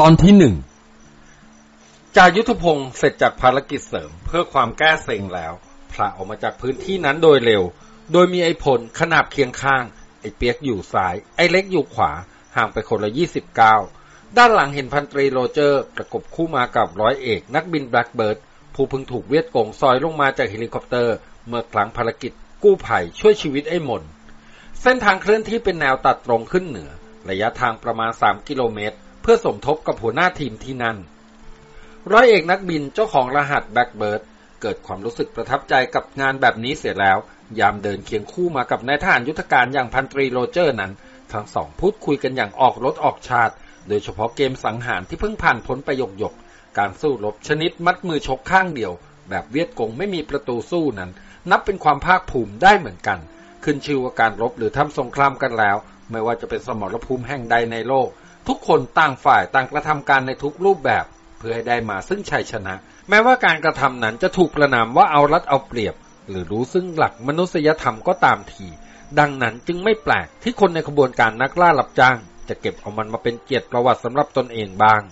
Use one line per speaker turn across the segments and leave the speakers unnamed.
ตอนที่หนึ่งจ่ายุทธพงศ์เสร็จจากภารกิจเสริมเพื่อความแก้เซ็งแล้วผละออกมาจากพื้นที่นั้นโดยเร็ว โดยมีไอ้พลขนาบเคียงข้าง ไอ้เปียกอยู่ซ้าย ไอ้เล็กอยู่ขวา ห่างไปคนละยี่สิบก้าวด้านหลังเห็นพันตรีโรเจอร์ประกบคู่มากับร้อยเอก นักบินแบล็กเบิร์ดผู้เพิ่งถูกเวียดกงสอยลงมาจากเฮลิคอปเตอร์ เมื่อครั้งภารกิจกู้ภัยช่วยชีวิตไอ้มนเส้นทางเคลื่อนที่เป็นแนวตัดตรงขึ้นเหนือ ระยะทางประมาณ 3 กิโลเมตร เพื่อสมทบกับหัวหน้าทีมที่นั่น ร้อยเอกนักบินเจ้าของรหัสแบล็กเบิร์ดเกิดความรู้สึกประทับใจกับงานแบบนี้เสียแล้ว ยามเดินเคียงคู่มากับนายทหารยุทธการอย่างพันตรีโรเจอร์นั้น ทั้งสองพูดคุยกันอย่างออกรสออกชาติ โดยเฉพาะเกมสังหารที่เพิ่งผ่านพ้นไปหยกหยกการสู้รบชนิดมัดมือชกข้างเดียว แบบเวียดกงไม่มีประตูสู้นั้น นับเป็นความภาคภูมิได้เหมือนกัน ขึ้นชื่อว่าการรบหรือทำสงครามกันแล้ว ไม่ว่าจะเป็นสมรภูมิแห่งใดในโลก ทุกคนต่างฝ่ายต่างกระทำการในทุกรูปแบบ เพื่อให้ได้มาซึ่งชัยชนะ แม้ว่าการกระทำนั้นจะถูกประนามว่าเอารัดเอาเปรียบ หรือรู้ซึ่งหลักมนุษยธรรมก็ตามที ดังนั้นจึงไม่แปลกที่คนในขบวนการนักล่ารับจ้าง จะเก็บเอามันมาเป็นเกียรติประวัติสำหรับตนเองบ้าง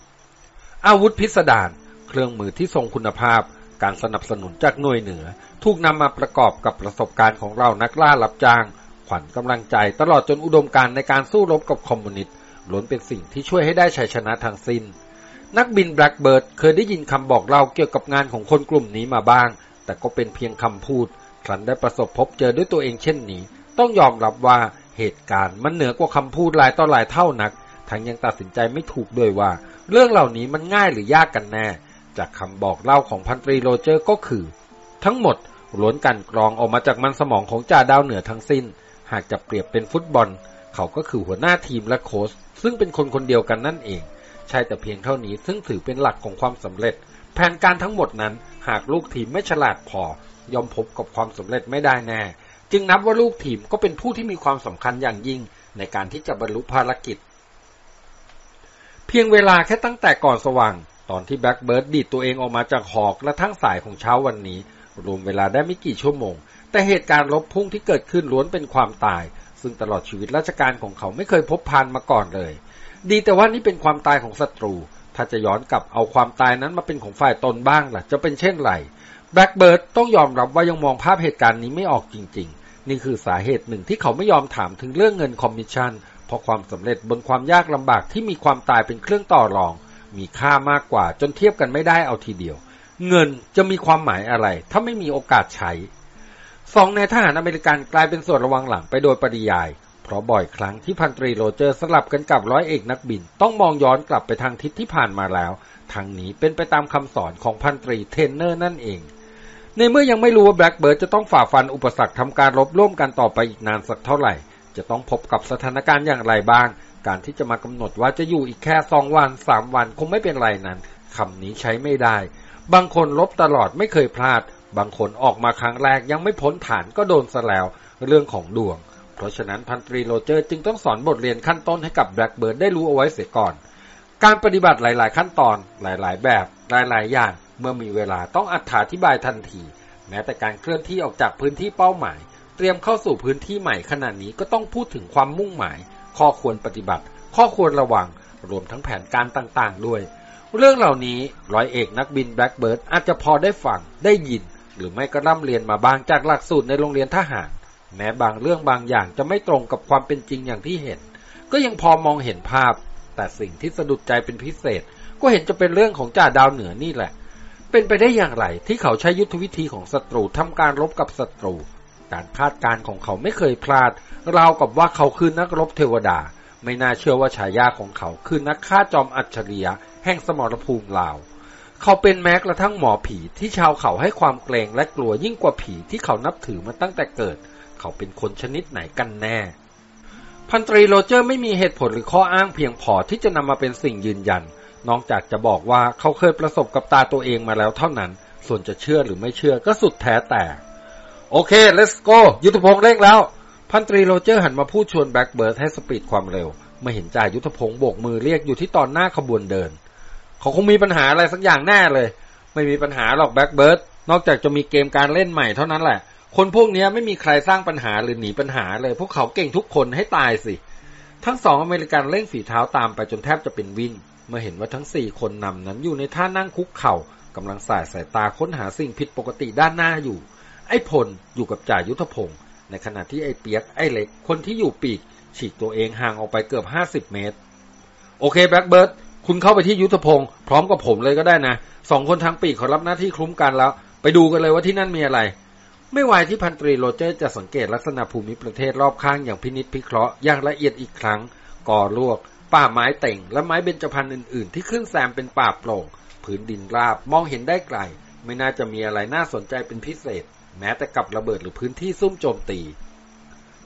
อาวุธพิสดารเครื่องมือที่ทรงคุณภาพ การสนับสนุนจากหน่วยเหนือ ถูกนำมาประกอบกับประสบการณ์ของเรานักล่ารับจ้าง ขวัญกำลังใจตลอดจนอุดมการณ์ในการสู้รบกับคอมมิวนิสต์ ล้วนเป็นสิ่งที่ช่วยให้ได้ชัยชนะทางสิน้น นักบินแบล็กเบิร์ดเคยได้ยินคำบอกเล่าเกี่ยวกับงานของคนกลุ่มนี้มาบ้าง แต่ก็เป็นเพียงคำพูดครันได้ประสบพบเจอด้วยตัวเองเช่นนี้ ต้องยอมรับว่าเหตุการณ์มันเหนือกว่าคำพูดหลายต่อหลายเท่านัก ทั้งยังตัดสินใจไม่ถูกด้วยว่า เรื่องเหล่านี้มันง่ายหรือยากกันแน่ จากคำบอกเล่าของพันตรีโรเจอร์ก็คือ ทั้งหมดล้วนกันกรองออกมาจากมันสมองของจ่าดาวเหนือทั้งสิ้น หากจะเปรียบเป็นฟุตบอล เขาก็คือหัวหน้าทีมและโค้ช ซึ่งเป็นคนคนเดียวกันนั่นเอง ใช่แต่เพียงเท่านี้ซึ่งถือเป็นหลักของความสำเร็จ แผนการทั้งหมดนั้น หากลูกทีมไม่ฉลาดพอยอมพบกับความสำเร็จไม่ได้แน่ จึงนับว่าลูกทีมก็เป็นผู้ที่มีความสำคัญอย่างยิ่งในการที่จะบรรลุภารกิจ เพียงเวลาแค่ตั้งแต่ก่อนสว่าง ตอนที่แบล็กเบิร์ดดีดตัวเองออกมาจากฮอกระทั่งสายของเช้าวันนี้ รวมเวลาได้ไม่กี่ชั่วโมง แต่เหตุการณ์รบพุ่งที่เกิดขึ้นล้วนเป็นความตาย ซึ่งตลอดชีวิตราชการของเขาไม่เคยพบพานมาก่อนเลย ดีแต่ว่านี่เป็นความตายของศัตรู ถ้าจะย้อนกลับเอาความตายนั้นมาเป็นของฝ่ายตนบ้างล่ะ จะเป็นเช่นไรแบล็กเบิร์ดต้องยอมรับว่ายังมองภาพเหตุการณ์นี้ไม่ออกจริง ๆ นี่คือสาเหตุหนึ่งที่เขาไม่ยอมถามถึงเรื่องเงินคอมมิชชั่นเพราะความสำเร็จบนความยากลำบากที่มีความตายเป็นเครื่องต่อรอง มีค่ามากกว่าจนเทียบกันไม่ได้เอาทีเดียว เงินจะมีความหมายอะไร ถ้าไม่มีโอกาสใช้ สองนายทหารอเมริกันกลายเป็นส่วนระวังหลังไปโดยปริยาย เพราะบ่อยครั้งที่พันตรีโรเจอร์สลับกันกับร้อยเอกนักบิน ต้องมองย้อนกลับไปทางทิศที่ผ่านมาแล้วทั้งนี้เป็นไปตามคำสอนของพันตรีเทนเนอร์นั่นเอง ในเมื่อยังไม่รู้ว่าแบล็กเบิร์ดจะต้องฝ่าฟันอุปสรรคทำการรบร่วมกันต่อไปอีกนานสักเท่าไหร่ จะต้องพบกับสถานการณ์อย่างไรบ้าง การที่จะมากำหนดว่าจะอยู่อีกแค่สองวันสามวันคงไม่เป็นไรนั้นคำนี้ใช้ไม่ได้ บางคนรบตลอดไม่เคยพลาด บางคนออกมาครั้งแรกยังไม่พ้นฐานก็โดนซะแล้วเรื่องของดวง เพราะฉะนั้นพันตรีโรเจอร์จึงต้องสอนบทเรียนขั้นต้นให้กับแบล็กเบิร์ดได้รู้เอาไว้เสียก่อน การปฏิบัติหลาย ๆ ขั้นตอน หลาย ๆ แบบ หลาย ๆ อย่าง เมื่อมีเวลาต้องอธิบายทันทีแม้แต่การเคลื่อนที่ออกจากพื้นที่เป้าหมาย เตรียมเข้าสู่พื้นที่ใหม่ขนาดนี้ก็ต้องพูดถึงความมุ่งหมาย ข้อควรปฏิบัติ ข้อควรระวัง รวมทั้งแผนการต่าง ๆ ด้วย เรื่องเหล่านี้ร้อยเอกนักบินแบล็กเบิร์ดอาจจะพอได้ฟังได้ยิน หรือไม่ก็ร่ำเรียนมาบางจากหลักสูตรในโรงเรียนทหาร แม้บางเรื่องบางอย่างจะไม่ตรงกับความเป็นจริงอย่างที่เห็น ก็ยังพอมองเห็นภาพ แต่สิ่งที่สะดุดใจเป็นพิเศษ ก็เห็นจะเป็นเรื่องของจ่าดาวเหนือนี่แหละ เป็นไปได้อย่างไรที่เขาใช้ยุทธวิธีของศัตรูทำการรบกับศัตรู การคาดการ์ของเขาไม่เคยพลาดราวกับว่าเขาคือนักรบเทวดา ไม่น่าเชื่อว่าฉายาของเขาคือนักฆ่าจอมอัจฉริยะแห่งสมรภูมิลาว เขาเป็นแม้กระทั่งหมอผีที่ชาวเขาให้ความเกรงและกลัวยิ่งกว่าผีที่เขานับถือมาตั้งแต่เกิด เขาเป็นคนชนิดไหนกันแน่ พันตรีโรเจอร์ไม่มีเหตุผลหรือข้ออ้างเพียงพอที่จะนำมาเป็นสิ่งยืนยัน นอกจากจะบอกว่าเขาเคยประสบกับตาตัวเองมาแล้วเท่านั้น ส่วนจะเชื่อหรือไม่เชื่อก็สุดแท้แต่ โอเค let's go ยุทธพงศ์เร่งแล้ว พันตรีโรเจอร์หันมาพูดชวนแบล็กเบิร์ดให้ speed ความเร็วเมื่อเห็นจ่ายุทธพงศ์โบกมือเรียกอยู่ที่ตอนหน้าขบวนเดิน เขาคงมีปัญหาอะไรสักอย่างแน่เลย ไม่มีปัญหาหรอกแบล็กเบิร์ดนอกจากจะมีเกมการเล่นใหม่เท่านั้นแหละ คนพวกนี้ไม่มีใครสร้างปัญหาหรือหนีปัญหาเลย พวกเขาเก่งทุกคนให้ตายสิ ทั้งสองอเมริกันเร่งฝีเท้าตามไปจนแทบจะเป็นวิ่งเมื่อเห็นว่าทั้งสี่คนนำนั้นอยู่ในท่านั่งคุกเข่ากำลังส่ายสายตาค้นหาสิ่งผิดปกติด้านหน้าอยู่ ไอ้พลอยู่กับจ่ายุทธพงศ์ในขณะที่ไอ้เปียกไอ้เล็ก คนที่อยู่ปีก ฉีกตัวเองห่างออกไปเกือบห้าสิบเมตร โอเคแบล็กเบิร์ด คุณเข้าไปที่ยุทธพงศ์พร้อมกับผมเลยก็ได้นะสองคนทางปีกเขารับหน้าที่คุ้มกันแล้ว ไปดูกันเลยว่าที่นั่นมีอะไร ไม่วายที่พันตรีโรเจอร์จะสังเกตลักษณะภูมิประเทศรอบข้างอย่างพินิจพิเคราะห์อย่างละเอียดอีกครั้ง กอรวก ป่าไม้เต็ง และไม้เบญจพรรณอื่นๆ ที่ขึ้นแซมเป็นป่าโปร่งผืนดินราบมองเห็นได้ไกล ไม่น่าจะมีอะไรน่าสนใจเป็นพิเศษ แม้แต่กับระเบิดหรือพื้นที่ซุ่มโจมตี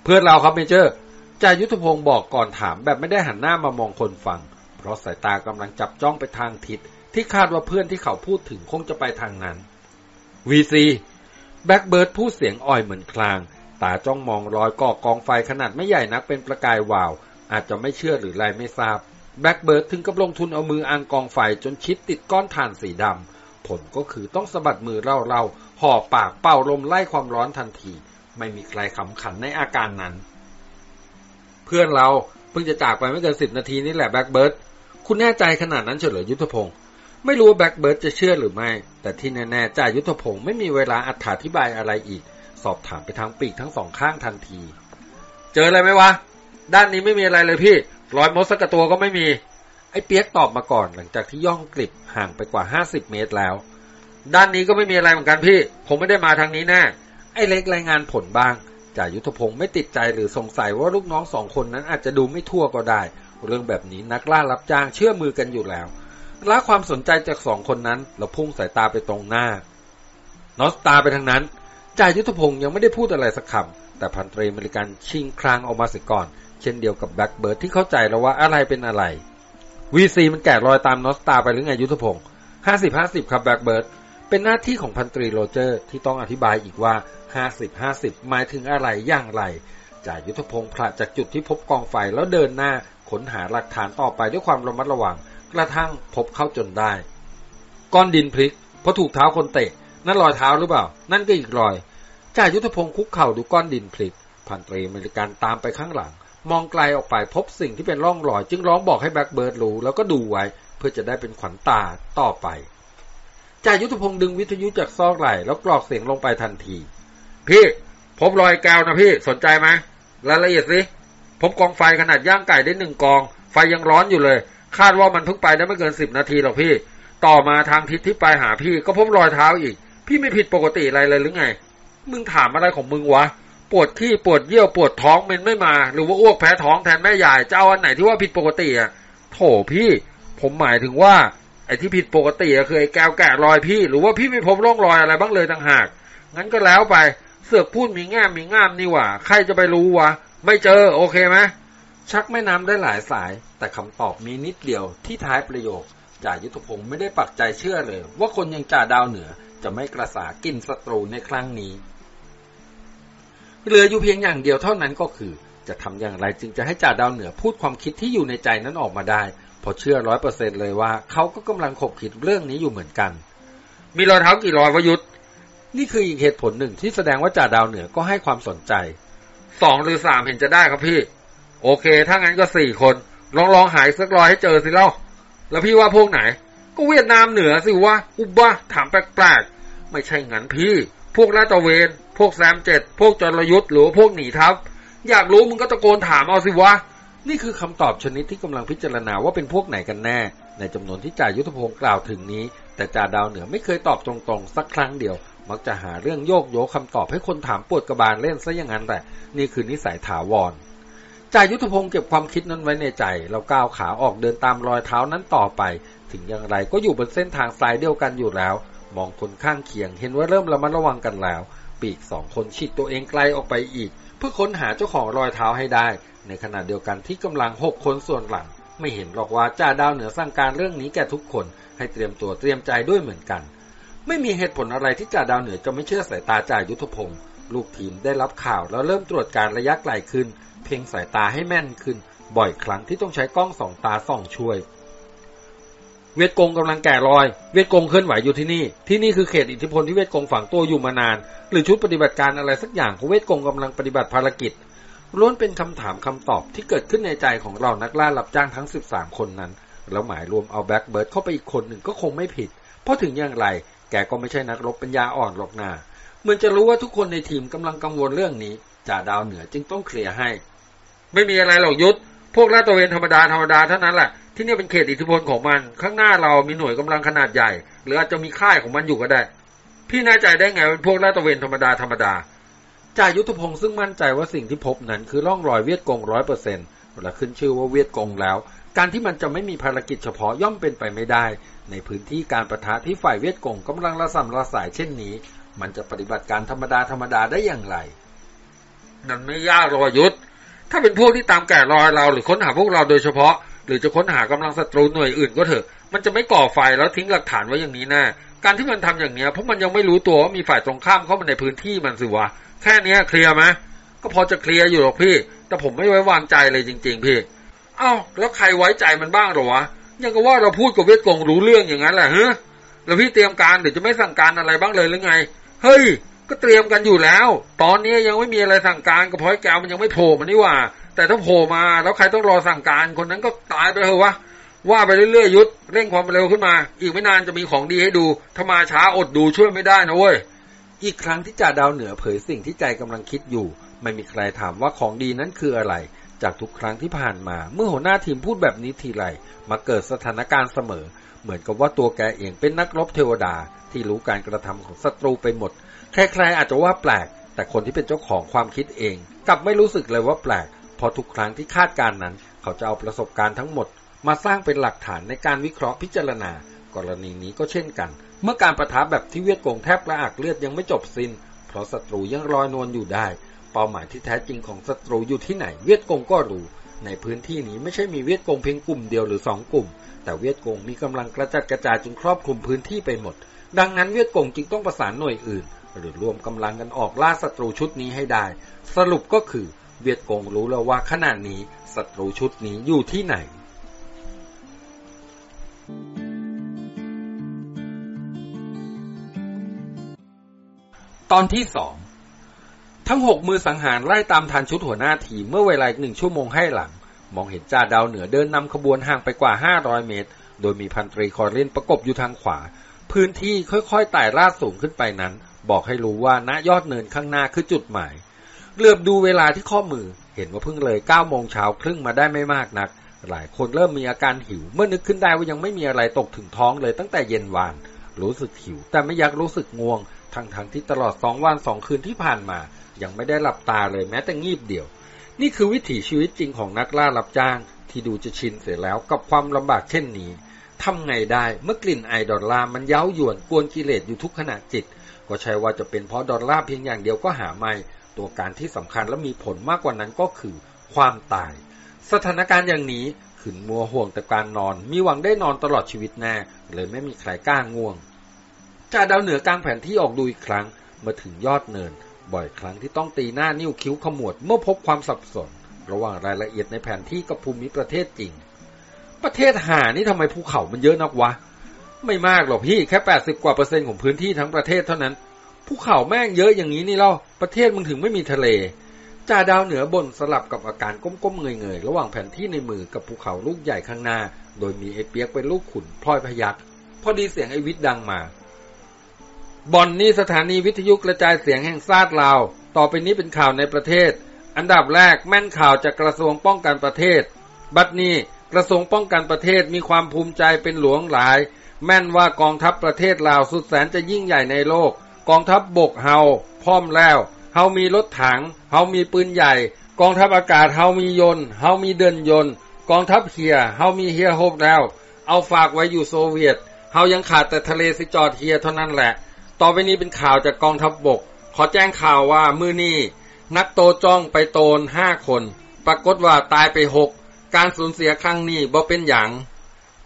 เพื่อนเราครับ major จ่ายุทธพงศ์บอกก่อนถามแบบไม่ได้หันหน้ามามองคนฟัง เพราะสายตากำลังจับจ้องไปทางทิศที่คาดว่าเพื่อนที่เขาพูดถึงคงจะไปทางนั้น VC แบล็กเบิร์ดพูดเสียงอ่อยเหมือนคราง ตาจ้องมองรอยก่อกองไฟขนาดไม่ใหญ่นักเป็นประกายวาว อาจจะไม่เชื่อหรือไรไม่ทราบ แบล็กเบิร์ดถึงกับลงทุนเอามืออังกองไฟจนชิดติดก้อนถ่านสีดำ ผลก็คือต้องสะบัดมือเร่าๆ ห่อปากเป่าลมไล่ความร้อนทันที ไม่มีใครขำขันในอาการนั้น เพื่อนเราเพิ่งจะจากไปไม่เกินสิบนาทีนี่แหละแบล็กเบิร์ด คุณแน่ใจขนาดนั้นเหรอจ่ายุทธพงศ์ไม่รู้ว่าแบล็กเบิร์ดจะเชื่อหรือไม่ แต่ที่แน่ๆจ่ายุทธพงศ์ไม่มีเวลาอธิบายอะไรอีก สอบถามไปทางปีกทั้งสองข้างทันที เจออะไรไหมวะ ด้านนี้ไม่มีอะไรเลยพี่ รอยมดสักตัวก็ไม่มี ไอ้เปียกตอบมาก่อนหลังจากที่ย่องกลิบห่างไปกว่าห้าสิบเมตรแล้ว ด้านนี้ก็ไม่มีอะไรเหมือนกันพี่ มันไม่ได้มาทางนี้แน่ ไอ้เล็กรายงานผลบ้างจ่ายุทธพงศ์ไม่ติดใจหรือสงสัยว่าลูกน้องสองคนนั้นอาจจะดูไม่ทั่วก็ได้ เรื่องแบบนี้นักล่ารับจ้างเชื่อมือกันอยู่แล้วละความสนใจจากสองคนนั้นแล้วพุ่งสายตาไปตรงหน้านอสตาไปทางนั้นจ่ายุทธพงศ์ยังไม่ได้พูดอะไรสักคำแต่พันตรีเมริกันชิงครางออกมาเสียก่อน เช่นเดียวกับแบล็กเบิร์ดที่เข้าใจแล้วว่าอะไรเป็นอะไร VC มันแกะรอยตามนอสตาไปหรือไงยุทธพงศ์ห้าสิบห้าสิบครับแบล็กเบิร์ดเป็นหน้าที่ของพันตรีโรเจอร์ที่ต้องอธิบายอีกว่าห้าสิบห้าสิบหมายถึงอะไรอย่างไร จ่ายุทธพงศ์ผละจากจุดที่พบกองไฟแล้วเดินหน้าค้นหาหลักฐานต่อไปด้วยความระมัดระวัง กระทั่งพบเข้าจนได้ ก้อนดินพลิกเพราะถูกเท้าคนเตะ นั่นรอยเท้าหรือเปล่า นั่นก็อีกรอยจ่ายุทธพงศ์คุกเข่าดูก้อนดินพลิก พันตรีเมริกันตามไปข้างหลัง มองไกลออกไปพบสิ่งที่เป็นร่องรอย จึงร้องบอกให้แบล็กเบิร์ดรู้แล้วก็ดูไว้ เพื่อจะได้เป็นขวัญตาต่อไปจ่ายุทธพงศ์ดึงวิทยุจากซอกไหล่แล้วกรอกเสียงลงไปทันที พี่ พบรอยแก้วนะพี่สนใจไหม รายละเอียดสิพบกองไฟขนาดย่างไก่ได้หนึ่งกอง ไฟยังร้อนอยู่เลย คาดว่ามันเพิ่งไปได้ไม่เกินสิบนาทีหรอกพี่ ต่อมาทางทิศที่ไปหาพี่ก็พบรอยเท้าอีก พี่ไม่ผิดปกติอะไรเลยหรือไง มึงถามอะไรของมึงวะ ปวดขี้ปวดเยี่ยวปวดท้องเมนไม่มา หรือว่าอ้วกแพ้ท้องแทนแม่ใหญ่จะเอาอันไหนที่ว่าผิดปกติอะ โถพี่ ผมหมายถึงว่า ไอ้ที่ผิดปกติอะคือไอ้แก้วแกะรอยพี่ หรือว่าพี่ไม่พบร่องรอยอะไรบ้างเลยต่างหาก งั้นก็แล้วไป เสือกพูดมีแง่มีงามนี่ว่า ใครจะไปรู้วะ ไม่เจอ โอเคไหมชักแม่น้ำได้หลายสาย แต่คำตอบมีนิดเดียวที่ท้ายประโยคจ่ายุทธพงศ์ไม่ได้ปักใจเชื่อเลย ว่าคนยังจ่าดาวเหนือจะไม่กระสากินศัตรูในครั้งนี้เหลืออยู่เพียงอย่างเดียวเท่านั้นก็คือ จะทำอย่างไรจึงจะให้จ่าดาวเหนือพูดความคิดที่อยู่ในใจนั้นออกมาได้พอเชื่อร้อยเปอร์เซ็นเลยว่าเขาก็กำลังขบคิดเรื่องนี้อยู่เหมือนกัน มีรอยเท้ากี่รอยวยุทธ นี่คืออีกเหตุผลหนึ่งที่แสดงว่าจ่าดาวเหนือก็ให้ความสนใจสองหรือสามเห็นจะได้ครับพี่ โอเค ถ้างั้นก็สี่คน ลองลองหายสักรอยให้เจอสิเล่า แล้วพี่ว่าพวกไหน ก็เวียดนามเหนือสิวะอุบะถามแปลกๆ ไม่ใช่งั้นพี่ พวกลาตะเวน พวกแซมเจ็ด พวกจรยุทธ์หรือพวกหนีทัพ อยากรู้มึงก็ตะโกนถามเอาสิวะ นี่คือคำตอบชนิดที่กำลังพิจารณาว่าเป็นพวกไหนกันแน่ ในจำนวนที่จ่ายุทธพงศ์กล่าวถึงนี้ แต่จ่าดาวเหนือไม่เคยตอบตรงๆ สักครั้งเดียว มักจะหาเรื่องโยกโยคำตอบให้คนถามปวดกระบาลเล่นซะอย่างนั้นแหละนี่คือนิสัยถาวรจ่ายุทธพงศ์เก็บความคิดนั้นไว้ในใจแล้วก้าวขาออกเดินตามรอยเท้านั้นต่อไป ถึงอย่างไรก็อยู่บนเส้นทางสายเดียวกันอยู่แล้ว มองคนข้างเคียงเห็นว่าเริ่มระมัดระวังกันแล้ว ปีกสองคนฉีดตัวเองไกลออกไปอีก เพื่อค้นหาเจ้าของรอยเท้าให้ได้ ในขณะเดียวกันที่กำลังหกคนส่วนหลัง ไม่เห็นหรอกว่าจ่าดาวเหนือสั่งการเรื่องนี้แก่ทุกคน ให้เตรียมตัวเตรียมใจด้วยเหมือนกัน ไม่มีเหตุผลอะไรที่จ่าดาวเหนือจะไม่เชื่อสายตาจ่ายุทธพงศ์ลูกทีมได้รับข่าวแล้วเริ่มตรวจการระยะไกลขึ้น เพ่งสายตาให้แม่นขึ้น บ่อยครั้งที่ต้องใช้กล้องสองตาส่องช่วย เวทกงกำลังแก่รอย เวทกงเคลื่อนไหวอยู่ที่นี่ ที่นี่คือเขตอิทธิพลที่เวทกงฝังตัวอยู่มานาน หรือชุดปฏิบัติการอะไรสักอย่างของเวทกงกำลังปฏิบัติภารกิจล้วนเป็นคำถามคำตอบที่เกิดขึ้นในใจของเรานักล่ารับจ้างทั้ง 13 คนนั้น แล้วหมายรวมเอาแบ็กเบิร์ดเข้าไปอีกคนหนึ่งก็คงไม่ผิด เพราะถึงอย่างไร แกก็ไม่ใช่นักรบปัญญาอ่อนหรอกนาเหมือนจะรู้ว่าทุกคนในทีมกำลังกังวลเรื่องนี้จ่าดาวเหนือจึงต้องเคลียร์ให้ ไม่มีอะไรหรอกยุทธพวกลาดตระเวนธรรมดาธรรมดาเท่านั้นแหละที่นี่เป็นเขตอิทธิพลของมัน ข้างหน้าเรามีหน่วยกำลังขนาดใหญ่ หรืออาจจะมีค่ายของมันอยู่ก็ได้ พี่แน่ใจได้ไงเป็นพวกลาดตระเวนธรรมดาธรรมดาจ่ายุทธพงศ์ซึ่งมั่นใจว่าสิ่งที่พบนั้นคือร่องรอยเวียดกงร้อยเปอร์เซ็นต์และขึ้นชื่อว่าเวียดกงแล้ว การที่มันจะไม่มีภารกิจเฉพาะย่อมเป็นไปไม่ได้ ในพื้นที่การประทะที่ฝ่ายเวียดกงกำลังระสำระสายเช่นนี้ มันจะปฏิบัติการธรรมดาธรรมดาได้อย่างไรนั่นไม่ยากหรอกยุทธถ้าเป็นพวกที่ตามแกะรอยเราหรือค้นหาพวกเราโดยเฉพาะ หรือจะค้นหากำลังศัตรูหน่วยอื่นก็เถอะ มันจะไม่ก่อไฟแล้วทิ้งหลักฐานไว้อย่างนี้แน่การที่มันทำอย่างเนี้ยเพราะมันยังไม่รู้ตัวว่ามีฝ่ายตรงข้ามเข้ามาในพื้นที่มันสิวะแค่นี้เคลียร์ไหมก็พอจะเคลียร์อยู่หรอกพี่ แต่ผมไม่ไว้วางใจเลยจริง ๆ พี่ เอ้าแล้วใครไว้ใจมันบ้างหรอวะยังก็ว่าเราพูดกับเวทกงรู้เรื่องอย่างนั้นแหละเฮ้แล้วพี่เตรียมการหรือจะไม่สั่งการอะไรบ้างเลยหรือไง เฮ้ย ก็เตรียมกันอยู่แล้ว ตอนนี้ยังไม่มีอะไรสั่งการก็เพาะแก้วมันยังไม่โผล่มานี่ว่า แต่ถ้าโผล่มาแล้วใครต้องรอสั่งการคนนั้นก็ตายไปเถอะวะว่าไปเรื่อยๆยุดเร่งความเร็วขึ้นมา อีกไม่นานจะมีของดีให้ดูถ้ามาช้าอดดูช่วยไม่ได้นะเว้ยอีกครั้งที่จ่าดาวเหนือเผยสิ่งที่ใจกำลังคิดอยู่ ไม่มีใครถามว่าของดีนั้นคืออะไร จากทุกครั้งที่ผ่านมา เมื่อหัวหน้าทีมพูดแบบนี้ทีไรมาเกิดสถานการณ์เสมอ เหมือนกับว่าตัวแกเองเป็นนักรบเทวดา ที่รู้การกระทำของศัตรูไปหมด ใครๆอาจจะว่าแปลก แต่คนที่เป็นเจ้าของความคิดเองกลับไม่รู้สึกเลยว่าแปลกพราะทุกครั้งที่คาดการนั้น เขาจะเอาประสบการณ์ทั้งหมด มาสร้างเป็นหลักฐานในการวิเคราะห์พิจารณา กรณีนี้ก็เช่นกัน เมื่อการประทับแบบที่เวียดกงแทบกระอักเลือดยังไม่จบสิน้น เพราะศัตรูยังลอยนวลอยู่ได้ เป้าหมายที่แท้จริงของศัตรูอยู่ที่ไหน เวียดกงก็รู้ ในพื้นที่นี้ไม่ใช่มีเวียดกงเพียงกลุ่มเดียวหรือสองกลุ่ม แต่เวียดกงมีกำลังกระจัดกระจายจนครอบคลุมพื้นที่ไปหมด ดังนั้นเวียดกงจึงต้องประสานหน่วยอื่น หรือรวมกำลังกันออกล่าศัตรูชุดนี้ให้ได้ สรุปก็คือเวียดกงรู้แล้วว่าขณะนี้ศัตรูชุดนี้อยู่ที่ไหนตอนที่สอง ทั้งหกมือสังหารไล่ตามทันชุดหัวหน้าทีมเมื่อเวลาหนึ่งชั่วโมงให้หลัง มองเห็นจ่าดาวเหนือเดินนำขบวนห่างไปกว่า 500 เมตร โดยมีพันตรีคอร์เรนประกบอยู่ทางขวา พื้นที่ค่อยๆไต่ลาดสูงขึ้นไปนั้น บอกให้รู้ว่าณยอดเนินข้างหน้าคือจุดหมายเหลือบดูเวลาที่ข้อมือ เห็นว่าเพิ่งเลย9โมงเช้าครึ่งมาได้ไม่มากนัก หลายคนเริ่มมีอาการหิว เมื่อนึกขึ้นได้ว่ายังไม่มีอะไรตกถึงท้องเลยตั้งแต่เย็นวาน รู้สึกหิว แต่ไม่อยากรู้สึกง่วง ทั้งๆทที่ตลอดสองวันสองคืนที่ผ่านมา ยังไม่ได้หลับตาเลยแม้แต่งีบเดียว นี่คือวิถีชีวิตจริงของนักล่ารับจ้าง ที่ดูจะชินเสียแล้วกับความลำบากเช่นนี้ทำไงได้เมื่อกลิ่นไอดอลลาร์มันเย้ายวนกวนกิเลสอยู่ทุกขณะจิต ก็ใช่ว่าจะเป็นเพราะดอลลาร์เพียงอย่างเดียวก็หาไม่ ตัวการที่สำคัญและมีผลมากกว่านั้นก็คือ ความตาย สถานการณ์อย่างนี้ขืนมัวห่วงแต่การนอน มีหวังได้นอนตลอดชีวิตแน่เลยไม่มีใครกล้าง่วงจ่าดาวเหนือกลางแผนที่ออกดูอีกครั้งมื่อถึงยอดเนิน บ่อยครั้งที่ต้องตีหน้านิ้วคิ้วขมวดเมื่อพบความสับสน ระหว่างรายละเอียดในแผนที่กับภูมิประเทศจริง ประเทศหานี่ทำไมภูเขามันเยอะนักวะ ไม่มากหรอกพี่แค่แปดสิบกว่าเปอร์เซ็นต์ของพื้นที่ทั้งประเทศเท่านั้นภูเขาแม่งเยอะอย่างนี้นี่เล่าประเทศมึงถึงไม่มีทะเลจ่าดาวเหนือบนสลับกับอาการก้มๆเงยๆระหว่างแผนที่ในมือกับภูเขาลูกใหญ่ข้างหน้า โดยมีไอเปียกเป็นลูกขุนพลอยพยักพอดีเสียงไอวิทย์ดังมา บ่อนนี้สถานีวิทยุกระจายเสียงแห่งชาติลาว ต่อไปนี้เป็นข่าวในประเทศ อันดับแรกแม่นข่าวจากกระทรวงป้องกันประเทศ บัดนี้กระทรวงป้องกันประเทศมีความภูมิใจเป็นหลวงหลาย แม่นว่ากองทัพประเทศลาวสุดแสนจะยิ่งใหญ่ในโลก กองทัพบบกเฮาพร้อมแล้วเฮามีรถถังเฮามีปืนใหญ่ กองทัพอากาศเฮามียนต์เฮามีเดินยนต์ กองทัพเฮียเฮามีเฮียโฮบแล้ว เอาฝากไว้อยู่โซเวียตเฮายังขาดแต่ทะเลสิจอดเฮียเท่านั้นแหละ ต่อไปนี้เป็นข่าวจากกองทัพบบก ขอแจ้งข่าวว่ามือนี้นักโตจ้องไปโตนห้าคน ปรากฏว่าตายไปหกการสูญเสียครั้งนี้บ่เป็นอย่าง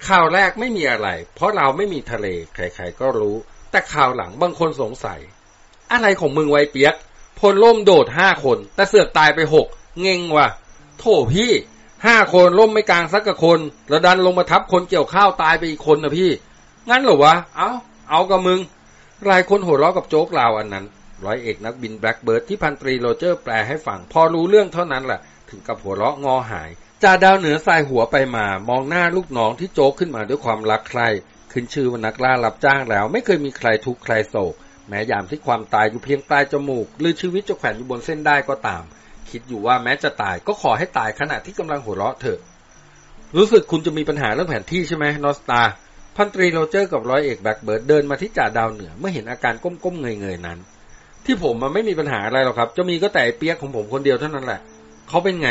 ข่าวแรกไม่มีอะไร เพราะเราไม่มีทะเล ใครๆก็รู้ แต่ข่าวหลังบางคนสงสัย อะไรของมึงวะเปียกพลร่มโดดห้าคน แต่เสือกตายไปหกเง่งว่ะโถพี่ห้าคนร่มไม่กางสักกะคนแล้วดันลงมาทับคนเกี่ยวข้าวตายไปอีกคนนะพี่ งั้นเหรอวะ เอาเอากับมึง หลายคนหัวเราะกับโจ๊กลาวอันนั้น ร้อยเอกนักบินแบล็กเบิร์ดที่พันตรีโรเจอร์แปลให้ฟัง พอรู้เรื่องเท่านั้นแหละถึงกับหัวเราะงอหายจ่าดาวเหนือส่ายหัวไปมา มองหน้าลูกน้องที่โจ๊กขึ้นมาด้วยความรักใคร่ขึ้นชื่อว่านักล่ารับจ้างแล้ว ไม่เคยมีใครทุกข์ใครโศก แม้ยามที่ความตายอยู่เพียงปลายจมูก หรือชีวิตจะแขวนอยู่บนเส้นด้ายก็ตาม คิดอยู่ว่าแม้จะตายก็ขอให้ตายขณะที่กำลังหัวเราะเถอะ รู้สึกคุณจะมีปัญหาเรื่องแผนที่ใช่ไหมนอสตา พันตรีโรเจอร์กับร้อยเอกแบล็กเบิร์ดเดินมาที่จ่าดาวเหนือเมื่อเห็นอาการก้มๆเงยๆนั้น ที่ผมมันไม่มีปัญหาอะไรหรอกครับ จะมีก็แต่เปียกของผมคนเดียวเท่านั้นแหละเขาเป็นไง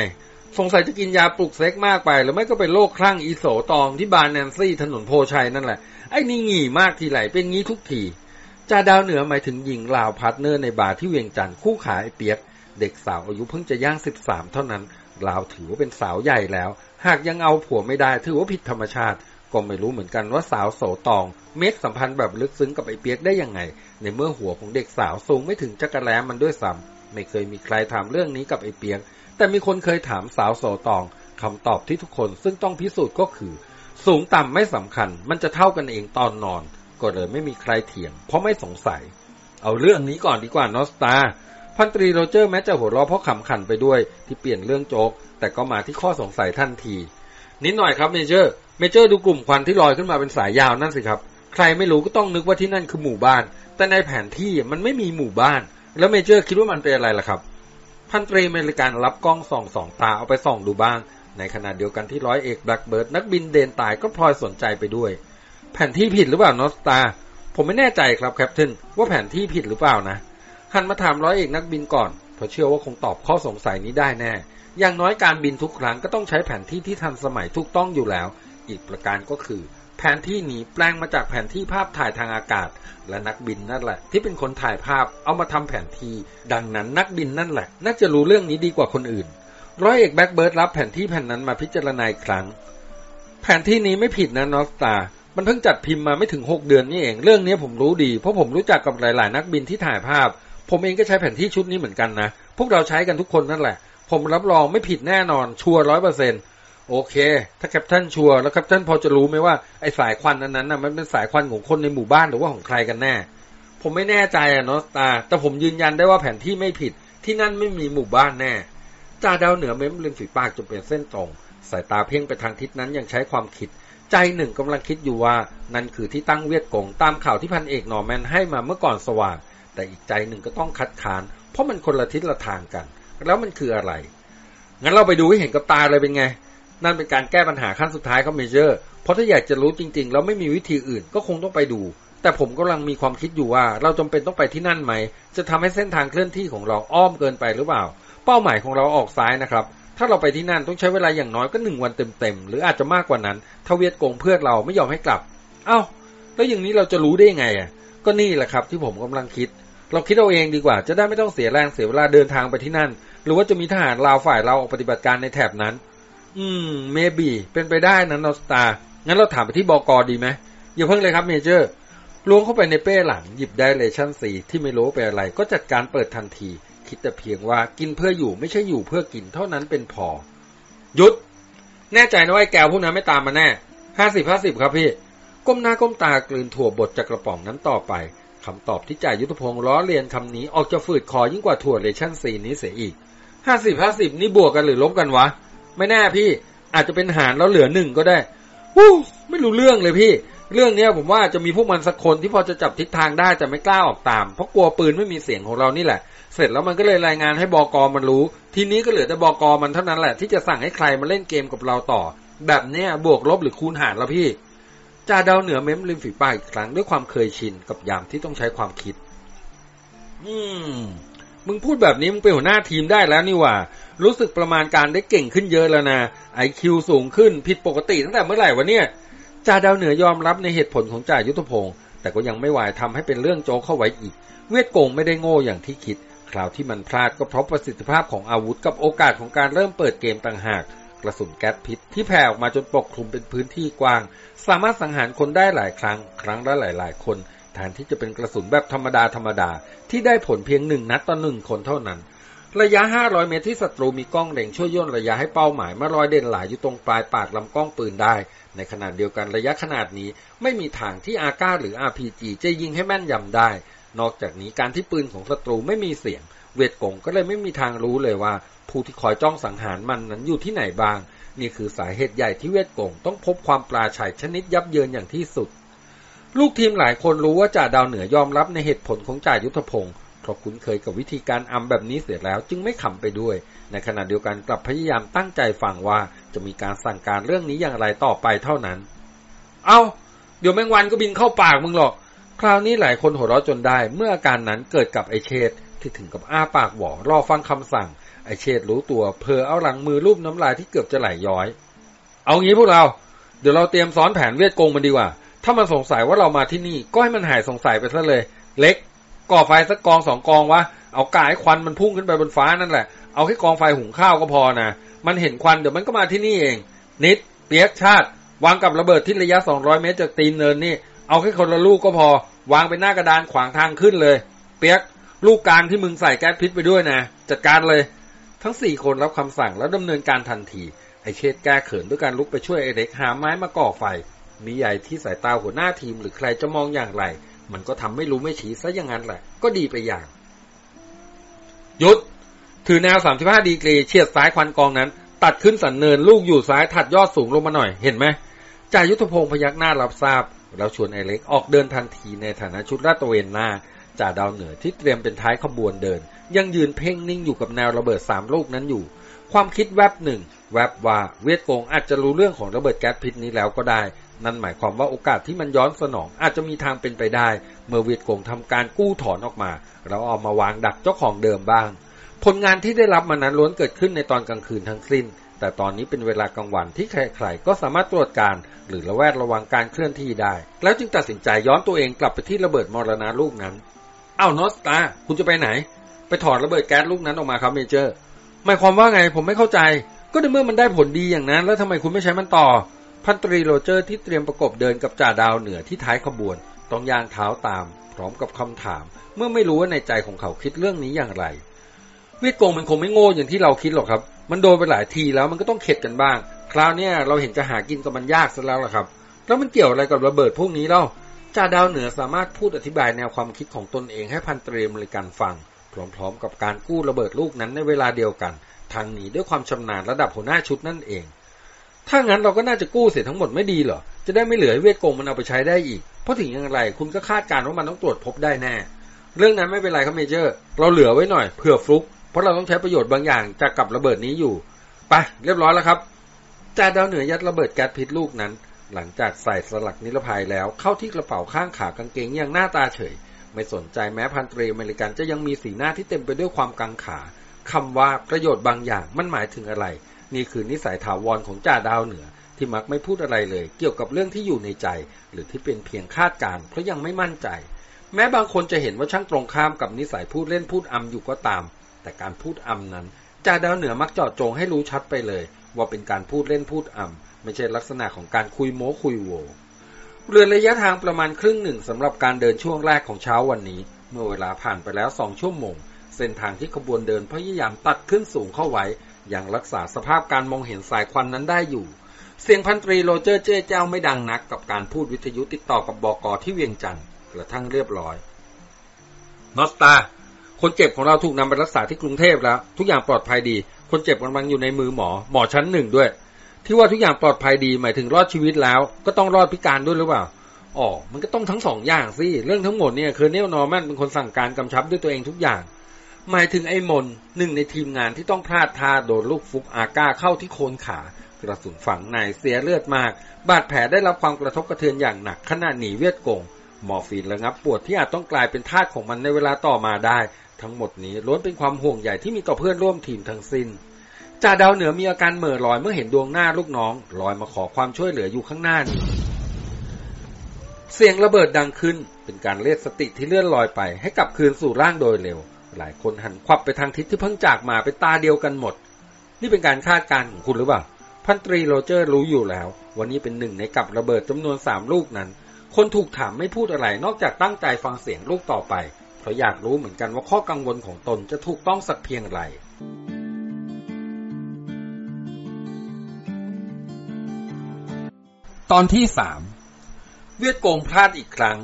สงสัยจะกินยาปลุกเซ็กซ์มากไป หรือไม่ก็เป็นโรคคลั่งอีโสตองที่บาร์แนนซี่ถนนโพชัยนั่นแหละไอ้นี่งี่มากทีไหลเป็นงี้ทุกทีจ่าดาวเหนือหมายถึงหญิงลาว partner ในบาร์ที่เวียงจันทน์คู่ขาไอ้เปียก เด็กสาวอายุเพิ่งจะย่างสิบสามเท่านั้นลาวถือว่าเป็นสาวใหญ่แล้ว หากยังเอาผัวไม่ได้ถือว่าผิดธรรมชาติ ก็ไม่รู้เหมือนกันว่าสาวโสตอง make สัมพันธ์แบบลึกซึ้งกับไอ้เปียกได้ยังไง ในเมื่อหัวของเด็กสาวสูงไม่ถึงจั๊กแร้มันด้วยซ้ำไม่เคยมีใครถามเรื่องนี้กับไอ้เปียก แต่มีคนเคยถามสาวโสตองคำตอบที่ทุกคนซึ่งต้องพิสูจน์ก็คือ สูงต่ำไม่สำคัญ มันจะเท่ากันเองตอนนอน ก็เลยไม่มีใครเถียง เพราะไม่สงสัย เอาเรื่องนี้ก่อนดีกว่านอสตาพันตรีโรเจอร์แม้จะหัวเราะเพราะขำขันไปด้วย ที่เปลี่ยนเรื่องโจ๊กแต่ก็มาที่ข้อสงสัยทันที นิดหน่อยครับ Major Major ดูกลุ่มควันที่ลอยขึ้นมาเป็นสายยาวนั่นสิครับ ใครไม่รู้ก็ต้องนึกว่าที่นั่นคือหมู่บ้าน แต่ในแผนที่มันไม่มีหมู่บ้าน แล้ว Major คิดว่ามันเป็นอะไรล่ะครับ พันตรีเมริกันรับกล้องส่องสองตาเอาไปส่องดูบ้าง ในขณะเดียวกันที่ร้อยเอกแบล็กเบิร์ดนักบินเดนตายก็พลอยสนใจไปด้วย แผนที่ผิดหรือเปล่านอสตา ผมไม่แน่ใจครับแคปเทนว่าแผนที่ผิดหรือเปล่านะ หันมาถามร้อยเอกนักบินก่อนเพราะเชื่อว่าคงตอบข้อสงสัยนี้ได้แน่ อย่างน้อยการบินทุกครั้งก็ต้องใช้แผนที่ที่ทันสมัยถูกต้องอยู่แล้ว อีกประการก็คือ แผนที่นี้แปลงมาจากแผนที่ภาพถ่ายทางอากาศ และนักบินนั่นแหละ ที่เป็นคนถ่ายภาพเอามาทำแผนที่ ดังนั้นนักบินนั่นแหละ น่าจะรู้เรื่องนี้ดีกว่าคนอื่น ร้อยเอกแบล็กเบิร์ดรับแผนที่แผ่นนั้นมาพิจารณาอีกครั้ง แผนที่นี้ไม่ผิดนะนอสตามันเพิ่งจัดพิมพ์มาไม่ถึงหกเดือนนี่เองเรื่องนี้ผมรู้ดีเพราะผมรู้จักกับหลายๆ นักบินที่ถ่ายภาพ ผมเองก็ใช้แผนที่ชุดนี้เหมือนกันนะพวกเราใช้กันทุกคนนั่นแหละ ผมรับรองไม่ผิดแน่นอนชัวร์ร้อยเปอร์เซ็นต์ โอเค ถ้าแคปทันชัวร์แล้วแคปทันพอจะรู้ไหมว่าไอ้สายควันนั้นน่ะมันเป็นสายควันของคนในหมู่บ้านหรือว่าของใครกันแน่ ผมไม่แน่ใจอะเนาะตา แต่ผมยืนยันได้ว่าแผนที่ไม่ผิด ที่นั่นไม่มีหมู่บ้านแน่จ่าดาวเหนือเม้มริมฝีปากจนเป็นเส้นตรง สายตาเพ่งไปทางทิศนั้นยังใช้ความคิด ใจหนึ่งกำลังคิดอยู่ว่า นั่นคือที่ตั้งเวียดกงตามข่าวที่พันเอกนอร์แมนให้มาเมื่อก่อนสว่าง แต่อีกใจหนึ่งก็ต้องคัดค้าน เพราะมันคนละทิศละทางกัน แล้วมันคืออะไร งั้นเราไปดูให้เห็นกับตาเลยเป็นไง นั่นเป็นการแก้ปัญหาขั้นสุดท้ายของเมเจอร์ เพราะถ้าอยากจะรู้จริงๆ แล้วไม่มีวิธีอื่นก็คงต้องไปดู แต่ผมกำลังมีความคิดอยู่ว่า เราจำเป็นต้องไปที่นั่นไหม จะทำให้เส้นทางเคลื่อนที่ของเราอ้อมเกินไปหรือเปล่า เป้าหมายของเราออกซ้ายนะครับ ถ้าเราไปที่นั่นต้องใช้เวลาอย่างน้อยก็หนึ่งวันเต็มๆ หรืออาจจะมากกว่านั้นถ้าเวียดกงเพื่อนเราไม่ยอมให้กลับ เอ้า แล้วอย่างนี้เราจะรู้ได้ยังไงอะ ก็นี่แหละครับที่ผมกำลังคิด เราคิดเอาเองดีกว่า จะได้ไม่ต้องเสียแรงเสียเวลาเดินทางไปที่นั่น หรือว่าจะมีทหารลาวฝ่ายเราออกปฏิบัติการในแถบนั้น อืม เมบีเป็นไปได้นะนอสตางั้นเราถามไปที่บอกอดีไหมอย่าเพิ่งเลยครับเมเจอร์ล้วงเข้าไปในเป้หลังหยิบไดเรชั่นสีที่ไม่รู้เป็นอะไร ก็จัดการเปิดทันที คิดแต่เพียงว่ากินเพื่ออยู่ไม่ใช่อยู่เพื่อกินเท่านั้นเป็นพอหยุด แน่ใจนะว่าไอ้แก้วพวกนั้นไม่ตามมาแน่ห้าสิบห้าสิบครับพี่ ก้มหน้าก้มตากลืนถั่วบดจากกระป๋องนั้นต่อไปคำตอบที่จ่ายยุทธพงศ์ล้อเลียนคำนี้ออกจะฝืดคอยิ่งกว่าถั่วเลชั่นสีนี้เสียอีกห้าสิบห้าสิบนี่บวกกันหรือลบกันวะ ไม่แน่พี่ อาจจะเป็นหารแล้วเหลือหนึ่งก็ได้วู้ไม่รู้เรื่องเลยพี่ เรื่องเนี้ยผมว่าจะมีพวกมันสักคนที่พอจะจับทิศทางได้แต่ไม่กล้าออกตาม เพราะกลัวปืนไม่มีเสียงของเรานี่แหละ เสร็จแล้วมันก็เลยรายงานให้บอกอมันรู้ ทีนี้ก็เหลือแต่บอกอมันเท่านั้นแหละ ที่จะสั่งให้ใครมาเล่นเกมกับเราต่อ แบบเนี้ยบวกลบหรือคูณหารแล้วพี่จ่าดาวเหนือเม้มริมฝีปากอีกครั้งด้วยความเคยชินกับยามที่ต้องใช้ความคิด อืมมึงพูดแบบนี้มึงเป็นหัวหน้าทีมได้แล้วนี่ว่า รู้สึกประมาณการได้เก่งขึ้นเยอะแล้วนะไอคิวสูงขึ้นผิดปกติตั้งแต่เมื่อไหร่วะเนี่ยจ่าดาวเหนือยอมรับในเหตุผลของจ่ายุทธพงศ์แต่ก็ยังไม่ไหวทำให้เป็นเรื่องโจกเข้าไว้อีก เวทโกงไม่ได้โง่อย่างที่คิด คราวที่มันพลาดก็เพราะประสิทธิภาพของอาวุธกับโอกาสของการเริ่มเปิดเกมต่างหากกระสุนแก๊สพิษที่แผ่ออกมาจนปกคลุมเป็นพื้นที่กว้าง สามารถสังหารคนได้หลายครั้ง ครั้งละหลาย ๆ คนแทนที่จะเป็นกระสุนแบบธรรมดาธรรมดาที่ได้ผลเพียงหนึ่งนัดต่อหนึ่งคนเท่านั้น ระยะ 500 เมตรที่ศัตรูมีกล้องเล็งช่วยย่นระยะให้เป้าหมายมารอยเด่นหลายอยู่ตรงปลายปากลำกล้องปืนได้ ในขณะเดียวกันระยะขนาดนี้ไม่มีทางที่อาก้าหรือ RPG จะยิงให้แม่นยำได้ นอกจากนี้การที่ปืนของศัตรูไม่มีเสียง เวทกงก็เลยไม่มีทางรู้เลยว่า ผู้ที่คอยจ้องสังหารมันนั้นอยู่ที่ไหนบ้าง นี่คือสาเหตุใหญ่ที่เวทกงต้องพบความปราชัยชนิดยับเยินอย่างที่สุด ลูกทีมหลายคนรู้ว่าจ่าดาวเหนือยอมรับในเหตุผลของจ่ายุทธพงศ์ เพราะคุ้นเคยกับวิธีการอำแบบนี้เสียแล้ว จึงไม่ขำไปด้วย ในขณะเดียวกันกลับพยายามตั้งใจฟังว่าจะมีการสั่งการเรื่องนี้อย่างไรต่อไปเท่านั้น เอาเดี๋ยวแมงวันก็บินเข้าปากมึงหรอก คราวนี้หลายคนหัวเราะจนได้ เมื่ออาการนั้นเกิดกับไอเชษที่ถึงกับอ้าปากหวอรอฟังคำสั่ง ไอเชษรู้ตัวเพอเอาหลังมือรูปน้ำลายที่เกือบจะไหลย้อย เอางี้พวกเรา เดี๋ยวเราเตรียมซ้อนแผนเวทโกงมันดีกว่า ถ้ามันสงสัยว่าเรามาที่นี่ก็ให้มันหายสงสัยไปซะเลย เล็ก ก่อไฟสักกองสองกองวะเอากายควันมันพุ่งขึ้นไปบนฟ้านั่นแหละ เอาแค่กองไฟหุงข้าวก็พอนะมันเห็นควันเดี๋ยวมันก็มาที่นี่เอง นิดเปียกชาติ วางกับระเบิดที่ระยะ200เมตรจากตีนเนินนี่ เอาแค่คนละลูกก็พอ วางเป็นหน้ากระดานขวางทางขึ้นเลย เปียกลูกกลางที่มึงใส่แก๊สพิษไปด้วยนะจัดการเลย ทั้งสี่คนรับคำสั่งแล้วดำเนินการทันทีไอเชษแก้เขินด้วยการลุกไปช่วยไอเด็กหาไม้มาก่อไฟ มีใหญ่ที่สายตาหัวหน้าทีมหรือใครจะมองอย่างไร มันก็ทำไม่รู้ไม่ชี้ซะอย่างนั้นแหละ ก็ดีไปอย่าง ยุดถือแนว 35 ดีกรีเฉียดซ้ายควันกองนั้น ตัดขึ้นสันเนินลูกอยู่ซ้ายถัดยอดสูงลงมาหน่อยเห็นไหมจ่ายุทธพงศ์พยักหน้ารับทราบแล้วชวนไอเล็กออกเดินทันทีในฐานะชุดลาตระเวนหน้าจ่าดาวเหนือที่เตรียมเป็นท้ายขบวนเดิน ยังยืนเพ่งนิ่งอยู่กับแนวระเบิดสามลูกนั้นอยู่ ความคิดแวบหนึ่งแวบว่าเวียดกงอาจจะรู้เรื่องของระเบิดแก๊สพิษนี้แล้วก็ได้ นั่นหมายความว่าโอกาสที่มันย้อนสนองอาจจะมีทางเป็นไปได้ เมื่อเวียดกงทำการกู้ถอนออกมาแล้วเอามาวางดักเจ้าของเดิมบ้าง ผลงานที่ได้รับมานั้นล้วนเกิดขึ้นในตอนกลางคืนทั้งสิ้น แต่ตอนนี้เป็นเวลากลางวันที่ใครๆก็สามารถตรวจการณ์ หรือระแวดระวังการเคลื่อนที่ได้ แล้วจึงตัดสินใจย้อนตัวเองกลับไปที่ระเบิดมรณะลูกนั้นอ้าวนอสตาคุณจะไปไหน ไปถอดระเบิดแก๊สลูกนั้นออกมาครับ Major หมายความว่าไงผมไม่เข้าใจ ก็ในเมื่อมันได้ผลดีอย่างนั้น แล้วทำไมคุณไม่ใช้มันต่อ พันตรีโรเจอร์ที่เตรียมประกบเดินกับจ่าดาวเหนือที่ท้ายขบวน ต้องย่างเท้าตาม พร้อมกับคำถาม เมื่อไม่รู้ว่าในใจของเขาคิดเรื่องนี้อย่างไรเวียดกงมันคงไม่โง่อย่างที่เราคิดหรอกครับ มันโดนไปหลายทีแล้วมันก็ต้องเข็ดกันบ้าง คราวนี้เราเห็นจะหากินกับมันยากซะแล้วล่ะครับ แล้วมันเกี่ยวอะไรกับระเบิดพวกนี้เล่าจ่าดาวเหนือสามารถพูดอธิบายแนวความคิดของตนเองให้พันตรีมริกันฟัง พร้อมๆ กับการกู้ระเบิดลูกนั้นในเวลาเดียวกัน ทางนี้ด้วยความชำนาญระดับหัวหน้าชุดนั่นเอง ถ้างั้นเราก็น่าจะกู้เสร็จทั้งหมดไม่ดีเหรอ จะได้ไม่เหลือเวทโกงมันเอาไปใช้ได้อีก เพราะถึงอย่างไรคุณก็คาดการณ์ว่ามันต้องตรวจพบได้แน่ เรื่องนั้นไม่เป็นไรครับเมเจอร์ เราเหลือไว้หน่อยเผื่อฟลุก เพราะเราต้องใช้ประโยชน์บางอย่างจากกับระเบิดนี้อยู่ ไปเรียบร้อยแล้วครับจ่าดาวเหนือยัดระเบิดแก๊สพิษลูกนั้น หลังจากใส่สลักนิรภัยแล้วเข้าที่กระเป๋าข้างขากางเกงอย่างหน้าตาเฉย ไม่สนใจแม้พันตรีอเมริกันจะยังมีสีหน้าที่เต็มไปด้วยความกังขาคำว่าประโยชน์บางอย่างมันหมายถึงอะไร นี่คือนิสัยถาวรของจ่าดาวเหนือ ที่มักไม่พูดอะไรเลย เกี่ยวกับเรื่องที่อยู่ในใจ หรือที่เป็นเพียงคาดการ์เพราะยังไม่มั่นใจ แม้บางคนจะเห็นว่าช่างตรงข้ามกับนิสัยพูดเล่นพูดอำอยู่ก็ตาม แต่การพูดอำนั้นจ่าดาวเหนือมักเจาะจงให้รู้ชัดไปเลย ว่าเป็นการพูดเล่นพูดอำไม่ใช่ลักษณะของการคุยโม้คุยโวเรือระยะทางประมาณครึ่งหนึ่งสำหรับการเดินช่วงแรกของเช้าวันนี้ เมื่อเวลาผ่านไปแล้วสองชั่วโมง เส้นทางที่ขบวนเดินพยายามตัดขึ้นสูงเข้าไว้ ยังรักษาสภาพการมองเห็นสายควันนั้นได้อยู่ เสียงพันตรีโรเจอร์เจ้เจ้าไม่ดังนักกับการพูดวิทยุติดต่อกับบอกอที่เวียงจันทร์กระทั่งเรียบร้อย นอสตา คนเจ็บของเราถูกนำไปรักษาที่กรุงเทพแล้ว ทุกอย่างปลอดภัยดี คนเจ็บกำลังอยู่ในมือหมอ หมอชั้นหนึ่งด้วย ที่ว่าทุกอย่างปลอดภัยดีหมายถึงรอดชีวิตแล้ว ก็ต้องรอดพิการด้วยหรือเปล่าอ๋อมันก็ต้องทั้งสองอย่างสิ เรื่องทั้งหมดเนี่ยคือเนลนอร์แมนเป็นคนสั่งการกำชับด้วยตัวเองทุกอย่าง หมายถึงไอ้มนหนึ่งในทีมงานที่ต้องพลาดท่าโดนลูกฟลุกอาก้าเข้าที่โคนขากระสุนฝังในเสียเลือดมาก บาดแผลได้รับความกระทบกระเทือนอย่างหนักขณะหนีเวียดกงมอร์ฟีนระงับปวดที่อาจต้องกลายเป็นทาสของมันในเวลาต่อมาได้ ทั้งหมดนี้ล้วนเป็นความห่วงใหญ่ที่มีต่อเพื่อนร่วมทีมทั้งสิ้นจ่าดาวเหนือมีอาการเหม่อลอยเมื่อเห็นดวงหน้าลูกน้องลอยมาขอความช่วยเหลืออยู่ข้างหน้านี้เสียงระเบิดดังขึ้น เป็นการเรียกสติที่เลื่อนลอยไปให้กลับคืนสู่ร่างโดยเร็ว หลายคนหันควับไปทางทิศที่เพิ่งจากมาเป็นตาเดียวกันหมด นี่เป็นการคาดการณ์ของคุณหรือเปล่า พันตรีโรเจอร์รู้อยู่แล้ว วันนี้เป็นหนึ่งในกับระเบิดจำนวนสามลูกนั้น คนถูกถามไม่พูดอะไรนอกจากตั้งใจฟังเสียงลูกต่อไป เพราะอยากรู้เหมือนกันว่าข้อกังวลของตนจะถูกต้องสักเพียงไรตอนที่สามเวียดโกงพลาดอีกครั้ง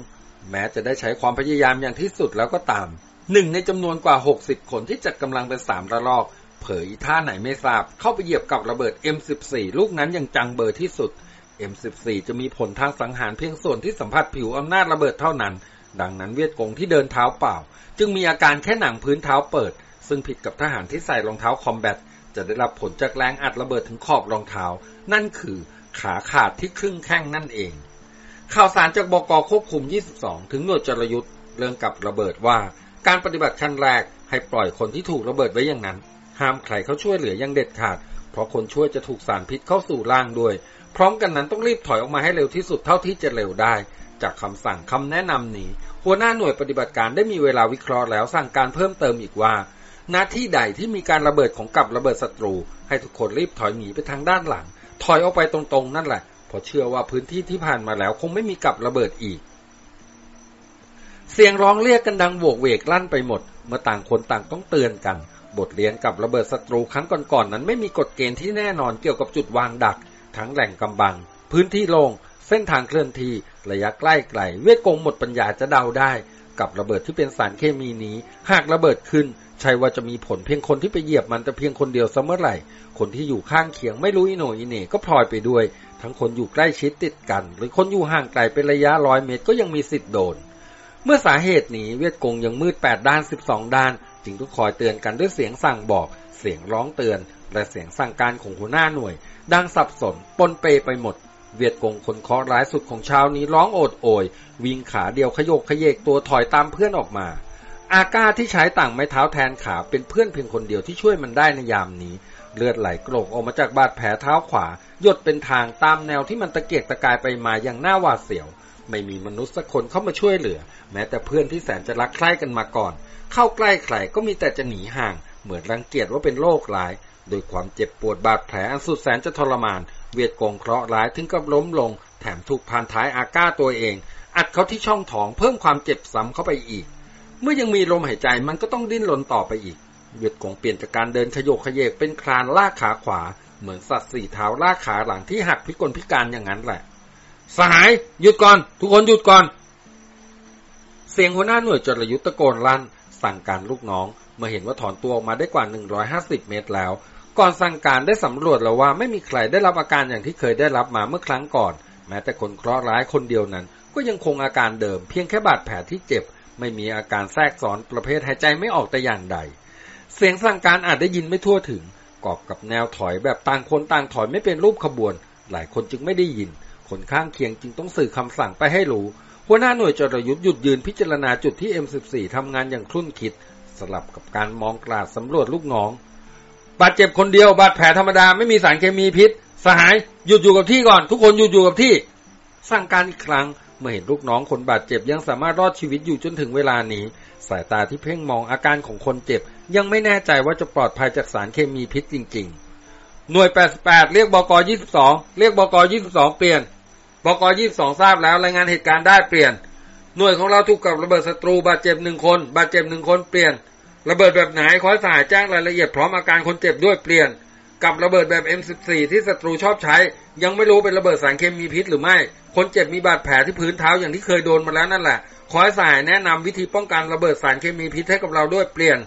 แม้จะได้ใช้ความพยายามอย่างที่สุดแล้วก็ตาม หนึ่งในจำนวนกว่า 60 คนที่จัดกำลังเป็นสามระลอก เผยท่าไหนไม่ทราบ เข้าไปเหยียบกับระเบิด M14 ลูกนั้นยังจังเบอร์ที่สุด M14 จะมีผลทางสังหารเพียงส่วนที่สัมผัสผิวอำนาจระเบิดเท่านั้น ดังนั้นเวียดกงที่เดินเท้าเปล่า จึงมีอาการแค่หนังพื้นเท้าเปิด ซึ่งผิดกับทหารที่ใส่รองเท้าคอมแบทจะได้รับผลจากแรงอัดระเบิดถึงขอบรองเท้า นั่นคือขาขาดที่ครึ่งแข้งนั่นเอง ข่าวสารจากบกควบคุม 22 ถึงหน่วยจรยุทธ์เรื่องกับระเบิดว่า การปฏิบัติขั้นแรกให้ปล่อยคนที่ถูกระเบิดไว้อย่างนั้น ห้ามใครเขาช่วยเหลือยังเด็ดขาด เพราะคนช่วยจะถูกสารพิษเข้าสู่ร่างด้วย พร้อมกันนั้นต้องรีบถอยออกมาให้เร็วที่สุดเท่าที่จะเร็วได้ จากคำสั่งคำแนะนำนี้ หัวหน้าหน่วยปฏิบัติการได้มีเวลาวิเคราะห์แล้วสั่งการเพิ่มเติมอีกว่า หน้าที่ใดที่มีการระเบิดของกับระเบิดศัตรู ให้ทุกคนรีบถอยหนีไปทางด้านหลัง ถอยออกไปตรงๆ นั่นแหละเพราะเชื่อว่าพื้นที่ที่ผ่านมาแล้วคงไม่มีกับระเบิดอีก เสียงร้องเรียกกันดังโวกเวกลั่นไปหมด เมื่อต่างคนต่างต้องเตือนกัน บทเรียนกับระเบิดศัตรูครั้งก่อนๆนั้นไม่มีกฎเกณฑ์ที่แน่นอนเกี่ยวกับจุดวางดัก ทั้งแหล่งกำบัง พื้นที่โลง่งเส้นทางเคลื่อนที่ระยะใกล้ไกลเวทกงหมดปัญญาจะเดาได้ กับระเบิดที่เป็นสารเคมีนี้ หากระเบิดขึ้นใช่ว่าจะมีผลเพียงคนที่ไปเหยียบมันแต่เพียงคนเดียวเสมอไหร่ คนที่อยู่ข้างเคียงไม่รู้อีโหนอีเหน่ก็พลอยไปด้วย ทั้งคนอยู่ใกล้ชิดติดกัน หรือคนอยู่ห่างไกลเป็นระยะร้อยเมตรก็ยังมีสิทธิ์โดน เมื่อสาเหตุนี้เวียดกงยังมืดแปดด้านสิบสองด้าน จึงต้องคอยเตือนกันด้วยเสียงสั่งบอก เสียงร้องเตือน และเสียงสั่งการของหัวหน้าหน่วย ดังสับสนปนเปไปหมด เวียดกงคนเคาะร้ายสุดของเช้านี้ร้องโอดโอย วิ่งขาเดียวขยกขยเยกตัวถอยตามเพื่อนออกมา อาก้าที่ใช้ต่างไม้เท้าแทนขาเป็นเพื่อนเพียงคนเดียวที่ช่วยมันได้ในยามนี้ เลือดไหลโกรกออกมาจากบาดแผลเท้าขวาหยดเป็นทางตามแนวที่มันตะเกียกตะกายไปมาอย่างน่าหวาดเสียว ไม่มีมนุษย์สักคนเข้ามาช่วยเหลือ แม้แต่เพื่อนที่แสนจะรักใคร่กันมาก่อน เข้าใกล้ใครก็มีแต่จะหนีห่าง เหมือนรังเกียจว่าเป็นโรคร้าย โดยความเจ็บปวดบาดแผลอันสุดแสนจะทรมาน เวียดกงเคราะห์ร้ายถึงกับล้มลง แถมถูกพานท้ายอาก้าตัวเอง อัดเขาที่ช่องท้องเพิ่มความเจ็บซ้ำเข้าไปอีก เมื่อยังมีลมหายใจมันก็ต้องดิ้นรนต่อไปอีก เวียดกงเปลี่ยนจากการเดินขยโยกขยเยกเป็นคลานลากขาขวา เหมือนสัตว์สี่เท้าลากขาหลังที่หักพิกลพิการอย่างนั้นแหละ สหายหยุดก่อน ทุกคนหยุดก่อน เสียงหัวหน้าหน่วยจรยุทธ์ตะโกนลั่น สั่งการลูกน้อง เมื่อเห็นว่าถอนตัวออกมาได้กว่า 150 เมตรแล้ว ก่อนสั่งการได้สำรวจแล้วว่าไม่มีใครได้รับอาการอย่างที่เคยได้รับมาเมื่อครั้งก่อน แม้แต่คนเคราะห์ร้ายคนเดียวนั้น ก็ยังคงอาการเดิม เพียงแค่บาดแผลที่เจ็บ ไม่มีอาการแทรกซ้อนประเภทหายใจไม่ออกแต่อย่างใด เสียงสั่งการอาจได้ยินไม่ทั่วถึงกอบกับแนวถอยแบบต่างคนต่างถอยไม่เป็นรูปขบวน หลายคนจึงไม่ได้ยิน คนข้างเคียงจึงต้องสื่อคำสั่งไปให้รู้ หัวหน้าหน่วยจรยุทธ์หยุดยืนพิจารณาจุดที่ M14 ทำงานอย่างคลุ่นคิด สลับกับการมองกลาดสำรวจลูกน้อง บาดเจ็บคนเดียวบาดแผลธรรมดาไม่มีสารเคมีพิษ สหายหยุดอยู่กับที่ก่อน ทุกคนหยุดอยู่กับที่ สั่งการอีกครั้งเมื่อเห็นลูกน้องคนบาดเจ็บยังสามารถรอดชีวิตอยู่จนถึงเวลานี้ สายตาที่เพ่งมองอาการของคนเจ็บ ยังไม่แน่ใจว่าจะปลอดภัยจากสารเคมีพิษจริง ๆ หน่วย 88 เรียกบก22 เรียกบก22 เปลี่ยน บก22ทราบแล้วรายงานเหตุการณ์ได้เปลี่ยน หน่วยของเราถูกกับระเบิดศัตรูบาดเจ็บหนึ่งคน บาดเจ็บหนึ่งคนเปลี่ยน ระเบิดแบบไหนขอสายแจ้งรายละเอียดพร้อมอาการคนเจ็บด้วยเปลี่ยน กับระเบิดแบบ M14 ที่ศัตรูชอบใช้ ยังไม่รู้เป็นระเบิดสารเคมีพิษหรือไม่ คนเจ็บมีบาดแผลที่พื้นเท้าอย่างที่เคยโดนมาแล้วนั่นแหละขอสายแนะนำวิธีป้องกันระเบิดสารเคมีพิษให้กับเราด้วยเปลี่ยน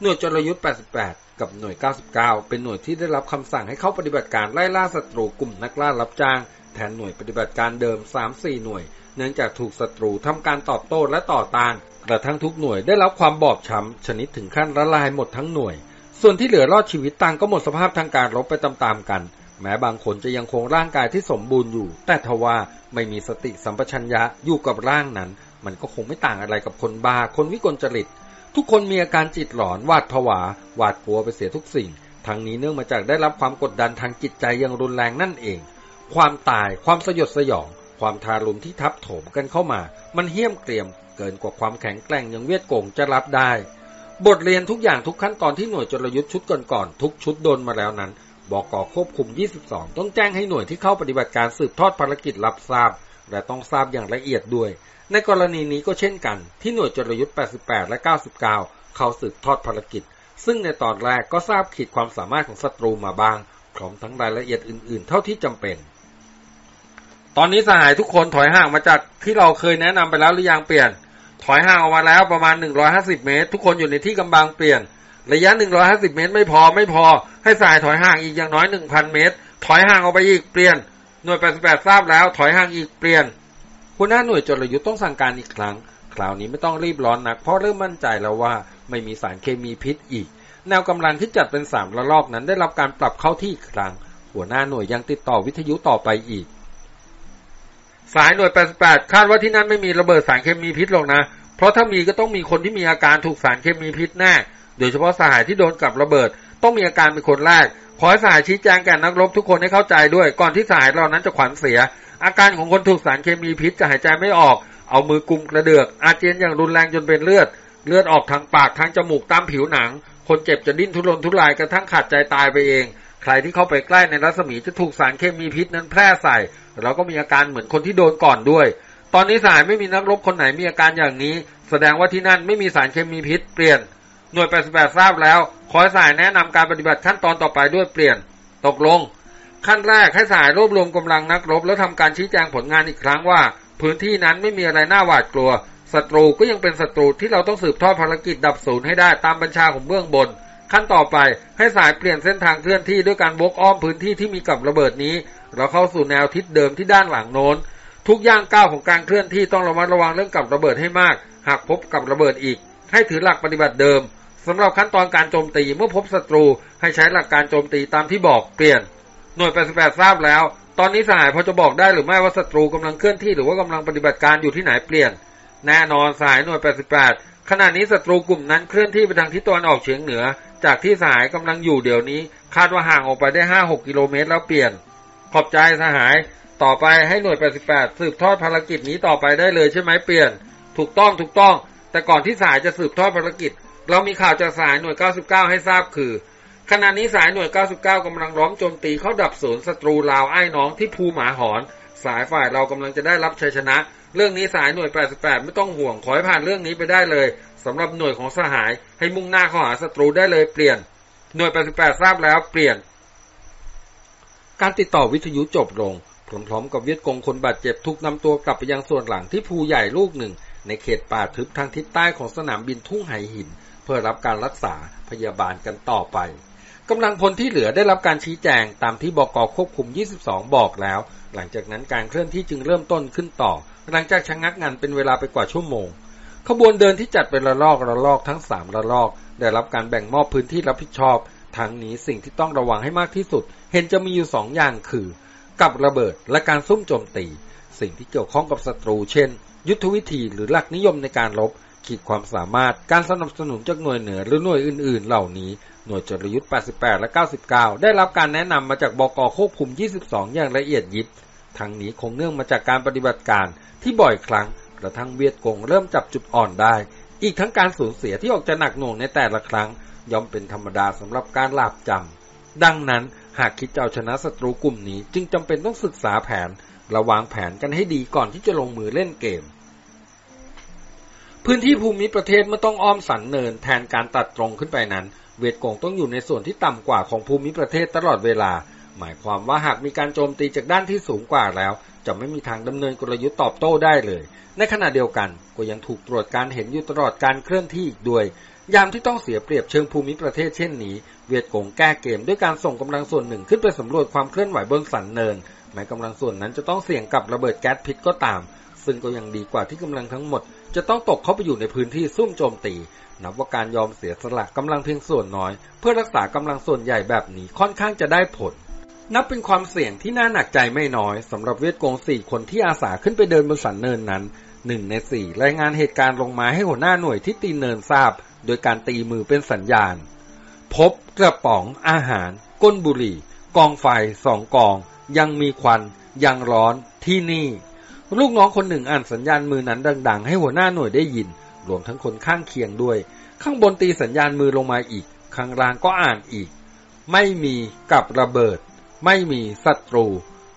หน่วยจรยุทธ์ 88กับหน่วย 99 เป็นหน่วยที่ได้รับคำสั่งให้เข้าปฏิบัติการไล่ล่าศัตรูกลุ่มนักล่ารับจ้าง ทนหน่วยปฏิบัติการเดิม 3-4 หน่วย เนื่องจากถูกศัตรูทำการตอบโต้และต่อต้าน กระทั่งทุกหน่วยได้รับความบอบช้ำชนิดถึงขั้นละลายหมดทั้งหน่วย ส่วนที่เหลือรอดชีวิตต่างก็หมดสภาพทางการรบไปตามๆกัน แม้บางคนจะยังคงร่างกายที่สมบูรณ์อยู่ แต่ทว่าไม่มีสติสัมปชัญญะอยู่กับร่างนั้น มันก็คงไม่ต่างอะไรกับคนบ้าคนวิกลจริต ทุกคนมีอาการจิตหลอนวาดผวาหวาดกลัวไปเสียทุกสิ่งทั้งนี้เนื่องมาจากได้รับความกดดันทางจิตใจอย่างรุนแรงนั่นเอง ความตายความสยดสยอง ความทารุณที่ทับถมกันเข้ามา มันเหี้ยมเกรียมเกินกว่าความแข็งแกร่งอย่างเวียดโกงจะรับได้ บทเรียนทุกอย่างทุกขั้นตอนที่หน่วยจรยุทธ์ชุดก่อนๆทุกชุดโดนมาแล้วนั้นบอกกอควบคุม 22 ต้องแจ้งให้หน่วยที่เข้าปฏิบัติการสืบทอดภารกิจรับทราบ และต้องทราบอย่างละเอียดด้วย ในกรณีนี้ก็เช่นกัน ที่หน่วยจรยุทธ์ 88 และ 99 เข้าสืบทอดภารกิจ ซึ่งในตอนแรกก็ทราบขีดความสามารถของศัตรูมาบ้างพร้อมทั้งรายละเอียดอื่น ๆ เท่าที่จำเป็น ตอนนี้สหายทุกคนถอยห่างมาจากที่เราเคยแนะนำไปแล้วหรือยังเปลี่ยน ถอยห่างออกมาแล้วประมาณ 150 เมตร ทุกคนอยู่ในที่กำบังเปลี่ยน ระยะ 150 เมตร ไม่พอไม่พอ ให้สายถอยห่างอีกอย่างน้อย 1,000 เมตร ถอยห่างออกไปอีกเปลี่ยน หน่วย 88 ทราบแล้ว ถอยห่างอีกเปลี่ยนหัวหน้าหน่วยจรยุทธ์ต้องสั่งการอีกครั้ง คราวนี้ไม่ต้องรีบร้อนนัก เพราะเริ่มมั่นใจแล้วว่าไม่มีสารเคมีพิษอีก แนวกำลังที่จัดเป็นสามระลอกนั้นได้รับการปรับเข้าที่อีกครั้ง หัวหน้าหน่วยยังติดต่อวิทยุต่อไปอีก สายหน่วย 88 คาดว่าที่นั่นไม่มีระเบิดสารเคมีพิษหรอกนะ เพราะถ้ามีก็ต้องมีคนที่มีอาการถูกสารเคมีพิษแน่ โดยเฉพาะสหายที่โดนกับระเบิด ต้องมีอาการเป็นคนแรก ขอให้สหายชี้แจงแก่นักรบทุกคนให้เข้าใจด้วย ก่อนที่สหายเรานั้นจะขวัญเสีย อาการของคนถูกสารเคมีพิษจะหายใจไม่ออก เอามือกุมกระเดือก อาเจียนอย่างรุนแรงจนเป็นเลือด เลือดออกทางปากทางจมูกตามผิวหนัง คนเจ็บจะดิ้นทุรนทุรายกระทั่งขาดใจตายไปเอง ใครที่เข้าไปใกล้ในรัศมีจะถูกสารเคมีพิษนั้นแพร่ใส่ เราก็มีอาการเหมือนคนที่โดนก่อนด้วย ตอนนี้สายไม่มีนักรบคนไหนมีอาการอย่างนี้ แสดงว่าที่นั่นไม่มีสารเคมีพิษเปลี่ยน หน่วย 88 ทราบแล้ว ขอสายแนะนำการปฏิบัติขั้นตอนต่อไปด้วยเปลี่ยน ตกลง ขั้นแรกให้สายรวบรวมกำลังนักรบ แล้วทำการชี้แจงผลงานอีกครั้งว่า พื้นที่นั้นไม่มีอะไรน่าหวาดกลัวศัตรูก็ยังเป็นศัตรูที่เราต้องสืบทอดภารกิจดับศูนย์ให้ได้ตามบัญชาของเบื้องบน ขั้นต่อไปให้สายเปลี่ยนเส้นทางเคลื่อนที่ด้วยการวกอ้อมพื้นที่ที่มีกับระเบิดนี้ เราเข้าสู่แนวทิศเดิมที่ด้านหลังโน้น ทุกย่างก้าวของการเคลื่อนที่ต้องระมัดระวังเรื่องกับระเบิดให้มาก หากพบกับระเบิดอีก ให้ถือหลักปฏิบัติเดิมสำหรับขั้นตอนการโจมตีเมื่อพบศัตรู ให้ใช้หลักการโจมตีตามที่บอกเปลี่ยน หน่วย88ทราบแล้ว ตอนนี้สหายพอจะบอกได้หรือไม่ว่าศัตรูกำลังเคลื่อนที่หรือว่ากำลังปฏิบัติการอยู่ที่ไหนเปลี่ยน แน่นอนสายหน่วย88ขณะนี้ศัตรูกลุ่มนั้นเคลื่อนที่ไปทางทิศตะวันออกเฉียงเหนือ จากที่สหายกำลังอยู่เดี๋ยวนี้ คาดว่าห่างออกไปได้5-6กิโลเมตรแล้วเปลี่ยน ขอบใจสหาย ต่อไปให้หน่วย 88 สืบทอดภารกิจนี้ต่อไปได้เลยใช่ไหมเปลี่ยน ถูกต้องถูกต้อง แต่ก่อนที่สายจะสืบทอดภารกิจ เรามีข่าวจากสายหน่วย 99 ให้ทราบคือขณะนี้สายหน่วย 99กำลังล้อมโจมตีเข้าดับศูนย์ศัตรูลาวไอ้น้องที่ภูหมาหอน สายฝ่ายเรากำลังจะได้รับชัยชนะเรื่องนี้สายหน่วย 88 ไม่ต้องห่วง ขอให้ผ่านเรื่องนี้ไปได้เลยสำหรับหน่วยของสหาย ให้มุ่งหน้าเข้าหาศัตรูได้เลยเปลี่ยน หน่วย 88 ทราบแล้วเปลี่ยน การติดต่อวิทยุจบลง พร้อมๆ กับเวียดกงคนบาดเจ็บถูกนำตัวกลับไปยังส่วนหลังที่ภูใหญ่ลูกหนึ่ง ในเขตป่าทึบทางทิศใต้ของสนามบินทุ่งไหหิน เพื่อรับการรักษาพยาบาลกันต่อไปกำลังพลที่เหลือได้รับการชี้แจงตามที่บกควบคุม 22 บอกแล้ว หลังจากนั้นการเคลื่อนที่จึงเริ่มต้นขึ้นต่อ หลังจากชะงักงานเป็นเวลาไปกว่าชั่วโมง ขบวนเดินที่จัดเป็นระลอกระลอกทั้ง3ระลอก ได้รับการแบ่งมอบพื้นที่รับผิดชอบทั้งนี้สิ่งที่ต้องระวังให้มากที่สุด เห็นจะมีอยู่2อย่างคือ กับระเบิดและการซุ่มโจมตี สิ่งที่เกี่ยวข้องกับศัตรู เช่น ยุทธวิธีหรือหลักนิยมในการรบขีดความสามารถการสนับสนุนจากหน่วยเหนือหรือหน่วยอื่น ๆ เหล่านี้ หน่วยจรยุทธ์ 88 และ 99 ได้รับการแนะนำมาจากบกควบคุม 22 อย่างละเอียดยิบ ทั้งนี้คงเนื่องมาจากการปฏิบัติการที่บ่อยครั้งกระทั่งเวียดกงเริ่มจับจุดอ่อนได้ อีกทั้งการสูญเสียที่ออกจะหนักหน่วงในแต่ละครั้ง ย่อมเป็นธรรมดาสำหรับการลาบจำดังนั้นหากคิดจะเอาชนะศัตรูกลุ่มนี้ จึงจำเป็นต้องศึกษาแผนระวางแผนกันให้ดีก่อนที่จะลงมือเล่นเกม พื้นที่ภูมิประเทศเมื่อต้องอ้อมสันเนินแทนการตัดตรงขึ้นไปนั้น เวียดกงต้องอยู่ในส่วนที่ต่ำกว่าของภูมิประเทศตลอดเวลา หมายความว่าหากมีการโจมตีจากด้านที่สูงกว่าแล้ว จะไม่มีทางดำเนินกลยุทธ์ตอบโต้ได้เลย ในขณะเดียวกันก็ยังถูกตรวจการเห็นอยู่ตลอดการเคลื่อนที่อีกด้วย ยามที่ต้องเสียเปรียบเชิงภูมิประเทศเช่นนี้ เวียดกงแก้เกมด้วยการส่งกำลังส่วนหนึ่งขึ้นไปสำรวจความเคลื่อนไหวบนสันเนินแม้กำลังส่วนนั้นจะต้องเสี่ยงกับระเบิดแก๊สพิษก็ตาม ซึ่งก็ยังดีกว่าที่กำลังทั้งหมด จะต้องตกเข้าไปอยู่ในพื้นที่ซุ่มโจมตีนับว่าการยอมเสียสละกำลังเพียงส่วนน้อย เพื่อรักษากำลังส่วนใหญ่แบบนี้ค่อนข้างจะได้ผล นับเป็นความเสี่ยงที่น่าหนักใจไม่น้อยสำหรับเวียดกงสี่คนที่อาสาขึ้นไปเดินบนสันเนินนั้นหนึ่งในสี่รายงานเหตุการณ์ลงมาให้หัวหน้าหน่วยที่ตีเนินทราบ โดยการตีมือเป็นสัญญาณ พบกระป๋องอาหาร ก้นบุหรี่ กองไฟสองกอง ยังมีควัน ยังร้อนที่นี่ ลูกน้องคนหนึ่งอ่านสัญญาณมือนั้นดัง ๆ ให้หัวหน้าหน่วยได้ยิน รวมทั้งคนข้างเคียงด้วย ข้างบนตีสัญญาณมือลงมาอีก ข้างล่างก็อ่านอีก ไม่มีกับระเบิด ไม่มีศัตรู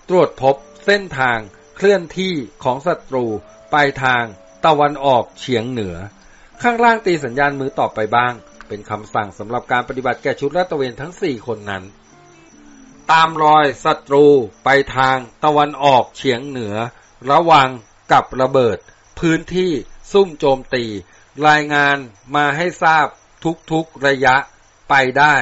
ตรวจพบเส้นทางเคลื่อนที่ของศัตรูไปทางตะวันออกเฉียงเหนือ ข้างล่างตีสัญญาณมือต่อไปบ้าง เป็นคำสั่งสำหรับการปฏิบัติแก่ชุดลาดตเวนทั้งสี่คนนั้น ตามรอยศัตรูไปทางตะวันออกเฉียงเหนือ ระวังกับระเบิด พื้นที่ซุ่มโจมตี รายงานมาให้ทราบทุกๆระยะไปได้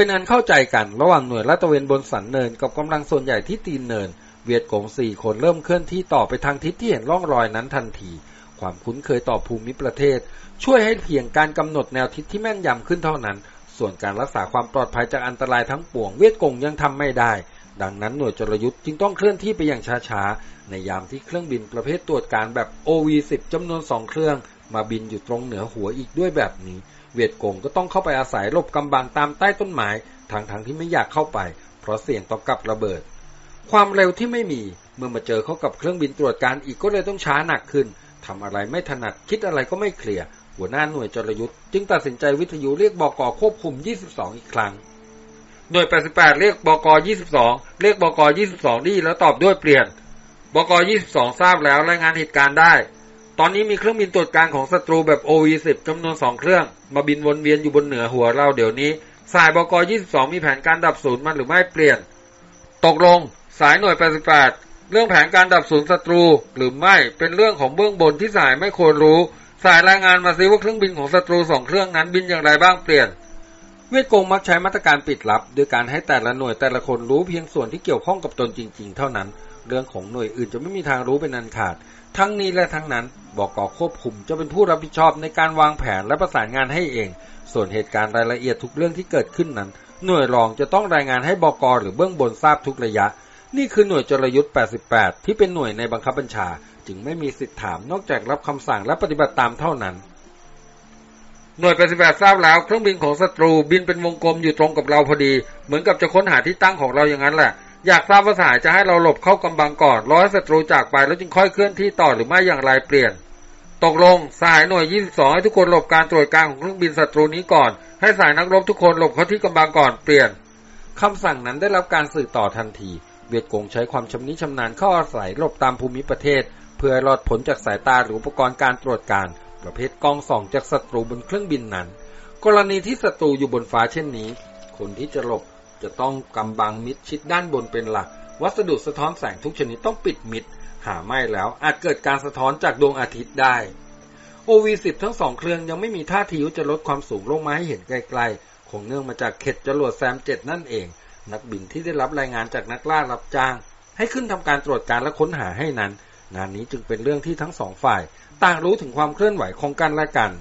เป็นอันเข้าใจกันระหว่างหน่วยลาดตระเวนบนสันเนินกับกำลังส่วนใหญ่ที่ตีนเนิน เวียดกงสี่คนเริ่มเคลื่อนที่ต่อไปทางทิศที่เห็นร่องรอยนั้นทันที ความคุ้นเคยต่อภูมิประเทศ ช่วยให้เพียงการกำหนดแนวทิศที่แม่นยำขึ้นเท่านั้น ส่วนการรักษาความปลอดภัยจากอันตรายทั้งปวงเวียดกงยังทำไม่ได้ ดังนั้นหน่วยจรยุทธ์จึงต้องเคลื่อนที่ไปอย่างช้าๆในยามที่เครื่องบินประเภทตรวจการแบบ OV-10 จำนวนสองเครื่องมาบินอยู่ตรงเหนือหัวอีกด้วยแบบนี้ เวียดกงก็ต้องเข้าไปอาศัยหลบกำบังตามใต้ต้นไม้ทางทางที่ไม่อยากเข้าไป เพราะเสี่ยงต่อกับระเบิด ความเร็วที่ไม่มีเมื่อมาเจอเข้ากับเครื่องบินตรวจการอีกก็เลยต้องช้าหนักขึ้นทำอะไรไม่ถนัดคิดอะไรก็ไม่เคลียร์หัวหน้าหน่วยจรยุทธ์จึงตัดสินใจวิทยุเรียกบอกอควบคุม 22 อีกครั้งหน่วย 88 เรียกบก 22 เรียกบก 22 ดีแล้วตอบด้วยเปลี่ยนบก 22 ทราบแล้วรายงานเหตุการณ์ได้ ตอนนี้มีเครื่องบินตรวจการของศัตรูแบบ OV10 จำนวนสองเครื่อง มาบินวนเวียนอยู่บนเหนือหัวเราเดี๋ยวนี้ สายบก 22 มีแผนการดับศูนย์มันหรือไม่เปลี่ยน ตกลง สายหน่วย 88 เรื่องแผนการดับศูนย์ศัตรูหรือไม่เป็นเรื่องของเบื้องบนที่สายไม่ควรรู้ สายรายงานมาซิว่าเครื่องบินของศัตรูสองเครื่องนั้นบินอย่างไรบ้างเปลี่ยน เวียดกงมักใช้มาตรการปิดลับ โดยการให้แต่ละหน่วยแต่ละคนรู้เพียงส่วนที่เกี่ยวข้องกับตนจริง ๆ เท่านั้น เรื่องของหน่วยอื่นจะไม่มีทางรู้เป็นอันขาด ทั้งนี้และทั้งนั้นบกควบคุมจะเป็นผู้รับผิดชอบในการวางแผนและประสานงานให้เอง ส่วนเหตุการณ์รายละเอียดทุกเรื่องที่เกิดขึ้นนั้น หน่วยรองจะต้องรายงานให้บกหรือเบื้องบนทราบทุกระยะ นี่คือหน่วยจรยุทธ์ 88 ที่เป็นหน่วยในบังคับบัญชา จึงไม่มีสิทธิถามนอกจากรับคำสั่งและปฏิบัติตามเท่านั้น หน่วย 88 ทราบแล้วเครื่องบินของศัตรูบินเป็นวงกลมอยู่ตรงกับเราพอดี เหมือนกับจะค้นหาที่ตั้งของเราอย่างนั้นแหละ อยากทราบว่าสหายจะให้เราหลบเข้ากำบังก่อนรอให้ศัตรูจากไปแล้วจึงค่อยเคลื่อนที่ต่อหรือไม่อย่างไรเปลี่ยน ตกลงสหายหน่วย 22 ให้ทุกคนหลบการตรวจการของเครื่องบินศัตรูนี้ก่อน ให้สายนักรบทุกคนหลบเข้าที่กำบังก่อนเปลี่ยนคำสั่งนั้นได้รับการสื่อต่อทันที เวียดกงใช้ความชำนิชำนาญเข้าอาศัยหลบตามภูมิประเทศ เพื่อรอดผลจากสายตาหรืออุปกรณ์การตรวจการ ประเภทกล้องส่องจากศัตรูบนเครื่องบินนั้น กรณีที่ศัตรูอยู่บนฟ้าเช่นนี้ คนที่จะหลบ จะต้องกำบังมิดชิดด้านบนเป็นหลัก วัสดุสะท้อนแสงทุกชนิดต้องปิดมิด หาไม่แล้วอาจเกิดการสะท้อนจากดวงอาทิตย์ได้ OV10 ทั้งสองเครื่องยังไม่มีท่าทีว่าจะลดความสูงลงมาให้เห็นไกลๆ คงเนื่องมาจากเข็ดจรวดแซมเจ็ดนั่นเอง นักบินที่ได้รับรายงานจากนักล่ารับจ้าง ให้ขึ้นทำการตรวจการและค้นหาให้นั้น งานนี้จึงเป็นเรื่องที่ทั้งสองฝ่าย ต่างรู้ถึงความเคลื่อนไหวของกันและกัน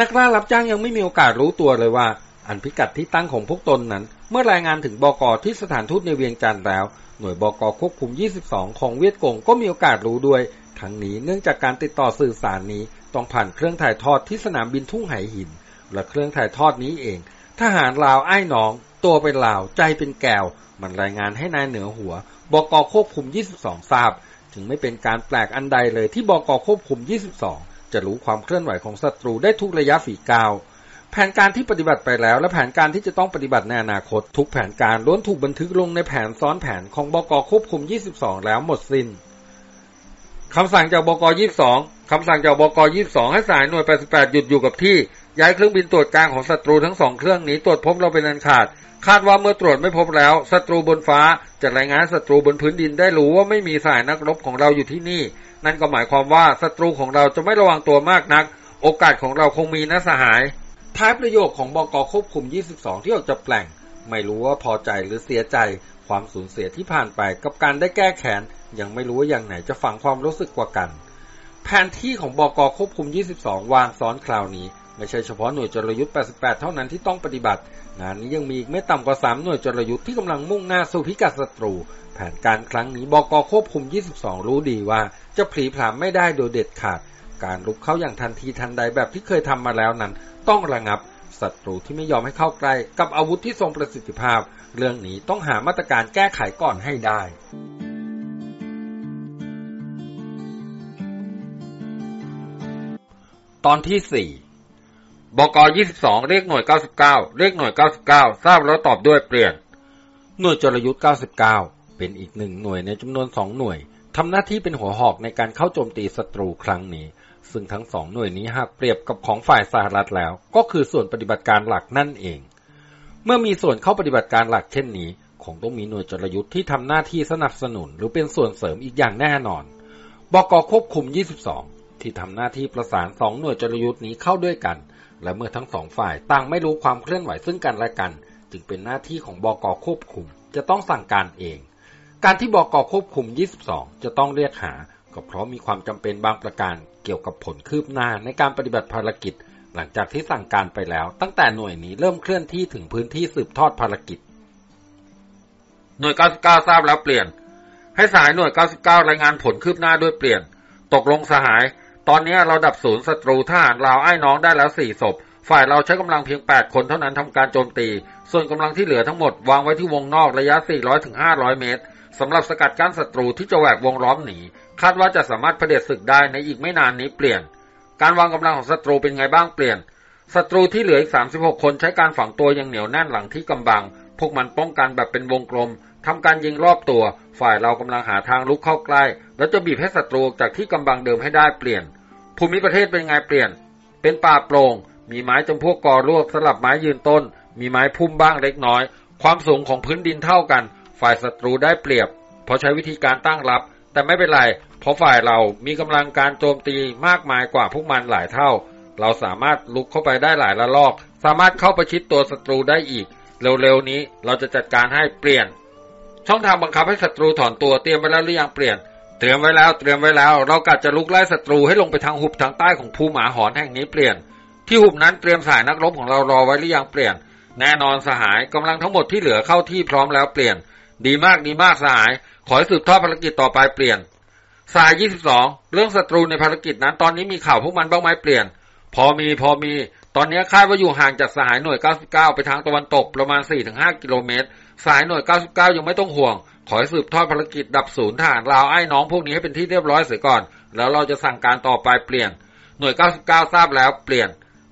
นักล่ารับจ้างยังไม่มีโอกาสรู้ตัวเลยว่า อันพิกัดที่ตั้งของพวกตนนั้น เมื่อรายงานถึงบกที่สถานทูตในเวียงจันทร์แล้ว หน่วยบกควบคุม 22 ของเวียดกงก็มีโอกาสรู้ด้วย ทั้งนี้เนื่องจากการติดต่อสื่อสารนี้ต้องผ่านเครื่องถ่ายทอดที่สนามบินทุ่งไหหิน และเครื่องถ่ายทอดนี้เอง ทหารลาวไอ้หนอง ตัวเป็นลาวใจเป็นแก้วมันรายงานให้นายเหนือหัวบกควบคุม 22 ทราบ จึงไม่เป็นการแปลกอันใดเลยที่บกควบคุม 22 จะรู้ความเคลื่อนไหวของศัตรูได้ทุกระยะฝีก้าว แผนการที่ปฏิบัติไปแล้ว และแผนการที่จะต้องปฏิบัติในอนาคต ทุกแผนการล้วนถูกบันทึกลงในแผนซ้อนแผนของบกควบคุม 22 แล้วหมดสิน้นคำสั่งจากบก22คำสั่งจากบก22 ให้สายหน่วย 88 หยุดอยู่กับที่ ย้ายเครื่องบินตรวจการของศัตรูทั้งสองเครื่องนี้ตรวจพบเราเป็นอันขาด คาดว่าเมื่อตรวจไม่พบแล้วศัตรูบนฟ้าจะรายงานศัตรูบนพื้นดินได้รู้ว่าไม่มีสายนักรบของเราอยู่ที่นี่ นั่นก็หมายความว่าศัตรูของเราจะไม่ระวังตัวมากนัก โอกาสของเราคงมีนะสหาย ท้ายประโยคของบกควบคุม 22 ที่ออกจะแปลง ไม่รู้ว่าพอใจหรือเสียใจ ความสูญเสียที่ผ่านไปกับการได้แก้แค้นยังไม่รู้ว่าอย่างไหนจะฝังความรู้สึกกว่ากัน แผนที่ของบกควบคุม 22 วางซ้อนคราวนี้ไม่ใช่เฉพาะหน่วยจรยุทธ์ 88 เท่านั้นที่ต้องปฏิบัติงานนี้ยังมีอีกไม่ต่ำกว่า 3 หน่วยจรยุทธ์ที่กำลังมุ่งหน้าสู่พิกัดศัตรู นการครั้งนี้บกควบคุม 22 รู้ดีว่า จะผีผลามไม่ได้โดยเด็ดขาด การลุกเข้าอย่างทันทีทันใดแบบที่เคยทำมาแล้วนั้น ต้องระงับศัตรูที่ไม่ยอมให้เข้าใกล้กับอาวุธที่ทรงประสิทธิภาพ เรื่องนี้ต้องหามาตรการแก้ไขก่อนให้ได้ตอนที่สี่บก 22 เรียกหน่วย 99 เรียกหน่วย 99 ทราบแล้วตอบด้วยเปลี่ยน หน่วยจรยุทธ์ 99 เป็นอีกหนึ่งหน่วยในจำนวนสองหน่วยทำหน้าที่เป็นหัวหอกในการเข้าโจมตีศัตรูครั้งนี้ ซึ่งทั้งสองหน่วยนี้หากเปรียบกับของฝ่ายสหรัฐแล้ว ก็คือส่วนปฏิบัติการหลักนั่นเอง เมื่อมีส่วนเข้าปฏิบัติการหลักเช่นนี้คงต้องมีหน่วยจรยุทธ์ที่ทำหน้าที่สนับสนุนหรือเป็นส่วนเสริมอีกอย่างแน่นอนบกควบคุม 22 ที่ทำหน้าที่ประสานสองหน่วยจรยุทธ์นี้เข้าด้วยกัน และเมื่อทั้งสองฝ่ายต่างไม่รู้ความเคลื่อนไหวซึ่งกันและกัน จึงเป็นหน้าที่ของบกควบคุม จะต้องสั่งการเอง การที่บกควบคุม 22 จะต้องเรียกหา ก็เพราะมีความจำเป็นบางประการเกี่ยวกับผลคืบหน้าในการปฏิบัติภารกิจ หลังจากที่สั่งการไปแล้ว ตั้งแต่หน่วยนี้เริ่มเคลื่อนที่ถึงพื้นที่สืบทอดภารกิจ หน่วย 99 ทราบแล้วเปลี่ยน ให้สายหน่วย 99 รายงานผลคืบหน้าด้วยเปลี่ยน ตกลงสหาย ตอนนี้เราดับศูนย์ศัตรูทหารลาวไอ้น้องได้แล้วสี่ศพฝ่ายเราใช้กำลังเพียง 8 คนเท่านั้นทำการโจมตี ส่วนกำลังที่เหลือทั้งหมดวางไว้ที่วงนอกระยะ 400ถึง500 เมตร สำหรับสกัดกั้นศัตรูที่จะแหวกวงล้อมหนีคาดว่าจะสามารถเผด็จศึกได้ในอีกไม่นานนี้เปลี่ยน การวางกำลังของศัตรูเป็นไงบ้างเปลี่ยนศัตรูที่เหลืออีก 36 คนใช้การฝังตัวอย่างเหนียวแน่นหลังที่กำบัง พวกมันป้องกันแบบเป็นวงกลมทำการยิงรอบตัว ฝ่ายเรากำลังหาทางลุกเข้าใกล้ แล้วจะบีบให้ศัตรูจากที่กำบังเดิมให้ได้เปลี่ยน ภูมิประเทศเป็นไงเปลี่ยน เป็นป่าโปร่ง มีไม้จำพวกกอรวกสลับไม้ยืนต้น มีไม้พุ่มบ้างเล็กน้อย ความสูงของพื้นดินเท่ากัน ฝ่ายศัตรูได้เปรียบ เพราะใช้วิธีการตั้งรับ แต่ไม่เป็นไร เพราะฝ่ายเรามีกำลังการโจมตีมากมายกว่าพวกมันหลายเท่า เราสามารถลุกเข้าไปได้หลายระลอก สามารถเข้าประชิดตัวศัตรูได้อีก เร็วๆนี้เราจะจัดการให้เปลี่ยน ช่องทางบังคับให้ศัตรูถอนตัวเตรียมไว้แล้วหรือยังเปลี่ยนเตรียมไว้แล้วเตรียมไว้แล้ว เรากัดจะลุกไล่ศัตรูให้ลงไปทางหุบทางใต้ของภูหมาหอนแห่งนี้เปลี่ยน ที่หุบนั้นเตรียมสายนักรบของเรารอไว้หรือยังเปลี่ยน แน่นอนสหายกำลังทั้งหมดที่เหลือเข้าที่พร้อมแล้วเปลี่ยน ดีมากดีมากสหาย ขอให้สืบทอดภารกิจต่อไปเปลี่ยน สาย22เรื่องศัตรูในภารกิจนั้นตอนนี้มีข่าวพวกมันบ้างไหมเปลี่ยน พอมีพอมี ตอนนี้คาดว่าอยู่ห่างจากสหายหน่วย 99 ไปทางตะวันตกประมาณ 4-5 กิโลเมตร สายหน่วย 99 ยังไม่ต้องห่วง ขอให้สืบทอดภารกิจดับศูนย์ทหารลาวไอ้น้องพวกนี้ให้เป็นที่เรียบร้อยเสียก่อน แล้วเราจะสั่งการต่อไปเปลี่ยน หน่วย 99 ทราบแล้วเปลี่ยน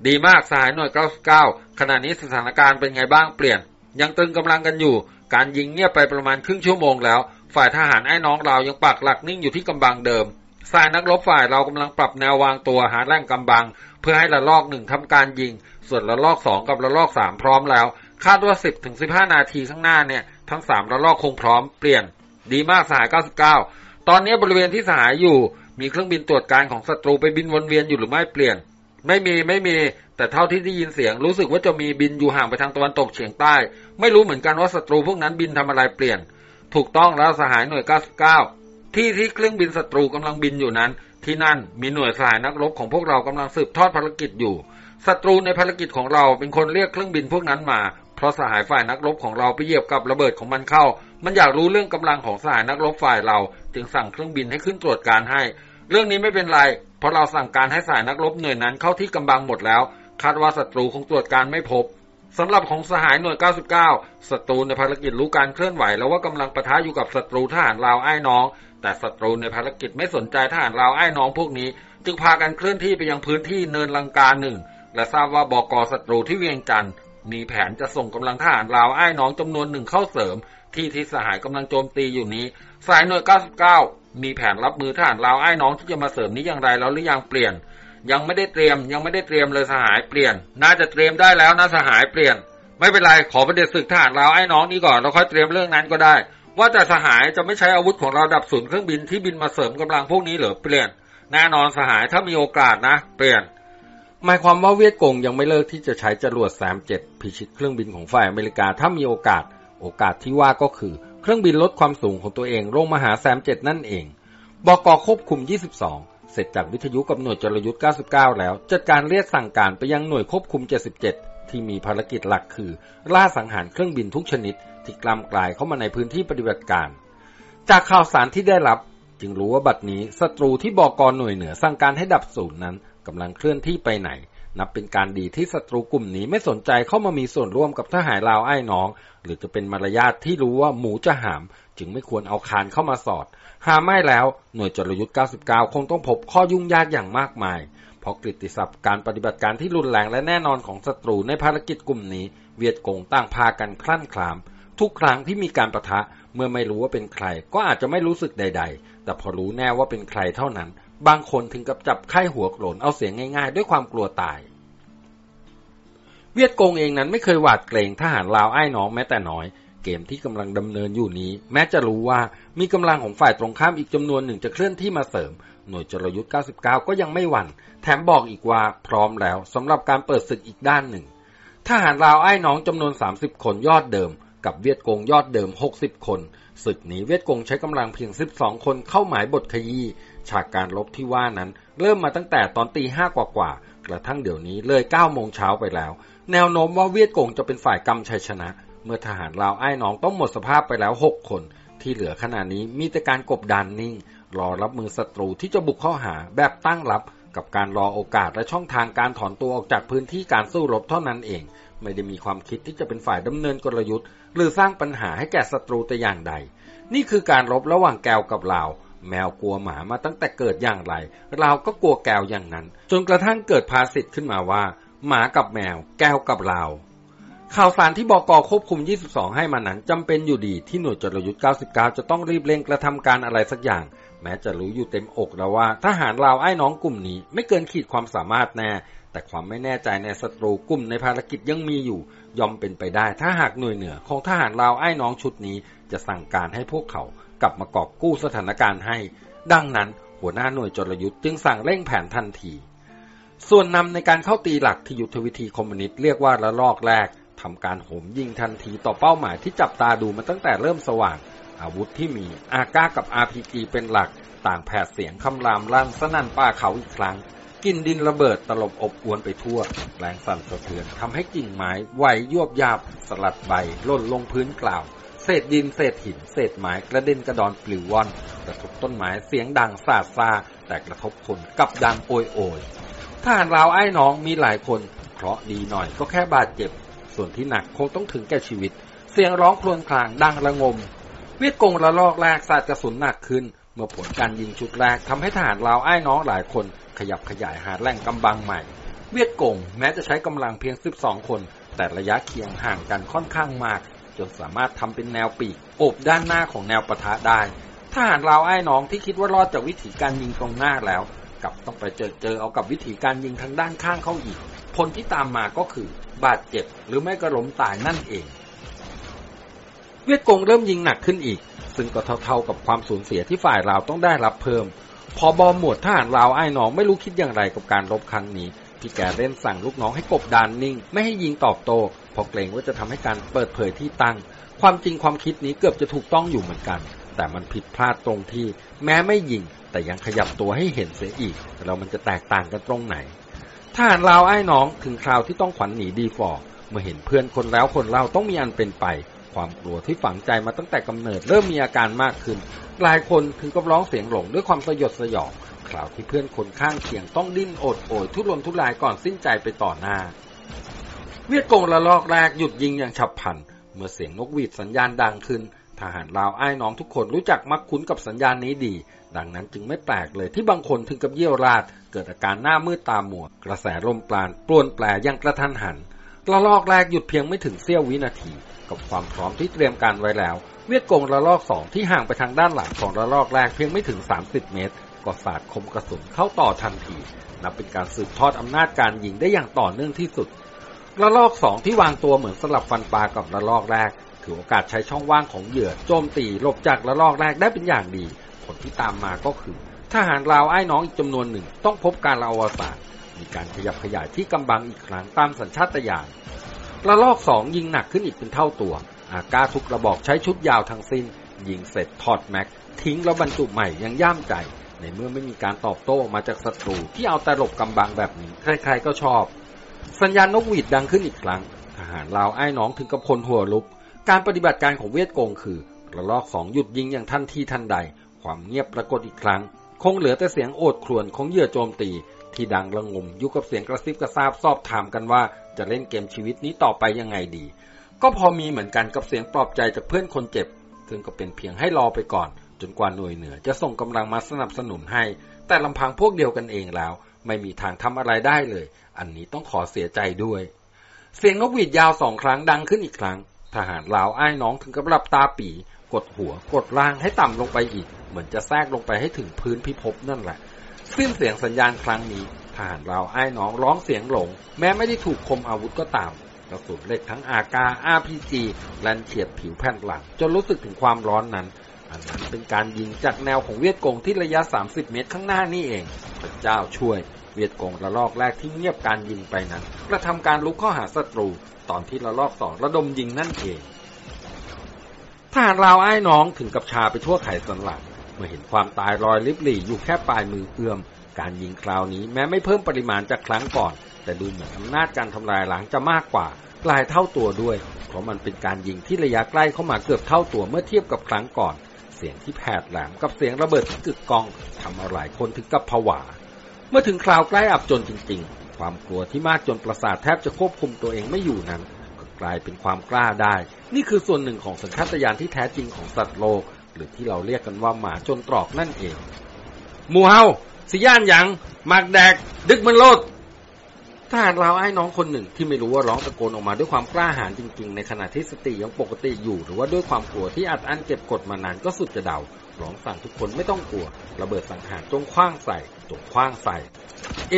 ดีมากสหายหน่วย 99 ขณะนี้สถานการณ์เป็นไงบ้างเปลี่ยน ยังตึงกำลังกันอยู่ การยิงเงียบไปประมาณครึ่งชั่วโมงแล้ว ฝ่ายทหารไอ้น้องเรายังปักหลักนิ่งอยู่ที่กำบังเดิมฝ่ายนักรบฝ่ายเรากำลังปรับแนววางตัวหาแหล่งกำบัง เพื่อให้ระลอกหนึ่งทำการยิง ส่วนระลอกสองกับระลอกสามพร้อมแล้ว คาดว่า10ถึง15นาทีข้างหน้าเนี่ย ทั้งสามระลอกคงพร้อมเปลี่ยน ดีมากสหาย99ตอนนี้บริเวณที่สหายอยู่ มีเครื่องบินตรวจการของศัตรูไปบินวนเวียนอยู่หรือไม่เปลี่ยน ไม่มีไม่มี แต่เท่าที่ได้ยินเสียงรู้สึกว่าจะมีบินอยู่ห่างไปทางตะวันตกเฉียงใต้ ไม่รู้เหมือนกันว่าศัตรูพวกนั้นบินทำอะไรเปลี่ยน ถูกต้องแล้วสหายหน่วย 99 ที่ที่เครื่องบินศัตรูกำลังบินอยู่นั้น ที่นั่นมีหน่วยสหายนักรบของพวกเรากำลังสืบทอดภารกิจอยู่ศัตรูในภารกิจของเราเป็นคนเรียกเครื่องบินพวกนั้นมา เพราะสหายฝ่ายนักรบของเราไปเหยียบกับระเบิดของมันเข้า มันอยากรู้เรื่องกำลังของสหายนักรบฝ่ายเรา จึงสั่งเครื่องบินให้ขึ้นตรวจการให้ เรื่องนี้ไม่เป็นไร เพราะเราสั่งการให้สายนักรบหน่วยนั้นเข้าที่กำบังหมดแล้ว คาดว่าศัตรูคงตรวจการไม่พบสำหรับของสหายหน่วย 99 ศัตรูในภารกิจรู้การเคลื่อนไหว แล้วว่ากำลังประทะอยู่กับศัตรูทหารลาวไอ้น้อง แต่ศัตรูในภารกิจไม่สนใจทหารลาวไอ้น้องพวกนี้ จึงพากันเคลื่อนที่ไปยังพื้นที่เนินลังกาหนึ่ง และทราบว่าบกศัตรูที่เวียงจันทร์มีแผนจะส่งกำลังทหารลาวไอ้น้องจำนวนหนึ่งเข้าเสริม ที่ที่สหายกำลังโจมตีอยู่นี้ สายหน่วย 99 มีแผนรับมือทหารลาวไอ้น้องที่จะมาเสริมนี้อย่างไรแล้วหรือยังเปลี่ยน ยังไม่ได้เตรียม ยังไม่ได้เตรียมเลยสหายเปลี่ยน น่าจะเตรียมได้แล้วนะสหายเปลี่ยน ไม่เป็นไรขอประเด็จศึกทหารลาวไอ้น้องนี้ก่อนเราค่อยเตรียมเรื่องนั้นก็ได้ ว่าแต่สหายจะไม่ใช้อาวุธของเราดับศูนย์เครื่องบินที่บินมาเสริมกำลังพวกนี้เหรอเปลี่ยน แน่นอนสหายถ้ามีโอกาสนะ เปลี่ยนหมายความว่าเวียดกงยังไม่เลิกที่จะใช้จรวดแซมเจ็ดพิชิตเครื่องบินของฝ่ายอเมริกาถ้ามีโอกาส โอกาสที่ว่าก็คือ เครื่องบินลดความสูงของตัวเองลงมาหาแซมเจ็ดนั่นเองบกควบคุม 22 เสร็จจากวิทยุกับหน่วยจรยุทธ์ 99 แล้ว จัดการเรียกสั่งการไปยังหน่วยควบคุม 77 ที่มีภารกิจหลักคือ ล่าสังหารเครื่องบินทุกชนิด ที่กลำกลายเข้ามาในพื้นที่ปฏิบัติการ จากข่าวสารที่ได้รับ จึงรู้ว่าบัดนี้ศัตรูที่บอกรหน่วยเหนือสั่งการให้ดับศูนย์นั้นกำลังเคลื่อนที่ไปไหน นับเป็นการดีที่ศัตรูกลุ่มนี้ไม่สนใจเข้ามามีส่วนร่วมกับทหารลาวไอ้น้อง หรือจะเป็นมารยาทที่รู้ว่าหมูจะหาม จึงไม่ควรเอาคานเข้ามาสอด หาไม่แล้วหน่วยจรยุทธ์ 99 คงต้องพบข้อยุ่งยากอย่างมากมาย เพราะกฤติศัพท์การปฏิบัติการที่รุนแรงและแน่นอนของศัตรูในภารกิจกลุ่มนี้ เวียดกงต่างพากันคลั่นคลาม ทุกครั้งที่มีการประทะเมื่อไม่รู้ว่าเป็นใคร ก็อาจจะไม่รู้สึกใด ๆ แต่พอรู้แน่ว่าเป็นใครเท่านั้น บางคนถึงกับจับไข้หัวโกรนเอาเสียงง่ายๆ ด้วยความกลัวตาย เวียดกงเองนั้นไม่เคยหวาดเกรงทหารลาวไอ้น้องแม้แต่น้อย เกมที่กำลังดำเนินอยู่นี้ แม้จะรู้ว่ามีกำลังของฝ่ายตรงข้ามอีกจำนวนหนึ่งจะเคลื่อนที่มาเสริม หน่วยจรยุทธ์ 99 ก็ยังไม่หวัน่น แถมบอกอีกว่าพร้อมแล้วสำหรับการเปิดศึกอีกด้านหนึ่ง ทหารลาวไอ้น้องจำนวน 30 คนยอดเดิม กับเวียดกงยอดเดิม 60 คนศึกนี้เวียดกงใช้กำลังเพียง 12 คนเข้าหมายบทขยี้ ฉากการลบที่ว่านั้น เริ่มมาตั้งแต่ตอนตีห้ากว่าๆกระทั่งเดี๋ยวนี้เลย9โมงเช้าไปแล้ว แนวโน้มว่าเวียดกงจะเป็นฝ่ายกำชัยชนะ เมื่อทหารลาวไอ้น้องต้องหมดสภาพไปแล้ว6คน ที่เหลือขณะนี้มีแต่การกบดานนิ่ง รอรับมือศัตรูที่จะบุกเข้าหาแบบตั้งรับกับการรอโอกาสและช่องทางการถอนตัวออกจากพื้นที่การสู้รบเท่านั้นเอง ไม่ได้มีความคิดที่จะเป็นฝ่ายดำเนินกลยุทธ์ หรือสร้างปัญหาให้แก่ศัตรูแต่อย่างใด นี่คือการรบระหว่างแก้วกับลาว แมวกลัวหมามาตั้งแต่เกิดอย่างไร เราก็กลัวแก้วอย่างนั้น จนกระทั่งเกิดภาษิตขึ้นมาว่า หมากับแมว แก้วกับลาข่าวสารที่บกควบคุม 22 ให้มานั้นจำเป็นอยู่ดีที่หน่วยจรยุทธ์99 จะต้องรีบเร่งกระทำการอะไรสักอย่าง แม้จะรู้อยู่เต็มอกแล้วว่า ทหารลาวไอ้น้องกลุ่มนี้ ไม่เกินขีดความสามารถแน่แต่ความไม่แน่ใจในศัตรูกลุ่มในภารกิจยังมีอยู่ยอมเป็นไปได้ ถ้าหากหน่วยเหนือของทหารลาวไอ้น้องชุดนี้ จะสั่งการให้พวกเขา กลับมากอบกู้สถานการณ์ให้ ดังนั้นหัวหน้าหน่วยจรยุทธ์จึงสั่งเร่งแผนทันที ส่วนนำในการเข้าตีหลักที่ยุทธวิธีคอมมิวนิสต์เรียกว่าระลอกแรกทำการโหมยิงทันทีต่อเป้าหมายที่จับตาดูมาตั้งแต่เริ่มสว่าง อาวุธที่มีอาก้ากับ RPG เป็นหลัก ต่างแผดเสียงคำรามลั่นสนั่นป่าเขาอีกครั้ง กินดินระเบิดตลบอบอวนไปทั่ว แรงสั่นสะเทือนทำให้กิ่งไม้ไหวยวบยาบ สลัดใบล่นลงพื้นกล่าว ศษดินเศษหิน เศษไม้กระเด็นกระดอนปลิวว่อนกระทบต้นไม้เสียงดังสาดซาแต่กระทบคนกับดังโอยโอยทหารลาวไอ้น้องมีหลายคนเพราะดีหน่อยก็แค่บาดเจ็บ ส่วนที่หนักคงต้องถึงแก่ชีวิต เสียงร้องครวญครางดังระงม เวียดกงระลอกแรกสาดกระสุนหนักขึ้น เมื่อผลการยิงชุดแรกทำให้ทหารลาวไอ้น้องหลายคนขยับขยายหาแหล่งกำบังใหม่ เวียดกงแม้จะใช้กำลังเพียง 12 คน แต่ระยะเคียงห่างกันค่อนข้างมาก จนสามารถทำเป็นแนวปีกโอบด้านหน้าของแนวปะทะได้ทหารลาวไอ้น้องที่คิดว่ารอดจากวิธีการยิงตรงหน้าแล้ว กลับต้องไปเจอเจอเอากับวิธีการยิงทางด้านข้างเข้าอีก ผลที่ตามมาก็คือบาดเจ็บหรือไม่ก็ล้มตายนั่นเอง เวียดกงเริ่มยิงหนักขึ้นอีก ซึ่งก็เท่าๆกับความสูญเสียที่ฝ่ายลาวต้องได้รับเพิ่ม พอบอมหมวดทหารลาวไอ้น้องไม่รู้คิดอย่างไรกับการรบครั้งนี้ ที่แกเล่นสั่งลูกน้องให้กบดานนิ่ง ไม่ให้ยิงตอบโต้เพราะเกรงว่าจะทำให้การเปิดเผยที่ตั้ง ความจริงความคิดนี้เกือบจะถูกต้องอยู่เหมือนกัน แต่มันผิดพลาดตรงที่ แม้ไม่ยิง แต่ยังขยับตัวให้เห็นเสียอีกแล้วมันจะแตกต่างกันตรงไหนทหารลาวไอ้น้องถึงคราวที่ต้องขวัญหนีดีฟอร์เมื่อเห็นเพื่อนคนแล้วคนเล่าต้องมีอันเป็นไป ความกลัวที่ฝังใจมาตั้งแต่กำเนิดเริ่มมีอาการมากขึ้นหลายคนถึงกับร้องเสียงหลงด้วยความสยดสยอง คราวที่เพื่อนคนข้างเคียงต้องดิ้นอดโอยทุรนทุรายก่อนสิ้นใจไปต่อหน้า เวียดกงละลอกแรกหยุดยิงอย่างฉับพลัน เมื่อเสียงนกหวีดสัญญาณดังขึ้น ทหารลาวไอ้น้องทุกคนรู้จักมักคุ้นกับสัญญาณนี้ดี ดังนั้นจึงไม่แปลกเลยที่บางคนถึงกับเยี่ยวราดเกิดอาการหน้ามืดตาหมัว กระแสลมปราณปลวนแปลอย่างกระทันหันละลอกแรกหยุดเพียงไม่ถึงเสี้ยววินาที กับความพร้อมที่เตรียมการไว้แล้ว เวียดกงละลอกสองที่ห่างไปทางด้านหลังของละลอกแรกเพียงไม่ถึง 30 เมตร ก็สาดคมกระสุนเข้าต่อทันที นับเป็นการสืบทอดอำนาจการยิงได้อย่างต่อเนื่องที่สุด ระลอกสองที่วางตัวเหมือนสลับฟันปลากับระลอกแรก ถือโอกาสใช้ช่องว่างของเหยื่อโจมตีหลบจากระลอกแรกได้เป็นอย่างดี ผลที่ตามมาก็คือ ทหารลาวไอ้น้องอีกจำนวนหนึ่ง ต้องพบการละอวสานมีการขยับขยายที่กำบังอีกครั้งตามสัญชาตญาณระลอกสองยิงหนักขึ้นอีกเป็นเท่าตัว อากาทุกระบอกใช้ชุดยาวทั้งสิ้น ยิงเสร็จถอดแม็ก ทิ้งแล้วบรรจุใหม่ยังย่ามใจ ในเมื่อไม่มีการตอบโต้มาจากศัตรูที่เอาแต่หลบกำบังแบบนี้ ใครๆก็ชอบ สัญญาณนกหวีดดังขึ้นอีกครั้งทหารลาวไอ้น้องถึงกับคนหัวลุก การปฏิบัติการของเวียดกงคือระลอกสองหยุดยิงอย่างทันทีทันใด ความเงียบปรากฏอีกครั้ง คงเหลือแต่เสียงโอดครวญของเหยื่อโจมตี ที่ดังระงมอยู่กับเสียงกระซิบกระซาบสอบถามกันว่าจะเล่นเกมชีวิตนี้ต่อไปยังไงดี ก็พอมีเหมือนกันกับเสียงปลอบใจจากเพื่อนคนเจ็บ ซึ่งก็เป็นเพียงให้รอไปก่อน จนกว่าหน่วยเหนือจะส่งกำลังมาสนับสนุนให้ แต่ลำพังพวกเดียวกันเองแล้ว ไม่มีทางทำอะไรได้เลย อันนี้ต้องขอเสียใจด้วย เสียงนกหวีดยาวสองครั้งดังขึ้นอีกครั้ง ทหารลาวอ้ายน้องถึงกับหลับตาปีกดหัวกดล่างให้ต่ำลงไปอีก เหมือนจะแทรกลงไปให้ถึงพื้นพิภพนั่นแหละสิ้นเสียงสัญญาณครั้งนี้ทหารลาวอ้ายน้องร้องเสียงหลง แม้ไม่ได้ถูกคมอาวุธก็ตามกระสุนเล็กทั้งอากาอาพีจีแลนเฉียดผิวแผ่นหลัง จนรู้สึกถึงความร้อนนั้น อันนั้นเป็นการยิงจากแนวของเวียดกงที่ระยะ 30 เมตรข้างหน้านี่เองพระเจ้าช่วย เวียดกงระลอกแรกที่เงียบการยิงไปนั้นกระทำการลุกข้าหาศัตรู ตอนที่ระลอกสองระดมยิงนั่นเองทหารลาวไอ้น้องถึงกับชาไปทั่วไข่สันหลังเมื่อเห็นความตายรอยลิบหลี่อยู่แค่ปลายมือเอื้อม การยิงคราวนี้แม้ไม่เพิ่มปริมาณจากครั้งก่อน แต่ดูเหมือนอำนาจการทำลายหล้างจะมากกว่าหลายเท่าตัวด้วย เพราะมันเป็นการยิงที่ระยะใกล้เข้ามาเกือบเท่าตัวเมื่อเทียบกับครั้งก่อน เสียงที่แผดแหลมกับเสียงระเบิดที่กึกก้องทำเอาหลายคนถึงกับผวา เมื่อถึงคราวใกล้อับจนจริง ๆ ความกลัวที่มากจนประสาทแทบจะควบคุมตัวเองไม่อยู่นั้นก็กลายเป็นความกล้าได้ นี่คือส่วนหนึ่งของสัญชาตญาณที่แท้จริงของสัตว์โลก หรือที่เราเรียกกันว่าหมาจนตรอกนั่นเองหมูเฮาสิย่านหยังหมากแดก ดึกมันโลด ทหารลาวไอ้น้องคนหนึ่งที่ไม่รู้ว่าร้องตะโกนออกมาด้วยความกล้าหาญจริงๆ ในขณะที่สติยังปกติอยู่ หรือว่าด้วยความกลัวที่อัดอั้นเก็บกดมานานก็สุดจะเดาร้องสั่งทุกคนไม่ต้องกลัว ระเบิดสังหารจงคว้างใส่จงคว้างใส่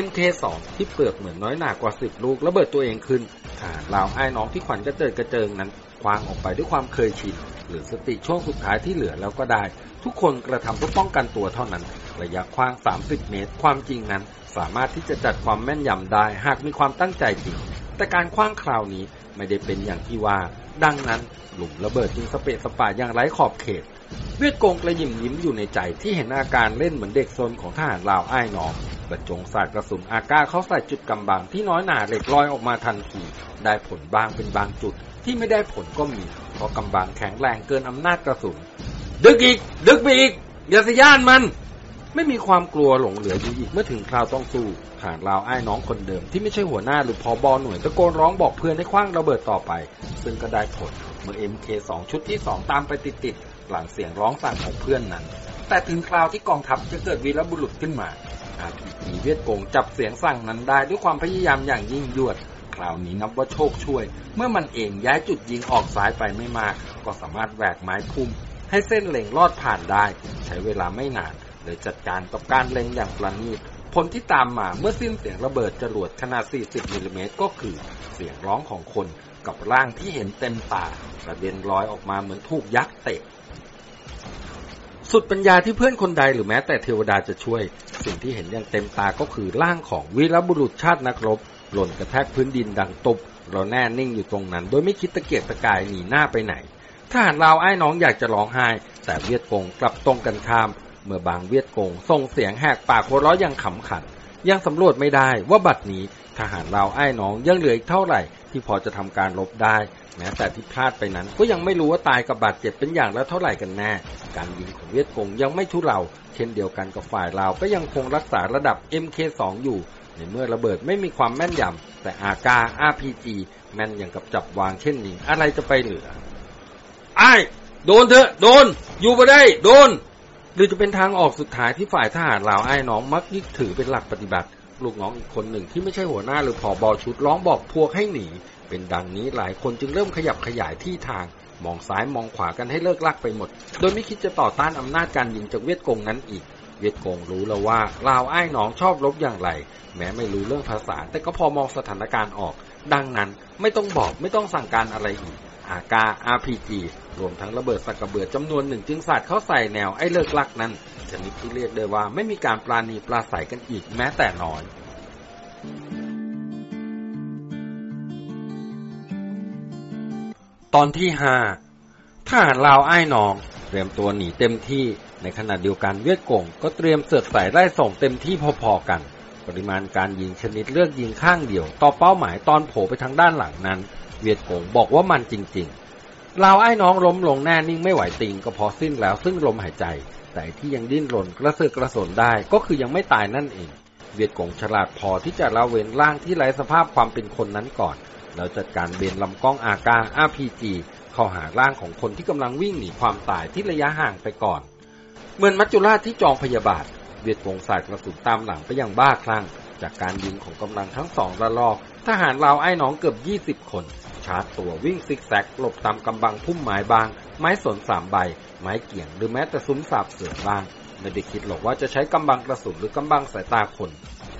MK2 ที่เปลือกเหมือนน้อยหนากว่าสิบลูกระเบิดตัวเองขึ้นทหารลาวไอ้น้องที่ขวัญกระเจิดกระเจิงนั้นคว้างออกไปด้วยความเคยชินหรือสติช่วงสุดท้ายที่เหลือแล้วก็ได้ ทุกคนกระทำเพื่อป้องกันตัวเท่านั้น ระยะคว้าง 30 เมตร ความจริงนั้น สามารถที่จะจัดความแม่นยำได้หากมีความตั้งใจจริง แต่การคว้างคราวนี้ไม่ได้เป็นอย่างที่ว่า ดังนั้นหลุมระเบิดจึงสเปะสปาอย่างไร้ขอบเขต เวียดกงกระยิมยิ้มอยู่ในใจที่เห็นอาการเล่นเหมือนเด็กซนของทหารลาวอ้ายนองกระจงสาดกระสุนอากาเข้าใส่จุดกำบังที่น้อยหนาเหล็กลอยออกมาทันทีได้ผลบางเป็นบางจุดที่ไม่ได้ผลก็มี เพราะกำบังแข็งแรงเกินอำนาจกระสุน ดึกอีก ดึกไปอีกอย่าสยานมัน ไม่มีความกลัวหลงเหลืออยู่อีกเมื่อถึงคราวต้องสู้หารลาวไอ้น้องคนเดิมที่ไม่ใช่หัวหน้าหรือพอบอหน่วยตะโกนร้องบอกเพื่อนให้คว้างระเบิดต่อไป ซึ่งก็ได้ผลเมื่อ MK2 ชุดที่ 2 ตามไปติดๆหลังเสียงร้องสั่งของเพื่อนนั้น แต่ถึงคราวที่กองทัพจะเกิดวีรบุรุษขึ้นมาอาพีพีเวียดกงจับเสียงสั่งนั้นได้ด้วยความพยายามอย่างยิ่งยวดคราวนี้นับว่าโชคช่วย เมื่อมันเองย้ายจุดยิงออกซ้ายไปไม่มาก ก็สามารถแหวกไม้พุ่มให้เส้นเหล็งลอดผ่านได้ ใช้เวลาไม่นาน เลยจัดการกับการเล็งอย่างประณีตผลที่ตามมาเมื่อสิ้นเสียงระเบิดจรวดขนาด 40มิลลิเมตรก็คือเสียงร้องของคนกับร่างที่เห็นเต็มตากระเด็นลอยออกมาเหมือนถูกยักษ์เตะ สุดปัญญาที่เพื่อนคนใดหรือแม้แต่เทวดาจะช่วย สิ่งที่เห็นอย่างเต็มตาก็คือร่างของวีรบุรุษชาตินักรบ หล่นกระแทกพื้นดินดังตบเราแน่นิ่งอยู่ตรงนั้น โดยไม่คิดตะเกียกตะกายหนีหน้าไปไหนทหารลาวไอ้น้องอยากจะร้องไห้ แต่เวียดกงกลับตรงกันข้าม เมื่อบางเวียดกงส่งเสียงแหกปากหัวเราะอย่างขำขัน ยังสำรวจไม่ได้ว่าบัดนี้ทหารลาวไอ้น้องยังเหลืออีกเท่าไหร่ ที่พอจะทำการรบได้ แม้แต่ที่พลาดไปนั้น ก็ยังไม่รู้ว่าตายกับบาดเจ็บเป็นอย่างละเท่าไหร่กันแน่ การยิงของเวียดกงยังไม่ทุเลาเช่นเดียวกันกับฝ่ายลาวก็ยังคงรักษาระดับ MK2 อยู่ ในเมื่อระเบิดไม่มีความแม่นยำแต่อากา RPG แม่นอย่างกับจับวางเช่นนี้ อะไรจะไปเหลือไอ้โดนเถอะ โดน อยู่มาได้ โดน หรือจะเป็นทางออกสุดท้ายที่ฝ่ายทหารลาวไอ้น้องมักยึดถือเป็นหลักปฏิบัติ ลูกน้องอีกคนหนึ่งที่ไม่ใช่หัวหน้าหรือผอบอชุดร้องบอกพวกให้หนี เป็นดังนี้หลายคนจึงเริ่มขยับขยายที่ทาง มองซ้ายมองขวากันให้เลิกลักไปหมด โดยไม่คิดจะต่อต้านอำนาจการยิงจากเวียดกงนั้นอีก เวียดกงรู้แล้วว่าลาวไอ้น้องชอบรบอย่างไร แม้ไม่รู้เรื่องภาษา แต่ก็พอมองสถานการณ์ออก ดังนั้นไม่ต้องบอกไม่ต้องสั่งการอะไรอีก อากา RPG รวมทั้งระเบิดสักกระเบือจำนวนหนึ่งจึงสาดเข้าใส่แนวไอ้เลิกลักนั้น ชนิดที่เรียกได้ว่าไม่มีการปราณีปราศัยกันอีกแม้แต่น้อยตอนที่ห้าทหารลาวไอ้นอง เตรียมตัวหนีเต็มที่ ในขณะเดียวกันเวียดกงก็เตรียมเสือกใส่ไล่ส่งเต็มที่พอๆกัน ปริมาณการยิงชนิดเลือกยิงข้างเดียว ต่อเป้าหมายตอนโผล่ไปทางด้านหลังนั้น เวียดกงบอกว่ามันจริงๆลาไอ้น้องล้มลงแน่นิ่งไม่ไหวติงก็พอสิ้นแล้วซึ่งลมหายใจ แต่ที่ยังดิ้นรนกระเสือกกระสนได้ก็คือยังไม่ตายนั่นเอง เวียดกงฉลาดพอที่จะละเว้นร่างที่ไร้สภาพความเป็นคนนั้นก่อน แล้วจัดการเบนลำกล้องอากา RPG เข้าหาร่างของคนที่กำลังวิ่งหนีความตายที่ระยะห่างไปก่อน เหมือนมัจจุราชที่จองพยาบาท เวียดกงสายกระสุนตามหลังไปอย่างบ้าคลั่ง จากการยิงของกำลังทั้งสองระลอก ทหารลาวไอ้น้องเกือบ 20 คน ชาร์จตัววิ่งซิกแซกหลบตามกำบังพุ่มไม้บาง ไม้สนสามใบ ไม้เกี่ยงหรือแม้แต่ซุ้มสาบเสือบ้างไม่ได้คิดหรอกว่าจะใช้กำบังกระสุนหรือกำบังสายตาคน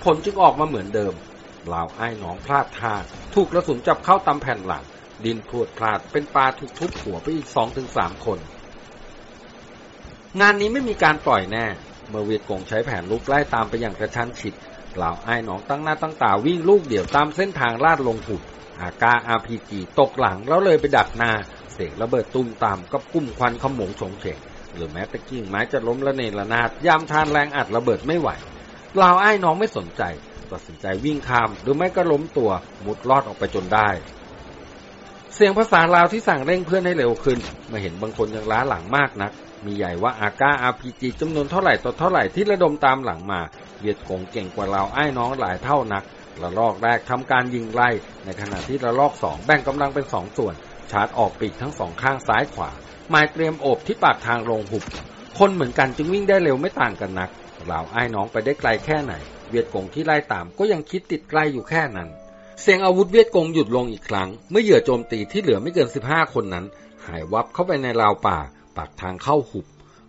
ผลจึงออกมาเหมือนเดิมเหล่าไอ้หนองพลาดท่าถูกกระสุนจับเข้าตำแผ่นหลัง ดินพรวดพลาดเป็นปลาถูกทุบหัวไปอีกสองถึงสามคน งานนี้ไม่มีการปล่อยแน่ เมื่อเวียดกงใช้แผนลุกไล่ตามไปอย่างกระชั้นชิดเหล่าไอ้หนองตั้งหน้าตั้งตาวิ่งลูกเดี่ยวตามเส้นทางลาดลงหุบ อากาอาพีจีตกหลังแล้วเลยไปดักหน้าเสียงระเบิดตุ้มตามกับกุ้มควันขมงฉงเฉงหรือแม้ต่กิ่งไม้จะล้มละเนระนาดยามทานแรงอัดระเบิดไม่ไหวลาวไอ้น้องไม่สนใจตัดสินใจวิ่งข้ามหรือไม่ก็ล้มตัวมุดลอดออกไปจนได้ เสียงภาษาลาวที่สั่งเร่งเพื่อนให้เร็วขึ้นมื่อเห็นบางคนยังล้าหลังมากนัก มีใหญ่ว่าอาก้าอาพีจีจำนวนเท่าไหร่ต่อเท่าไหร่ที่ระดมตามหลังมา เวียดกงเก่งกว่าเราไอ้น้องหลายเท่านัก ระลอกแรกทำการยิงไล่ ในขณะที่ระลอกสองแบ่งกำลังเป็นสองส่วน ชาร์จออกปีกทั้งสองข้างซ้ายขวาหมายเตรียมโอบที่ปากทางลงหุบ คนเหมือนกันจึงวิ่งได้เร็วไม่ต่างกันนักเราไอ้น้องไปได้ไกลแค่ไหน เวียดกงที่ไล่ตามก็ยังคิดติดใกล้อยู่แค่นั้น เสียงอาวุธเวียดกงหยุดลงอีกครั้ง เมื่อเหยื่อโจมตีที่เหลือไม่เกิน15คนนั้น หายวับเข้าไปในราวป่า ปากทางเข้าหุบ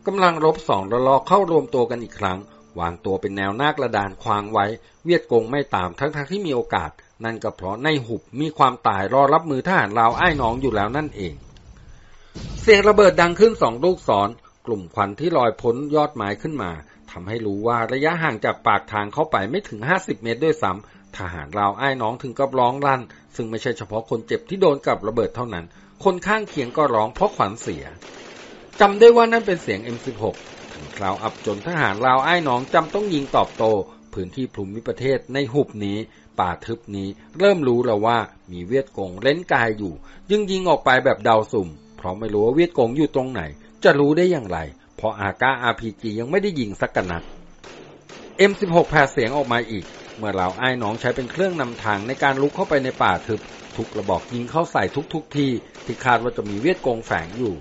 กำลังรบสองระลอกเข้ารวมตัวกันอีกครั้ง วางตัวเป็นแนวหน้ากระดานควางไว้ เวียดกงไม่ตามทั้งๆทที่มีโอกาส นั่นก็เพราะในหุบมีความตายรอรับมือทหารลาวไอ้น้องอยู่แล้วนั่นเอง เสียงระเบิดดังขึ้นสองลูกศร กลุ่มควันที่ลอยพ้นยอดไม้ขึ้นมาทำให้รู้ว่าระยะห่างจากปากทางเข้าไปไม่ถึง50เมตรด้วยซ้ำทหารลาวไอ้น้องถึงกับร้องลั่น ซึ่งไม่ใช่เฉพาะคนเจ็บที่โดนกับระเบิดเท่านั้น คนข้างเคียงก็ร้องเพราะขวัญเสียจำได้ว่านั่นเป็นเสียง M16 ถึงคราวอับจนทหารลาวไอ้หนองจำต้องยิงตอบโต้พื้นที่ภูมิประเทศในหุบนี้ ป่าทึบนี้เริ่มรู้แล้วว่ามีเวียดกงเล่นกายอยู่ ยึงยิงออกไปแบบเดาสุ่ม เพราะไม่รู้ว่าเวียดกงอยู่ตรงไหน จะรู้ได้อย่างไร เพราะอาก้า RPG ยังไม่ได้ยิงสักกนัด M16 แผ่เสียงออกมาอีก เมื่อเราไอ้น้องใช้เป็นเครื่องนำทางในการลุกเข้าไปในป่าทึบ ทุกระบอกยิงเข้าใส่ทุกทุกที่ที่คาดว่าจะมีเวียดกงแฝงอยู่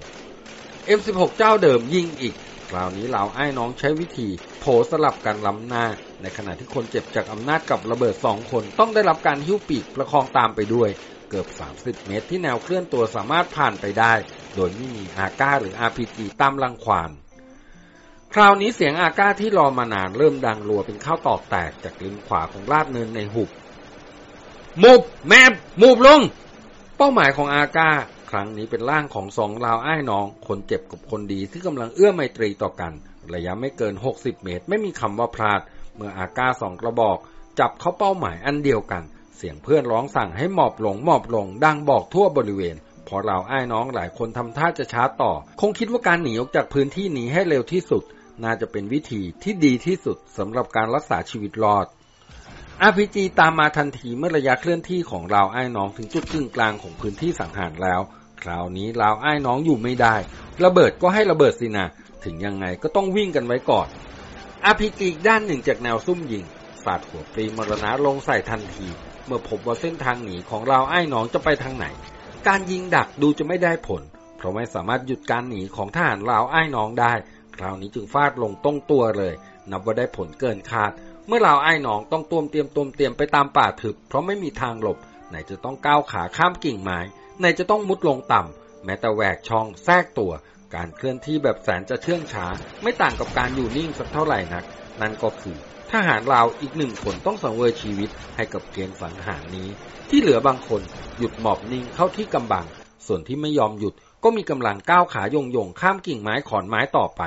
M16 เจ้าเดิมยิงอีก ราวนี้เราไอ้น้องใช้วิธีโผสลับกันล้ำหน้า ในขณะที่คนเจ็บจากอำนาจกับระเบิดสองคนต้องได้รับการหิ้วปีกประคองตามไปด้วย เกือบ 30 เมตรที่แนวเคลื่อนตัวสามารถผ่านไปได้ โดยไม่มีอาก้าหรือ RPG ตามลังควานคราวนี้เสียงอาก้าที่รอมานานเริ่มดังรัวเป็นข้าวตอกแตกจากริมขวาของลาดเนินในหุบมุบแมบมุบลง เป้าหมายของอาก้า ครั้งนี้เป็นร่างของสองลาวอ้ายน้อง คนเจ็บกับคนดีที่กำลังเอื้อไมตรีต่อกัน ระยะไม่เกิน 60 เมตร ไม่มีคำว่าพลาด เมื่ออาก้าสองกระบอก จับเข้าเป้าหมายอันเดียวกัน เสียงเพื่อนร้องสั่งให้หมอบลงหมอบลง ดังบอกทั่วบริเวณ พอเราไอ้น้องหลายคนทำท่าจะช้าต่อ คงคิดว่าการหนีออกจากพื้นที่นี้ให้เร็วที่สุด น่าจะเป็นวิธีที่ดีที่สุดสำหรับการรักษาชีวิตรอด RPG ตามมาทันทีเมื่อระยะเคลื่อนที่ของเราไอ้น้องถึงจุดกึ่งกลางของพื้นที่สังหารแล้ว คราวนี้เราไอ้น้องอยู่ไม่ได้ ระเบิดก็ให้ระเบิดสินะ ถึงยังไงก็ต้องวิ่งกันไว้ก่อน RPG ด้านหนึ่งจากแนวซุ่มยิงสาดหัวปรีมรณะลงใส่ทันที เมื่อพบว่าเส้นทางหนีของเราไอ้น้องจะไปทางไหน การยิงดักดูจะไม่ได้ผล เพราะไม่สามารถหยุดการหนีของทหารลาวไอ้น้องได้ คราวนี้จึงฟาดลงต้งตัวเลย นับว่าได้ผลเกินคาด เมื่อเราไอ้หนองต้องตวมเตรียมตวมเตรียมไปตามป่าทึบเพราะไม่มีทางหลบไหนจะต้องก้าวขาข้ามกิ่งไม้ ไหนจะต้องมุดลงต่ำแม้แต่แหวกช่องแทรกตัว การเคลื่อนที่แบบแสนจะเชื่องช้า ไม่ต่างกับการอยู่นิ่งสักเท่าไหร่นัก นั่นก็คือทหารลาวอีกหนึ่งคนต้องสังเวยชีวิตให้กับเกณฑ์สังหารนี้ ที่เหลือบางคนหยุดหมอบนิ่งเข้าที่กำบัง ส่วนที่ไม่ยอมหยุดก็มีกำลังก้าวขายงยงข้ามกิ่งไม้ขอนไม้ต่อไป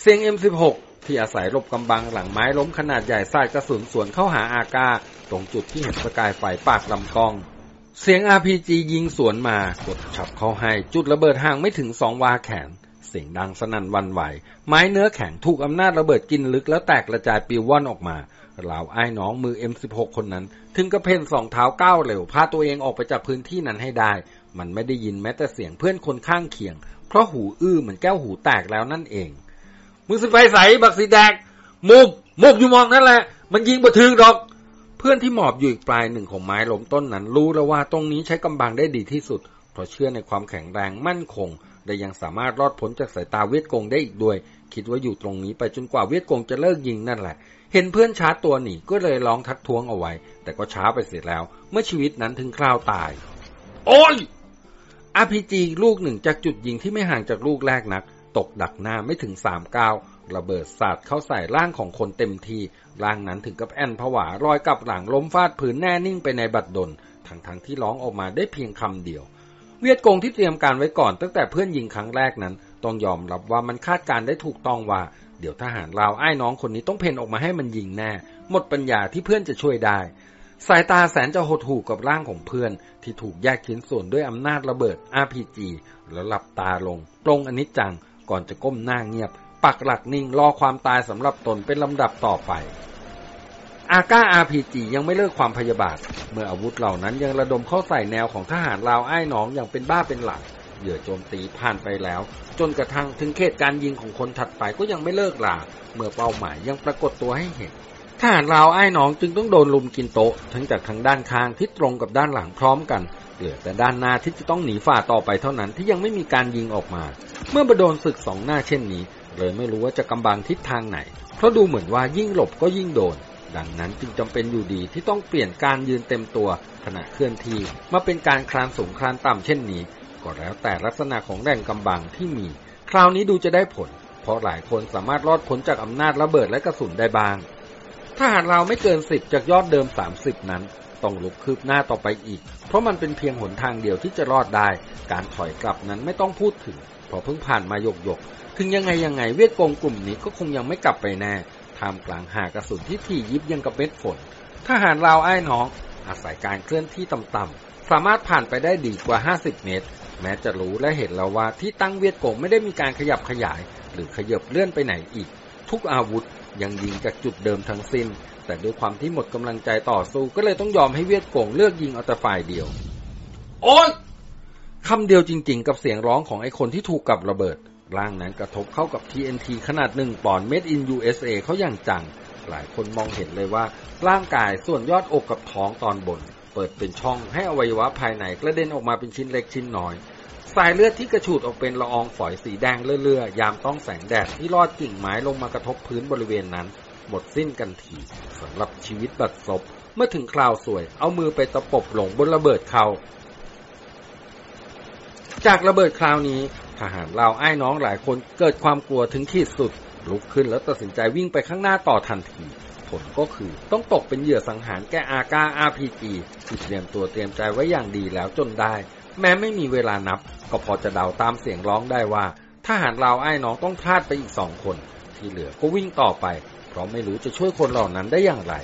เสียง M16 ที่อาศัยหลบกำบังหลังไม้ล้มขนาดใหญ่สายกระสุนสวนเข้าหาอากา ตรงจุดที่เห็นประกายไฟปากลำกล้อง เสียง RPG ยิงสวนมากดฉับเข้าให้จุดระเบิดห่างไม่ถึงสองวาแขน เสียงดังสนั่นวันไหว ไม้เนื้อแข็งถูกอำนาจระเบิดกินลึกแล้วแตกกระจายปิวว่อนออกมาเหล่าไอ้น้องมือ M16 คนนั้น ถึงกระเพนสองเท้าก้าวเร็วพาตัวเองออกไปจากพื้นที่นั้นให้ได้ มันไม่ได้ยินแม้แต่เสียงเพื่อนคนข้างเคียง เพราะหูอื้อเหมือนแก้วหูแตกแล้วนั่นเองมึงสิไฟใสบักสีแดกมุบมุบอยู่มองนั่นแหละ มันยิงบะถึงดอก พื่อนที่หมอบอยู่อีกปลายหนึ่งของไม้ล้มต้นนั้น รู้แล้วว่าตรงนี้ใช้กำบังได้ดีที่สุด เพราะเชื่อในความแข็งแรงมั่นคง และยังสามารถรอดพ้นจากสายตาเวทกงได้อีกด้วย คิดว่าอยู่ตรงนี้ไปจนกว่าเวทกงจะเลิกยิงนั่นแหละ เห็นเพื่อนชาร์จตัวหนีก็เลยร้องทักท้วงเอาไว้ แต่ก็ช้าไปเสียแล้ว เมื่อชีวิตนั้นถึงคราวตาย โอ้ยอาพีจีลูกหนึ่งจากจุดยิงที่ไม่ห่างจากลูกแรกนัก ตกดักหน้าไม่ถึงสามก้าวระเบิดสาดเข้าใส่ร่างของคนเต็มที ร่างนั้นถึงกับแอนผวาลอยกลับหลังล้มฟาดผืนแน่นิ่งไปในบัดดลทั้งๆทที่ร้องออกมาได้เพียงคำเดียว เวียดกงที่เตรียมการไว้ก่อนตั้งแต่เพื่อนยิงครั้งแรกนั้น ต้องยอมรับว่ามันคาดการได้ถูกต้องว่า เดี๋ยวทหารลาวไอ้น้องคนนี้ต้องเพ่นออกมาให้มันยิงแน่ หมดปัญญาที่เพื่อนจะช่วยได้ สายตาแสนจะหดหู่กับร่างของเพื่อน ที่ถูกแยกชิ้นส่วนด้วยอำนาจระเบิด RPG แล้วหลับตาลงปรงอนิจจังก่อนจะก้มหน้าเงียบ ปักหลักนิ่งรอความตายสำหรับตนเป็นลำดับต่อไป อาก้า RPG ยังไม่เลิกความพยาบาท เมื่ออาวุธเหล่านั้นยังระดมเข้าใส่แนวของทหารลาวไอ้น้องอย่างเป็นบ้าเป็นหลักเหยื่อโจมตีผ่านไปแล้ว จนกระทั่งถึงเขตการยิงของคนถัดไปก็ยังไม่เลิกลาเมื่อเป้าหมายยังปรากฏตัวให้เห็นทหารลาวไอ้น้องจึงต้องโดนลุมกินโต๊ะทั้งจากทางด้านข้างที่ตรงกับด้านหลังพร้อมกันเหลือแต่ด้านหน้าที่จะต้องหนีฝ่าต่อไปเท่านั้นที่ยังไม่มีการยิงออกมา เมื่อประโดนศึกสองหน้าเช่นนี้ เลยไม่รู้ว่าจะกำบังทิศทางไหน เพราะดูเหมือนว่ายิ่งหลบก็ยิ่งโดน ดังนั้นจึงจำเป็นอยู่ดีที่ต้องเปลี่ยนการยืนเต็มตัวขณะเคลื่อนที่มาเป็นการคลานสูงคลานต่ำเช่นนี้ ก็แล้วแต่ลักษณะของแรงกำบังที่มี คราวนี้ดูจะได้ผล เพราะหลายคนสามารถรอดพ้นจากอำนาจระเบิดและกระสุนได้บ้าง ถ้าหากเราไม่เกินสิบจากยอดเดิมสามสิบนั้นต้องลุกคืบหน้าต่อไปอีก เพราะมันเป็นเพียงหนทางเดียวที่จะรอดได้ การถอยกลับนั้นไม่ต้องพูดถึง เพราะเพิ่งผ่านมาหยกหยก ถึงยังไงยังไงเวทกงกลุ่มนี้ก็คงยังไม่กลับไปแน่ท่ามกลางหากระสุนที่ถี่ยิบยังกับเม็ดฝนทหารราวไอ้น้อง อาศัยการเคลื่อนที่ต่ำๆสามารถผ่านไปได้ดีกว่า 50 เมตร แม้จะรู้และเห็นแล้วว่าที่ตั้งเวียดกงไม่ได้มีการขยับขยาย หรือขยับเลื่อนไปไหนอีก ทุกอาวุธยังยิงจากจุดเดิมทั้งสิ้น แต่ด้วยความที่หมดกำลังใจต่อสู้ก็เลยต้องยอมให้เวียดกงเลือกยิงเอาแต่ฝ่ายเดียว โอ้ยคำเดียวจริง ๆ กับเสียงร้องของไอ้คนที่ถูกกับระเบิด ร่างนั้นกระทบเข้ากับ TNT ขนาดหนึ่งปอนด์ Made in USA เขาอย่างจัง หลายคนมองเห็นเลยว่า ร่างกายส่วนยอดอกกับท้องตอนบน เปิดเป็นช่องให้อวัยวะภายในกระเด็นออกมาเป็นชิ้นเล็กชิ้นน้อย สายเลือดที่กระฉูดออกเป็นละอองฝอยสีแดงเลื่อยๆยามต้องแสงแดดที่ลอดกิ่งไม้ลงมากระทบพื้นบริเวณนั้นหมดสิ้นกันทีสำหรับชีวิตบัดศพเมื่อถึงคราวสวย เอามือไปตะปบหลงบนระเบิดเขาจากระเบิดคราวนี้ ทหารเราไอ้น้องหลายคนเกิดความกลัวถึงขีดสุด ลุกขึ้นแล้วตัดสินใจวิ่งไปข้างหน้าต่อทันที ผลก็คือต้องตกเป็นเหยื่อสังหารแกอากาอาพีจีที่เตรียมตัวเตรียมใจไว้อย่างดีแล้วจนได้ แม้ไม่มีเวลานับ ก็พอจะเดาตามเสียงร้องได้ว่าทหารเราไอ้น้องต้องพลาดไปอีกสองคน ที่เหลือก็วิ่งต่อไป เพราะไม่รู้จะช่วยคนเหล่านั้นได้อย่างไร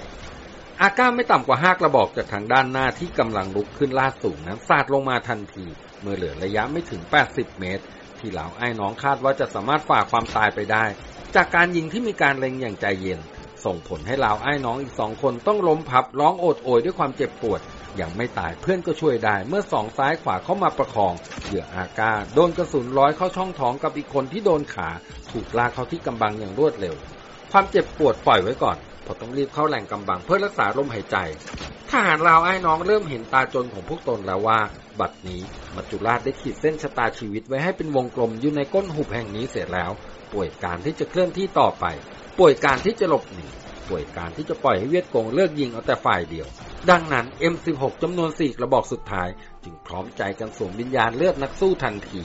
อาก้าไม่ต่ำกว่าห้ากระบอกจากทางด้านหน้าที่กำลังลุกขึ้นลาดสูงนั้นสาดลงมาทันทีเมื่อเหลือระยะไม่ถึง 80 เมตร ที่เหล่าไอ้น้องคาดว่าจะสามารถฝ่าความตายไปได้ จากการยิงที่มีการเล็งอย่างใจเย็น ส่งผลให้เหล่าไอ้น้องอีกสองคนต้องล้มพับร้องโอดโอยด้วยความเจ็บปวดย่างไม่ตายเพื่อนก็ช่วยได้เมื่อสองซ้ายขวาเข้ามาประคองเหยื่ออากาโดนกระสุนร้อยเข้าช่องท้องกับอีกคนที่โดนขาถูกลากเข้าที่กำบังอย่างรวดเร็ว ความเจ็บปวดปล่อยไว้ก่อนเพราะต้องรีบเข้าแหล่งกำบังเพื่อรักษาลมหายใจทหารลาวไอ้น้องเริ่มเห็นตาจนของพวกตนแล้วว่า บัดนี้ มัจจุราชได้ขีดเส้นชะตาชีวิตไว้ให้เป็นวงกลมอยู่ในก้นหุบแห่งนี้เสร็จแล้ว ป่วยการที่จะเคลื่อนที่ต่อไป ป่วยการที่จะหลบหนี ป่วยการที่จะปล่อยให้เวียดกงเลิกยิงเอาแต่ฝ่ายเดียว ดังนั้น M16 จำนวนสี่กระบอกสุดท้าย จึงพร้อมใจกันสวมวิญญาณเลือดนักสู้ทันที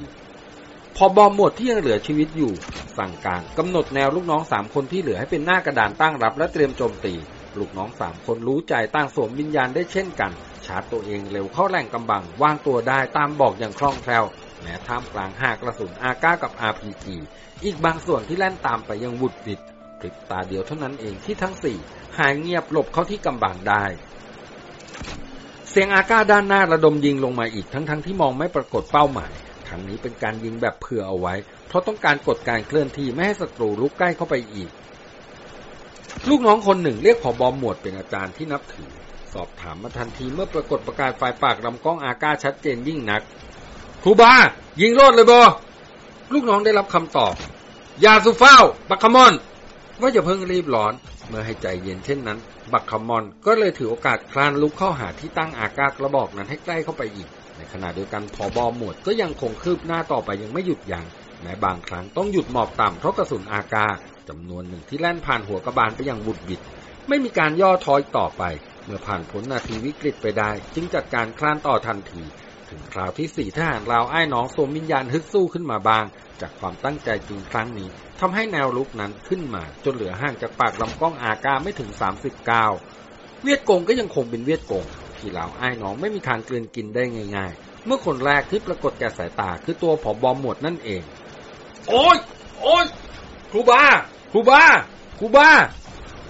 พอบอมหมดที่ยังเหลือชีวิตอยู่ สั่งการกำหนดแนวลูกน้องสามคนที่เหลือให้เป็นหน้ากระดานตั้งรับและเตรียมโจมตี ลูกน้องสามคนรู้ใจตั้งสวมวิญญาณได้เช่นกัน ชาร์จตัวเองเร็วเข้าแหล่งกำบังวางตัวได้ตามบอกอย่างคล่องแคล่วแม้ท่ามกลางหากระสุนอาก้ากับอาพีจีอีกบางส่วนที่แล่นตามไปยังวุดวิดพลิบตาเดียวเท่านั้นเองที่ทั้งสี่หายเงียบหลบเข้าที่กำบังได้ เสียงอาก้าด้านหน้าระดมยิงลงมาอีกทั้งๆทที่มองไม่ปรากฏเป้าหมายครั้งนี้เป็นการยิงแบบเผื่อเอาไว้ เพราะต้องการกดการเคลื่อนที่ไม่ให้ศัตรูลุกใกล้เข้าไปอีก ลูกน้องคนหนึ่งเรียกผอบอมหมวดเป็นอาจารย์ที่นับถือ สอบถามมาทันทีเมื่อปรากฏประกายไฟปากลำกล้องอาก้าชัดเจนยิ่งนักครูบา ยิงโลดเลยบอลูกน้องได้รับคำตอบยาสุฟ้า บักคมอน ว่าอย่าเพิ่งรีบร้อน เมื่อให้ใจเย็นเช่นนั้น บักคมอนก็เลยถือโอกาสคลานลุกเข้าหาที่ตั้งอากาศกระบอกนั้นให้ใกล้เข้าไปอีก ในขณะเดียวกันพอบอหมวดก็ยังคงคืบหน้าต่อไปยังไม่หยุดยัง้งแม้บางครั้งต้องหยุดหมอบต่ำเพราะกระสุนอากา จำนวนหนึ่งที่แล่นผ่านหัวกระบาลไปอย่างบุดบิด ไม่มีการย่อถอยต่อไป เมื่อผ่านพ้นนาทีวิกฤตไปได้ จึงจัดการคลานต่อทันที ถึงคราวที่สี่ทหารราวไอ้น้องสวมวิญญาณฮึดสู้ขึ้นมาบาง จากความตั้งใจจริงครั้งนี้ทำให้แนวลุกนั้นขึ้นมา จนเหลือห่างจากปากลำกล้องอากาไม่ถึง39เวียดกงก็ยังคงเป็นเวียดกงที่ลาวไอ้น้องไม่มีทางกลืนกินได้ง่าย ๆ เมื่อคนแรกที่ปรากฏแก่สายตาคือตัวผอบอมหมวดนั่นเอง โอ้ยโอ้ยครูบา ครูบาครูบา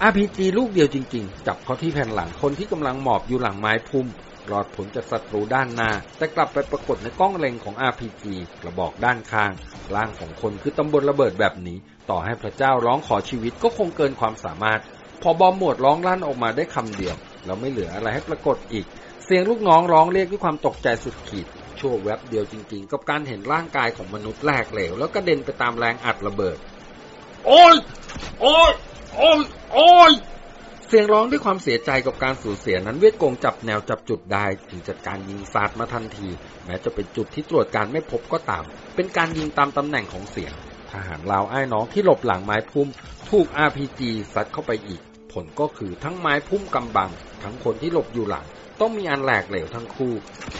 อาพีจีลูกเดียวจริง ๆ จับเขาที่แผ่นหลังคนที่กำลังหมอบอยู่หลังไม้พุ่มรอดผลจากศัตรูด้านหน้า แต่กลับไปปรากฏในกล้องเล็งของ RPG กระบอกด้านข้าง ร่างของคนคือตำบลระเบิดแบบนี้ ต่อให้พระเจ้าร้องขอชีวิตก็คงเกินความสามารถ พอบอมหมวดร้องลั่นออกมาได้คำเดียว แล้วไม่เหลืออะไรให้ปรากฏอีก เสียงลูกน้องร้องเรียกด้วยความตกใจสุดขีด ชั่วแวบเดียวจริง ๆ กับการเห็นร่างกายของมนุษย์แหลกเหลวแล้วกระเด็นไปตามแรงอัดระเบิด โอ้ยโอ้ยโอ้ยโอ้ยเสียงร้องด้วยความเสียใจกับการสูญเสียนั้นเวทกงจับแนวจับจุดได้จึงจัดการยิงสาดมาทันที แม้จะเป็นจุดที่ตรวจการไม่พบก็ตาม เป็นการยิงตามตำแหน่งของเสียง ทหารลาวไอ้น้องที่หลบหลังไม้พุ่ม ถูก RPG ซัดเข้าไปอีก ผลก็คือทั้งไม้พุ่มกำบัง ทั้งคนที่หลบอยู่หลัง ต้องมีอันแหลกเหลวทั้งคู่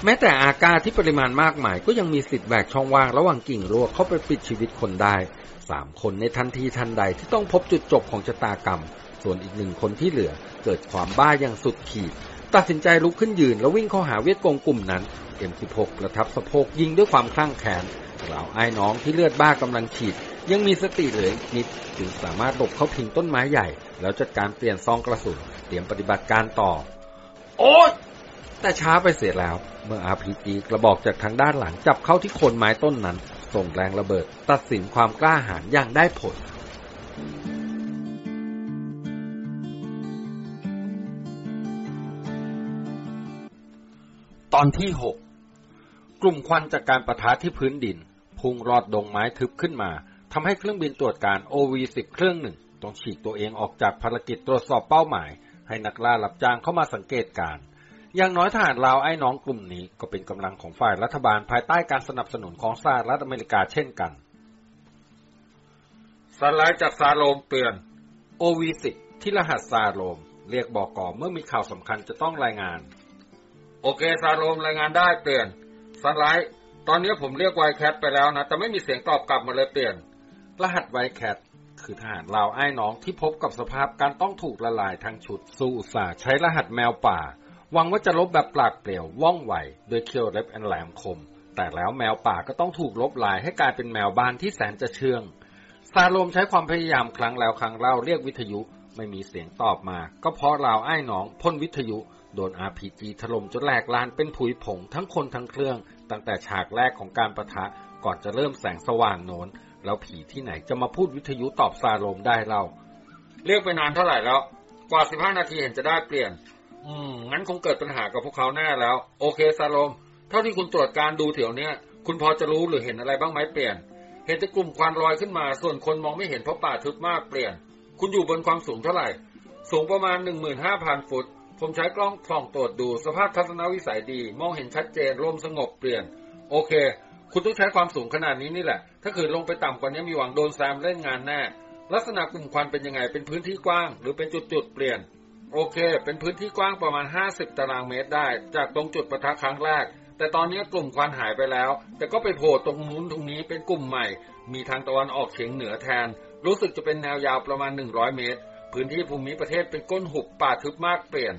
แม้แต่อากาที่ปริมาณมากมายก็ยังมีสิทธิ์แบกช่องว่างระหว่างกิ่งรั้วเข้าไปปิดชีวิตคนได้ สามคนในทันทีทันใดที่ต้องพบจุดจบของชะตากรรม ส่วนอีกหนึ่งคนที่เหลือเกิดความบ้าอย่างสุดขีด ตัดสินใจลุกขึ้นยืนแล้ววิ่งเข้าหาเวียดกงกลุ่มนั้น M16 ประทับสะโพกยิงด้วยความคลั่งแค้นเราไอ้น้องที่เลือดบ้ากำลังฉีด ยังมีสติเหลืออีกนิดจึงสามารถหลบเข้าพิงต้นไม้ใหญ่ แล้วจัดการเปลี่ยนซองกระสุนเตรียมปฏิบัติการต่อ โอ๊ยแต่ช้าไปเสียแล้ว เมื่อ RPG กระบอกจากทางด้านหลังจับเข้าที่โคนไม้ต้นนั้น ส่งแรงระเบิด ตัดสินความกล้าหาญอย่างได้ผล ตอนที่6กลุ่มควันจากการประทะที่พื้นดิน พุ่งรอดดงไม้ทึบขึ้นมาทำให้เครื่องบินตรวจการ OV-10 เครื่องหนึ่งต้องฉีกตัวเองออกจากภารกิจตรวจสอบเป้าหมาย ให้นักล่ารับจ้างเข้ามาสังเกตการ อย่างน้อยทหารลาวไอ้น้องกลุ่มนี้ก็เป็นกำลังของฝ่ายรัฐบาลภายใต้การสนับสนุนของสหรัฐอเมริกาเช่นกันสไลด์จากซาโลมเปลี่ยน OV-10 ที่รหัสซาโลม เรียกบอกก่อเมื่อมีข่าวสำคัญจะต้องรายงาน โอเคซาโลมรายงานได้เปลี่ยนสไลด์ตอนนี้ผมเรียกไวแคทไปแล้วนะ แต่ไม่มีเสียงตอบกลับมาเลยเปลี่ยน รหัสไวแคทคือทหารลาวไอ้น้องที่พบกับสภาพการต้องถูกละลายทั้งชุดสู้อุตสาห์ใช้รหัสแมวป่า หวังว่าจะลบแบบปลากเปลี่ยวว่องไวโดยเคียวเล็บอันแหลมคม แต่แล้วแมวป่าก็ต้องถูกลบลายให้กลายเป็นแมวบ้านที่แสนจะเชื่องซาโลมใช้ความพยายามครั้งแล้วครั้งเล่าเรียกวิทยุไม่มีเสียงตอบมา ก็เพราะลาวไอ้น้องพ่นวิทยุโดน RPG ถล่มจนแหลกลานเป็นผุยผงทั้งคนทั้งเครื่อง ตั้งแต่ฉากแรกของการประทะก่อนจะเริ่มแสงสว่างโนนแล้วผีที่ไหนจะมาพูดวิทยุตอบซาโลมได้เล่า เรียกไปนานเท่าไหร่แล้ว กว่า15นาทีเห็นจะได้เปลี่ยน อืมงั้นคงเกิดปัญหากับพวกเขาแน่แล้ว โอเคซาลม เท่าที่คุณตรวจการดูแถวเนี้ยคุณพอจะรู้หรือเห็นอะไรบ้างไหมเปลี่ยน เห็นแต่กลุ่มควันลอยขึ้นมา ส่วนคนมองไม่เห็นเพราะป่าทึบมากเปลี่ยน คุณอยู่บนความสูงเท่าไหร่ สูงประมาณ 15,000 ฟุต ผมใช้กล้องส่องตรวจดู สภาพทัศนวิสัยดี มองเห็นชัดเจนลมสงบเปลี่ยน โอเค คุณต้องใช้ความสูงขนาดนี้นี่แหละ ถ้าขืนลงไปต่ำกว่านี้มีหวังโดนแซมเล่นงานแน่ ลักษณะกลุ่มควันเป็นยังไง เป็นพื้นที่กว้าง หรือเป็นจุดๆเปลี่ยน โอเค เป็นพื้นที่กว้างประมาณ 50 ตารางเมตรได้ จากตรงจุดประทะครั้งแรก แต่ตอนนี้กลุ่มควันหายไปแล้ว แต่ก็ไปโผล่ตรงนู้นตรงนี้เป็นกลุ่มใหม่ มีทางตะวันออกเฉียงเหนือแทน รู้สึกจะเป็นแนวยาวประมาณ 100 เมตร พื้นที่ภูมิประเทศเป็นก้นหุบป่าทึบมากเปลี่ยน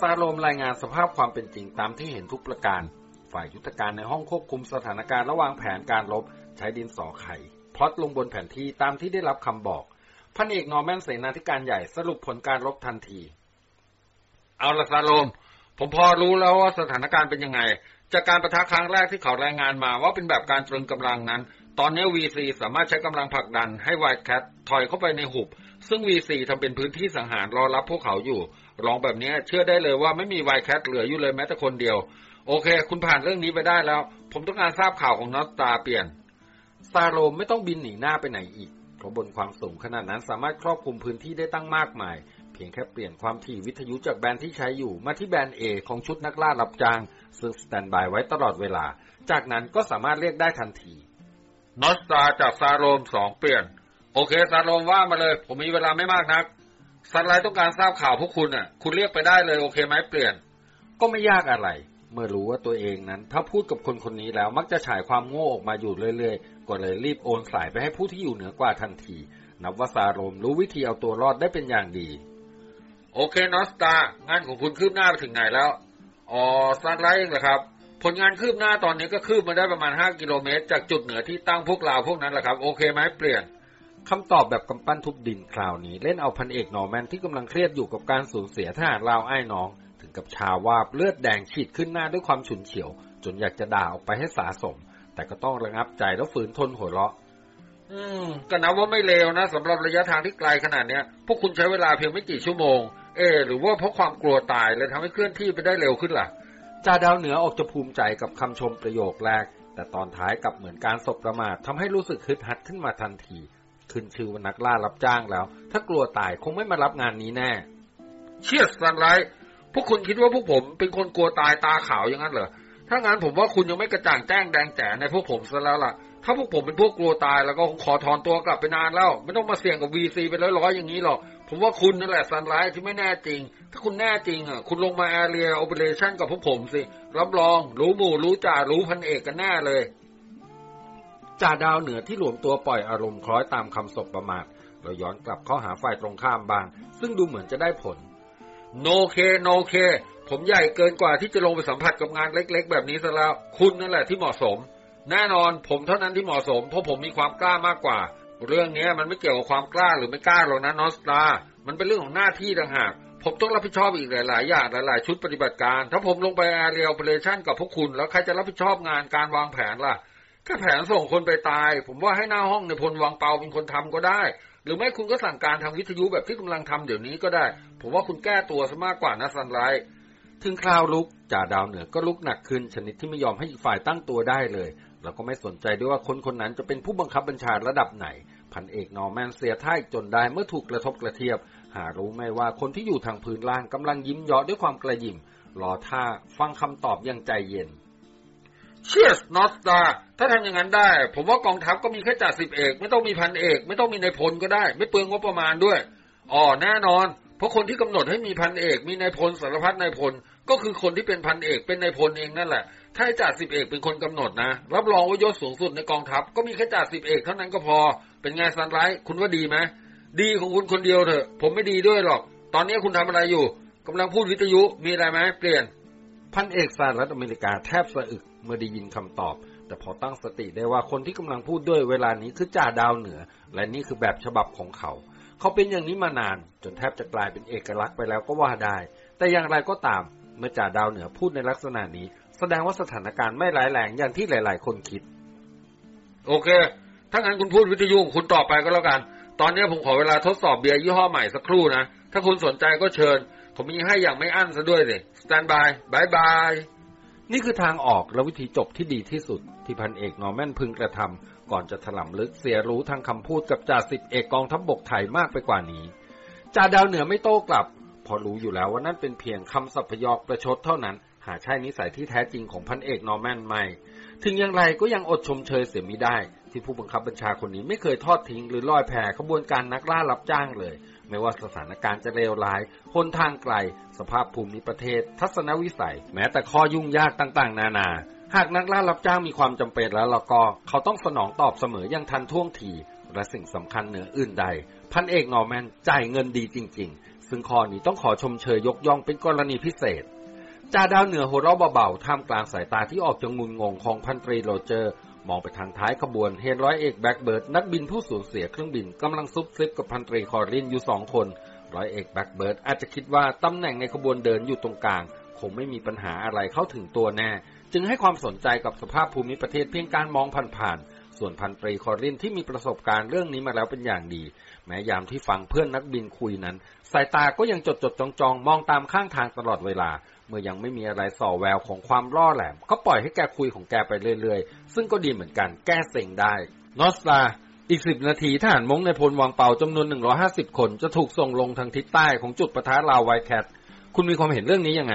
ซาโลมรายงานสภาพความเป็นจริงตามที่เห็นทุกประการ ฝ่ายยุทธการในห้องควบคุมสถานการณ์ระวางแผนการรบใช้ดินสอไข่พลอตลงบนแผนที่ตามที่ได้รับคำบอก พันเอกนอร์แมนเสนาธิการใหญ่สรุปผลการรบทันที เอาละซาโลม ผมพอรู้แล้วว่าสถานการณ์เป็นยังไง จากการปะทะครั้งแรกที่เขารายงานมาว่าเป็นแบบการตรึงกำลังนั้น ตอนนี้ VC สามารถใช้กำลังผลักดันให้ไวท์แคทถอยเข้าไปในหุบ ซึ่ง VC ทำเป็นพื้นที่สังหารรอรับพวกเขาอยู่ ลงแบบนี้เชื่อได้เลยว่าไม่มีไวท์แคทเหลืออยู่เลยแม้แต่คนเดียว โอเค คุณผ่านเรื่องนี้ไปได้แล้ว ผมต้องการทราบข่าวของนอสตาเปลี่ยนซาโลมไม่ต้องบินหนีหน้าไปไหนอีก เพราะบนความสูงขนาดนั้นสามารถครอบคลุมพื้นที่ได้ตั้งมากมาย เพียงแค่เปลี่ยนความถี่วิทยุจาก band ที่ใช้อยู่มาที่ band A ของชุดนักล่ารับจ้าง ซึ่ง standby ไว้ตลอดเวลา จากนั้นก็สามารถเรียกได้ทันที North Star จากซาโลมสองเปลี่ยน โอเคซาโลมว่ามาเลย ผมมีเวลาไม่มากนัก Sunlight ต้องการทราบข่าวพวกคุณน่ะ คุณเรียกไปได้เลยโอเคไหมเปลี่ยน ก็ไม่ยากอะไร เมื่อรู้ว่าตัวเองนั้น ถ้าพูดกับคนคนนี้แล้วมักจะฉายความโง่ออกมาอยู่เรื่อยๆ ก็เลยรีบโอนสายไปให้ผู้ที่อยู่เหนือกว่าทันที นับว่าซาโลมรู้วิธีเอาตัวรอดได้เป็นอย่างดี โอเค North Star งานของคุณคืบหน้าไปถึงไหนแล้ว อ๋อ Sunlight เองเหรอครับ ผลงานคืบหน้าตอนนี้ก็คืบมาได้ประมาณ 5 กิโลเมตร จากจุดเหนือที่ตั้งพวกเราพวกนั้นแหละครับ โอเคไหมเปลี่ยนคำตอบแบบกำปั้นทุบดินคราวนี้ เล่นเอาพันเอกนอร์แมนที่กำลังเครียดอยู่กับการสูญเสียทหารลาวไอ้น้องถึง กับชาวาบเลือดแดงฉีดขึ้นหน้าด้วยความฉุนเฉียว จนอยากจะด่าออกไปให้สาสม แต่ก็ต้องระงับใจแล้วฝืนทนหัวเราะ อืมก็นับว่าไม่เลวนะสำหรับระยะทางที่ไกลขนาดเนี้ย พวกคุณใช้เวลาเพียงไม่กี่ชั่วโมง เออหรือว่าเพราะความกลัวตายเลยทำให้เคลื่อนที่ไปได้เร็วขึ้นล่ะจ่าดาวเหนือออกจะภูมิใจกับคำชมประโยคแรก แต่ตอนท้ายกลับเหมือนการสบประมาททำให้รู้สึกฮึดฮัดขึ้นมาทันทีขึ้นชื่อว่านักล่ารับจ้างแล้ว ถ้ากลัวตายคงไม่มารับงานนี้แน่ เชียส Sunlight พวกคุณคิดว่าพวกผมเป็นคนกลัวตายตาขาวอย่างนั้นเหรอ ถ้างั้นผมว่าคุณยังไม่กระจ่างแจ้งแดงแจ๋ในพวกผมซะแล้วล่ะ ถ้าพวกผมเป็นพวกกลัวตายแล้วก็ขอถอนตัวกลับไปนานแล้ว ไม่ต้องมาเสี่ยงกับ VC เป็นร้อยๆอย่างนี้หรอก ผมว่าคุณนั่นแหละ Sunlight ที่ไม่แน่จริง ถ้าคุณแน่จริงอะ คุณลงมา area operation กับพวกผมสิ รับรอง รู้หมู่รู้จ่ารู้พันเอกกันแน่เลย จ่าดาวเหนือที่หลวมตัวปล่อยอารมณ์คล้อยตามคำศพประมาทเราย้อนกลับเข้าหาฝ่ายตรงข้ามบาง ซึ่งดูเหมือนจะได้ผล โนเคโนเค ผมใหญ่เกินกว่าที่จะลงไปสัมผัสกับงานเล็ก ๆ แบบนี้ซะแล้ว คุณนั่นแหละที่เหมาะสม แน่นอนผมเท่านั้นที่เหมาะสม เพราะผมมีความกล้ามากกว่า เรื่องนี้มันไม่เกี่ยวกับความกล้าหรือไม่กล้าหรอกนะนอสตา มันเป็นเรื่องของหน้าที่ต่างหาก ผมต้องรับผิดชอบอีกหลาย ๆ อย่างหลาย ๆ ชุดปฏิบัติการ ถ้าผมลงไปอาเรียลเปอเรชั่นกับพวกคุณ แล้วใครจะรับผิดชอบงานการวางแผนล่ะแค่แผนส่งคนไปตาย ผมว่าให้หน้าห้องในพลวางเปาเป็นคนทำก็ได้ หรือไม่คุณก็สั่งการทางวิทยุแบบที่กำลังทำเดี๋ยวนี้ก็ได้ ผมว่าคุณแก้ตัวซะมากกว่านะซันไรถึงคราวลุกจ่าดาวเหนือก็ลุกหนักขึ้นชนิดที่ไม่ยอมให้อีกฝ่ายตั้งตัวได้เลยแล้วก็ไม่สนใจด้วยว่าคนคนนั้นจะเป็นผู้บังคับบัญชาระดับไหน พันเอกนอร์แมนเสียท่ายจนได้เมื่อถูกกระทบกระเทียบ หารู้ไหมว่าคนที่อยู่ทางพื้นล่างกำลังยิ้มเยาะด้วยความกระยิมรอท่าฟังคำตอบอย่างใจเย็น เชียสนอสตาถ้าทำอย่างนั้นได้ ผมว่ากองทัพก็มีแค่จ่าสิบเอก ไม่ต้องมีพันเอก ไม่ต้องมีนายพลก็ได้ ไม่เปลืองงบประมาณด้วยอ๋อแน่นอน เพราะคนที่กำหนดให้มีพันเอก มีนายพลสารพัดนายพล ก็คือคนที่เป็นพันเอก เป็นนายพลเองนั่นแหละ ถ้าจ่าสิบเอกเป็นคนกำหนดนะ รับรองว่ายศสูงสุดในกองทัพก็มีแค่จ่าสิบเอกเท่านั้นก็พอ เป็นไงซันไรคุณว่าดีไหมดีของคุณคนเดียวเถอะ ผมไม่ดีด้วยหรอก ตอนนี้คุณทำอะไรอยู่กำลังพูดวิทยุมีอะไรไหมเปลี่ยน พันเอกสหรัฐอเมริกาแทบสะอึก เมื่อได้ยินคำตอบ แต่พอตั้งสติได้ว่าคนที่กำลังพูดด้วยเวลานี้คือจ่าดาวเหนือ และนี่คือแบบฉบับของเขา เขาเป็นอย่างนี้มานาน จนแทบจะกลายเป็นเอกลักษณ์ไปแล้วก็ว่าได้ แต่อย่างไรก็ตาม เมื่อจ่าดาวเหนือพูดในลักษณะนี้ แสดงว่าสถานการณ์ไม่ร้ายแรงอย่างที่หลาย ๆ คนคิด โอเค ถ้างั้นคุณพูดวิทยุของคุณต่อไปก็แล้วกัน ตอนนี้ผมขอเวลาทดสอบเบียร์ยี่ห้อใหม่สักครู่นะ ถ้าคุณสนใจก็เชิญ ผมมีให้อย่างไม่อั้นซะด้วยสิ standby bye bye นี่คือทางออกและวิธีจบที่ดีที่สุด ที่พันเอกนอร์แมนพึงกระทำก่อนจะถลำลึกเสียรู้ทางคำพูดกับจ่าสิบเอกกองทัพบกไทยมากไปกว่านี้จ่าดาวเหนือไม่โต้กลับ พอรู้อยู่แล้วว่านั่นเป็นเพียงคำสัพยอกประชดเท่านั้น หาใช่นิสัยที่แท้จริงของพันเอกนอร์แมนไม่ ถึงอย่างไรก็ยังอดชมเชยเสียมิได้ ที่ผู้บังคับบัญชาคนนี้ไม่เคยทอดทิ้งหรือลอยแพขบวนการนักล่ารับจ้างเลย ไม่ว่าสถานการณ์จะเลวร้ายหนทางไกล สภาพภูมิประเทศ ทัศนวิสัย แม้แต่ข้อยุ่งยากต่าง ๆ นานา หากนักล่ารับจ้างมีความจำเป็นแล้วเราก็เขาต้องสนองตอบเสมออย่างทันท่วงทีและสิ่งสำคัญเหนืออื่นใด พันเอกนอร์แมนจ่ายเงินดีจริง ๆ ซึ่งข้อนี้ต้องขอชมเชยยกย่องเป็นกรณีพิเศษจ่าดาวเหนือหัวเราะเบาๆท่ามกลางสายตาที่ออกจะงุนงงของพันตรีโรเจอร์ มองไปทางท้ายขบวนเห็นร้อยเอก Blackbird นักบินผู้สูญเสียเครื่องบินกำลังซุบซิบกับพันตรีคอรินอยู่สองคน ร้อยเอก Blackbird อาจจะคิดว่าตำแหน่งในขบวนเดินอยู่ตรงกลาง คงไม่มีปัญหาอะไรเข้าถึงตัวแน่ จึงให้ความสนใจกับสภาพภูมิประเทศเพียงการมองผ่านๆส่วนพันตรีคอรินที่มีประสบการณ์เรื่องนี้มาแล้วเป็นอย่างดี แม้ยามที่ฟังเพื่อนนักบินคุยนั้น สายตาก็ยังจดจดจ้องจ้องมองตามข้างทางตลอดเวลา เมื่อยังไม่มีอะไรส่อแววของความล่อแหลม ก็ปล่อยให้แกคุยของแกไปเรื่อยๆ ซึ่งก็ดีเหมือนกัน แก้เซ็งได้ North Star อีกสิบนาทีทหารม้งนายพลวังเปาจำนวน150คนจะถูกส่งลงทางทิศใต้ของจุดปะทะลาว Wildcat คุณมีความเห็นเรื่องนี้ยังไง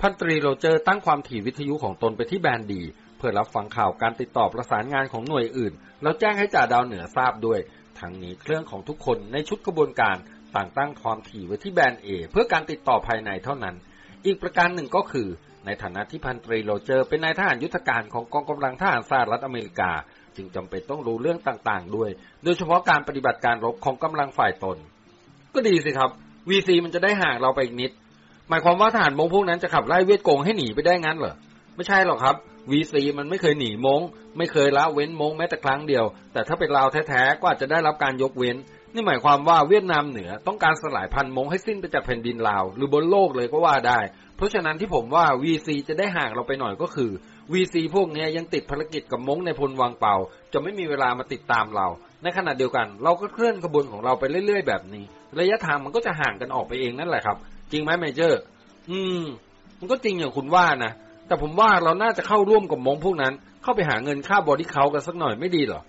พันตรีโรเจอร์ตั้งความถี่วิทยุของตนไปที่ band D เพื่อรับฟังข่าวการติดต่อประสานงานของหน่วยอื่น แล้วแจ้งให้จ่าดาวเหนือทราบด้วย ทั้งนี้เครื่องของทุกคนในชุดกระบวนการต่างตั้งความถี่ไว้ที่ band A เพื่อการติดต่อภายในเท่านั้น อีกประการหนึ่งก็คือ ในฐานะที่พันตรีโรเจอร์ เป็นนายทหารยุทธการของกองกำลังทหารสหรัฐอเมริกา จึงจำเป็นต้องรู้เรื่องต่างๆ ด้วย โดยเฉพาะการปฏิบัติการรบของกำลังฝ่ายตน ก็ดีสิครับ VC มันจะได้ห่างเราไปอีกนิด หมายความว่าทหารมงพวกนั้นจะขับไล่เวียดกงให้หนีไปได้งั้นเหรอไม่ใช่หรอกครับ VC มันไม่เคยหนีมง ไม่เคยละเว้นมงแม้แต่ครั้งเดียว แต่ถ้าเป็นลาวแท้ๆก็อาจจะได้รับการยกเว้น นี่หมายความว่าเวียดนามเหนือต้องการสลายพันธุ์มงให้สิ้นไปจากแผ่นดินลาว หรือบนโลกเลยก็ว่าได้ เพราะฉะนั้นที่ผมว่า VC จะได้ห่างเราไปหน่อยก็คือ VC พวกนี้ยังติดภารกิจกับม้งนายพลวังเปาจะไม่มีเวลามาติดตามเรา ในขณะเดียวกัน เราก็เคลื่อนขบวนของเราไปเรื่อย ๆ แบบนี้ ระยะทางมันก็จะห่างกันออกไปเองนั่นแหละครับ จริงไหม Major อืม มันก็จริงอย่างคุณว่านะแต่ผมว่าเราน่าจะเข้าร่วมกับม้งพวกนั้น เข้าไปหาเงินค่า body count กันสักหน่อยไม่ดีหรอ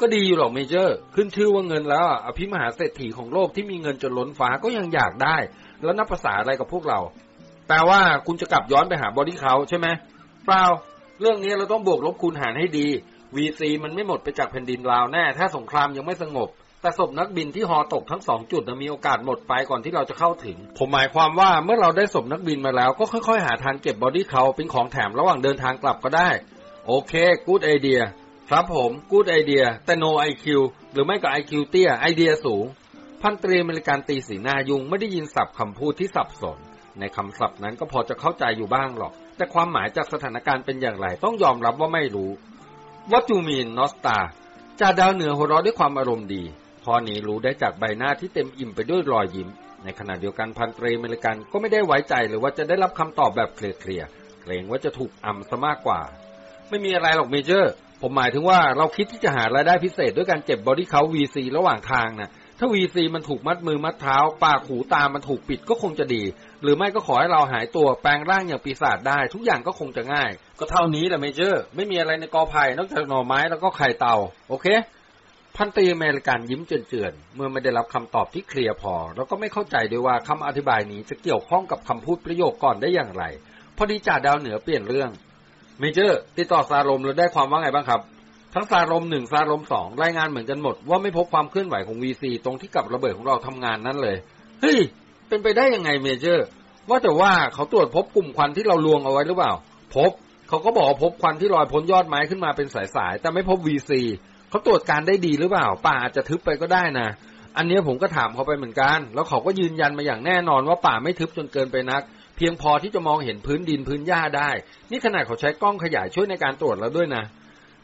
ก็ดีอยู่หรอก Major ขึ้นชื่อว่าเงินแล้วอภิมหาเศรษฐีของโลกที่มีเงินจนล้นฟ้าก็ยังอยากได้ แล้วนับประสาอะไรกับพวกเราแปลว่าคุณจะกลับย้อนไปหา body count ใช่ไหมเปล่า เรื่องนี้เราต้องบวกลบคูณหารให้ดี VC มันไม่หมดไปจากแผ่นดินลาวแน่ ถ้าสงครามยังไม่สงบ แต่ศพนักบินที่ฮ.ตกทั้งสองจุดมีโอกาสหมดไปก่อนที่เราจะเข้าถึง ผมหมายความว่าเมื่อเราได้ศพนักบินมาแล้วก็ค่อย ๆ หาทางเก็บ body count เป็นของแถมระหว่างเดินทางกลับก็ได้ โอเคกูดไอเดีย ครับผมกูดไอเดียแต่ no IQ หรือไม่ก็ IQ เตี้ยไอเดียสูง พันตรีอเมริกันตีสีหน้ายุงไม่ได้ยินศัพท์คำพูดที่สับสน ในคำศัพท์นั้นก็พอจะเข้าใจอยู่บ้างหรอก แต่ความหมายจากสถานการณ์เป็นอย่างไรต้องยอมรับว่าไม่รู้ What you mean North Star จ่าดาวเหนือหัวเราะด้วยความอารมณ์ดีพอนี้รู้ได้จากใบหน้าที่เต็มอิ่มไปด้วยรอยยิ้ม ในขณะเดียวกันพันตรีอเมริกันก็ไม่ได้ไว้ใจหรือว่าจะได้รับคำตอบแบบเคลียร์ๆเกรงว่าจะถูกอำซะมากกว่า ไม่มีอะไรหรอก Major ผมหมายถึงว่าเราคิดที่จะหารายได้พิเศษด้วยการเก็บบอดี้เขา VC ระหว่างทางน่ะถ้า VC มันถูกมัดมือมัดเท้า ปากหูตามันถูกปิดก็คงจะดี หรือไม่ก็ขอให้เราหายตัวแปลงร่างอย่างปีศาจได้ ทุกอย่างก็คงจะง่าย ก็เท่านี้แหละ Major ไม่มีอะไรในกอไผ่นอกจากหน่อไม้แล้วก็ไข่เต่าโอเค พันตรีอเมริกันยิ้มเจื่อนๆเมื่อไม่ได้รับคำตอบที่เคลียร์พอ แล้วก็ไม่เข้าใจด้วยว่าคำอธิบายนี้จะเกี่ยวข้องกับคำพูดประโยคก่อนได้อย่างไร พอดีจ่าดาวเหนือเปลี่ยนเรื่อง เมเจอร์ ติดต่อซาลมแล้วได้ความว่าไงบ้างครับ ทั้งซาลมหนึ่งซาลมสองรายงานเหมือนกันหมด ว่าไม่พบความเคลื่อนไหวของ VC ตรงที่กับระเบิดของเราทำงานนั้นเลย เฮ้ย เป็นไปได้ยังไงเมเจอร์ ว่าแต่ว่าเขาตรวจพบกลุ่มควันที่เราลวงเอาไว้หรือเปล่า พบ เขาก็บอกพบควันที่ลอยพ้นยอดไม้ขึ้นมาเป็นสายๆแต่ไม่พบ VC เขาตรวจการได้ดีหรือเปล่า ป่าอาจจะทึบไปก็ได้นะอันนี้ผมก็ถามเขาไปเหมือนกัน แล้วเขาก็ยืนยันมาอย่างแน่นอนว่าป่าไม่ทึบจนเกินไปนัก พียงพอที่จะมองเห็นพื้นดินพื้นหญ้าได้ นี่ขนาดเขาใช้กล้องขยายช่วยในการตรวจแล้วด้วยนะ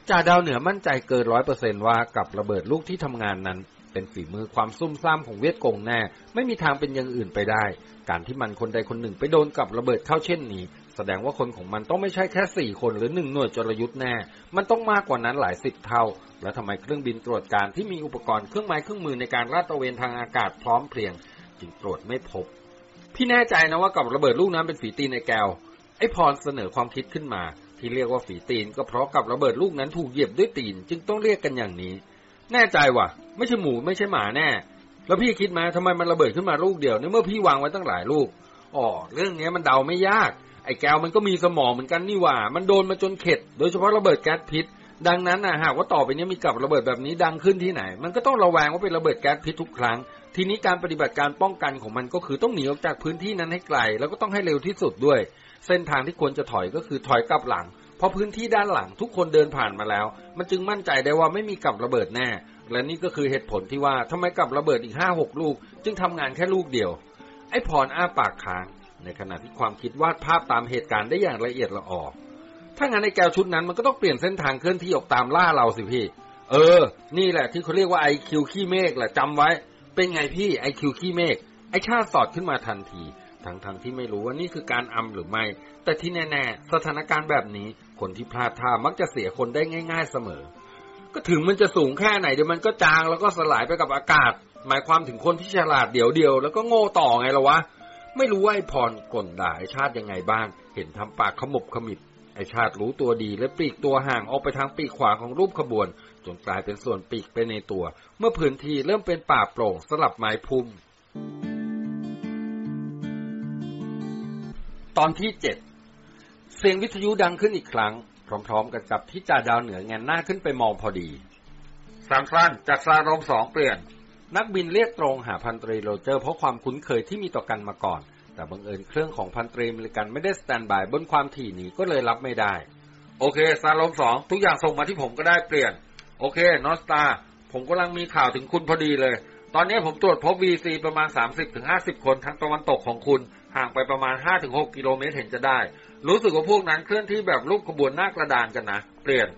จ่าดาวเหนือมั่นใจเกินร้อยเปอร์เซนว่ากับระเบิดลูกที่ทำงานนั้น เป็นฝีมือความซุ่มซ่ามของเวียดกงแน่ ไม่มีทางเป็นอย่างอื่นไปได้ การที่มันคนใดคนหนึ่งไปโดนกับระเบิดเข้าเช่นนี้ แสดงว่าคนของมันต้องไม่ใช่แค่สี่คนหรือหนึ่งหน่วยจรยุทธ์แน่ มันต้องมากกว่านั้นหลายสิบเท่า แล้วทำไมเครื่องบินตรวจการที่มีอุปกรณ์เครื่องไม้เครื่องมือในการลาดตระเวนทางอากาศพร้อมเพรียง จึงตรวจไม่พบ พี่แน่ใจนะว่ากับระเบิดลูกนั้นเป็นฝีตีนในแก้วไอ้พรเสนอความคิดขึ้นมา ที่เรียกว่าฝีตีน ก็เพราะกับระเบิดลูกนั้นถูกเหยียบด้วยตีน จึงต้องเรียกกันอย่างนี้ แน่ใจว่ะ ไม่ใช่หมูไม่ใช่หมาแน่ แล้วพี่คิดมาทำไมมันระเบิดขึ้นมาลูกเดียวในเมื่อพี่วางไว้ตั้งหลายลูกอ๋อเรื่องนี้มันเดาไม่ยากไอ้แก้วมันก็มีสมองเหมือนกันนี่หว่า มันโดนมาจนเข็ด โดยเฉพาะระเบิดแก๊สพิษ ดังนั้นนะหากว่าต่อไปนี้มีกับระเบิดแบบนี้ดังขึ้นที่ไหน มันก็ต้องระแวงว่าเป็นระเบิดแก๊สพิษทุกครั้ง ทีนี้การปฏิบัติการป้องกันของมันก็คือต้องหนีออกจากพื้นที่นั้นให้ไกล แล้วก็ต้องให้เร็วที่สุดด้วย เส้นทางที่ควรจะถอยก็คือถอยกลับหลัง เพราะพื้นที่ด้านหลังทุกคนเดินผ่านมาแล้ว มันจึงมั่นใจได้ว่าไม่มีกับระเบิดแน่ และนี่ก็คือเหตุผลที่ว่าทำไมกับระเบิดอีกห้าหกลูก จึงทำงานแค่ลูกเดียว ไอ้พรอ้าปากค้าง ในขณะที่ความคิดวาดภาพตามเหตุการณ์ได้อย่างละเอียดละออถ้างั้นไอ้แก้วชุดนั้นมันก็ต้องเปลี่ยนเส้นทางเคลื่อนที่ออกตามล่าเราสิพี่ เออ นี่แหละที่เขาเรียกว่าไอคิวขี้เมฆแหละจำไว้ เป็นไงพี่ไอคิวขี้เมฆไอชาติสอดขึ้นมาทันที ทั้งๆทที่ไม่รู้ว่านี่คือการอำหรือไม่ แต่ที่แน่ๆ สถานการณ์แบบนี้ คนที่พลาดท่ามักจะเสียคนได้ง่าย ๆเสมอ ก็ถึงมันจะสูงแค่ไหนเดี๋ยวมันก็จางแล้วก็สลายไปกับอากาศ หมายความถึงคนที่ฉลาดเดี๋ยวเดียวแล้วก็โง่ต่อไงละวะ ไม่รู้ว่าไอพรกลด่าไอชาติยังไงบ้าง เห็นทำปากขมบขมิบไอชาติรู้ตัวดีและปลีกตัวห่างออกไปทางปีกขวาของรูปขบวน จนกลายเป็นส่วนปีกไปในตัว เมื่อพื้นที่เริ่มเป็นป่าโปร่งสลับไม้พุ่ม ตอนที่เจ็ดเสียงวิทยุดังขึ้นอีกครั้ง พร้อม ๆกันกับที่จ่าดาวเหนือแงนหน้าขึ้นไปมองพอดีสามสั้นจากซารมสองเปลี่ยน นักบินเรียกตรงหาพันตรีโรเจอร์เพราะความคุ้นเคยที่มีต่อกันมาก่อน แต่บังเอิญเครื่องของพันตรีอเมริกันไม่ได้สแตนบายบนความถี่นี้ก็เลยรับไม่ได้ โอเคซาลมสองทุกอย่างส่งมาที่ผมก็ได้เปลี่ยน โอเคนอสตาผมกำลังมีข่าวถึงคุณพอดีเลย ตอนนี้ผมตรวจพบ VC ประมาณ 30-50 คนทางตะวันตกของคุณ ห่างไปประมาณ 5-6 กิโลเมตรเห็นจะได้ รู้สึกว่าพวกนั้นเคลื่อนที่แบบรูปขบวนหน้ากระดานกันนะ เปลี่ยน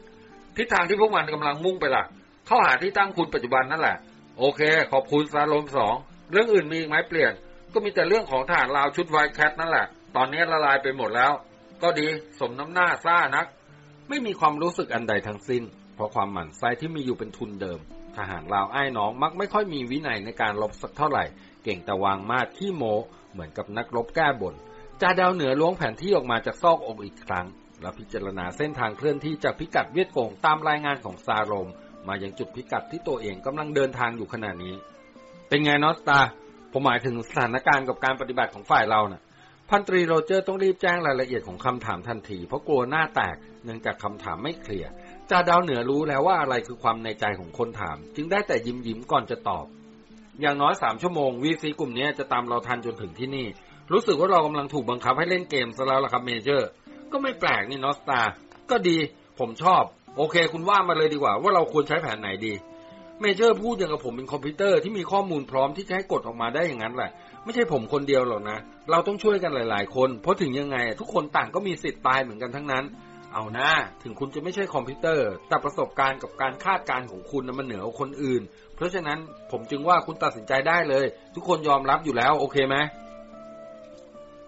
ทิศทางที่พวกมันกำลังมุ่งไปล่ะ เข้าหาที่ตั้งคุณปัจจุบันนั่นแหละ โอเค ขอบคุณซาลมสอง เรื่องอื่นมีอีกไหมเปลี่ยน ก็มีแต่เรื่องของทหารลาวชุดไวแคทนั่นแหละ ตอนนี้ละลายไปหมดแล้ว ก็ดี สมน้ำหน้าซ่านัก ไม่มีความรู้สึกอันใดทั้งสิ้น เพราะความหมั่นไส้ที่มีอยู่เป็นทุนเดิม ทหารลาวไอ้น้องมักไม่ค่อยมีวินัยในการรบสักเท่าไหร่ เก่งแต่วางมาดที่โม เหมือนกับนักรบแก้บนจ่าดาวเหนือล้วงแผนที่ออกมาจากซอกอกอีกครั้ง และพิจารณาเส้นทางเคลื่อนที่จากพิกัดเวียดกงตามรายงานของซารม มายังจุดพิกัดที่ตัวเองกำลังเดินทางอยู่ขณะนี้ เป็นไง North Star ผมหมายถึงสถานการณ์กับการปฏิบัติของฝ่ายเราน่ะพันตรีโรเจอร์ต้องรีบแจ้งรายละเอียดของคำถามทันที เพราะกลัวหน้าแตกเนื่องจากคำถามไม่เคลียร์ จ่าดาวเหนือรู้แล้วว่าอะไรคือความในใจของคนถาม จึงได้แต่ยิ้มยิ้มก่อนจะตอบ อย่างน้อยสามชั่วโมง VC กลุ่มนี้จะตามเราทันจนถึงที่นี่ รู้สึกว่าเรากำลังถูกบังคับให้เล่นเกมซะแล้วล่ะครับ Major ก็ไม่แปลกนี่ North Star ก็ดี ผมชอบ โอเค คุณว่ามาเลยดีกว่า ว่าเราควรใช้แผนไหนดี Major พูดอย่างกับผมเป็นคอมพิวเตอร์ที่มีข้อมูลพร้อมที่จะให้กดออกมาได้อย่างนั้นแหละ ไม่ใช่ผมคนเดียวหรอกนะ เราต้องช่วยกันหลาย ๆ คน เพราะถึงยังไง ทุกคนต่างก็มีสิทธิ์ตายเหมือนกันทั้งนั้น เอานะถึงคุณจะไม่ใช่คอมพิวเตอร์ แต่ประสบการณ์กับการคาดการณ์ของคุณนะมันเหนือกว่าคนอื่น เพราะฉะนั้นผมจึงว่าคุณตัดสินใจได้เลย ทุกคนยอมรับอยู่แล้วโอเคไหม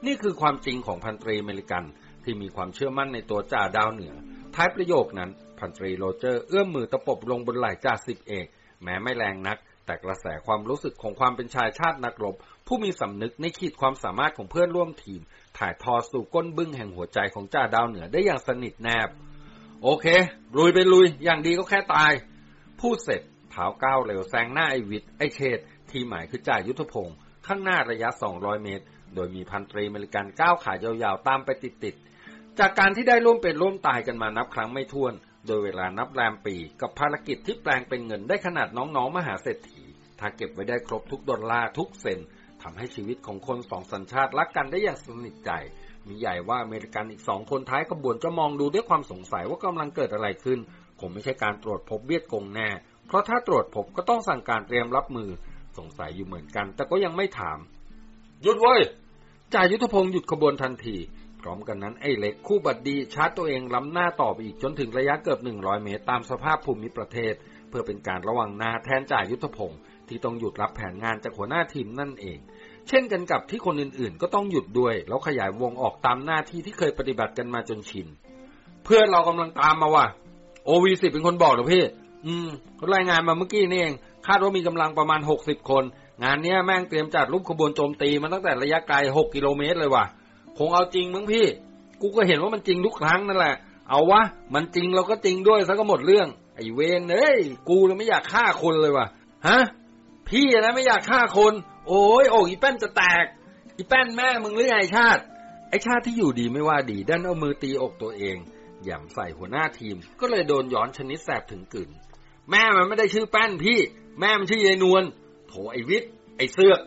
นี่คือความจริงของพันตรีอเมริกันที่มีความเชื่อมั่นในตัวจ่าดาวเหนือ ท้ายประโยคนั้นพันตรีโรเจอร์เอื้อมมือตะปบลงบนไหล่จ่าสิบเอก แม้ไม่แรงนัก แต่กระแสความรู้สึกของความเป็นชายชาตินักรบ ผู้มีสำนึกในขีดความสามารถของเพื่อนร่วมทีม ถ่ายทอดสู่ก้นบึ้งแห่งหัวใจของจ่าดาวเหนือได้อย่างสนิทแนบ โอเค ลุยไปลุย อย่างดีก็แค่ตาย พูดเสร็จเท้าก้าวเร็วแซงหน้าไอวิทย์ไอเชษที่หมายคือจ่ายุทธพงศ์ข้างหน้าระยะ 200 เมตร โดยมีพันตรีอเมริกันก้าวขายาวๆ ตามไปติดๆ จากการที่ได้ร่วมเป็นร่วมตายกันมานับครั้งไม่ถ้วน โดยเวลานับแรมปี กับภารกิจที่แปลงเป็นเงินได้ขนาดน้องๆ มหาเศรษฐี ถ้าเก็บไว้ได้ครบทุกดอลลาร์ทุกเซนต์ ทำให้ชีวิตของคนสองสัญชาติรักกันได้อย่างสนิทใจ มีใหญ่ว่าอเมริกันอีกสองคนท้ายขบวนจะมองดูด้วยความสงสัยว่ากำลังเกิดอะไรขึ้น คงไม่ใช่การตรวจพบเวียดกงแน่ เพราะถ้าตรวจพบก็ต้องสั่งการเตรียมรับมือ สงสัยอยู่เหมือนกัน แต่ก็ยังไม่ถาม หยุดเว้ยจ่ายุทธพงศ์หยุดขบวนทันที พร้อมกันนั้นไอ้เล็กคู่บัดดีชาร์จตัวเองล้ำหน้าต่อไปอีกจนถึงระยะเกือบ100 เมตรตามสภาพภูมิประเทศ เพื่อเป็นการระวังหน้าแทนจ่ายุทธพงศ์ ที่ต้องหยุดรับแผนงานจากหัวหน้าทีมนั่นเอง เช่นกันกับที่คนอื่นๆ ก็ต้องหยุดด้วย แล้วขยายวงออกตามหน้าที่ที่เคยปฏิบัติกันมาจนชิน เพื่อนเรากำลังตามมาว่ะโอวีสิเป็นคนบอกเหรอพี่ อืมรายงานมาเมื่อกี้นี่เอง คาดว่ามีกำลังประมาณหกสิบคน งานเนี้ยแม่งเตรียมจัดรูปขบวนโจมตีมาตั้งแต่ระยะไกลหกกิโลเมตรเลยว่ะ คงเอาจริงมั้งพี่ กูก็เห็นว่ามันจริงทุกครั้งนั่นแหละ เอาวะ มันจริงเราก็จริงด้วยซะก็หมดเรื่อง ไอ้เวนเอ้ย กูเลยไม่อยากฆ่าคนเลยว่ะ ฮะ พี่นะไม่อยากฆ่าคน โอ้ยโอ้อีแป้นจะแตก อีแป้นแม่มึงหรือไงชาติ ไอชาติที่อยู่ดีไม่ว่าดีดันเอามือตีอกตัวเองหย่ำใส่หัวหน้าทีม ก็เลยโดนย้อนชนิดแสบถึงกลืนแม่มันไม่ได้ชื่อแป้นพี่ แม่มันชื่อยายนวลโถไอวิทย์ไอเสือก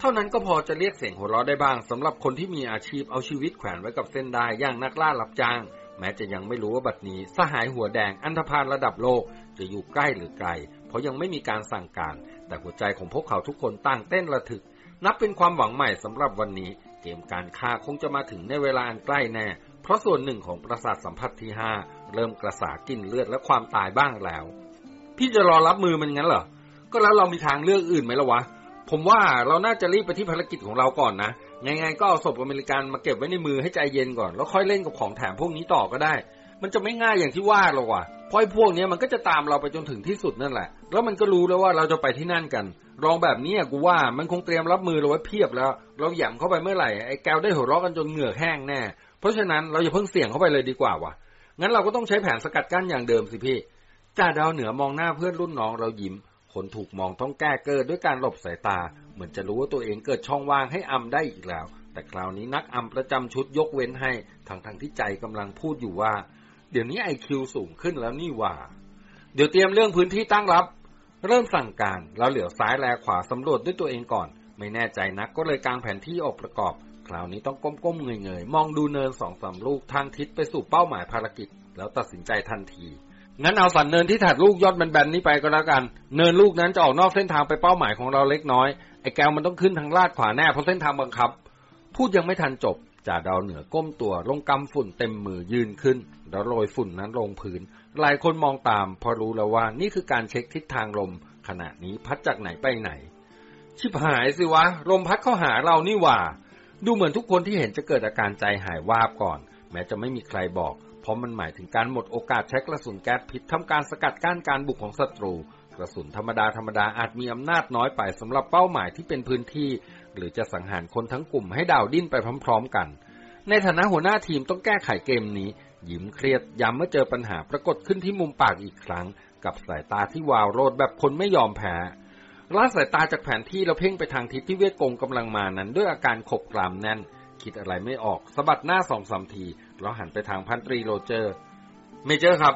เท่านั้นก็พอจะเรียกเสียงหัวเราะได้บ้างสำหรับคนที่มีอาชีพเอาชีวิตแขวนไว้กับเส้นได้ย่างนักล่ารับจ้าง แม้จะยังไม่รู้ว่าบัดนี้สหายหัวแดงอันธพาลระดับโลกจะอยู่ใกล้หรือไกล เพราะยังไม่มีการสั่งการ แต่หัวใจของพวกเขาทุกคนต่างเต้นระทึก นับเป็นความหวังใหม่สำหรับวันนี้ เกมการฆ่าคงจะมาถึงในเวลาอันใกล้แน่ เพราะส่วนหนึ่งของประสาทสัมผัสที่ห้าเริ่มกระสากินเลือดและความตายบ้างแล้ว พี่จะรอรับมือมันงั้นเหรอ ก็แล้วเรามีทางเลือกอื่นไหมล่ะวะ ผมว่าเราน่าจะรีบไปที่ภารกิจของเราก่อนนะ ไงๆก็เอาศพอเมริกันมาเก็บไว้ในมือให้ใจเย็นก่อน แล้วค่อยเล่นกับของแถมพวกนี้ต่อก็ได้ มันจะไม่ง่ายอย่างที่ว่าหรอกว่ะเพราะไอ้พวกนี้มันก็จะตามเราไปจนถึงที่สุดนั่นแหละ แล้วมันก็รู้แล้วว่าเราจะไปที่นั่นกันลองแบบนี้กูว่ามันคงเตรียมรับมือเราไว้เพียบแล้ว เราหย่ำเข้าไปเมื่อไหร่ไอ้แก้วได้หัวเราะกันจนเหงื่อแห้งแน่ เพราะฉะนั้นเราอย่าเพิ่งเสี่ยงเข้าไปเลยดีกว่าว่ะงั้นเราก็ต้องใช้แผนสกัดกั้นอย่างเดิมสิพี่จ่าดาวเหนือมองหน้าเพื่อนรุ่นน้องเรายิ้มคนถูกมองต้องแก้เกิดด้วยการหลบสายตา เหมือนจะรู้ว่าตัวเองเกิดช่องว่างให้อำได้อีกแล้ว แต่คราวนี้นักอำประจำชุดยกเว้นให้ทั้งทที่ใจกำลังพูดอยู่ว่า เดี๋ยวนี้ไอคิวสูงขึ้นแล้วนี่ว่า เดี๋ยวเตรียมเรื่องพื้นที่ตั้งรับ เริ่มสั่งการแล้วเหลียวซ้ายแลขวาสำรวจด้วยตัวเองก่อน ไม่แน่ใจนักก็เลยกางแผนที่ออกประกอบ คราวนี้ต้องก้มๆเงยๆ มองดูเนินสองสามลูกทางทิศไปสู่เป้าหมายภารกิจ แล้วตัดสินใจทันทีงั้นเอาสันเนินที่ถัดลูกยอดแบนๆนี้ไปก็แล้วกัน เนินลูกนั้นจะออกนอกเส้นทางไปเป้าหมายของเราเล็กน้อย ไอ้แก้วมันต้องขึ้นทางลาดขวาแน่เพราะเส้นทางบังคับ พูดยังไม่ทันจบ จ่าดาวเหนือก้มตัวลงกำฝุ่นเต็มมือยืนขึ้น แล้วโรยฝุ่นนั้นลงพื้น หลายคนมองตาม พอรู้แล้วว่านี่คือการเช็คทิศทางลม ขณะนี้พัดจากไหนไปไหน ชิบหายสิวะ ลมพัดเข้าหาเรานี่หว่า ดูเหมือนทุกคนที่เห็นจะเกิดอาการใจหายวาบก่อน แม้จะไม่มีใครบอก เพราะมันหมายถึงการหมดโอกาสใช้กระสุนแก๊สพิษทำการสกัดกั้นการบุกของศัตรูกระสุนธรรมดาธรรมดาอาจมีอำนาจน้อยไปสำหรับเป้าหมายที่เป็นพื้นที่ หรือจะสังหารคนทั้งกลุ่มให้ดาวดิ้นไปพร้อม ๆ กัน ในฐานะหัวหน้าทีมต้องแก้ไขเกมนี้ ยิ้มเครียดยามเมื่อเจอปัญหาปรากฏขึ้นที่มุมปากอีกครั้ง กับสายตาที่วาวโรจน์แบบคนไม่ยอมแพ้ละสายตาจากแผนที่แล้วเพ่งไปทางทิศที่เวียดกงกำลังมานั้นด้วยอาการขบกรามแน่น คิดอะไรไม่ออกสะบัดหน้าสองสามทีแล้วหันไปทางพันตรีโรเจอร์ Major ครับ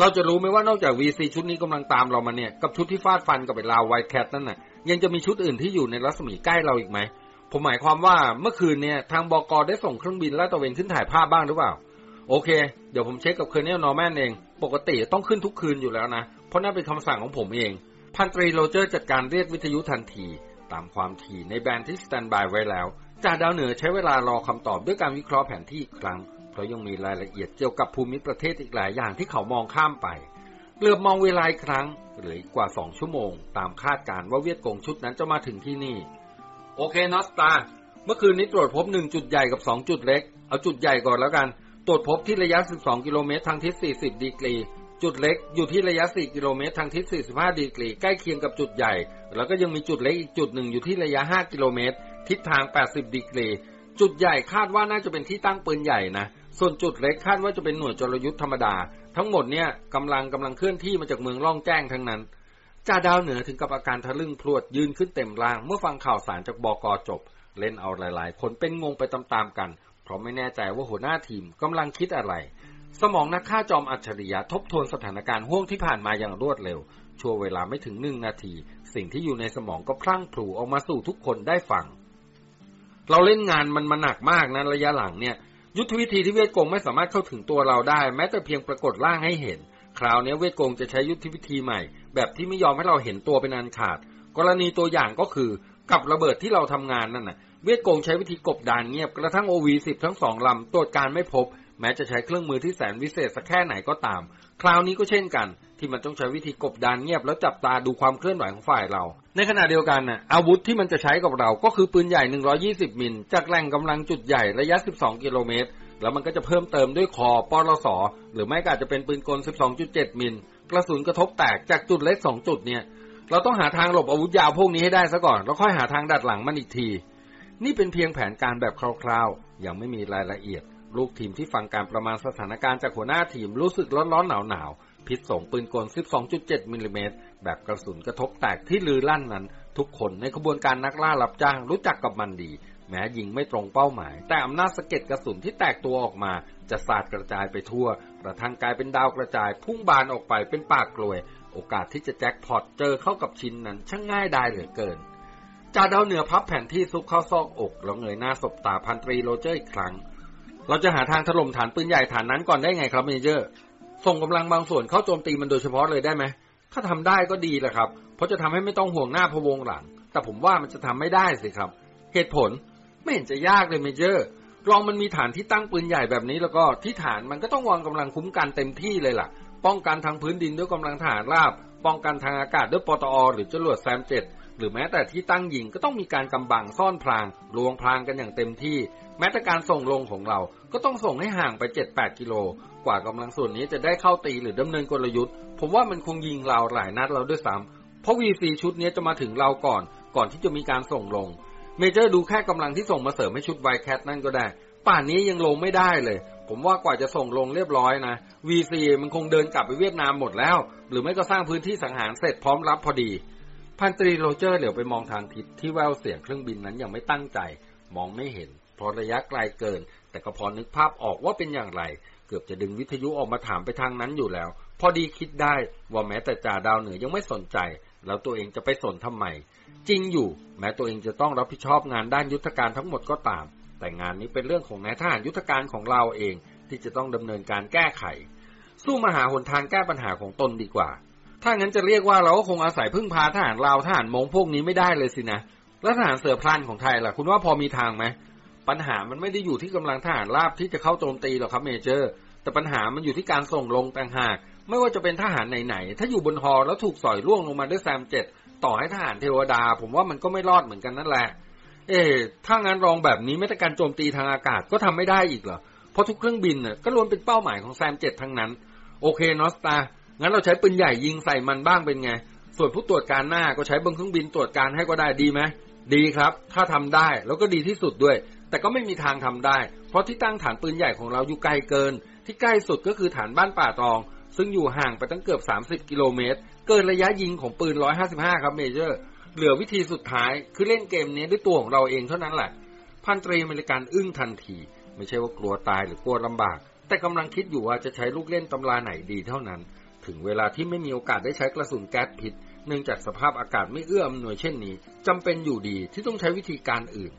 เราจะรู้ไหมว่านอกจาก VC ชุดนี้กำลังตามเรามาเนี่ย กับชุดที่ฟาดฟันกับไอ้ลาว Wildcat นั่นน่ะ ยังจะมีชุดอื่นที่อยู่ในรัศมีใกล้เราอีกไหม ผมหมายความว่าเมื่อคืนเนี่ยทางบอกอได้ส่งเครื่องบินลาดตระเวนขึ้นถ่ายภาพบ้างหรือเปล่า โอเค เดี๋ยวผมเช็คกับ Colonel Norman เอง ปกติต้องขึ้นทุกคืนอยู่แล้วนะ เพราะนั่นเป็นคำสั่งของผมเอง พันตรีโรเจอร์จัดการเรียกวิทยุทันที ตามความถี่ใน band ที่ standby ไว้แล้วจ่าดาวเหนือใช้เวลารอคำตอบด้วยการวิเคราะห์แผนที่อีกครั้ง เพราะยังมีรายละเอียดเกี่ยวกับภูมิประเทศอีกหลายอย่างที่เขามองข้ามไป เหลือบมองเวลาอีกครั้งเหลืออีกกว่าสองชั่วโมง ตามคาดการว่าเวียดกงชุดนั้นจะมาถึงที่นี่ โอเคนอสตา เมื่อคืนนี้ตรวจพบหนึ่งจุดใหญ่กับสองจุดเล็ก เอาจุดใหญ่ก่อนแล้วกัน ตรวจพบที่ระยะ 12 กิโลเมตรทางทิศ 40 ดีกรี จุดเล็กอยู่ที่ระยะ 4 กิโลเมตรทางทิศ 45 ดีกรี ใกล้เคียงกับจุดใหญ่ แล้วก็ยังมีจุดเล็กอีกจุดหนึ่งอยู่ที่ระยะ 5 กิโลเมตร ทิศทาง 80 ดีกรี จุดใหญ่คาดว่าน่าจะเป็นที่ตั้งปืนใหญ่นะ ส่วนจุดเล็กคาดว่าจะเป็นหน่วยจรยุทธ์ธรรมดา ทั้งหมดเนี่ยกำลังกำลังเคลื่อนที่มาจากเมืองล่องแจ้งทั้งนั้นจ่าดาวเหนือถึงกับอาการทะลึ่งพรวดยืนขึ้นเต็มร่าง เมื่อฟังข่าวสารจากบกอจบ เล่นเอาหลาย ๆ คนเป็นงงไปตามๆกัน เพราะไม่แน่ใจว่าหัวหน้าทีมกำลังคิดอะไร สมองนักฆ่าจอมอัจฉริยะทบทวนสถานการณ์ห่วงที่ผ่านมาอย่างรวดเร็ว ชั่วเวลาไม่ถึงหนึ่งนาที สิ่งที่อยู่ในสมองก็พลั่งพลูออกมาสู่ทุกคนได้ฟัง เราเล่นงานมันมาหนักมากนะระยะหลังเนี่ย ยุทธวิธีที่เวทกงไม่สามารถเข้าถึงตัวเราได้ แม้แต่เพียงปรากฏร่างให้เห็น คราวนี้เวทกงจะใช้ยุทธวิธีใหม่ แบบที่ไม่ยอมให้เราเห็นตัวเป็นอันขาด กรณีตัวอย่างก็คือกับระเบิดที่เราทำงานนั่นน่ะ เวทกงใช้วิธีกบดานเงียบกระทั่งโอวีสิบทั้งสองลำตรวจการไม่พบ แม้จะใช้เครื่องมือที่แสนวิเศษสักแค่ไหนก็ตาม คราวนี้ก็เช่นกัน ที่มันต้องใช้วิธีกบดานเงียบแล้วจับตาดูความเคลื่อนไหวของฝ่ายเรา ในขณะเดียวกันน่ะอาวุธที่มันจะใช้กับเราก็คือปืนใหญ่ 120 มิล จากแหล่งกำลังจุดใหญ่ระยะ 12 กิโลเมตร แล้วมันก็จะเพิ่มเติมด้วยคอปอลสหรือไม่ก็อาจจะเป็นปืนกล 12.7 มิล กระสุนกระทบแตกจากจุดเล็ก 2 จุดเนี่ย เราต้องหาทางหลบอาวุธยาวพวกนี้ให้ได้ซะก่อน แล้วค่อยหาทางดัดหลังมันอีกที นี่เป็นเพียงแผนการแบบคร่าวๆ ยังไม่มีรายละเอียด ลูกทีมที่ฟังการประมาณสถานการณ์จากหัวหน้าทีมรู้สึกร้อนๆหนาวๆพิษส่งปืนกล 12.7 มิลลิเมตร แบบกระสุนกระทบแตกที่ลือลั่นนั้น ทุกคนในขบวนการนักล่ารับจ้างรู้จักกับมันดี แม้ยิงไม่ตรงเป้าหมาย แต่อำนาจสะเก็ดกระสุนที่แตกตัวออกมา จะสาดกระจายไปทั่ว กระทั่งกลายเป็นดาวกระจาย พุ่งบานออกไปเป็นปากกรวย โอกาสที่จะแจ็คพอตเจอเข้ากับชิ้นนั้นช่างง่ายได้เหลือเกินจ่าดาวเหนือพับแผนที่ซุกเข้าซอกอกแล้วเงยหน้าสบตาพันตรีโรเจอร์อีกครั้ง เราจะหาทางถล่มฐานปืนใหญ่ฐานนั้นก่อนได้ไงครับ Major ส่งกำลังบางส่วนเข้าโจมตีมันโดยเฉพาะเลยได้ไหม ถ้าทำได้ก็ดีแหละครับ เพราะจะทำให้ไม่ต้องห่วงหน้าพะวงหลัง แต่ผมว่ามันจะทำไม่ได้สิครับ เหตุผลไม่เห็นจะยากเลยเมเจอร์ลองมันมีฐานที่ตั้งปืนใหญ่แบบนี้แล้วก็ที่ฐานมันก็ต้องวางกำลังคุ้มกันเต็มที่เลยล่ะ ป้องกันทางพื้นดินด้วยกำลังทหารราบ ป้องกันทางอากาศด้วยปตอ หรือจรวดแซมเจ็ดหรือแม้แต่ที่ตั้งยิงก็ต้องมีการกำบังซ่อนพรางลวงพรางกันอย่างเต็มที่ แม้แต่การส่งลงของเราก็ต้องส่งให้ห่างไป 7-8 กิโล กว่ากำลังส่วนนี้จะได้เข้าตีหรือดำเนินกลยุทธ์ ผมว่ามันคงยิงเราหลายนัดแล้วด้วยซ้ำเพราะ VC ชุดนี้จะมาถึงเราก่อน ก่อนที่จะมีการส่งลง Major ดูแค่กำลังที่ส่งมาเสริมให้ชุด Wildcat นั่นก็ได้ ป่านนี้ยังลงไม่ได้เลย ผมว่ากว่าจะส่งลงเรียบร้อยนะ VC มันคงเดินกลับไปเวียดนามหมดแล้ว หรือไม่ก็สร้างพื้นที่สังหารเสร็จพร้อมรับพอดี พันตรีโรเจอร์เหลียวไปมองทางทิศที่แว่วเสียงเครื่องบินนั้นอย่างไม่ตั้งใจ มองไม่เห็นเพราะระยะไกลเกิน แต่ก็พอนึกภาพออกว่าเป็นอย่างไร เกือบจะดึงวิทยุออกมาถามไปทางนั้นอยู่แล้ว พอดีคิดได้ว่าแม้แต่จ่าดาวเหนือยังไม่สนใจ แล้วตัวเองจะไปสนทำไม จริงอยู่ แม้ตัวเองจะต้องรับผิดชอบงานด้านยุทธการทั้งหมดก็ตาม แต่งานนี้เป็นเรื่องของนายทหารยุทธการของเราเองที่จะต้องดำเนินการแก้ไข สู้มาหาหนทางแก้ปัญหาของตนดีกว่า ถ้างั้นจะเรียกว่าเราก็คงอาศัยพึ่งพาทหารเราทหารมงพวกนี้ไม่ได้เลยสินะ แล้วทหารเสือพรานของไทยล่ะ คุณว่าพอมีทางไหม ปัญหามันไม่ได้อยู่ที่กำลังทหารราบที่จะเข้าโจมตีหรอกครับ Major แต่ปัญหามันอยู่ที่การส่งลงต่างหาก ไม่ว่าจะเป็นทหารไหนๆถ้าอยู่บนฮอแล้วถูกสอยร่วงลงมาด้วย SAM เจ็ดต่อให้ทหารเทวดา ผมว่ามันก็ไม่รอดเหมือนกันนั่นแหละ เอ๊ถ้างั้นลองแบบนี้แม้แต่การโจมตีทางอากาศก็ทำไม่ได้อีกเหรอเพราะทุกเครื่องบินน่ะก็ล้วนเป็นเป้าหมายของ SAM เจ็ดทั้งนั้น โอเค North Star งั้นเราใช้ปืนใหญ่ยิงใส่มันบ้างเป็นไง ส่วนผู้ตรวจการหน้าก็ใช้บนเครื่องบินตรวจการให้ก็ได้ดีไหมดีครับ ถ้าทำได้แล้วก็ดีที่สุดด้วย แต่ก็ไม่มีทางทำได้ เพราะที่ตั้งฐานปืนใหญ่ของเราอยู่ไกลเกิน ที่ใกล้สุดก็คือฐานบ้านป่าตอง ซึ่งอยู่ห่างไปตั้งเกือบ 30 กิโลเมตร เกินระยะยิงของปืน 155 ครับเมเจอร์ เหลือวิธีสุดท้ายคือเล่นเกมนี้ด้วยตัวของเราเองเท่านั้นแหละ พันตรีอเมริกันอึ้งทันที ไม่ใช่ว่ากลัวตายหรือกลัวลำบาก แต่กำลังคิดอยู่ว่าจะใช้ลูกเล่นตำราไหนดีเท่านั้น ถึงเวลาที่ไม่มีโอกาสได้ใช้กระสุนแก๊สพิษ เนื่องจากสภาพอากาศไม่เอื้ออำนวยเช่นนี้จำเป็นอยู่ดีที่ต้องใช้วิธีการอื่น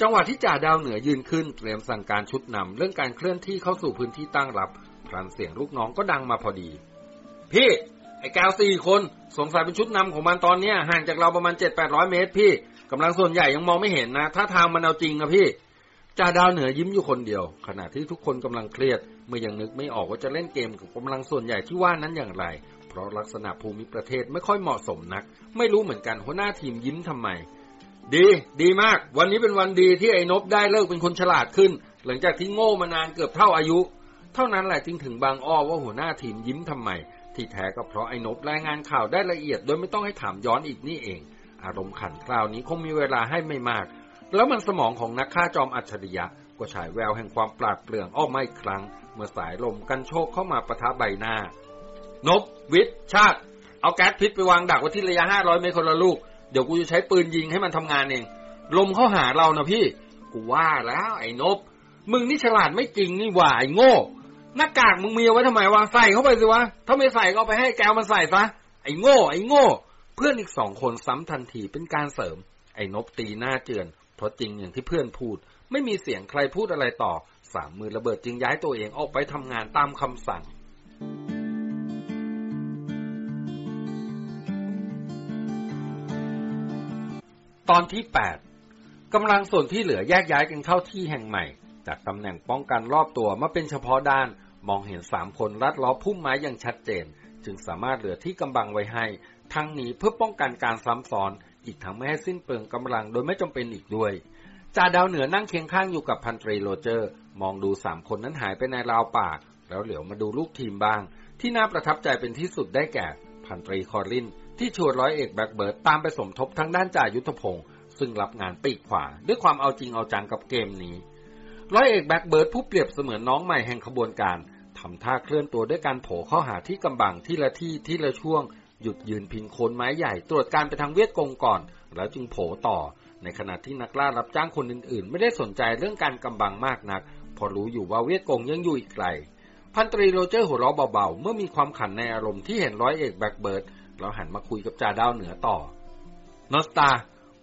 จังหวะที่จ่าดาวเหนือยืนขึ้นเตรียมสั่งการชุดนำเรื่องการเคลื่อนที่เข้าสู่พื้นที่ตั้งรับพลันเสียงลูกน้องก็ดังมาพอดี พี่ ไอ้แก้วสี่คนสงสัยเป็นชุดนำของมันตอนเนี้ยห่างจากเราประมาณเจ็ดแปดร้อยเมตรพี่กำลังส่วนใหญ่ยังมองไม่เห็นนะถ้าทางมันเอาจริงนะพี่จ่าดาวเหนือยิ้มอยู่คนเดียว ขณะที่ทุกคนกำลังเครียดเมื่อยังนึกไม่ออกว่าจะเล่นเกมกับกำลังส่วนใหญ่ที่ว่านั้นอย่างไร เพราะลักษณะภูมิประเทศไม่ค่อยเหมาะสมนัก ไม่รู้เหมือนกันหัวหน้าทีมยิ้มทำไม ดีดีมาก วันนี้เป็นวันดีที่ไอ้นบได้เลิกเป็นคนฉลาดขึ้น หลังจากที่โง่มานานเกือบเท่าอายุ เท่านั้นแหละจึงถึงบางอ้อว่าหัวหน้าทีมยิ้มทำไม ที่แท้ก็เพราะไอ้นบรายงานข่าวได้ละเอียด โดยไม่ต้องให้ถามย้อนอีกนี่เอง อารมณ์ขันคราวนี้คงมีเวลาให้ไม่มาก แล้วมันสมองของนักฆ่าจอมอัจฉริยะก็ฉายแววแห่งความปราดเปรื่องออกมาอีกครั้ง เมื่อสายลมกันโชกเข้ามาประทะใบหน้า นบวิทย์ชาติ เอาแก๊สพิษไปวางดักไว้ที่ระยะห้าร้อยเมตรคนละลูก เดี๋ยวกูจะใช้ปืนยิงให้มันทำงานเอง ลมเข้าหาเรานะพี่ กูว่าแล้วไอ้นบ มึงนี่ฉลาดไม่จริงนี่หว่าไอ้โง่ หน้ากากมึงมีเอาไว้ทำไมวะ ใส่เข้าไปสิวะ ถ้าไม่ใส่ก็ไปให้แกวมันใส่ซะ ไอ้โง่ ไอ้โง่ เพื่อนอีกสองคนซ้ำทันทีเป็นการเสริม ไอ้นบตีหน้าเจือน เพราะจริงอย่างที่เพื่อนพูด ไม่มีเสียงใครพูดอะไรต่อ สามมือระเบิดจึงย้ายตัวเองออกไปทำงานตามคำสั่ง ตอนที่ 8กำลังส่วนที่เหลือแยกย้ายกันเข้าที่แห่งใหม่ จากตำแหน่งป้องกันรอบตัวมาเป็นเฉพาะด้าน มองเห็นสามคนรัดล้อพุ่มไม้อย่างชัดเจน จึงสามารถเหลือที่กำบังไว้ให้ ทั้งนี้เพื่อป้องกันการซ้ำซ้อน อีกทั้งไม่ให้สิ้นเปลืองกำลังโดยไม่จำเป็นอีกด้วยจ่าดาวเหนือนั่งเคียงข้างอยู่กับพันตรีโรเจอร์ มองดูสามคนนั้นหายไปในราวป่า แล้วเหลียวมาดูลูกทีมบ้าง ที่น่าประทับใจเป็นที่สุดได้แก่ พันตรีคอรลิน ที่ชวนร้อยเอกแบ็กเบิร์ดตามไปสมทบทางด้านจ่ายุทธพงศ์ซึ่งรับงานปีกขวา ด้วยความเอาจริงเอาจังกับเกมนี้ ร้อยเอกแบ็กเบิร์ดผู้เปรียบเสมือนน้องใหม่แห่งขบวนการทำท่าเคลื่อนตัวด้วยการโผล่เข้าหาที่กำบังที่ละที่ที่ละช่วง หยุดยืนพิงโคนไม้ใหญ่ ตรวจการไปทางเวียดกงก่อน แล้วจึงโผล่ต่อ ในขณะที่นักล่ารับจ้างคนอื่นๆ ไม่ได้สนใจเรื่องการกำบังมากนัก เพราะรู้อยู่ว่าเวียดกงยังอยู่อีกไกล พันตรีโรเจอร์หัวเราะเบาๆ เมื่อมีความขันในอารมณ์ที่เห็นร้อยเอกแบ็กเบิร์ด แล้วหันมาคุยกับจ่าดาวเหนือต่อ North Star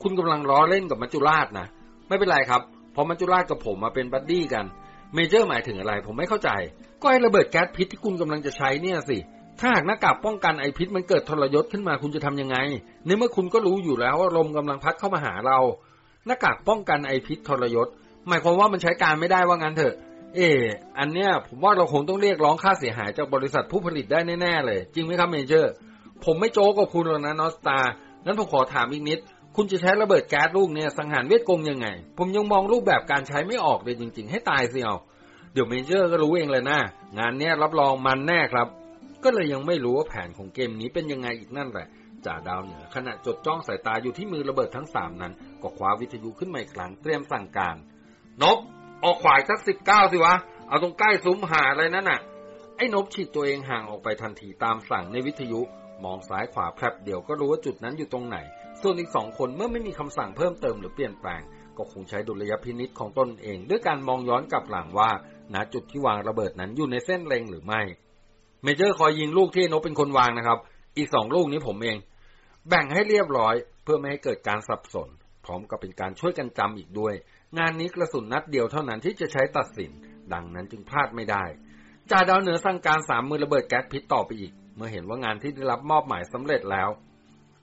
คุณกำลังล้อเล่นกับมัจจุราชนะ ไม่เป็นไรครับ เพราะมัจจุราชกับผมมาเป็น buddy กัน Major หมายถึงอะไร ผมไม่เข้าใจ ก็ไอ้ระเบิดแก๊สพิษที่คุณกำลังจะใช้เนี่ยสิ ถ้าหากหน้ากากป้องกันไอพิษมันเกิดทรยศขึ้นมาคุณจะทำยังไง ในเมื่อคุณก็รู้อยู่แล้วว่าลมกำลังพัดเข้ามาหาเรา หน้ากากป้องกันไอพิษทรยศ หมายความว่ามันใช้การไม่ได้ว่างั้นเถอะ เอออันเนี้ยผมว่าเราคงต้องเรียกร้องค่าเสียหายจากบริษัทผู้ผลิตได้แน่ๆเลย จริงไหมครับ Major ผมไม่โจ๊กกับคุณหรอกนะ North Starงั้นผมขอถามอีกนิด คุณจะใช้ระเบิดแก๊สลูกเนี่ยสังหารเวียดกงยังไง ผมยังมองรูปแบบการใช้ไม่ออกเลยจริง ๆ ให้ตายสิเอาเดี๋ยวเมเจอร์ก็รู้เองเลยนะงานเนี้ยรับรองมันแน่ครับ ก็เลยยังไม่รู้ว่าแผนของเกมนี้เป็นยังไงอีกนั่นแหละจ่าดาวเหนือขณะจดจ้องสายตาอยู่ที่มือระเบิดทั้งสามนั้น ก็คว้าวิทยุขึ้นมาอีกครั้งเตรียมสั่งการ นบ ออกขวายสักสิบเก้าสิวะ เอาตรงใกล้ซุ้มหาอะไรนั่นน่ะ ไอ้นบฉีดตัวเองห่างออกไปทันทีตามสั่งในวิทยุ มองซ้ายขวาแพรบเดียวก็รู้ว่าจุดนั้นอยู่ตรงไหน ส่วนอีกสองคนเมื่อไม่มีคำสั่งเพิ่มเติมหรือเปลี่ยนแปลง ก็คงใช้ดุลยพินิษของตนเอง ด้วยการมองย้อนกลับหลังว่าณจุดที่วางระเบิดนั้นอยู่ในเส้นเล็งหรือไม่ เมเจอร์คอยยิงลูกที่นบเป็นคนวางนะครับ อีกสองลูกนี้ผมเอง แบ่งให้เรียบร้อย เพื่อไม่ให้เกิดการสับสน พร้อมกับเป็นการช่วยกันจำอีกด้วย งานนี้กระสุนนัดเดียวเท่านั้นที่จะใช้ตัดสิน ดังนั้นจึงพลาดไม่ได้จ่าดาวเหนือสั่งการสามมือระเบิดแก๊สพิษต่อไปอีก เมื่อเห็นว่างานที่ได้รับมอบหมายสำเร็จแล้ว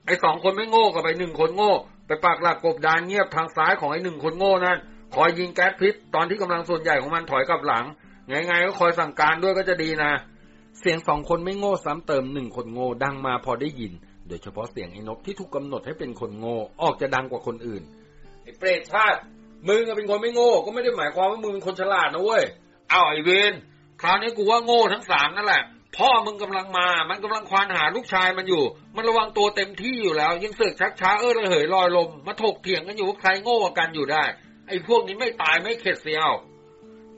ไอ้สองคนไม่โง่กับไอ้หนึ่งคนโง่ ไปปากหลักกบดานเงียบทางซ้ายของไอ้หนึ่งคนโง่นั่นคอยยิงแก๊สพิษตอนที่กำลังส่วนใหญ่ของมันถอยกลับหลังไงๆก็คอยสั่งการด้วยก็จะดีนะ เสียงสองคนไม่โง่ซ้ำเติมหนึ่งคนโง่ดังมาพอได้ยิน โดยเฉพาะเสียงไอ้นกที่ถูกกาหนดให้เป็นคนโง่ออกจะดังกว่าคนอื่นไอ้เปรตชาติมึงเป็นคนไม่โง่ก็ไม่ได้หมายความว่ามึงเป็นคนฉลาดนะเว้ยเอาไอ้เวนคราวนี้กูว่าโง่ทั้งสามนั่นแหละ พ่อมึงกำลังมา มันกำลังควานหาลูกชายมันอยู่ มันระวังตัวเต็มที่อยู่แล้ว ยังเสือกชักช้าเออระเหยลอยลม มาถกเถียงกันอยู่ว่าใครโง่กันอยู่ได้ ไอ้พวกนี้ไม่ตายไม่เข็ดเสียว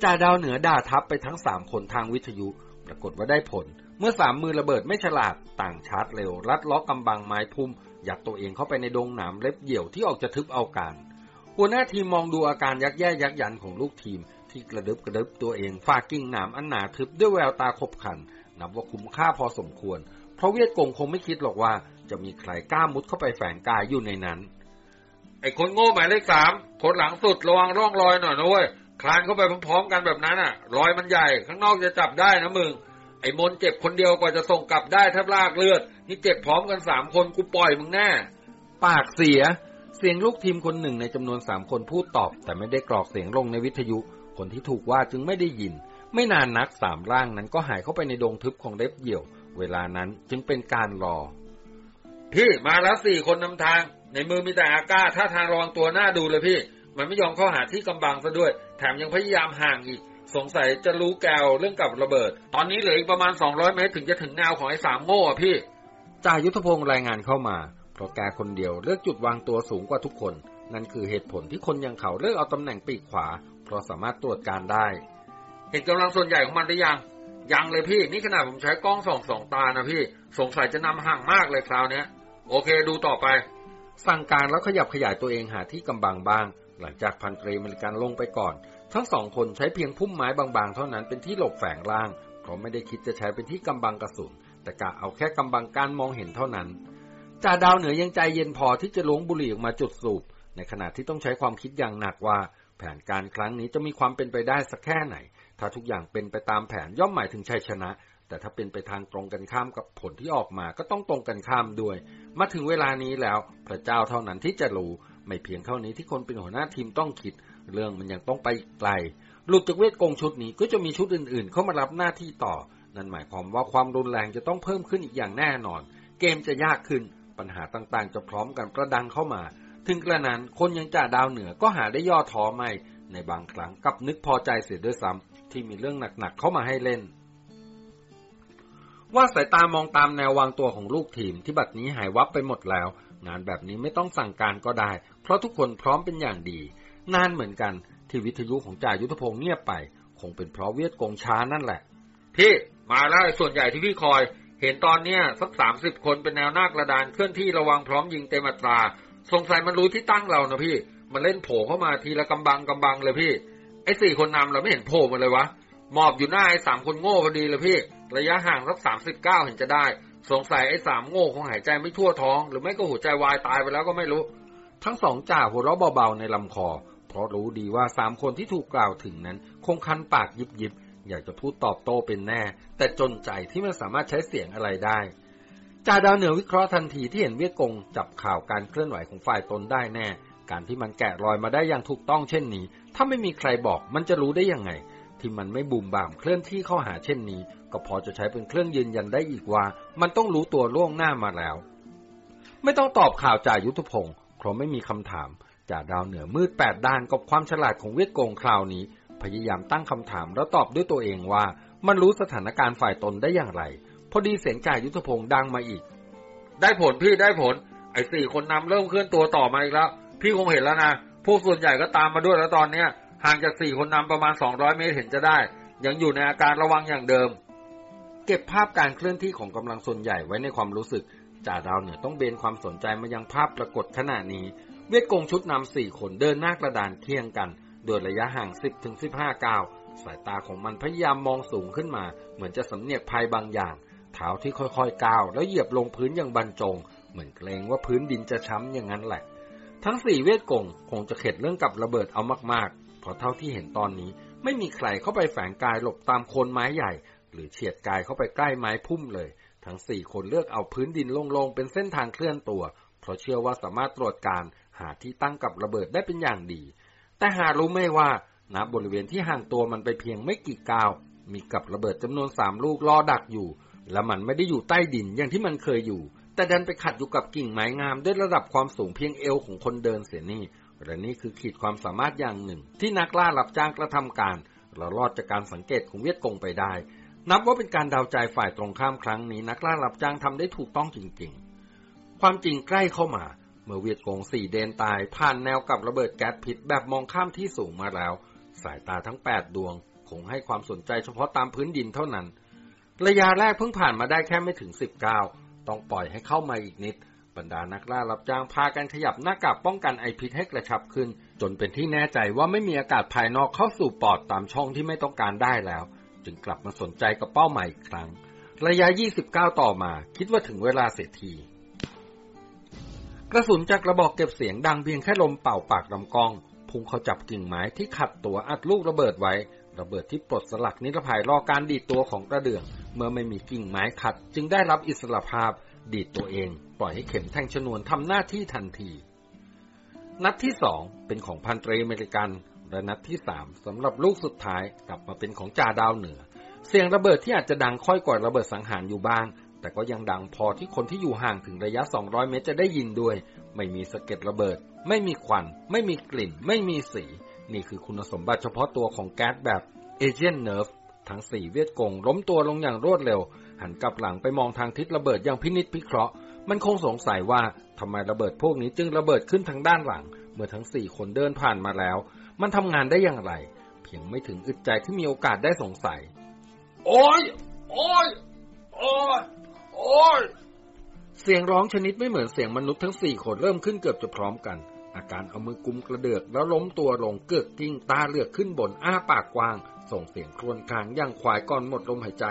จ่าดาวเหนือด่าทับไปทั้งสามคนทางวิทยุ ปรากฏว่าได้ผล เมื่อสามมือระเบิดไม่ฉลาด ต่างชาร์จเร็ว รัดล็อกกำบังไม้พุ่ม ยัดตัวเองเข้าไปในดงหนามเล็บเหี่ยวที่ออกจะทึบเอาการ หัวหน้าทีมมองดูอาการยักแย่ยักยันของลูกทีม ที่กระดึบกระดึบตัวเองฝ่ากิ่งหนามอันหนาทึบด้วยแววตาขบขัน นับว่าคุ้มค่าพอสมควร เพราะเวียดกงคงไม่คิดหรอกว่า จะมีใครกล้ามุดเข้าไปแฝงกายอยู่ในนั้น ไอ้คนโง่หมายเลขสามคนหลังสุดระวังร่องรอยหน่อยนะเว้ยคลานเข้าไปพร้อมๆกันแบบนั้นอะ รอยมันใหญ่ข้างนอกจะจับได้นะมึงไอ้มนเจ็บคนเดียวกว่าจะส่งกลับได้แทบลากเลือด นี่เจ็บพร้อมกันสามคนกูปล่อยมึงแน่ปากเสีย เสียงลูกทีมคนหนึ่งในจำนวนสามคนพูดตอบ แต่ไม่ได้กรอกเสียงลงในวิทยุ คนที่ถูกว่าจึงไม่ได้ยิน ไม่นานนักสามร่างนั้นก็หายเข้าไปในดงทึบของเล็บเหี่ยว เวลานั้นจึงเป็นการรอ พี่มาแล้วสี่คนนำทาง ในมือมีแต่อาก้าถ้าทางระวังตัวหน้าดูเลยพี่ มันไม่ยอมเข้าหาที่กำบังซะด้วย แถมยังพยายามห่างอีก สงสัยจะรู้แกวเรื่องกับระเบิด ตอนนี้เหลืออีกประมาณ200เมตรถึงจะถึงแนวของไอ้สามโง่อะพี่จ่ายุทธพงศ์รายงานเข้ามาเพราะแกคนเดียวเลือกจุดวางตัวสูงกว่าทุกคน นั่นคือเหตุผลที่คนอย่างเขาเลือกเอาตำแหน่งปีกขวา เพราะสามารถตรวจการได้ เห็นกำลังส่วนใหญ่ของมันหรือยังยังเลยพี่ นี่ขนาดผมใช้กล้องส่องสองตานะพี่ สงสัยจะนำห่างมากเลยคราวเนี้ย โอเคดูต่อไป สั่งการแล้วขยับขยายตัวเองหาที่กำบังบ้าง หลังจากพันตรีมริการลงไปก่อน ทั้งสองคนใช้เพียงพุ่มไม้บางๆ เท่านั้นเป็นที่หลบแฝงล่างเพราะไม่ได้คิดจะใช้เป็นที่กำบังกระสุนแต่กะเอาแค่กำบังการมองเห็นเท่านั้นจ่าดาวเหนือยังใจเย็นพอที่จะล้วงบุหรี่ออกมาจุดสูบ ในขณะที่ต้องใช้ความคิดอย่างหนักว่า แผนการครั้งนี้จะมีความเป็นไปได้สักแค่ไหน ถ้าทุกอย่างเป็นไปตามแผนย่อมหมายถึงชัยชนะ แต่ถ้าเป็นไปทางตรงกันข้ามกับผลที่ออกมาก็ต้องตรงกันข้ามด้วย มาถึงเวลานี้แล้ว พระเจ้าเท่านั้นที่จะรู้ ไม่เพียงเท่านี้ที่คนเป็นหัวหน้าทีมต้องคิด เรื่องมันยังต้องไปไกล หลุดจากเวทกงชุดนี้ก็จะมีชุดอื่นๆ เข้ามารับหน้าที่ต่อ นั่นหมายความว่าความรุนแรงจะต้องเพิ่มขึ้นอีกอย่างแน่นอน เกมจะยากขึ้น ปัญหาต่างๆ จะพร้อมกันประดังเข้ามา ถึงกระนั้นคนยังจ่าดาวเหนือก็หาได้ย่อท้อไม่ ในบางครั้งกับนึกพอใจเสียด้วยซ้ำ ที่มีเรื่องหนักๆเข้ามาให้เล่น ว่าสายตามองตามแนววางตัวของลูกทีมที่บัดนี้หายวับไปหมดแล้ว งานแบบนี้ไม่ต้องสั่งการก็ได้ เพราะทุกคนพร้อมเป็นอย่างดี นานเหมือนกันที่วิทยุของจ่ายุทธพงศ์เงียบไป คงเป็นเพราะเวียดกงช้านั่นแหละ พี่มาแล้วส่วนใหญ่ที่พี่คอย เห็นตอนเนี้ยสักสามสิบคนเป็นแนวหน้ากระดานเคลื่อนที่ระวังพร้อมยิงเต็มอัตราสงสัยมันรู้ที่ตั้งเรานะพี่ มันเล่นโผล่เข้ามาทีละกำบังกำบังเลยพี่ ไอ้สี่คนนำเราไม่เห็นโผล่มาเลยวะหมอบอยู่หน้าไอ้สามคนโง่พอดีเลยพี่ ระยะห่างสักสามสิบเก้าเห็นจะได้ สงสัยไอ้สามโง่คงหายใจไม่ทั่วท้อง หรือไม่ก็หัวใจวายตายไปแล้วก็ไม่รู้ ทั้งสองจ่าหัวเราะเบาๆในลำคอ เพราะรู้ดีว่าสามคนที่ถูกกล่าวถึงนั้น คงคันปากยิบยิบอยากจะพูดตอบโต้เป็นแน่ แต่จนใจที่ไมันสามารถใช้เสียงอะไรได้จ่าดาวเหนือวิเคราะห์ทันทีที่เห็นเวียดกงจับข่าวการเคลื่อนไหวของฝ่ายตนได้แน่ การที่มันแกะรอยมาได้อย่างถูกต้องเช่นนี้ ถ้าไม่มีใครบอกมันจะรู้ได้ยังไง ที่มันไม่บูมบ่ามเคลื่อนที่เข้าหาเช่นนี้ ก็พอจะใช้เป็นเครื่องยืนยันได้อีกว่า มันต้องรู้ตัวล่วงหน้ามาแล้ว ไม่ต้องตอบข่าวจ่ายุทธพงศ์เพราะไม่มีคำถามจ่าดาวเหนือมืดแปดด้านกับความฉลาดของเวียดกงคราวนี้ พยายามตั้งคำถามแล้วตอบด้วยตัวเองว่า มันรู้สถานการณ์ฝ่ายตนได้อย่างไร พอดีเสียงจ่ายุทธพงศ์ดังมาอีก ได้ผลพี่ได้ผลไอ้สี่คนนำเริ่มเคลื่อนตัวต่อมาอีกแล้ว พี่คงเห็นแล้วนะพวกส่วนใหญ่ก็ตามมาด้วยแล้วตอนเนี้ยห่างจากสี่คนนำประมาณ200เมตรเห็นจะได้ ยังอยู่ในอาการระวังอย่างเดิม เก็บภาพการเคลื่อนที่ของกำลังส่วนใหญ่ไว้ในความรู้สึกจ่าดาวเหนือต้องเบนความสนใจมายังภาพปรากฏขณะนี้ เวียดกงชุดนำสี่คนเดินหน้ากระดานเคียงกัน โดยระยะห่าง 10ถึง15ก้าวสายตาของมันพยายามมองสูงขึ้นมา เหมือนจะสำเนียกภัยบางอย่าง เท้าที่ค่อยๆก้าวแล้วเหยียบลงพื้นอย่างบรรจง เหมือนเกรงว่าพื้นดินจะช้ำอย่างนั้นแหละ ทั้งสี่เวทกงคงจะเข็ดเรื่องกับระเบิดเอามากๆ เพราะเท่าที่เห็นตอนนี้ ไม่มีใครเข้าไปแฝงกายหลบตามโคนไม้ใหญ่ หรือเฉียดกายเข้าไปใกล้ไม้พุ่มเลย ทั้งสี่คนเลือกเอาพื้นดินโล่งๆเป็นเส้นทางเคลื่อนตัว เพราะเชื่อว่าสามารถตรวจการหาที่ตั้งกับระเบิดได้เป็นอย่างดี แต่หารู้ไม่ว่าณบริเวณที่ห่างตัวมันไปเพียงไม่กี่ก้าวมีกับระเบิดจำนวนสามลูกรอดักอยู่ และมันไม่ได้อยู่ใต้ดินอย่างที่มันเคยอยู่ แต่ดันไปขัดอยู่กับกิ่งไม้งามด้วยระดับความสูงเพียงเอวของคนเดินเสียนี่และนี่คือขีดความสามารถอย่างหนึ่ง ที่นักล่ารับจ้างกระทำการเรารอดจากการสังเกตของเวียดกงไปได้ นับว่าเป็นการดาวใจฝ่ายตรงข้ามครั้งนี้ นักล่ารับจ้างทำได้ถูกต้องจริง ๆ ความจริงใกล้เข้ามา เมื่อเวียดกงสี่เดนตาย ผ่านแนวกับระเบิดแก๊สพิษแบบมองข้ามที่สูงมาแล้ว สายตาทั้งแปดดวง คงให้ความสนใจเฉพาะตามพื้นดินเท่านั้น ระยะแรกเพิ่งผ่านมาได้แค่ไม่ถึงสิบเก้า ต้องปล่อยให้เข้ามาอีกนิด บรรดานักล่ารับจ้างพากันขยับหน้ากากป้องกันไอพิษให้กระชับขึ้น จนเป็นที่แน่ใจว่าไม่มีอากาศภายนอกเข้าสู่ปอดตามช่องที่ไม่ต้องการได้แล้ว จึงกลับมาสนใจกับเป้าหมายอีกครั้ง ระยะ 29 ต่อมาคิดว่าถึงเวลาเสียทีกระสุนจากกระบอกเก็บเสียงดังเพียงแค่ลมเป่าปากลำกล้อง พุ่งเข้าจับกิ่งไม้ที่ขัดตัวอัดลูกระเบิดไว้ ระเบิดที่ปลดสลักนิรภัยรอการดีดตัวของกระเดื่อง เมื่อไม่มีกิ่งไม้ขัด จึงได้รับอิสรภาพดีดตัวเอง ปล่อยให้เข็มแทงชนวนทำหน้าที่ทันที นัดที่สองเป็นของพันตรีอเมริกัน และนัดที่สามสำหรับลูกสุดท้ายกลับมาเป็นของจ่าดาวเหนือ เสียงระเบิดที่อาจจะดังค่อยกว่าระเบิดสังหารอยู่บ้าง แต่ก็ยังดังพอที่คนที่อยู่ห่างถึงระยะ 200 เมตรจะได้ยินด้วย ไม่มีสะเก็ดระเบิด ไม่มีควัน ไม่มีกลิ่น ไม่มีสี นี่คือคุณสมบัติเฉพาะตัวของแก๊สแบบเอเจนเนิร์ฟ ทั้งสี่เวียดกงล้มตัวลงอย่างรวดเร็ว หันกลับหลังไปมองทางทิศระเบิดอย่างพินิจพิเคราะห์ มันคงสงสัยว่าทำไมระเบิดพวกนี้จึงระเบิดขึ้นทางด้านหลัง เมื่อทั้งสี่คนเดินผ่านมาแล้ว มันทำงานได้อย่างไร เพียงไม่ถึงอึดใจที่มีโอกาสได้สงสัย โอ้ย โอ้ย โอ้ย โอ้ย เสียงร้องชนิดไม่เหมือนเสียงมนุษย์ทั้งสี่คนเริ่มขึ้นเกือบจะพร้อมกันอาการเอามือกุมกระเดือกแล้วล้มตัวลงเกือกกิ้งตาเลือกขึ้นบนอ้าปากกว้าง ส่งเสียงครวญครางย่างควายก่อนหมดลมหายใจ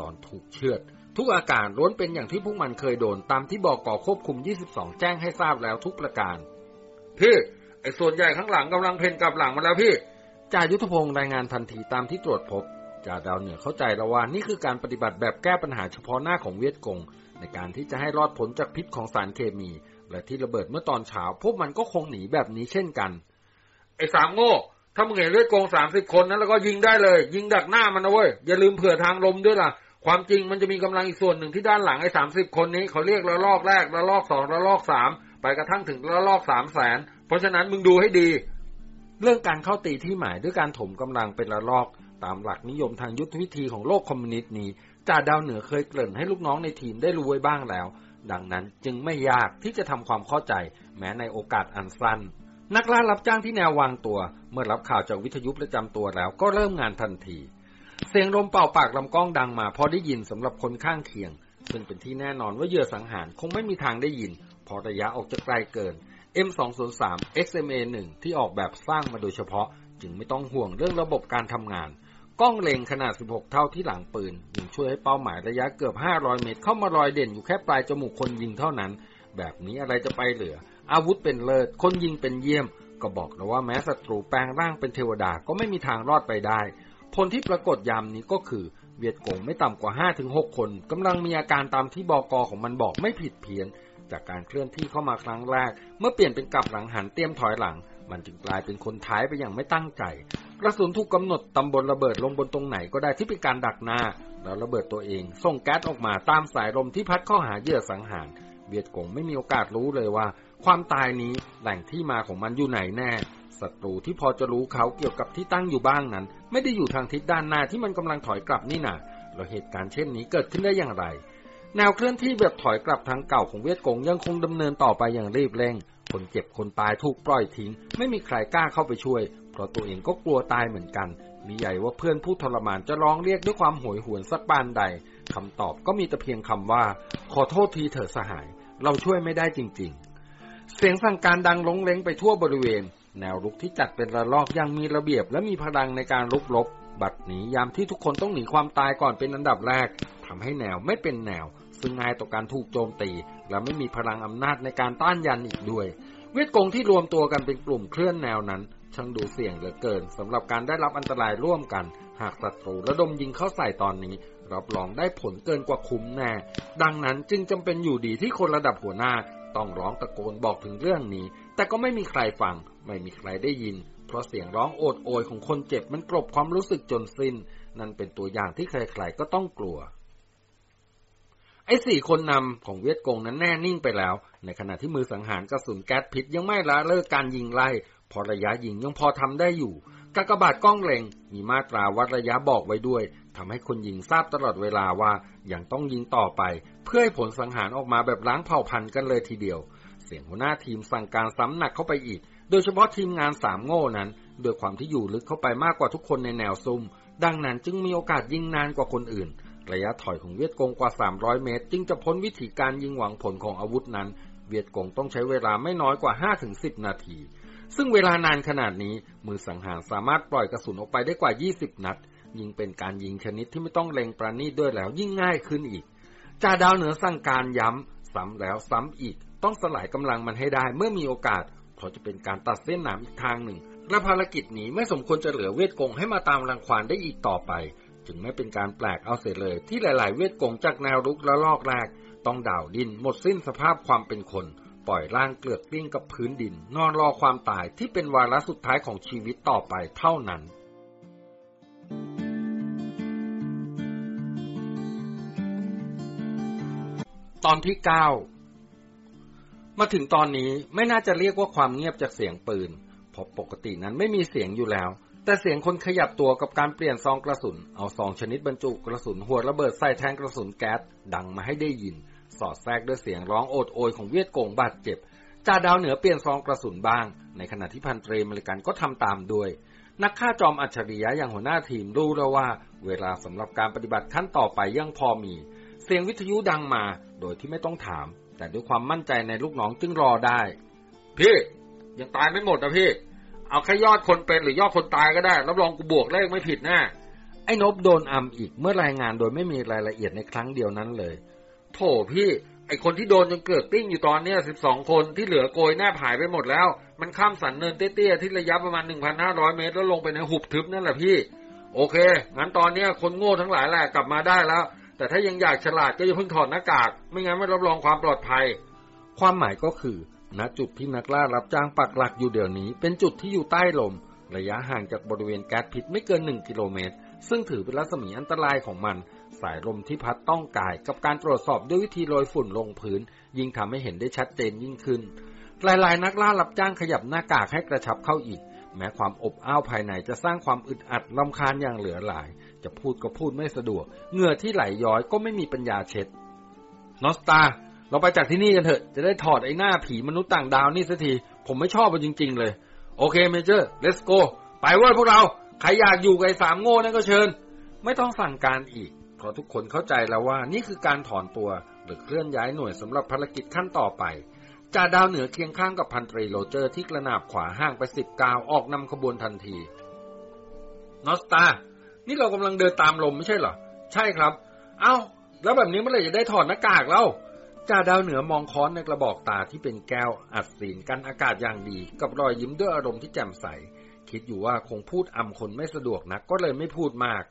ตอนถูกเชือด ทุกอาการล้วนเป็นอย่างที่พวกมันเคยโดนตามที่บอกก่อควบคุม 22 แจ้งให้ทราบแล้วทุกประการ พี่ ไอ้ส่วนใหญ่ข้างหลังกำลังเพนกลับหลังมาแล้วพี่จ่ายุทธพงศ์รายงานทันทีตามที่ตรวจพบจ่าดาวเหนือเข้าใจแล้วว่านี่คือการปฏิบัติแบบแก้ปัญหาเฉพาะหน้าของเวียดกง ในการที่จะให้รอดพ้นจากพิษของสารเคมี และที่ระเบิดเมื่อตอนเช้าพวกมันก็คงหนีแบบนี้เช่นกัน ไอ้สามโง่ ถ้ามึงเห็นเวียดกงสามสิบคนนั้นแล้วก็ยิงได้เลย ยิงดักหน้ามันนะเว้ยอย่าลืมเผื่อทางลมด้วยล่ะ ความจริงมันจะมีกำลังอีกส่วนหนึ่งที่ด้านหลังไอ้สามสิบคนนี้เขาเรียกระลอกแรกระลอกสองระลอกสามไปกระทั่งถึงระลอกสามแสนเพราะฉะนั้นมึงดูให้ดี เรื่องการเข้าตีที่หมายด้วยการถมกำลังเป็นระลอกตามหลักนิยมทางยุทธวิธีของโลกคอมมิวนิสต์นี้จ่าดาวเหนือเคยเกริ่นให้ลูกน้องในทีมได้รู้ไว้บ้างแล้ว ดังนั้นจึงไม่ยากที่จะทำความเข้าใจแม้ในโอกาสอันสั้น นักล่ารับจ้างที่แนววางตัว เมื่อรับข่าวจากวิทยุประจำตัวแล้วก็เริ่มงานทันที เสียงลมเป่าปากลำกล้องดังมา พอได้ยินสำหรับคนข้างเคียง ซึ่งเป็นที่แน่นอนว่าเหยื่อสังหารคงไม่มีทางได้ยินเพราะระยะออกจะไกลเกิน M203 XMA1 ที่ออกแบบสร้างมาโดยเฉพาะ จึงไม่ต้องห่วงเรื่องระบบการทำงานกล้องเล็งขนาด 16 เท่าที่หลังปืนยังช่วยให้เป้าหมายระยะเกือบ 500 เมตร เข้ามารอยเด่นอยู่แค่ปลายจมูกคนยิงเท่านั้น แบบนี้อะไรจะไปเหลือ อาวุธเป็นเลิศ คนยิงเป็นเยี่ยม ก็บอกแล้วว่าแม้ศัตรูแปลงร่างเป็นเทวดาก็ไม่มีทางรอดไปได้ผลที่ปรากฏยามนี้ก็คือเวียดกงไม่ต่ำกว่า 5-6 คนกำลังมีอาการตามที่บอกอของมันบอกไม่ผิดเพี้ยน จากการเคลื่อนที่เข้ามาครั้งแรก เมื่อเปลี่ยนเป็นกลับหลังหันเตรียมถอยหลัง มันจึงกลายเป็นคนท้ายไปอย่างไม่ตั้งใจ กระสุนถูกกำหนดตำบลระเบิดลงบนตรงไหนก็ได้ที่เป็นการดักหน้า แล้วระเบิดตัวเอง ส่งแก๊สออกมาตามสายลมที่พัดเข้าหาเหยื่อสังหาร เวียดกงไม่มีโอกาสรู้เลยว่า ความตายนี้แหล่งที่มาของมันอยู่ไหนแน่ศัตรูที่พอจะรู้เขาเกี่ยวกับที่ตั้งอยู่บ้างนั้น ไม่ได้อยู่ทางทิศด้านหน้าที่มันกำลังถอยกลับนี่นาแล้วเหตุการณ์เช่นนี้เกิดขึ้นได้อย่างไร แนวเคลื่อนที่แบบถอยกลับทางเก่าของเวียดกงยังคงดำเนินต่อไปอย่างรีบเร่ง คนเจ็บคนตายถูกปล่อยทิ้ง ไม่มีใครกล้าเข้าไปช่วย เพราะตัวเองก็กลัวตายเหมือนกันมีใหญ่ว่าเพื่อนผู้ทรมานจะร้องเรียกด้วยความโหยหวนสักปานใดคำตอบก็มีแต่เพียงคำว่า ขอโทษทีเถิดสหาย เราช่วยไม่ได้จริง ๆ เสียงสั่งการดังลงเล้งไปทั่วบริเวณ แนวรุกที่จัดเป็นระลอกยังมีระเบียบและมีพลังในการรุกรบบัดนี้ยามที่ทุกคนต้องหนีความตายก่อนเป็นอันดับแรกทำให้แนวไม่เป็นแนว ซึ่งง่ายต่อการถูกโจมตี และไม่มีพลังอำนาจในการต้านยันอีกด้วย เวียดกงที่รวมตัวกันเป็นกลุ่มเคลื่อนแนวนั้นช่างดูเสี่ยงเหลือเกินสำหรับการได้รับอันตรายร่วมกัน หากศัตรูระดมยิงเข้าใส่ตอนนี้ รับรองได้ผลเกินกว่าคุ้มแน่ ดังนั้นจึงจำเป็นอยู่ดีที่คนระดับหัวหน้า ต้องร้องตะโกนบอกถึงเรื่องนี้ แต่ก็ไม่มีใครฟัง ไม่มีใครได้ยิน เพราะเสียงร้องโอดโอยของคนเจ็บมันกลบความรู้สึกจนสิน้น นั่นเป็นตัวอย่างที่ใครๆก็ต้องกลัว ไอ้สี่คนนำของเวียดกงนั้นแน่นิ่งไปแล้ว ในขณะที่มือสังหารกระสุนแก๊สพิษยังไม่ละเลิกการยิงไล่ พอระยะยิงยังพอทำได้อยู่กากบาดกล้องเล็ง มีมาตราวัดระยะบอกไว้ด้วยทำให้คนยิงทราบตลอดเวลาว่ายังต้องยิงต่อไป เพื่อให้ผลสังหารออกมาแบบล้างเผ่าพันธุ์กันเลยทีเดียว เสียงหัวหน้าทีมสั่งการซ้ำหนักเข้าไปอีก โดยเฉพาะทีมงานสามโง่นั้นด้วยความที่อยู่ลึกเข้าไปมากกว่าทุกคนในแนวซุ่ม ดังนั้นจึงมีโอกาสยิงนานกว่าคนอื่น ระยะถอยของเวียดกงกว่า 300 เมตร จึงจะพ้นวิธีการยิงหวังผลของอาวุธนั้น เวียดกงต้องใช้เวลาไม่น้อยกว่า 5-10 นาที ซึ่งเวลานานขนาดนี้ มือสังหารสามารถปล่อยกระสุนออกไปได้กว่า 20 นัด ยิงเป็นการยิงชนิดที่ไม่ต้องเล็งประณีตด้วยแล้วยิ่งง่ายขึ้นอีก จ่าดาวเหนือสั่งการย้ำซ้ำแล้วซ้ำอีก ต้องสลายกำลังมันให้ได้เมื่อมีโอกาสเพราะจะเป็นการตัดเส้นหนามอีกทางหนึ่งและภารกิจนี้ไม่สมควรจะเหลือเวทกงให้มาตามรังควานได้อีกต่อไป จึงไม่เป็นการแปลกเอาเสียเลย ที่หลาย ๆ เวทกงจากแนวรุกและลอกแรก ต้องด่าวดินหมดสิ้นสภาพความเป็นคน ปล่อยร่างเกลือกกลิ้งกับพื้นดิน นอนรอความตายที่เป็นวาระสุดท้ายของชีวิตต่อไปเท่านั้น ตอนที่เก้ามาถึงตอนนี้ไม่น่าจะเรียกว่าความเงียบจากเสียงปืนเพราะปกตินั้นไม่มีเสียงอยู่แล้ว แต่เสียงคนขยับตัวกับการเปลี่ยนซองกระสุน เอาซองชนิดบรรจุกระสุนหัวระเบิดใส่แทงกระสุนแก๊สดังมาให้ได้ยิน สอดแทรกด้วยเสียงร้องโอดโอยของเวียดโกงบาดเจ็บจ่าดาวเหนือเปลี่ยนซองกระสุนบ้าง ในขณะที่พันเตรมริกันก็ทำตามด้วย นักฆ่าจอมอัจฉริยะอย่างหัวหน้าทีมรู้แล้วว่า เวลาสำหรับการปฏิบัติขั้นต่อไปยังพอมี เสียงวิทยุดังมา โดยที่ไม่ต้องถาม แต่ด้วยความมั่นใจในลูกน้องจึงรอได้ พี่ ยังตายไม่หมดนะพี่ เอาแค่ยอดคนเป็นหรือยอดคนตายก็ได้ รับรองกูบวกเลขไม่ผิดแน่ไอ้นบโดนอัมอีกเมื่อรายงานโดยไม่มีรายละเอียดในครั้งเดียวนั้นเลย โถพี่ ไอคนที่โดนจนเกิดติ้งอยู่ตอนเนี้ยสิบสองคนที่เหลือโกยหน้าผายไปหมดแล้ว มันข้ามสันเนินเตี้ยๆที่ระยะประมาณหนึ่งพันห้าร้อยเมตร แล้วลงไปในหุบทึบนั่นแหละพี่ โอเค งั้นตอนเนี้ยคนโง่ทั้งหลายแหละกลับมาได้แล้ว แต่ถ้ายังอยากฉลาดก็อย่าเพิ่งถอดหน้ากาก ไม่งั้นไม่รับรองความปลอดภัย ความหมายก็คือณจุดที่นักล่ารับจ้างปักหลักอยู่เดี๋ยวนี้ เป็นจุดที่อยู่ใต้ลม ระยะห่างจากบริเวณแก๊สพิษไม่เกินหนึ่งกิโลเมตร ซึ่งถือเป็นรัศมีอันตรายของมัน สายลมที่พัดต้องกาย กับการตรวจสอบด้วยวิธีโรยฝุ่นลงพื้น ยิ่งทำให้เห็นได้ชัดเจนยิ่งขึ้น หลายๆ นักล่ารับจ้างขยับหน้ากากให้กระชับเข้าอีก แม้ความอบอ้าวภายในจะสร้างความอึดอัดลำคาญอย่างเหลือหลาย จะพูดก็พูดไม่สะดวก เหงื่อที่ไหลย้อยก็ไม่มีปัญญาเช็ด นอสตา เราไปจากที่นี่กันเถอะ จะได้ถอดไอ้หน้าผีมนุษย์ต่างดาวนี่สักที ผมไม่ชอบมันจริง ๆ เลย โอเคเมเจอร์ let's go ไปเว้ยพวกเรา ใครอยากอยู่กับไอ้สามโง่นั่นก็เชิญ ไม่ต้องสั่งการอีก เพราะทุกคนเข้าใจแล้วว่านี่คือการถอนตัวหรือเคลื่อนย้ายหน่วยสำหรับภารกิจขั้นต่อไปจ่าดาวเหนือเคียงข้างกับพันตรีโรเจอร์ที่กระนาบขวาห่างไปสิบกาวออกนำขบวนทันที นอสตา นี่เรากำลังเดินตามลมไม่ใช่เหรอ ใช่ครับ เอา้า แล้วแบบนี้เมื่อไหร่จะได้ถอดหน้ากากเล่าจ่าดาวเหนือมองค้อนในกระบอกตาที่เป็นแก้วอัดสีนกันอากาศอย่างดี กับรอยยิ้มด้วยอารมณ์ที่แจ่มใส คิดอยู่ว่าคงพูดอำคนไม่สะดวกนักก็เลยไม่พูดมาก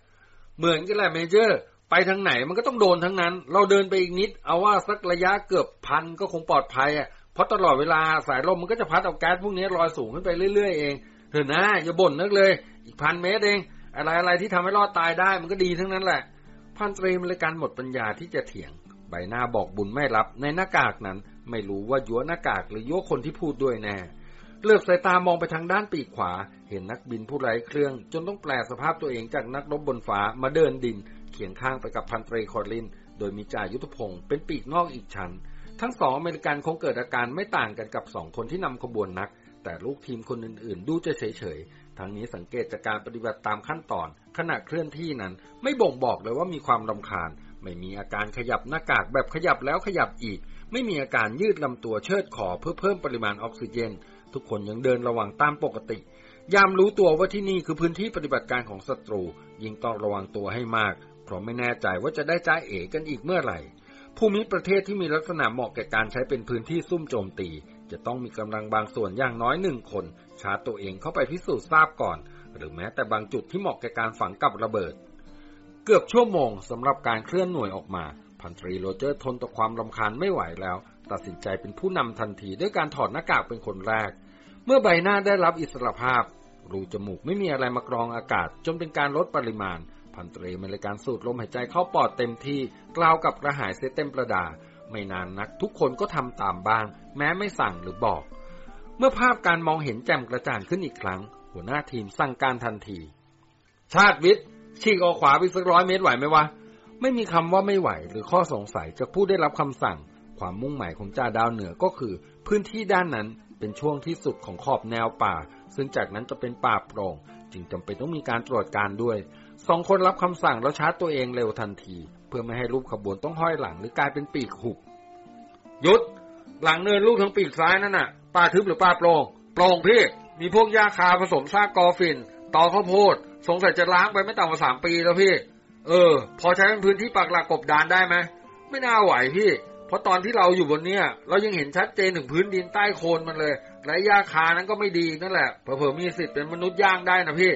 เหมือนกันแหละเมเจอร์ ไปทางไหนมันก็ต้องโดนทั้งนั้น เราเดินไปอีกนิด เอาว่าสักระยะเกือบพันก็คงปลอดภัยอะเพราะตลอดเวลาสายลมมันก็จะพัดเอาแก๊สพวกนี้ลอยสูงขึ้นไปเรื่อยๆเองเถอะนะอย่าบ่นนักเลย อีกพันเมตรเอง อะไรอะไรที่ทำให้รอดตายได้มันก็ดีทั้งนั้นแหละ พันตรีอเมริกันหมดปัญญาที่จะเถียง ใบหน้าบอกบุญไม่รับ ในหน้ากากนั้น ไม่รู้ว่ายัวะหน้ากากหรือยัวะคนที่พูดด้วยแน่ เหลือกสายตามองไปทางด้านปีกขวา เห็นนักบินผู้ไร้เครื่อง จนต้องแปลสภาพตัวเองจากนักรบบนฟ้ามาเดินดินเคียงข้างไปกับพันตรีคอร์ลิน โดยมีจ่ายุทธพงศ์เป็นปีกนอกอีกชั้น ทั้งสองอเมริกันคงเกิดอาการไม่ต่างกันกับสองคนที่นำขบวนนัก แต่ลูกทีมคนอื่นๆ ดูจะเฉย ทั้งนี้สังเกตจากการปฏิบัติตามขั้นตอน ขณะเคลื่อนที่นั้น ไม่บ่งบอกเลยว่ามีความลำคาญ ไม่มีอาการขยับหน้ากากแบบขยับแล้วขยับอีก ไม่มีอาการยืดลำตัวเชิดคอเพื่อเพิ่มปริมาณออกซิเจน ทุกคนยังเดินระวังตามปกติ ยามรู้ตัวว่าที่นี่คือพื้นที่ปฏิบัติการของศัตรู ยิ่งต้องระวังตัวให้มาก เพราะไม่แน่ใจว่าจะได้จ้าเอกันอีกเมื่อไหร่ภูมิประเทศที่มีลักษณะเหมาะแก่การใช้เป็นพื้นที่ซุ่มโจมตี จะต้องมีกำลังบางส่วนอย่างน้อยหนึ่งคน ชาร์จตัวเองเข้าไปพิสูจน์ทราบก่อน หรือแม้แต่บางจุดที่เหมาะแก่การฝังกับระเบิด เกือบชั่วโมงสำหรับการเคลื่อนหน่วยออกมา พันตรีโรเจอร์ทนต่อความรำคาญไม่ไหวแล้ว ตัดสินใจเป็นผู้นำทันทีด้วยการถอดหน้ากากเป็นคนแรก เมื่อใบหน้าได้รับอิสรภาพ รูจมูกไม่มีอะไรมากรองอากาศจนเป็นการลดปริมาณ พันตรีมีการสูดลมหายใจเข้าปอดเต็มที่กล่าวกับกระหายเสียเต็มประดา ไม่นานนักทุกคนก็ทำตามบ้าง แม้ไม่สั่งหรือบอก เมื่อภาพการมองเห็นแจ่มกระจ่างขึ้นอีกครั้ง หัวหน้าทีมสั่งการทันที ชาติวิทย์ฉีกออกขวาไปสักร้อยเมตรไหวไหมวะ ไม่มีคำว่าไม่ไหวหรือข้อสงสัยจากผู้ได้รับคำสั่ง ความมุ่งหมายของจ่าดาวเหนือก็คือ พื้นที่ด้านนั้นเป็นช่วงที่สุดของขอบแนวป่า ซึ่งจากนั้นจะเป็นป่าโปร่ง จึงจำเป็นต้องมีการตรวจการด้วยสองคนรับคำสั่งแล้วชาร์จตัวเองเร็วทันที เพื่อไม่ให้รูปขบวนต้องห้อยหลังหรือกลายเป็นปีกหุบยุดหลังเนินลูกทั้งปีกซ้ายนั่นน่ะ ป่าทึบหรือป่าโปร่งโปร่งพี่ มีพวกหญ้าคาผสมซากกอฟินตอข้าวโพด สงสัยจะล้างไปไม่ต่ำกว่าสามปีแล้วพี่ เออ พอใช้เป็นพื้นที่ปักหลักกบดานได้ไหมไม่น่าไหวพี่ เพราะตอนที่เราอยู่บนเนี้ยเรายังเห็นชัดเจนถึงพื้นดินใต้โคนมันเลย และหญ้าคานั้นก็ไม่ดีนั่นแหละเผื่อๆมีสิทธิ์เป็นมนุษย์ย่างได้นะพี่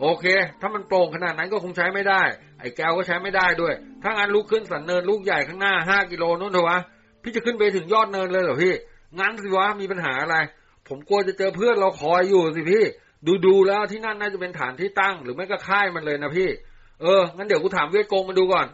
โอเค ถ้ามันโปร่งขนาดนั้นก็คงใช้ไม่ได้ ไอ้แก้วก็ใช้ไม่ได้ด้วย ถ้างั้นลุกขึ้นสันเนินลูกใหญ่ข้างหน้าห้ากิโลนู่นเถอะวะพี่จะขึ้นไปถึงยอดเนินเลยเหรอพี่ งั้นสิวะมีปัญหาอะไร ผมกลัวจะเจอเพื่อนเราคอยอยู่สิพี่ ดูดูแล้วที่นั่นน่าจะเป็นฐานที่ตั้ง หรือไม่ก็ค่ายมันเลยนะพี่ เออ งั้นเดี๋ยวกูถามเวทโกงมาดูก่อน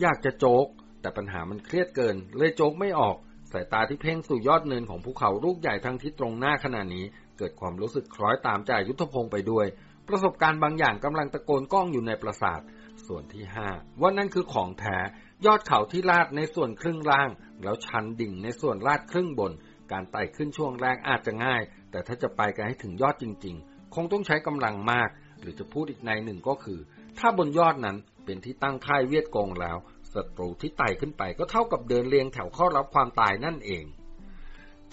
อยากจะโจก แต่ปัญหามันเครียดเกิน เลยโจกไม่ออก สายตาที่เพ่งสู่ยอดเนินของภูเขาลูกใหญ่ทั้งที่ตรงหน้าขณะนี้ เกิดความรู้สึกคล้อยตามใจยุทธพงศ์ไปด้วย ประสบการณ์บางอย่างกำลังตะโกนก้องอยู่ในประสาท ส่วนที่ห้าว่านั่นคือของแท้ยอดเขาที่ลาดในส่วนครึ่งล่าง แล้วชันดิ่งในส่วนลาดครึ่งบน การไต่ขึ้นช่วงแรกอาจจะง่าย แต่ถ้าจะไปกันให้ถึงยอดจริง ๆ คงต้องใช้กำลังมาก หรือจะพูดอีกในหนึ่งก็คือ ถ้าบนยอดนั้นเป็นที่ตั้งค่ายเวียดกงแล้วศัตรูที่ไต่ขึ้นไปก็เท่ากับเดินเรียงแถวเข้ารับความตายนั่นเอง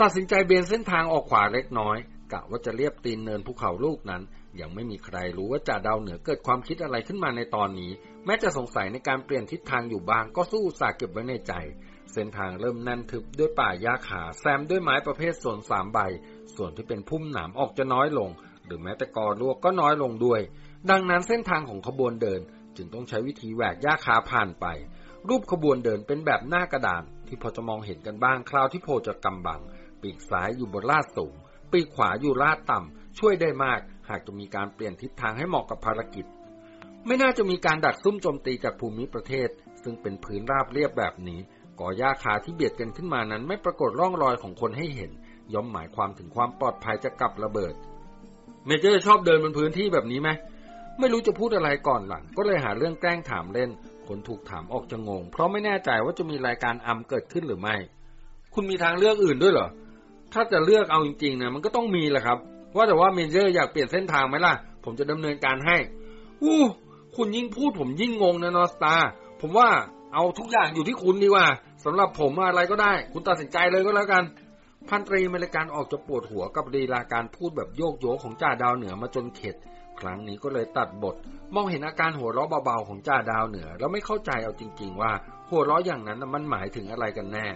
ตัดสินใจเบนเส้นทางออกขวาเล็กน้อยกะว่าจะเรียบตีนเนินภูเขาลูกนั้น ยังไม่มีใครรู้ว่าจ่าดาวเหนือเกิดความคิดอะไรขึ้นมาในตอนนี้ แม้จะสงสัยในการเปลี่ยนทิศทางอยู่บ้างก็สู้สาเก็บไว้ในใจ เส้นทางเริ่มแน่นทึบด้วยป่าหญ้าขาแซมด้วยไม้ประเภทส่วนสามใบ ส่วนที่เป็นพุ่มหนามออกจะน้อยลง หรือแม้แต่กอลวกก็น้อยลงด้วย ดังนั้นเส้นทางของขบวนเดิน จึงต้องใช้วิธีแหวกหญ้าคาผ่านไป รูปขบวนเดินเป็นแบบหน้ากระดาน ที่พอจะมองเห็นกันบ้างคราวที่โพจะกำบัง ปีกซ้ายอยู่บนลาดสูง ปีกขวาอยู่ลาดต่ำช่วยได้มาก หากจะมีการเปลี่ยนทิศทางให้เหมาะกับภารกิจ ไม่น่าจะมีการดักซุ่มโจมตีจากภูมิประเทศ ซึ่งเป็นพื้นราบเรียบแบบนี้ กอหญ้าคาที่เบียดกันขึ้นมานั้น ไม่ปรากฏร่องรอยของคนให้เห็น ย่อมหมายความถึงความปลอดภัยจากกับระเบิด Major ชอบเดินบนพื้นที่แบบนี้ไหมไม่รู้จะพูดอะไรก่อนหลัง ก็เลยหาเรื่องแกล้งถามเล่น คนถูกถามออกจะงง เพราะไม่แน่ใจว่าจะมีรายการอำเกิดขึ้นหรือไม่ คุณมีทางเลือกอื่นด้วยเหรอ ถ้าจะเลือกเอาจริงๆนะมันก็ต้องมีแหละครับ ว่าแต่ว่า Major อยากเปลี่ยนเส้นทางไหมล่ะ ผมจะดำเนินการให้ อู้ คุณยิ่งพูดผมยิ่งงงนะนอสตา ผมว่า เอาทุกอย่างอยู่ที่คุณดีกว่าสำหรับผมอะไรก็ได้ คุณตัดสินใจเลยก็แล้วกัน พันตรีเมริการออกจะปวดหัวกับลีลาการพูดแบบโยกโยของจ่าดาวเหนือมาจนเข็ด ครั้งนี้ก็เลยตัดบท มองเห็นอาการหัวเราะเบาๆของจ่าดาวเหนือ แล้วไม่เข้าใจเอาจริง ๆ ว่า หัวเราะอย่างนั้นมันหมายถึงอะไรกันแน่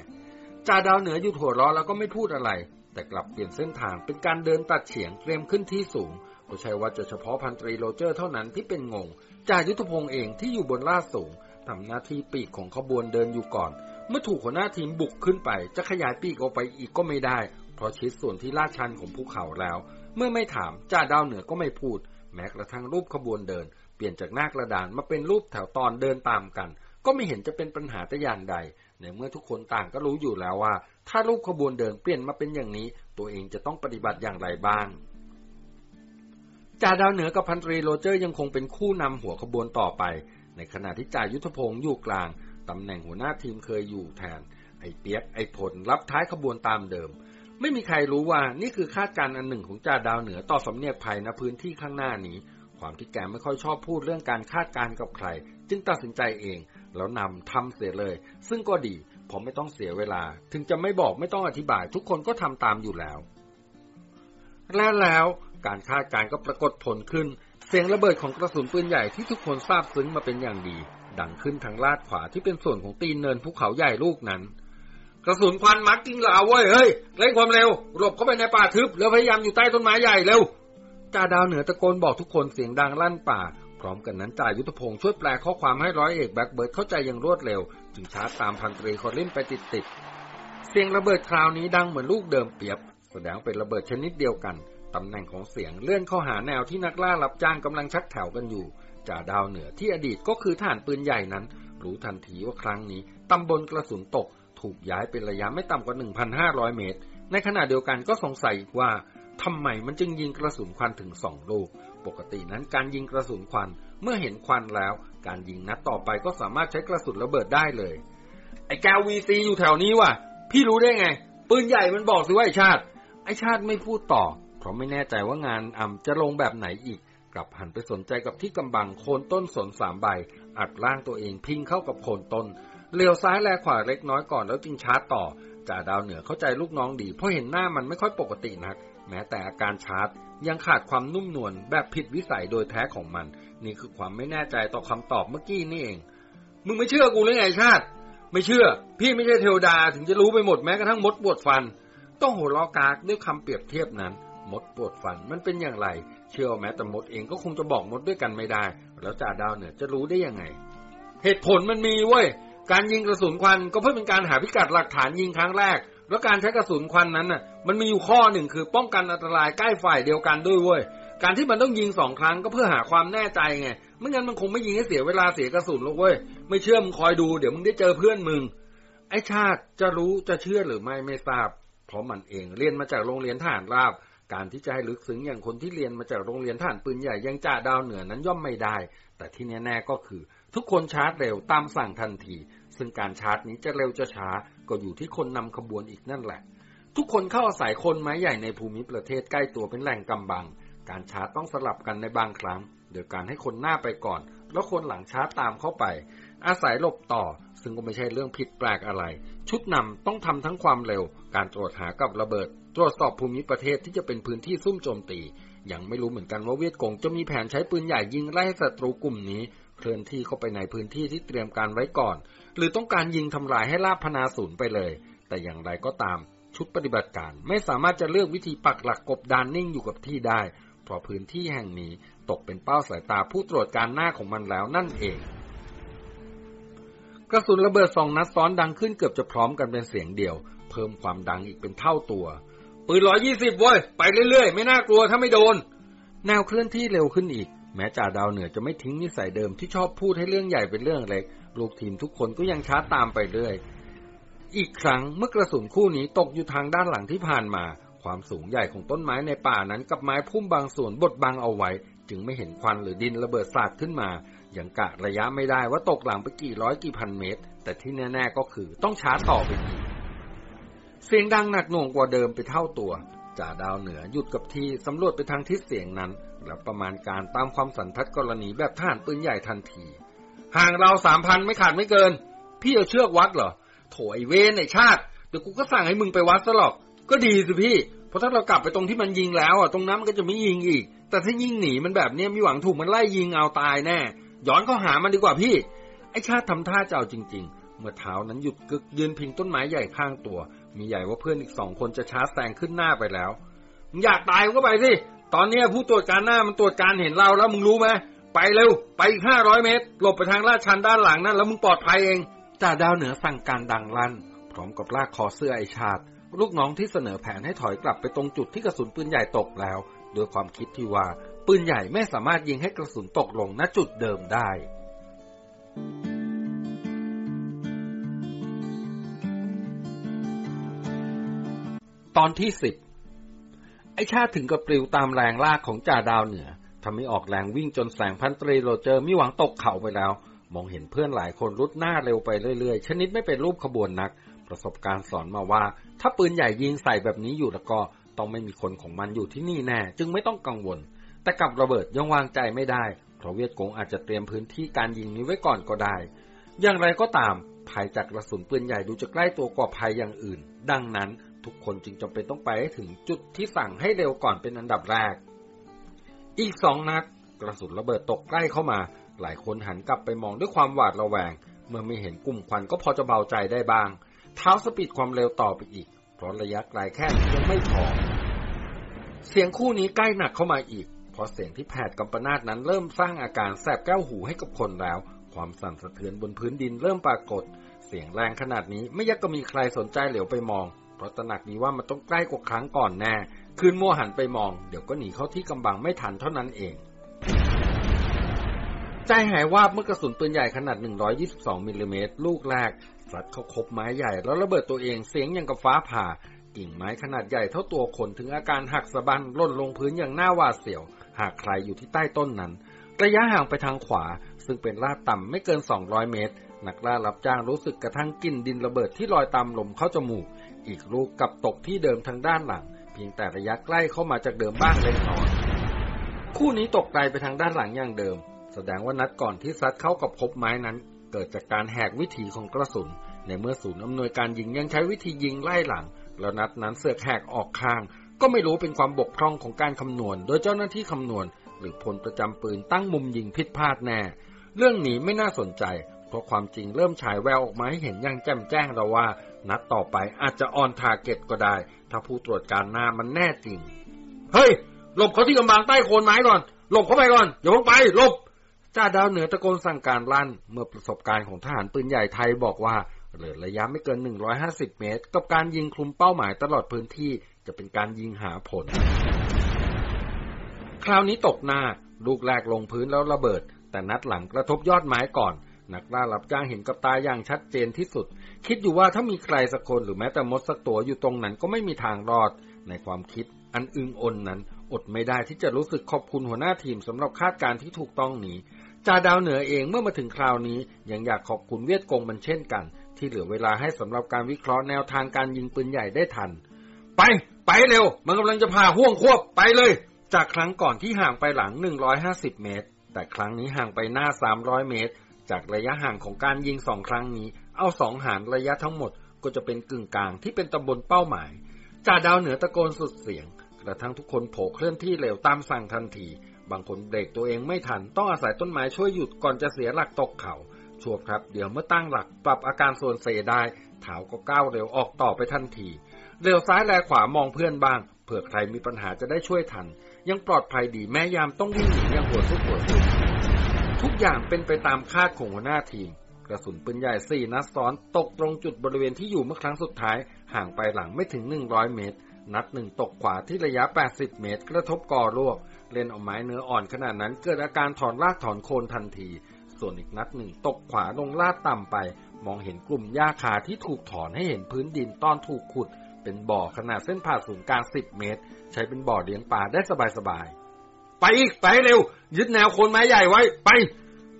จ่าดาวเหนือหยุดหัวเราะแล้วก็ไม่พูดอะไร แต่กลับเปลี่ยนเส้นทางเป็นการเดินตัดเฉียงเตรียมขึ้นที่สูงก็ใช่ว่าจะเฉพาะพันตรีโรเจอร์เท่านั้นที่เป็นงงจ่ายุทธพงศ์เองที่อยู่บนลาดสูง ทำหน้าที่ปีกของขบวนเดินอยู่ก่อน เมื่อถูกหัวหน้าทีมบุกขึ้นไป จะขยายปีกออกไปอีกก็ไม่ได้ เพราะชิดส่วนที่ลาดชันของภูเขาแล้ว เมื่อไม่ถามจ่าดาวเหนือก็ไม่พูด แม้กระทั่งรูปขบวนเดิน เปลี่ยนจากหน้ากระดานมาเป็นรูปแถวตอนเดินตามกัน ก็ไม่เห็นจะเป็นปัญหาแต่อย่างใดในเมื่อทุกคนต่างก็รู้อยู่แล้วว่า ถ้ารูปขบวนเดินเปลี่ยนมาเป็นอย่างนี้ ตัวเองจะต้องปฏิบัติอย่างไรบ้างจ่าดาวเหนือกับพันตรีโรเจอร์ยังคงเป็นคู่นำหัวขบวนต่อไป ในขณะที่จ่ายุทธพงศ์อยู่กลางตำแหน่งหัวหน้าทีมเคยอยู่แทน ไอ้เปียกไอ้ผลรับท้ายขบวนตามเดิม ไม่มีใครรู้ว่านี่คือคาดการณ์อันหนึ่งของจ่าดาวเหนือต่อสำเนียกภัยณพื้นที่ข้างหน้านี้ ความที่แกไม่ค่อยชอบพูดเรื่องการคาดการณ์กับใคร จึงตัดสินใจเอง แล้วนำทำเสียเลย ซึ่งก็ดีผมไม่ต้องเสียเวลา ถึงจะไม่บอกไม่ต้องอธิบาย ทุกคนก็ทำตามอยู่แล้วและแล้วการคาดการณ์ก็ปรากฏผลขึ้น สียงระเบิดของกระสุนปืนใหญ่ที่ทุกคนทราบซึ้งมาเป็นอย่างดี ดังขึ้นทางลาดขวาที่เป็นส่วนของตีนเนินภูเขาใหญ่ลูกนั้น กระสุนควันมักกิ้งลาวเว้ยเฮ้ยเร่งความเร็วหลบเข้าไปในป่าทึบ แล้วพยายามอยู่ใต้ต้นไม้ใหญ่เร็วจ่าดาวเหนือตะโกนบอกทุกคนเสียงดังลั่นป่า พร้อมกันนั้นจ่ายุทธพงศ์ช่วยแปลข้อความให้ร้อยเอกแบ็กเบิร์ดเข้าใจอย่างรวดเร็ว จึงชาร์จตามพันตรีคอลินไปติดๆเสียงระเบิดคราวนี้ดังเหมือนลูกเดิมเปียบ แสดงเป็นระเบิดชนิดเดียวกัน ตำแหน่งของเสียงเลื่อนเข้าหาแนวที่นักล่ารับจ้างกำลังชักแถวกันอยู่จ่าดาวเหนือที่อดีตก็คือฐานปืนใหญ่นั้น รู้ทันทีว่าครั้งนี้ตำบลกระสุนตก ถูกย้ายเป็นระยะไม่ต่ำกว่า 1,500 เมตร ในขณะเดียวกันก็สงสัยอีกว่าทำไมมันจึงยิงกระสุนควันถึงสองลูก ปกตินั้นการยิงกระสุนควันเมื่อเห็นควันแล้ว การยิงนัดต่อไปก็สามารถใช้กระสุนระเบิดได้เลย ไอ้แกววีซีอยู่แถวนี้ว่ะ พี่รู้ได้ไง ปืนใหญ่มันบอกสิว่าไอชาติ ไอชาติไม่พูดต่อ เพราะไม่แน่ใจว่างานอ่ำจะลงแบบไหนอีก กลับหันไปสนใจกับที่กำบังโคนต้นสนสามใบ อัดร่างตัวเองพิงเข้ากับโคนต้นเลี้ยวซ้ายแลขวาเล็กน้อยก่อนแล้วจึงชาร์จต่อจ่าดาวเหนือเข้าใจลูกน้องดี เพราะเห็นหน้ามันไม่ค่อยปกตินัก แม้แต่อาการชาร์จยังขาดความนุ่มนวลแบบผิดวิสัยโดยแท้ของมัน นี่คือความไม่แน่ใจต่อคำตอบเมื่อกี้นี่เอง มึงไม่เชื่อกูหรือไงชาติ ไม่เชื่อ พี่ไม่ใช่เทวดาถึงจะรู้ไปหมดแม้กระทั่งมดปวดฟัน ต้องหัวล้อกากด้วยคำเปรียบเทียบนั้น มดปวดฟันมันเป็นอย่างไร เชื่อแม้แต่มดเองก็คงจะบอกมดด้วยกันไม่ได้ แล้วจ่าดาวเหนือจะรู้ได้ยังไง เหตุผลมันมีเว้ยการยิงกระสุนควันก็เพื่อเป็นการหาพิกัดหลักฐานยิงครั้งแรก แล้วการใช้กระสุนควันนั้นน่ะ มันมีอยู่ข้อหนึ่งคือป้องกันอันตรายใกล้ฝ่ายเดียวกันด้วยเว้ยการที่มันต้องยิงสองครั้งก็เพื่อหาความแน่ใจไงไม่งั้นมันคงไม่ยิงให้เสียเวลาเสียกระสุนหรอกเว้ยไม่เชื่อมึงคอยดูเดี๋ยวมึงได้เจอเพื่อนมึง ไอชาติจะรู้จะเชื่อหรือไม่ไม่ทราบ เพราะมันเองเรียนมาจากโรงเรียนทหารราบ การที่จะให้ลึกซึ้งอย่างคนที่เรียนมาจากโรงเรียนทหารปืนใหญ่ยังจ่าดาวเหนือนั้นย่อมไม่ได้ แต่ที่แน่ๆก็คือ ทุกคนชาร์จเร็วตามสั่งทันที ซึ่งการชาร์จนี้จะเร็วจะช้าก็อยู่ที่คนนำขบวนอีกนั่นแหละ ทุกคนเข้าอาศัยคนไม้ใหญ่ในภูมิประเทศใกล้ตัวเป็นแหล่งกำบัง การชาร์จต้องสลับกันในบางครั้งโดยการให้คนหน้าไปก่อน แล้วคนหลังชาร์จตามเข้าไป อาศัยหลบต่อ ซึ่งก็ไม่ใช่เรื่องผิดแปลกอะไร ชุดนำต้องทำทั้งความเร็ว การตรวจหากับระเบิด ตรวจสอบภูมิประเทศที่จะเป็นพื้นที่ซุ่มโจมตี ยังไม่รู้เหมือนกันว่าเวียดกงจะมีแผนใช้ปืนใหญ่ยิงไล่ให้ศัตรูกลุ่มนี้เคลื่อนที่เข้าไปในพื้นที่ที่เตรียมการไว้ก่อน หรือต้องการยิงทำลายให้ลาบพนาศูนย์ไปเลย แต่อย่างไรก็ตาม ชุดปฏิบัติการไม่สามารถจะเลือกวิธีปักหลักกบดานนิ่งอยู่กับที่ได้ เพราะพื้นที่แห่งนี้ตกเป็นเป้าสายตาผู้ตรวจการหน้าของมันแล้วนั่นเองกระสุนระเบิดสองนัดซ้อนดังขึ้นเกือบจะพร้อมกันเป็นเสียงเดียว เพิ่มความดังอีกเป็นเท่าตัว ปืนร้อยยี่สิบเว้ย ไปเรื่อยๆ ไม่น่ากลัวถ้าไม่โดน แนวเคลื่อนที่เร็วขึ้นอีก แม้จ่าดาวเหนือจะไม่ทิ้งนิสัยเดิมที่ชอบพูดให้เรื่องใหญ่เป็นเรื่องเล็ก ลูกทีมทุกคนก็ยังช้าตามไปเรื่อย อีกครั้งเมื่อกระสุนคู่นี้ตกอยู่ทางด้านหลังที่ผ่านมา ความสูงใหญ่ของต้นไม้ในป่านั้นกับไม้พุ่มบางส่วนบดบังเอาไว้ จึงไม่เห็นควันหรือดินระเบิดสาดขึ้นมา อย่างกะระยะไม่ได้ว่าตกหลังไปกี่ร้อยกี่พันเมตร แต่ที่แน่ ๆ ก็คือต้องช้าต่อไปอีก เสียงดังหนักหน่วงกว่าเดิมไปเท่าตัวจ่าดาวเหนือหยุดกับที่สำรวจไปทางทิศเสียงนั้นและประมาณการตามความสันทัดกรณีแบบทหารปืนใหญ่ทันที ห่างเราสามพันไม่ขาดไม่เกิน พี่เอาเชือกวัดเหรอ โถไอเวนไอชาติ เดี๋ยวกูก็สั่งให้มึงไปวัดซะหรอก ก็ดีสิพี่ เพราะถ้าเรากลับไปตรงที่มันยิงแล้วอะตรงนั้นมันก็จะไม่ยิงอีก แต่ถ้ายิงหนีมันแบบเนี้ยมีหวังถูกมันไล่ยิงเอาตายแน่ ย้อนเข้าหามันดีกว่าพี่ ไอชาติทำท่าเจะเอาจริง ๆ เมื่อเท้านั้นหยุดกึกยืนพิงต้นไม้ใหญ่ข้างตัว มีใหญ่ว่าเพื่อนอีกสองคนจะชาร์จแซงขึ้นหน้าไปแล้ว มึงอยากตายก็ไปสิ ตอนนี้ผู้ตรวจการหน้ามันตรวจการเห็นเราแล้วมึงรู้ไหม ไปเร็ว ไปอีกห้าร้อยเมตร หลบไปทางลาดชันด้านหลังนั่นแล้วมึงปลอดภัยเอง จ่าดาวเหนือสั่งการดังลั่น พร้อมกับลากคอเสื้อไอชาติ ลูกน้องที่เสนอแผนให้ถอยกลับไปตรงจุดที่กระสุนปืนใหญ่ตกแล้วโดยความคิดที่ว่าปืนใหญ่ไม่สามารถยิงให้กระสุนตกลงณจุดเดิมได้ ตอนที่สิบไอชาถึงกับปลิวตามแรงลากของจ่าดาวเหนือทำให้ออกแรงวิ่งจนแสงพันตรีโรเจอร์มีหวังตกเข่าไปแล้ว มองเห็นเพื่อนหลายคนรุดหน้าเร็วไปเรื่อยๆ ชนิดไม่เป็นรูปขบวนนัก ประสบการณ์สอนมาว่า ถ้าปืนใหญ่ยิงใส่แบบนี้อยู่แล้วก็ต้องไม่มีคนของมันอยู่ที่นี่แน่ จึงไม่ต้องกังวล แต่กับระเบิดยังวางใจไม่ได้ เพราะเวียดกงอาจจะเตรียมพื้นที่การยิงนี้ไว้ก่อนก็ได้ อย่างไรก็ตามภัยจากกระสุนปืนใหญ่ดูจะใกล้ตัวกว่าภัยอย่างอื่น ดังนั้น ทุกคนจึงจำเป็นต้องไปให้ถึงจุดที่สั่งให้เร็วก่อนเป็นอันดับแรก อีกสองนัดกระสุนระเบิดตกใกล้เข้ามา หลายคนหันกลับไปมองด้วยความหวาดระแวง เมื่อไม่เห็นกลุ่มควันก็พอจะเบาใจได้บ้าง เท้าสปีดความเร็วต่อไปอีก เพราะระยะไกลแค่ยังไม่พอ เสียงคู่นี้ใกล้หนักเข้ามาอีก เพราะเสียงที่แผดกำปนาตนั้นเริ่มสร้างอาการแสบแก้วหูให้กับคนแล้ว ความสั่นสะเทือนบนพื้นดินเริ่มปรากฏ เสียงแรงขนาดนี้ไม่ยักก็มีใครสนใจเหลียวไปมอง ราะตระหนักดีว่ามันต้องใกล้กว่าครั้งก่อนแน่คืนมัวหันไปมอง เดี๋ยวก็หนีเข้าที่กำบังไม่ทันเท่านั้นเอง ใจหายวาบเมื่อกระสุนปืนใหญ่ขนาด 122 มิลลิเมตรลูกแรกสัดเข้าคบไม้ใหญ่แล้วระเบิดตัวเองเสียงอย่างกับฟ้าผ่า กิ่งไม้ขนาดใหญ่เท่าตัวคนถึงอาการหักสะบันล่นลงพื้นอย่างน่าหวาดเสียว หากใครอยู่ที่ใต้ต้นนั้น ระยะห่างไปทางขวา ซึ่งเป็นลาดต่ำไม่เกิน 200 เมตร นักล่ารับจ้างรู้สึกกระทั่งกลิ่นดินระเบิดที่ลอยตามลมเข้าจมูก อีกลูกกับตกที่เดิมทางด้านหลัง เพียงแต่ระยะใกล้เข้ามาจากเดิมบ้างเล็กน้อยคู่นี้ตกไกลไปทางด้านหลังอย่างเดิม แสดงว่านัดก่อนที่ซัดเข้ากับคบไม้นั้น เกิดจากการแหกวิถีของกระสุน ในเมื่อศูนย์อำนวยการยิงยังใช้วิธียิงไล่หลัง แล้วนัดนั้นเสือกแหกออกข้าง ก็ไม่รู้เป็นความบกพร่องของการคำนวณ โดยเจ้าหน้าที่คำนวณ หรือพลประจำปืนตั้งมุมยิงผิดพลาดแน่ เรื่องนี้ไม่น่าสนใจ เพราะความจริงเริ่มฉายแววออกมาให้เห็นอย่างแจ่มแจ้งแล้วว่า นัดต่อไปอาจจะ on target ก็ได้ ถ้าผู้ตรวจการหน้ามันแน่จริง เฮ้ย หลบเขาที่กำบังใต้โคนไม้ก่อน หลบเข้าไปก่อน อย่าเพิ่งไป หลบจ่าดาวเหนือตะโกนสั่งการลั่น เมื่อประสบการณ์ของทหารปืนใหญ่ไทยบอกว่าเหลือระยะไม่เกิน 150 เมตร กับการยิงคลุมเป้าหมายตลอดพื้นที่จะเป็นการยิงหาผล คราวนี้ตกหน้า ลูกแรกลงพื้นแล้วระเบิด แต่นัดหลังกระทบยอดไม้ก่อน นักล่ารับจ้างเห็นกับตาอย่างชัดเจนที่สุด คิดอยู่ว่าถ้ามีใครสักคนหรือแม้แต่มดสักตัวอยู่ตรงนั้นก็ไม่มีทางรอด ในความคิดอันอึงอนนั้น อดไม่ได้ที่จะรู้สึกขอบคุณหัวหน้าทีมสำหรับคาดการที่ถูกต้องนี้จ่าดาวเหนือเองเมื่อมาถึงคราวนี้ ยังอยากขอบคุณเวียดกงมันเช่นกัน ที่เหลือเวลาให้สำหรับการวิเคราะห์แนวทางการยิงปืนใหญ่ได้ทัน ไป ไปเร็ว มันกำลังจะพาห่วงควบไปเลย จากครั้งก่อนที่ห่างไปหลัง 150 เมตร แต่ครั้งนี้ห่างไปหน้า 300 เมตร จากระยะห่างของการยิงสองครั้งนี้ เอาสองหารระยะทั้งหมดก็จะเป็นกึ่งกลางที่เป็นตำบลเป้าหมายจ่าดาวเหนือตะโกนสุดเสียง กระทั่งทุกคนโผล่เคลื่อนที่เร็วตามสั่งทันที บางคนเบรกตัวเองไม่ทัน ต้องอาศัยต้นไม้ช่วยหยุดก่อนจะเสียหลักตกเขาชัวครับ เดี๋ยวเมื่อตั้งหลักปรับอาการส่วนเซได้เท้าก็ก้าวเร็วออกต่อไปทันที เร็วซ้ายแลขวามองเพื่อนบ้าง เผื่อใครมีปัญหาจะได้ช่วยทัน ยังปลอดภัยดีแม้ยามต้องวิ่งหนีอย่างหัวซุกหัวซุกทุกอย่างเป็นไปตามคาดของหัวหน้าทีม กระสุนปืนใหญ่สี่นัดซ้อนตกตรงจุดบริเวณที่อยู่เมื่อครั้งสุดท้าย ห่างไปหลังไม่ถึง 100 เมตร นัดหนึ่งตกขวาที่ระยะ 80 เมตร กระทบกอลวกเล่นเอาไม้เนื้ออ่อนขนาดนั้นเกิดอาการถอนรากถอนโคนทันที ส่วนอีกนัดหนึ่งตกขวาลงลาดต่ำไป มองเห็นกลุ่มหญ้าคาที่ถูกถอนให้เห็นพื้นดินตอนถูกขุด เป็นบ่อขนาดเส้นผ่าศูนย์กลาง 10 เมตร ใช้เป็นบ่อเลี้ยงปลาได้สบายๆไปอีกไปเร็ว ยึดแนวโคนไม้ใหญ่ไว้ ไป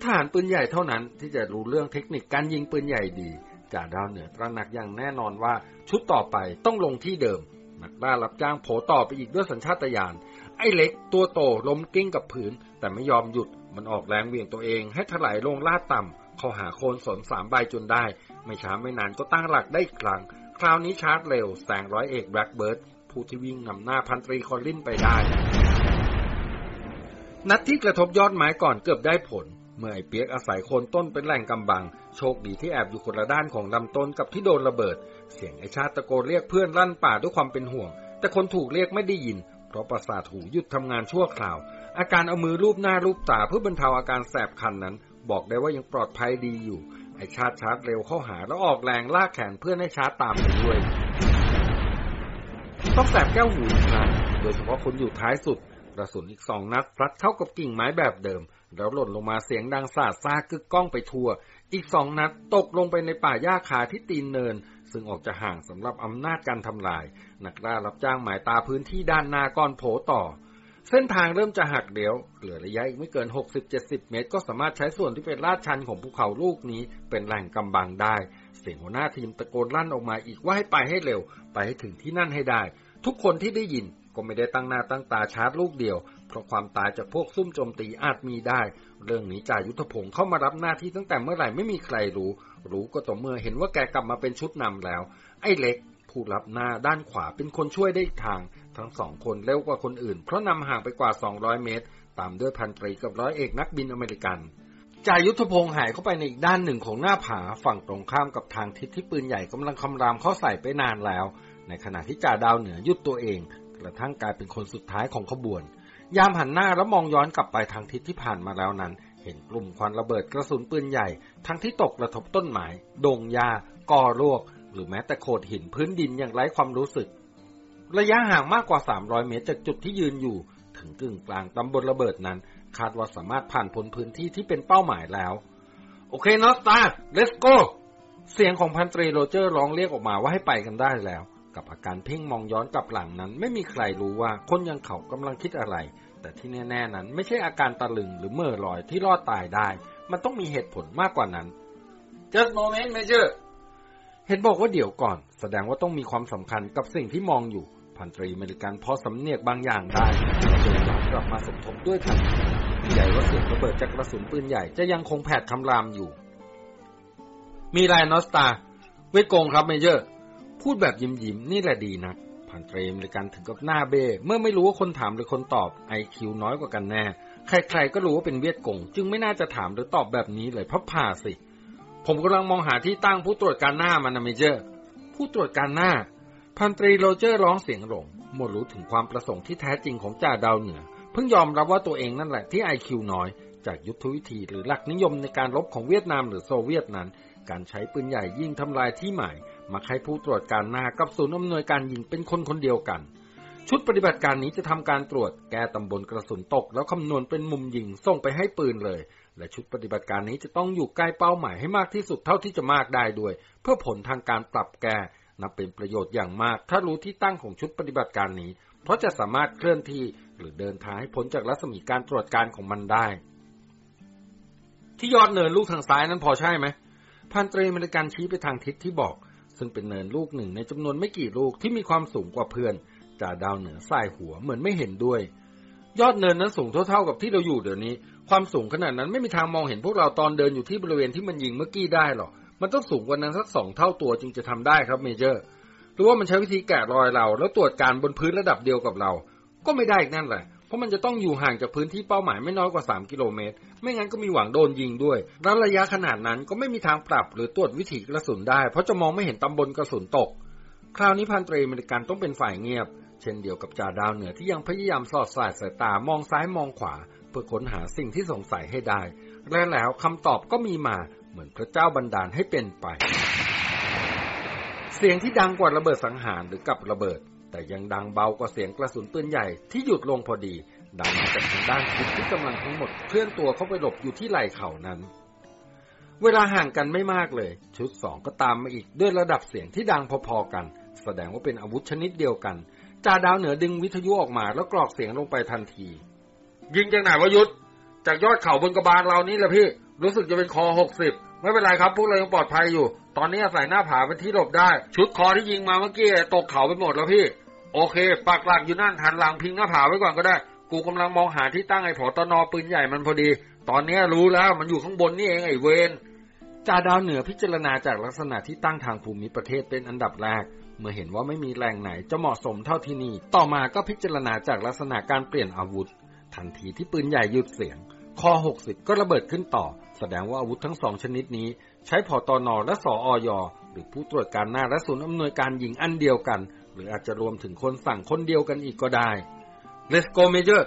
ทหารปืนใหญ่เท่านั้นที่จะรู้เรื่องเทคนิคการยิงปืนใหญ่ดีจ่าดาวเหนือตระหนักอย่างแน่นอนว่าชุดต่อไปต้องลงที่เดิมนักล่ารับจ้างโผต่อไปอีกด้วยสัญชาตญาณไอ้เล็กตัวโตล้มกิ้งกับผืน แต่ไม่ยอมหยุดมันออกแรงเวียงตัวเองให้ถลายลงลาดต่ำเข้าหาโคนสนสามใบจนได้ ไม่ช้าไม่นานก็ตั้งหลักได้อีกครั้ง คราวนี้ชาร์จเร็วแซงร้อยเอกแบล็กเบิร์ดผู้ที่วิ่งนำหน้าพันตรีคอลลินไปได้ นัดที่กระทบยอดไม้ก่อนเกือบได้ผล เมื่อไอเปียกอาศัยโคนต้นเป็นแหล่งกำบัง โชคดีที่แอบอยู่คนละด้านของลำต้นกับที่โดนระเบิด เสียงไอชาติตะโกนเรียกเพื่อนลั่นป่าด้วยความเป็นห่วง แต่คนถูกเรียกไม่ได้ยิน เพราะประสาทหูหยุดทำงานชั่วคราว อาการเอามือรูปหน้ารูปตาเพื่อบรรเทาอาการแสบคันนั้น บอกได้ว่ายังปลอดภัยดีอยู่ ไอชาติชาร์จเร็วเข้าหาแล้วออกแรงลากแขนเพื่อนให้ชาร์จตามไปด้วย ต้องแสบแก้วหูอีกครั้งโดยเฉพาะคนอยู่ท้ายสุดกระสุนอีกสองนัดฟัดเข้ากับกิ่งไม้แบบเดิม แล้วหล่นลงมาเสียงดังสาดซากึกก้องไปทั่ว อีกสองนัดตกลงไปในป่าหญ้าคาที่ตีนเนิน ซึ่งออกจะห่างสำหรับอำนาจการทำลาย นักล่ารับจ้างหมายตาพื้นที่ด้านนาก่อนโผต่อ เส้นทางเริ่มจะหักเดี๋ยว เหลือระยะอีกไม่เกิน 60-70 เมตร ก็สามารถใช้ส่วนที่เป็นลาดชันของภูเขาลูกนี้ เป็นแหล่งกำบังได้ เสียงหัวหน้าทีมตะโกนลั่นออกมาอีกว่าให้ไปให้เร็ว ไปให้ถึงที่นั่นให้ได้ ทุกคนที่ได้ยินก็ไม่ได้ตั้งหน้าตั้งตาชาร์จลูกเดียว เพราะความตายจากพวกซุ่มโจมตีอาจมีได้ เรื่องนี้จ่ายุทธพงศ์เข้ามารับหน้าที่ตั้งแต่เมื่อไหร่ไม่มีใครรู้ รู้ก็ต่อเมื่อเห็นว่าแกกลับมาเป็นชุดนำแล้ว ไอ้เล็ก ผู้รับหน้าด้านขวาเป็นคนช่วยได้อีกทาง ทั้งสองคนเร็วกว่าคนอื่น เพราะนำห่างไปกว่า 200 เมตร ตามด้วยพันตรีกับร้อยเอกนักบินอเมริกันจ่ายุทธพงศ์หายเข้าไปในอีกด้านหนึ่งของหน้าผาฝั่งตรงข้ามกับทางทิศที่ปืนใหญ่กำลังคำรามเข้าใส่ไปนานแล้ว ในขณะที่จ่าดาวเหนือยุดตัวเอง กระทั่งกลายเป็นคนสุดท้ายของขบวน ยามหันหน้าแล้วมองย้อนกลับไปทางทิศที่ผ่านมาแล้วนั้น เห็นกลุ่มควันระเบิดกระสุนปืนใหญ่ ทั้งที่ตกกระทบต้นไม้ดงหญ้ากอรวกหรือแม้แต่โขดหินพื้นดินอย่างไร้ความรู้สึก ระยะห่างมากกว่า 300 เมตรจากจุดที่ยืนอยู่ ถึงกึ่งกลางตำบลระเบิดนั้น คาดว่าสามารถผ่านพ้นพื้นที่ที่เป็นเป้าหมายแล้ว โอเคนอสตา let's go เสียงของพันตรีโรเจอร์ร้องเรียกออกมาว่าให้ไปกันได้แล้ว กับอาการเพ่งมองย้อนกลับหลังนั้น ไม่มีใครรู้ว่าคนยังเขากำลังคิดอะไร แต่ที่แน่ ๆนั้น ไม่ใช่อาการตะลึงหรือเมื่อลอยที่รอดตายได้ มันต้องมีเหตุผลมากกว่านั้น just moment major เห็นบอกว่าเดี๋ยวก่อน แสดงว่าต้องมีความสำคัญกับสิ่งที่มองอยู่ พันตรีอเมริกันพอสำเหนียกบางอย่างได้เดินกลับมาสมทบด้วยทันทีแม้ว่าเสียงระเบิดจากกระสุนปืนใหญ่จะยังคงแผดคำรามอยู่ มีไร North Star เวียดกงครับ Major พูดแบบยิ้มยิ้มนี่แหละดีนะพันตรีอเมริกันถึงกับหน้าเบ้เมื่อไม่รู้ว่าคนถามหรือคนตอบไอคิวน้อยกว่ากันแน่ ใครๆก็รู้ว่าเป็นเวียดกง จึงไม่น่าจะถามหรือตอบแบบนี้เลยพับผ่าสิ ผมกำลังมองหาที่ตั้งผู้ตรวจการหน้ามันนะ Major ผู้ตรวจการหน้า พันตรีโรเจอร์ร้องเสียงหลงเมื่อรู้ถึงความประสงค์ที่แท้จริงของจ่าดาวเหนือเพิ่งยอมรับว่าตัวเองนั่นแหละที่ไอคิวน้อยจากยุทธวิธีหรือหลักนิยมในการรบของเวียดนามหรือโซเวียตนั้น การใช้ปืนใหญ่ยิงทำลายที่หมาย มักให้ผู้ตรวจการหน้ากับศูนย์อำนวยการยิงเป็นคนคนเดียวกัน ชุดปฏิบัติการนี้จะทำการตรวจแก้ตำบลกระสุนตก แล้วคำนวณเป็นมุมยิงส่งไปให้ปืนเลย และชุดปฏิบัติการนี้จะต้องอยู่ใกล้เป้าหมายให้มากที่สุดเท่าที่จะมากได้ด้วย เพื่อผลทางการปรับแก้นับเป็นประโยชน์อย่างมาก ถ้ารู้ที่ตั้งของชุดปฏิบัติการนี้ เพราะจะสามารถเคลื่อนที่หรือเดินทางให้พ้นจากรัศมีการตรวจการของมันได้ ที่ยอดเนินลูกทางซ้ายนั้นพอใช่ไหมพันตรีมริกันชี้ไปทางทิศที่บอก ซึ่งเป็นเนินลูกหนึ่งในจำนวนไม่กี่ลูกที่มีความสูงกว่าเพื่อนจ่าดาวเหนือสายหัวเหมือนไม่เห็นด้วย ยอดเนินนั้นสูงเท่าๆกับที่เราอยู่เดี๋ยวนี้ ความสูงขนาดนั้นไม่มีทางมองเห็นพวกเราตอนเดินอยู่ที่บริเวณที่มันยิงเมื่อกี้ได้หรอกมันต้องสูงกว่านั้นสักสองเท่าตัวจึงจะทำได้ครับเมเจอร์หรือว่ามันใช้วิธีแกะรอยเรา แล้วตรวจการบนพื้นระดับเดียวกับเรา ก็ไม่ได้อีกนั่นแหละ ราะมันจะต้องอยู่ห่างจากพื้นที่เป้าหมายไม่น้อยกว่า 3 กิโลเมตร ไม่งั้นก็มีหวังโดนยิงด้วยแล้วระยะขนาดนั้นก็ไม่มีทางปรับหรือตรวจวิถีกระสุนได้ เพราะจะมองไม่เห็นตำบลกระสุนตก คราวนี้พันตรีอเมริกันต้องเป็นฝ่ายเงียบ เช่นเดียวกับจ่าดาวเหนือที่ยังพยายามสอดสายสายตามองซ้ายมองขวา เพื่อค้นหาสิ่งที่สงสัยให้ได้ และแล้วคำตอบก็มีมาเหมือนพระเจ้าบันดาลให้เป็นไป เสียงที่ดังกว่าระเบิดสังหารหรือกับระเบิด แต่ยังดังเบากว่าเสียงกระสุนปืนใหญ่ที่หยุดลงพอดี ดังมาจากทางด้านทิศที่กำลังทั้งหมดเคลื่อนตัวเข้าไปหลบอยู่ที่ไหล่เขานั้น เวลาห่างกันไม่มากเลย ชุดสองก็ตามมาอีกด้วยระดับเสียงที่ดังพอๆกัน แสดงว่าเป็นอาวุธชนิดเดียวกันจ่าดาวเหนือดึงวิทยุออกมาแล้วกรอกเสียงลงไปทันที ยิงจากไหนวะยุทธจากยอดเขาบนกระบาลเรานี่แหละพี่รู้สึกจะเป็นคอหกสิบไม่เป็นไรครับ พวกเรายังปลอดภัยอยู่ ตอนนี้อาศัยหน้าผาเป็นที่หลบได้ ชุดคอที่ยิงมาเมื่อกี้ตกเขาไปหมดแล้วพี่ โอเคปักหลักอยู่นั่นหันหลังพิงหน้าผาไว้ก่อนก็ได้ กูกำลังมองหาที่ตั้งไอ้ผอตนอปืนใหญ่มันพอดี ตอนนี้รู้แล้วมันอยู่ข้างบนนี่เองไอ้เวนจ่าดาวเหนือพิจารณาจากลักษณะที่ตั้งทางภูมิประเทศเป็นอันดับแรก เมื่อเห็นว่าไม่มีแหล่งไหนจะเหมาะสมเท่าที่นี่ ต่อมาก็พิจารณาจากลักษณะการเปลี่ยนอาวุธ ทันทีที่ปืนใหญ่หยุดเสียง คอ 60 ก็ระเบิดขึ้นต่อ แสดงว่าอาวุธทั้งสองชนิดนี้ ใช้พอตอนอและสออยหรือผู้ตรวจการหน้าและศูนย์อำนวยการยิงอันเดียวกัน หรืออาจจะรวมถึงคนสั่งคนเดียวกันอีกก็ได้ Let's go Major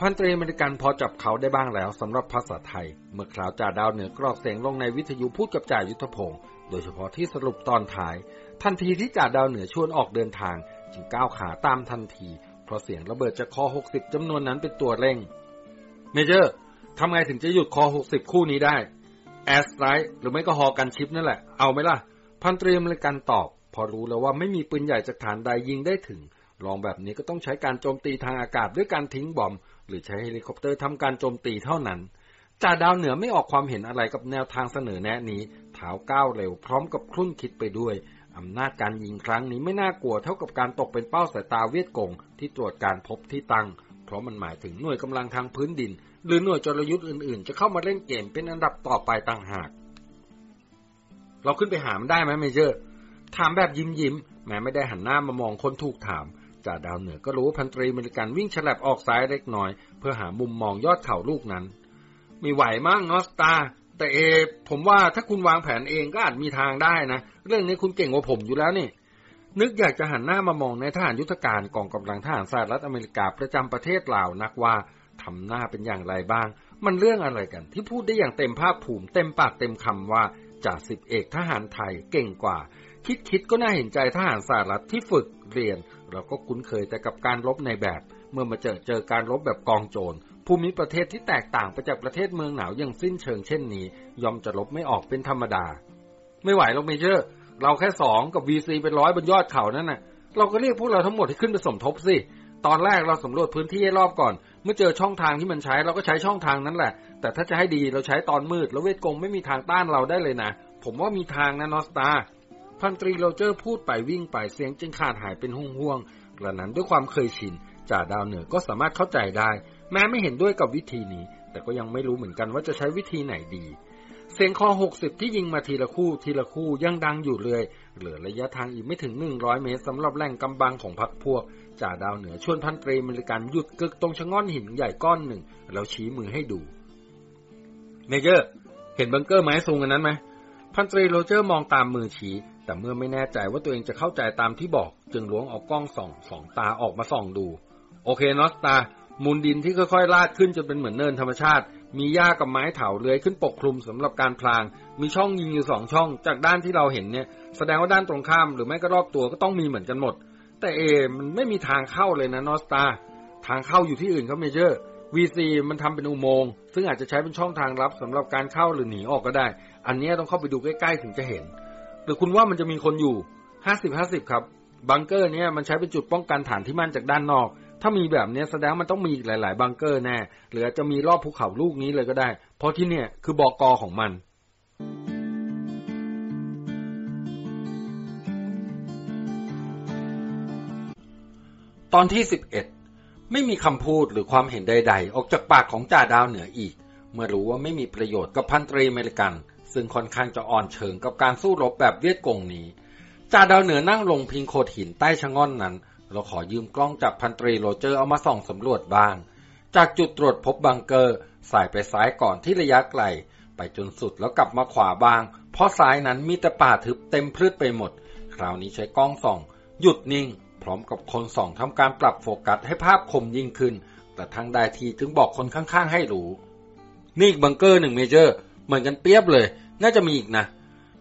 พันตรีอเมริกันพอจับเค้าได้บ้างแล้วสำหรับภาษาไทย เมื่อคราวจ่าดาวเหนือกรอกเสียงลงในวิทยุพูดกับจ่ายุทธพงศ์โดยเฉพาะที่สรุปตอนท้าย ทันทีที่จ่าดาวเหนือชวนออกเดินทาง จึงก้าวขาตามทันที เพราะเสียงระเบิดจากคอ 60จำนวนนั้นเป็นตัวเร่ง Major ทำไงถึงจะหยุดคอ 60 คู่นี้ได้ airstrike หรือไม่ก็ฮอ gunship นั่นแหละ เอาไหมล่ะ พันตรีอเมริกันตอบ ก็รู้แล้วว่าไม่มีปืนใหญ่จากฐานใดยิงได้ถึง ลงแบบนี้ก็ต้องใช้การโจมตีทางอากาศด้วยการทิ้งบอมบ์ หรือใช้เฮลิคอปเตอร์ทำการโจมตีเท่านั้นจ่าดาวเหนือไม่ออกความเห็นอะไรกับแนวทางเสนอแนะนี้เท้าก้าวเร็วพร้อมกับครุ่นคิดไปด้วยอำนาจการยิงครั้งนี้ไม่น่ากลัวเท่ากับการตกเป็นเป้าสายตาเวียดกงที่ตรวจการพบที่ตั้ง เพราะมันหมายถึงหน่วยกำลังทางพื้นดิน หรือหน่วยจรยุทธ์อื่นๆ จะเข้ามาเล่นเกมเป็นอันดับต่อไปต่างหาก เราขึ้นไปหามันได้ไหมเมเจอร์ ถามแบบยิ้มยิ้มแม้ไม่ได้หันหน้ามามองคนถูกถามจ่าดาวเหนือก็รู้ว่าพันตรีอเมริกันวิ่งฉลับออกซ้ายเล็กน้อย เพื่อหามุมมองยอดเขาลูกนั้น มีไหวมั่งนอสตา แต่เอ ผมว่าถ้าคุณวางแผนเองก็อาจมีทางได้นะ เรื่องนี้คุณเก่งกว่าผมอยู่แล้วนี่ นึกอยากจะหันหน้ามามองในทหารยุทธการกองกำลังทหารสหรัฐอเมริกาประจำประเทศลาวนักว่าทำหน้าเป็นอย่างไรบ้าง มันเรื่องอะไรกัน ที่พูดได้อย่างเต็มภาคภูมิเต็มปากเต็มคำว่าจ่าสิบเอกทหารไทยเก่งกว่า คิดคิดก็น่าเห็นใจทหารสหรัฐที่ฝึกเรียน เราก็คุ้นเคยแต่กับการรบในแบบ เมื่อมาเจอเจอการรบแบบกองโจรภูมิประเทศที่แตกต่างไปจากประเทศเมืองหนาวอย่างสิ้นเชิงเช่นนี้ ยอมจะลบไม่ออกเป็นธรรมดา ไม่ไหวหรอกเมเจอร์ เราแค่สองกับวีซีเป็นร้อยบนยอดเขานั่นน่ะ เราก็เรียกพวกเราทั้งหมดให้ขึ้นไปสมทบสิ ตอนแรกเราสำรวจพื้นที่ให้รอบก่อน เมื่อเจอช่องทางที่มันใช้เราก็ใช้ช่องทางนั้นแหละ แต่ถ้าจะให้ดีเราใช้ตอนมืด แล้วเวทกงไม่มีทางต้านเราได้เลยนะ ผมว่ามีทางนะนอสตา พันตรีโรเจอร์พูดไปวิ่งไปเสียงจึงขาดหายเป็นห่วงๆกระนั้นด้วยความเคยชินจ่าดาวเหนือก็สามารถเข้าใจได้ แม้ไม่เห็นด้วยกับวิธีนี้ แต่ก็ยังไม่รู้เหมือนกันว่าจะใช้วิธีไหนดี เสียงคอหกสิบที่ยิงมาทีละคู่ทีละคู่ยังดังอยู่เลย เหลือระยะทางอีกไม่ถึงหนึ่งร้อยเมตรสำหรับแหล่งกำบังของพรรคพวกจ่าดาวเหนือชวนพันตรีอเมริกันหยุดกึกตรงชะง่อนหินใหญ่ก้อนหนึ่งแล้วชี้มือให้ดู Major เห็นบังเกอร์ไม้ซุงอันนั้นไหมพันตรีโรเจอร์มองตามมือชี้ แต่เมื่อไม่แน่ใจว่าตัวเองจะเข้าใจตามที่บอก จึงล้วงเอากล้องส่องสองตาออกมาส่องดู โอเค North Star มูลดินที่ค่อยๆลาดขึ้นจนเป็นเหมือนเนินธรรมชาติ มีหญ้ากับไม้เถาเลื้อยขึ้นปกคลุมสำหรับการพราง มีช่องยิงอยู่สองช่อง จากด้านที่เราเห็นเนี่ย แสดงว่าด้านตรงข้ามหรือไม่ก็รอบตัวก็ต้องมีเหมือนกันหมด แต่เอมันไม่มีทางเข้าเลยนะนอสตา ทางเข้าอยู่ที่อื่นครับเมเจอร์ VC มันทำเป็นอุโมงค์ซึ่งอาจจะใช้เป็นช่องทางลับสำหรับการเข้าหรือหนีออกก็ได้ อันนี้ต้องเข้าไปดูใกล้ๆถึงจะเห็น รือคุณว่ามันจะมีคนอยู่50-50ครับบังเกอร์เนี่ยมันใช้เป็นจุดป้องกันฐานที่มั่นจากด้านนอก ถ้ามีแบบนี้แสดงมันต้องมีอีกหลาย ๆ บังเกอร์แน่ หรืออาจจะมีรอบภูเขาลูกนี้เลยก็ได้ เพราะที่เนี่ยคือบอกอของมันตอนที่ 11 ไม่มีคำพูดหรือความเห็นใด ๆ ออกจากปากของจ่าดาวเหนืออีก เมื่อรู้ว่าไม่มีประโยชน์กับพันตรีเมริกัน ซึ่งค่อนข้างจะอ่อนเชิงกับการสู้รบแบบเวียดกงนี้จ่าดาวเหนือนั่งลงพิงโขดหินใต้ชะง่อนนั้น เราขอยืมกล้องจากพันตรีโรเจอร์เอามาส่องสำรวจบ้าง จากจุดตรวจพบบังเกอร์ส่ายไปซ้ายก่อนที่ระยะไกล ไปจนสุดแล้วกลับมาขวาบ้าง เพราะซ้ายนั้นมีแต่ป่าทึบเต็มพืดไปหมด คราวนี้ใช้กล้องส่อง หยุดนิ่ง พร้อมกับคนส่องทำการปรับโฟกัสให้ภาพคมยิ่งขึ้น กระทั่งได้ที่จึงบอกคนข้างๆให้รู้ นี่อีกบังเกอร์หนึ่ง Major เหมือนกันเปี๊ยบเลย น่าจะมีอีกนะ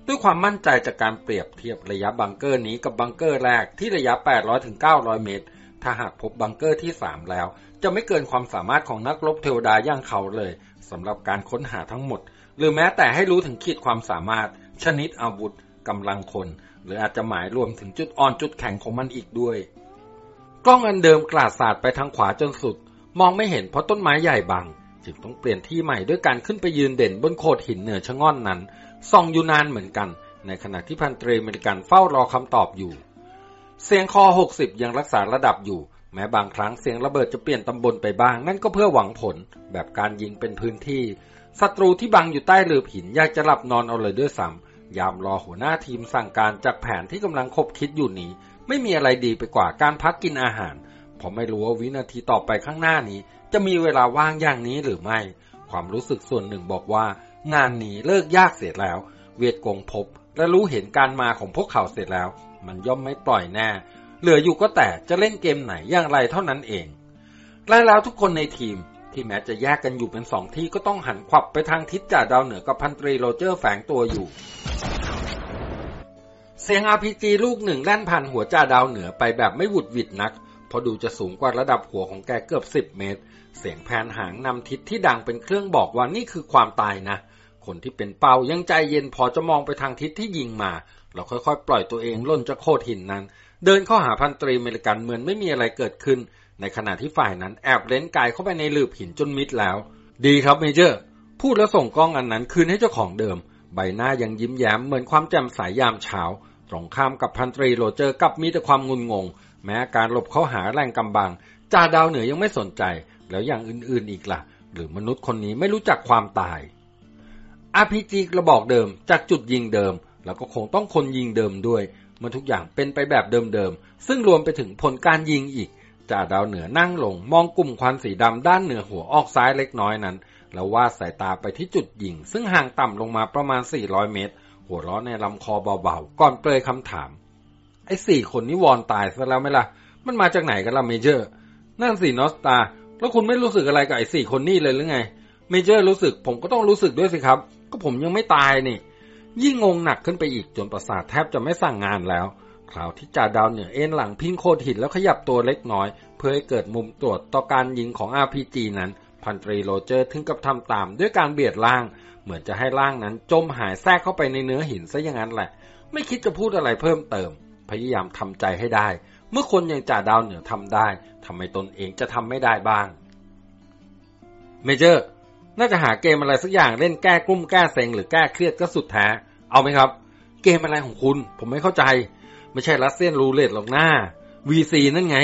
ด้วยความมั่นใจจากการเปรียบเทียบระยะบังเกอร์นี้กับบังเกอร์แรกที่ระยะ 800ถึง900 เมตร ถ้าหากพบบังเกอร์ที่ 3 แล้ว จะไม่เกินความสามารถของนักรบเทวดาย่างเขาเลยสำหรับการค้นหาทั้งหมด หรือแม้แต่ให้รู้ถึงขีดความสามารถ ชนิดอาวุธกำลังคน หรืออาจจะหมายรวมถึงจุดอ่อนจุดแข็งของมันอีกด้วย กล้องอันเดิมกลาดสาดไปทางขวาจนสุด มองไม่เห็นเพราะต้นไม้ใหญ่บัง จึงต้องเปลี่ยนที่ใหม่ด้วยการขึ้นไปยืนเด่นบนโขดหินเหนือชะง่อนนั้นส่องอยู่นานเหมือนกัน ในขณะที่พันตรีอเมริกันเฝ้ารอคำตอบอยู่ เสียงคอ 60 ยังรักษาระดับอยู่ แม้บางครั้งเสียงระเบิดจะเปลี่ยนตำบลไปบ้าง นั่นก็เพื่อหวังผล แบบการยิงเป็นพื้นที่ศัตรูที่บังอยู่ใต้เรือหินอยากจะหลับนอนเอาเลยด้วยซ้ำยามรอหัวหน้าทีมสั่งการจากแผนที่กำลังคบคิดอยู่นี้ ไม่มีอะไรดีไปกว่าการพักกินอาหารเพราะไม่รู้ว่าวินาทีต่อไปข้างหน้านี้ จะมีเวลาว่างอย่างนี้หรือไม่ ความรู้สึกส่วนหนึ่งบอกว่า งานนี้เลิกยากเสร็จแล้ว เวียดกงพบ และรู้เห็นการมาของพวกเขาเสร็จแล้ว มันย่อมไม่ปล่อยแน่ เหลืออยู่ก็แต่จะเล่นเกมไหนอย่างไรเท่านั้นเองและแล้วทุกคนในทีมที่แม้จะแยกกันอยู่เป็นสองที่ก็ต้องหันขวับไปทางทิศจ่าดาวเหนือกับพันตรีโรเจอร์แฝงตัวอยู่ เสียง RPG ลูกหนึ่งแล่นผ่านหัวจ่าดาวเหนือไปแบบไม่หวุดหวิดนักพราะดูจะสูงกว่าระดับหัวของแกเกือบสิบเมตร เสียงแผนหางนำทิศที่ดังเป็นเครื่องบอกว่านี่คือความตายนะ คนที่เป็นเป้ายังใจเย็นพอจะมองไปทางทิศที่ยิงมาแล้วค่อยๆ ปล่อยตัวเองล่นจากโคดหินนั้น เดินเข้าหาพันตรีเมริกันเหมือนไม่มีอะไรเกิดขึ้น ในขณะที่ฝ่ายนั้นแอบเล้นกายเข้าไปในหลืบหินจนมิดแล้ว ดีครับเมเจอร์ พูดแล้วส่งกล้องอันนั้นคืนให้เจ้าของเดิม ใบหน้ายังยิ้มแย้มเหมือนความแจ่มใสายยามเช้า ตรงข้ามกับพันตรีโรเจอร์กับมีแต่ความงุนงง แม้การหลบเข้าหาแรงกำบังจ่าดาวเหนือยังไม่สนใจ แล้วอย่างอื่นๆอีกละ่ะ หรือมนุษย์คนนี้ไม่รู้จักความตาย RPG กระบอกเดิมจากจุดยิงเดิม แล้วก็คงต้องคนยิงเดิมด้วยมื่อทุกอย่างเป็นไปแบบเดิมๆ ซึ่งรวมไปถึงผลการยิงอีกจ่าดาวเหนือนั่งลงมองกลุ่มควันสีดำด้านเหนือหัวออกซ้ายเล็กน้อยนั้น แล้ววาดสายตาไปที่จุดยิง ซึ่งห่างต่ำลงมาประมาณ 400 เมตร หัวเราะในลำคอเบาๆ ก่อนเปลยคำถาม ไอ้สี่คนนี้วอนตายซะแล้วไหมล่ะ มันมาจากไหนกันล่ะเมเจอร์ นั่นสินอสตา แล้วคุณไม่รู้สึกอะไรกับไอ้สี่คนนี้เลยหรือไง เมเจอร์รู้สึกผมก็ต้องรู้สึกด้วยสิครับ ก็ผมยังไม่ตายนี่ ยิ่งงงหนักขึ้นไปอีกจนประสาทแทบจะไม่สั่งงานแล้ว คราวที่จ่าดาวเหนือเอ็นหลังพิงโคดหินแล้วขยับตัวเล็กน้อย เพื่อให้เกิดมุมตรวจต่อการยิงของ RPG นั้น พันตรีโรเจอร์ถึงกับทำตามด้วยการเบียดร่าง เหมือนจะให้ร่างนั้นจมหายแทรกเข้าไปในเนื้อหินซะอย่างนั้นแหละ ไม่คิดจะพูดอะไรเพิ่มเติม พยายามทำใจให้ได้ เมื่อคนอย่างจ่าดาวเหนือทำได้ทำไมตนเองจะทำไม่ได้บ้าง Major น่าจะหาเกมอะไรสักอย่างเล่นแก้กลุ้มแก้เซ็งหรือแก้เครียดก็สุดแท้ เอาไหมครับ เกมอะไรของคุณ ผมไม่เข้าใจ ไม่ใช่ Russian roulette หรอกน่า VC นั่นไง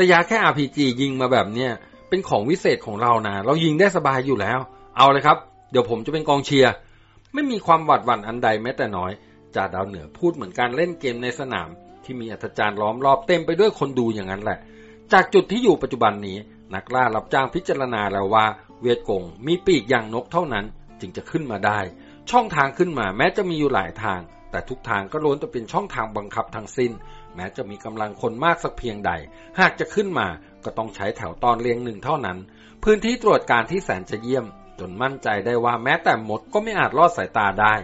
ระยะแค่ RPG ยิงมาแบบเนี้ยเป็นของวิเศษของเรานะเรายิงได้สบายอยู่แล้ว เอาเลยครับ เดี๋ยวผมจะเป็นกองเชียร์ไม่มีความหวัดหวั่นอันใดแม้แต่น้อยจ่าดาวเหนือพูดเหมือนการเล่นเกมในสนาม ที่มีอัศจรรย์ล้อมรอบเต็มไปด้วยคนดูอย่างนั้นแหละ จากจุดที่อยู่ปัจจุบันนี้ นักล่ารับจ้างพิจารณาแล้วว่า เวียดกงมีปีกอย่างนกเท่านั้นจึงจะขึ้นมาได้ ช่องทางขึ้นมาแม้จะมีอยู่หลายทาง แต่ทุกทางก็ล้วนจะเป็นช่องทางบังคับทั้งสิ้น แม้จะมีกำลังคนมากสักเพียงใด หากจะขึ้นมาก็ต้องใช้แถวตอนเรียงหนึ่งเท่านั้น พื้นที่ตรวจการที่แสนจะเยี่ยม จนมั่นใจได้ว่าแม้แต่มดก็ไม่อาจลอดสายตาได้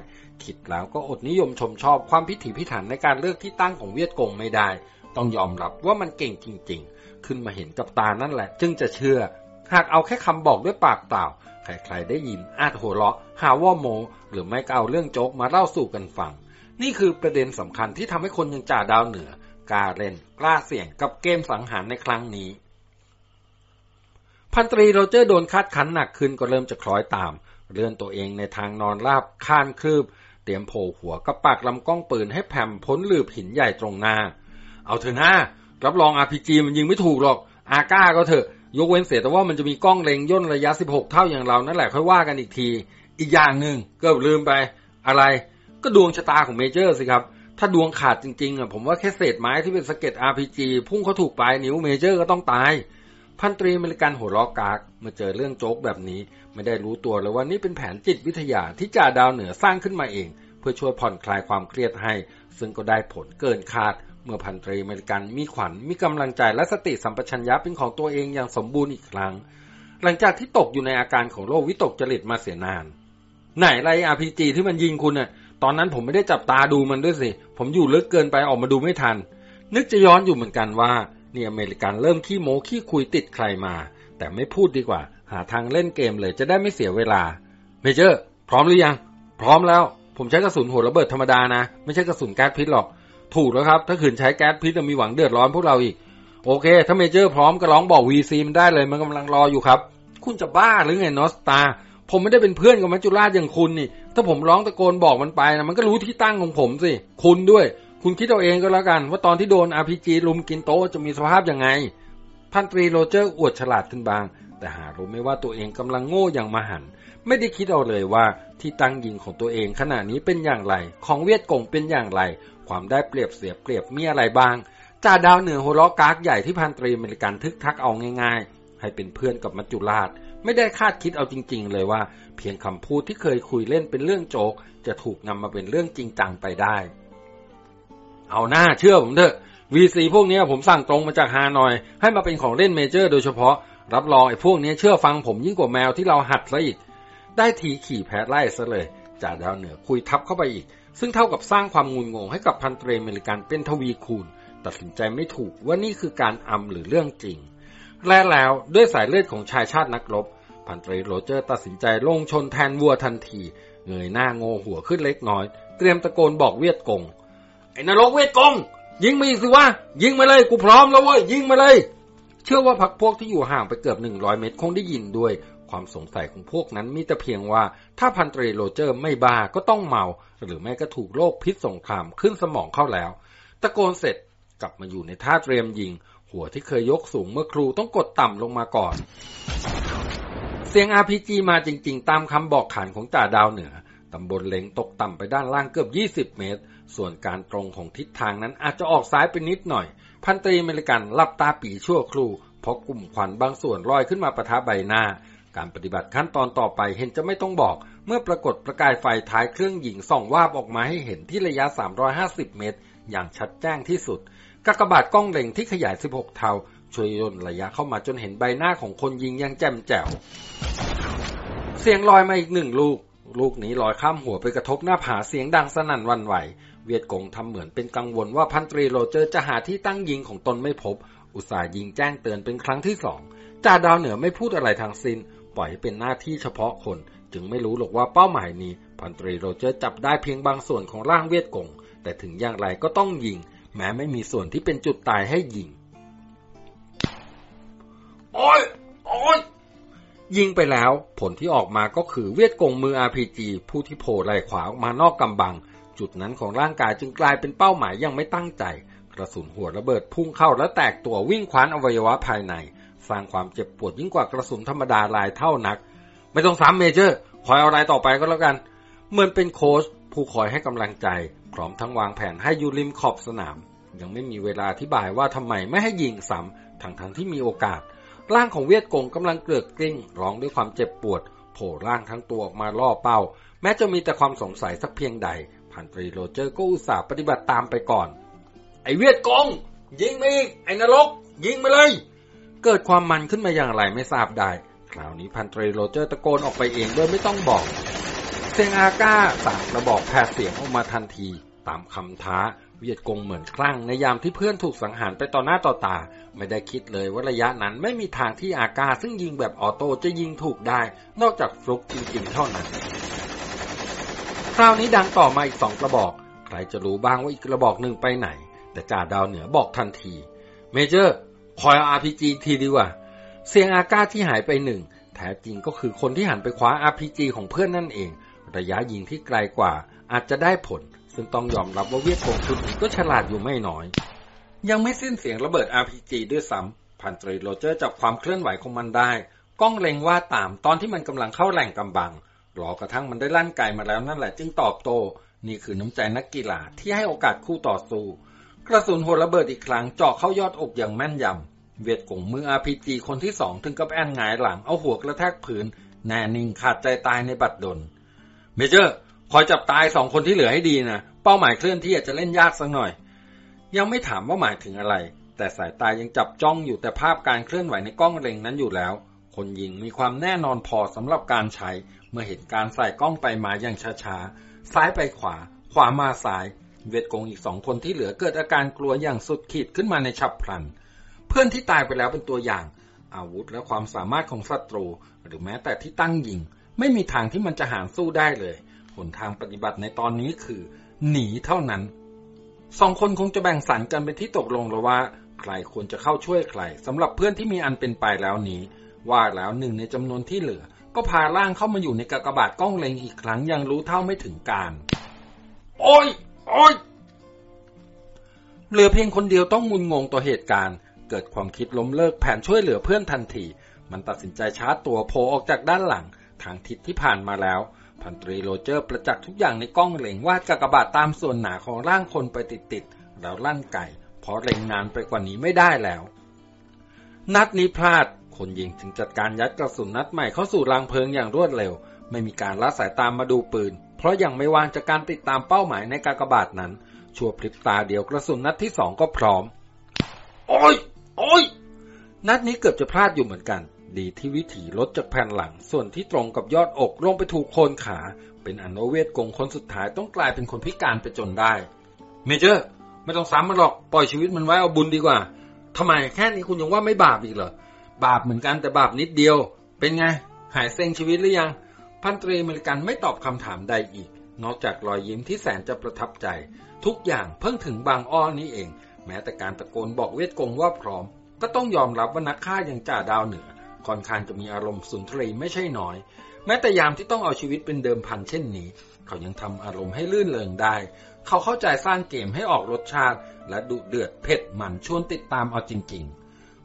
คิดแล้วก็อดนิยมชมชอบความพิถีพิถันในการเลือกที่ตั้งของเวียดกงไม่ได้ ต้องยอมรับว่ามันเก่งจริง ๆ ขึ้นมาเห็นกับตานั่นแหละ จึงจะเชื่อ หากเอาแค่คำบอกด้วยปากเปล่า ใครๆได้ยินอาจหัวเราะ หาว่าโม หรือไม่ก็เอาเรื่องโจ๊กมาเล่าสู่กันฟัง นี่คือประเด็นสำคัญที่ทำให้คนยังจ่าดาวเหนือกล้าเล่นกล้าเสี่ยงกับเกมสังหารในครั้งนี้ พันตรีโรเจอร์โดนคาดขันหนักขึ้นก็เริ่มจะคล้อยตามเลื่อนตัวเองในทางนอนราบคานคืบ เตรียมโผล่หัวกับปากลำกล้องปืนให้แผ่มพ้นหลืบหินใหญ่ตรงหน้า เอาเถอะนะรับรอง RPG มันยิงไม่ถูกหรอก อาก้าก็เถอะ ยกเว้นเสียแต่ว่ามันจะมีกล้องเล็งย่นระยะ 16 เท่าอย่างเรานั่นแหละค่อยว่ากันอีกที อีกอย่างหนึ่งเกือบลืมไป อะไร ก็ดวงชะตาของ Major สิครับ ถ้าดวงขาดจริงๆอะผมว่าแค่เศษไม้ที่เป็นสะเก็ด RPG พุ่งเข้าถูกปลายนิ้ว Major ก็ต้องตาย พันตรีอเมริกันหัวเราะก๊ากเมื่อเจอเรื่องโจ๊กแบบนี้ ไม่ได้รู้ตัวเลยว่านี่เป็นแผนจิตวิทยาที่จ่าดาวเหนือสร้างขึ้นมาเอง เพื่อช่วยผ่อนคลายความเครียดให้ ซึ่งก็ได้ผลเกินคาด เมื่อพันตรีอเมริกันมีขวัญมีกำลังใจและสติสัมปชัญญะเป็นของตัวเองอย่างสมบูรณ์อีกครั้ง หลังจากที่ตกอยู่ในอาการของโรควิตกจริตมาเสียนาน ไหนไร RPG ที่มันยิงคุณน่ะตอนนั้นผมไม่ได้จับตาดูมันด้วยสิ ผมอยู่ลึกเกินไปออกมาดูไม่ทัน นึกจะย้อนอยู่เหมือนกันว่า นี่อเมริกันเริ่มขี้โม้ขี้คุยติดใครมา แต่ไม่พูดดีกว่า หาทางเล่นเกมเลยจะได้ไม่เสียเวลา เมเจอร์ พร้อมหรือยัง พร้อมแล้ว ผมใช้กระสุนหัวระเบิดธรรมดานะ ไม่ใช่กระสุนแก๊สพิษหรอก ถูกแล้วครับ ถ้าขืนใช้แก๊สพิษจะมีหวังเดือดร้อนพวกเราอีก โอเค ถ้า Major พร้อมก็ร้องบอก VC มันได้เลยมันกำลังรออยู่ครับ คุณจะบ้าหรือไง North Star ผมไม่ได้เป็นเพื่อนกับมัจจุราชอย่างคุณนี่ ถ้าผมร้องตะโกนบอกมันไปนะมันก็รู้ที่ตั้งของผมสิ คุณด้วย คุณคิดเอาเองก็แล้วกัน ว่าตอนที่โดน RPG รุมกินโต๊ะจะมีสภาพยังไง พันตรีโรเจอร์อวดฉลาดขึ้นบ้าง แต่หารู้ไม่ว่าตัวเองกำลังโง่อย่างมหันต์ไม่ได้คิดเอาเลยว่าที่ตั้งยิงของตัวเองขณะนี้เป็นอย่างไร ของเวียดกงเป็นอย่างไร ความได้เปรียบเสียเปรียบมีอะไรบ้างจ่าดาวเหนือหัวล้อกากใหญ่ที่พันตรีอเมริกันทึกทักเอาง่ายๆ ให้เป็นเพื่อนกับมัจจุราช ไม่ได้คาดคิดเอาจริง ๆ เลยว่า เพียงคำพูดที่เคยคุยเล่นเป็นเรื่องโจก จะถูกนำมาเป็นเรื่องจริงจังไปได้ เอาหน้าเชื่อผมเถอะ VC พวกนี้ผมสั่งตรงมาจากฮานอย ให้มาเป็นของเล่น Major โดยเฉพาะ รับรองไอ้พวกนี้เชื่อฟังผมยิ่งกว่าแมวที่เราหัดซะอีก ได้ทีขี่แพะไล่ซะเลยจ่าดาวเหนือคุยทับเข้าไปอีก ซึ่งเท่ากับสร้างความงุนงงให้กับพันตรีอเมริกันเป็นทวีคูณ ตัดสินใจไม่ถูกว่านี่คือการอำหรือเรื่องจริง และแล้วด้วยสายเลือดของชายชาตินักรบ พันตรีโรเจอร์ตัดสินใจลงชนแทนวัวทันที เงยหน้าโงหัวขึ้นเล็กน้อย เตรียมตะโกนบอกเวียดกง อ้นรกเวียดกงยิงมาอีกสิวะ ยิงมาเลย กูพร้อมแล้วเว้ย ยิงมาเลย เชื่อว่าพักพวกที่อยู่ห่างไปเกือบหนึ่งร้อยเมตรคงได้ยินด้วย ความสงสัยของพวกนั้นมีแต่เพียงว่า ถ้าพันตรีโรเจอร์ไม่บ้าก็ต้องเมา หรือไม่ก็ถูกโรคพิษสงครามขึ้นสมองเข้าแล้ว ตะโกนเสร็จกลับมาอยู่ในท่าเตรียมยิง หัวที่เคยยกสูงเมื่อครูต้องกดต่ำลงมาก่อน เสียง RPG มาจริง ๆ ตามคำบอกขานของจ่าดาวเหนือตำบลเล็งตกต่ำไปด้านล่างเกือบ 20 เมตร ส่วนการตรงของทิศทางนั้นอาจจะออกซ้ายไปนิดหน่อย พันตรีเมริกันลับตาปีชั่วครู่เพราะกลุ่มควันบางส่วนลอยขึ้นมาประทะใบหน้า การปฏิบัติขั้นตอนต่อไปเห็นจะไม่ต้องบอก เมื่อปรากฏประกายไฟท้ายเครื่องยิงส่องวาบออกมาให้เห็นที่ระยะ 350 เมตร อย่างชัดแจ้งที่สุดกากบาดกล้องเล็งที่ขยาย 16 เท่า ช่วยย่นระยะเข้ามาจนเห็นใบหน้าของคนยิงยังแจ่มแจ๋ว เสียงลอยมาอีกหนึ่งลูก ลูกนี้ลอยข้ามหัวไปกระทบหน้าผาเสียงดังสนั่นหวั่นไหว เวียดกงทำเหมือนเป็นกังวลว่าพันตรีโรเจอร์จะหาที่ตั้งยิงของตนไม่พบ อุตส่าห์ยิงแจ้งเตือนเป็นครั้งที่สองจ่าดาวเหนือไม่พูดอะไรทั้งสิ้น ปล่อยเป็นหน้าที่เฉพาะคน จึงไม่รู้หรอกว่าเป้าหมายนี้ พันตรีโรเจอร์จับได้เพียงบางส่วนของร่างเวียดกง แต่ถึงอย่างไรก็ต้องยิง แม้ไม่มีส่วนที่เป็นจุดตายให้ยิงโอ้ยโอ้ยยิงไปแล้ว ผลที่ออกมาก็คือเวียดกงมือ RPG ผู้ที่โผล่ไหล่ขวาออกมานอกกำบัง จุดนั้นของร่างกายจึงกลายเป็นเป้าหมายยังไม่ตั้งใจ กระสุนหัวระเบิดพุ่งเข้าและแตกตัววิ่งคว้านอวัยวะภายใน สร้างความเจ็บปวดยิ่งกว่ากระสุนธรรมดาลายเท่านัก ไม่ต้องซ้ำเมเจอร์ คอยเอาอะไรต่อไปก็แล้วกัน เหมือนเป็นโค้ชผู้คอยให้กำลังใจ พร้อมทั้งวางแผนให้อยู่ริมขอบสนาม ยังไม่มีเวลาอธิบายว่าทำไมไม่ให้ยิงซ้ำทั้งทั้งที่มีโอกาส ร่างของเวียดกงกำลังเกลือกกลิ้งร้องด้วยความเจ็บปวด โผล่ร่างทั้งตัวออกมาล่อเป้า แม้จะมีแต่ความสงสัยสักเพียงใด พันตรีโรเจอร์ก็อุตส่าห์ปฏิบัติตามไปก่อน ไอ้เวียดกงยิงมาอีก ไอ้นรก ยิงมาเลย เกิดความมันขึ้นมาอย่างไรไม่ทราบได้ คราวนี้พันตรีโรเจอร์ตะโกนออกไปเองโดยไม่ต้องบอกเสียงอาก้าสามกระบอกแผดเสียงออกมาทันที ตามคำท้า เวียดกงเหมือนคลั่งในยามที่เพื่อนถูกสังหารไปต่อหน้าต่อตา ไม่ได้คิดเลยว่าระยะนั้นไม่มีทางที่อาก้าซึ่งยิงแบบ auto จะยิงถูกได้ นอกจากฟลุกจริงๆเท่านั้น คราวนี้ดังต่อมาอีกสองกระบอก ใครจะรู้บ้างว่าอีกกระบอกหนึ่งไปไหน แต่จ่าดาวเหนือบอกทันที Major คอยเอา RPG ทีดีกว่า เสียงอาก้าที่หายไปหนึ่งแท้จริงก็คือคนที่หันไปคว้า RPG ของเพื่อนนั่นเอง ระยะยิงที่ไกลกว่าอาจจะได้ผล ซึ่งต้องยอมรับว่าเวียดกงชุดนี้ก็ฉลาดอยู่ไม่น้อย ยังไม่สิ้นเสียงระเบิด RPG ด้วยซ้ำพันตรีโรเจอร์จับความเคลื่อนไหวของมันได้ กล้องเล็งว่าตามตอนที่มันกำลังเข้าแหล่งกำบัง รอกระทั่งมันได้ลั่นไกมาแล้วนั่นแหละจึงตอบโต้นี่คือน้ำใจนักกีฬาที่ให้โอกาสคู่ต่อสู้ กระสุนหัวระเบิดอีกครั้งเจาะเข้ายอดอกอย่างแม่นยเวียดกงมือ RPG คนที่สองถึงกับแอ่นหงายหลังเอาหัวกระแทกพื้นแน่นิ่งขาดใจตายในบัดดล Major คอยจับตายสองคนที่เหลือให้ดีนะ เป้าหมายเคลื่อนที่อาจจะเล่นยากสักหน่อย ยังไม่ถามว่าหมายถึงอะไร แต่สายตายังจับจ้องอยู่แต่ภาพการเคลื่อนไหวในกล้องเล็งนั้นอยู่แล้ว คนยิงมีความแน่นอนพอสำหรับการใช้ เมื่อเห็นการส่ายกล้องไปมาอย่างช้าๆ ซ้ายไปขวา ขวามาซ้าย เวทกงอีกสองคนที่เหลือเกิดอาการกลัวอย่างสุดขีดขึ้นมาในฉับพลัน เพื่อนที่ตายไปแล้วเป็นตัวอย่าง อาวุธและความสามารถของศัตรู หรือแม้แต่ที่ตั้งยิง ไม่มีทางที่มันจะหารสู้ได้เลยหนทางปฏิบัติในตอนนี้คือ หนีเท่านั้นสองคนคงจะแบ่งสรรกันเป็นที่ตกลงแล้วว่า ใครควรจะเข้าช่วยใครสำหรับเพื่อนที่มีอันเป็นไปแล้วนี้ ว่าแล้วหนึ่งในจำนวนที่เหลือ ก็พาร่างเข้ามาอยู่ในกระกบาดกล้องเล็งอีกครั้งยังรู้เท่าไม่ถึงการ โอ้ย โอ้ยเหลือเพียงคนเดียวต้องมุนงงต่อเหตุการณ์ เกิดความคิดล้มเลิกแผนช่วยเหลือเพื่อนทันที มันตัดสินใจชาร์จตัวโผล่ออกจากด้านหลัง ทางทิศที่ผ่านมาแล้ว พันตรีโรเจอร์ประจักษ์ทุกอย่างในกล้องเล็งว่ากากบาทตามส่วนหนาของร่างคนไปติดๆแล้วลั่นไก่เพราะเล็งนานไปกว่านี้ไม่ได้แล้ว นัดนี้พลาด คนยิงจึงจัดการยัดกระสุนนัดใหม่เข้าสู่รางเพลิงอย่างรวดเร็ว ไม่มีการละสายตามมาดูปืน เพราะยังไม่วางจากการติดตามเป้าหมายในกากบาทนั้นชั่วพริบตาเดียวกระสุนนัดที่สองก็พร้อม โอ้ย โอ้ย นัดนี้เกือบจะพลาดอยู่เหมือนกัน ดีที่วิถีลดจากแผ่นหลัง ส่วนที่ตรงกับยอดอกลงไปถูกโคนขา เป็นอนุเวทกงคนสุดท้ายต้องกลายเป็นคนพิการไปจนได้ เมเจอร์ ไม่ต้องซ้ำมันหรอก ปล่อยชีวิตมันไว้เอาบุญดีกว่าทำไมแค่นี้คุณยังว่าไม่บาปอีกเหรอ บาปเหมือนกันแต่บาปนิดเดียว เป็นไง หายเซ็งชีวิตหรือยัง พันตรีอเมริกันไม่ตอบคำถามใดอีก นอกจากรอยยิ้มที่แสนจะประทับใจ ทุกอย่างเพิ่งถึงบางอ้อนี้เอง แม้แต่การตะโกนบอกเวทกงว่าพร้อม ก็ต้องยอมรับว่านักฆ่าย่างจ่าดาวเหนือค่อนข้างจะมีอารมณ์สุนทรีไม่ใช่น้อย แม้แต่ยามที่ต้องเอาชีวิตเป็นเดิมพันเช่นนี้ เขายังทำอารมณ์ให้ลื่นเลิงได้ เขาเข้าใจสร้างเกมให้ออกรสชาติ และดุเดือดเผ็ดมันชวนติดตามเอาจริง ๆ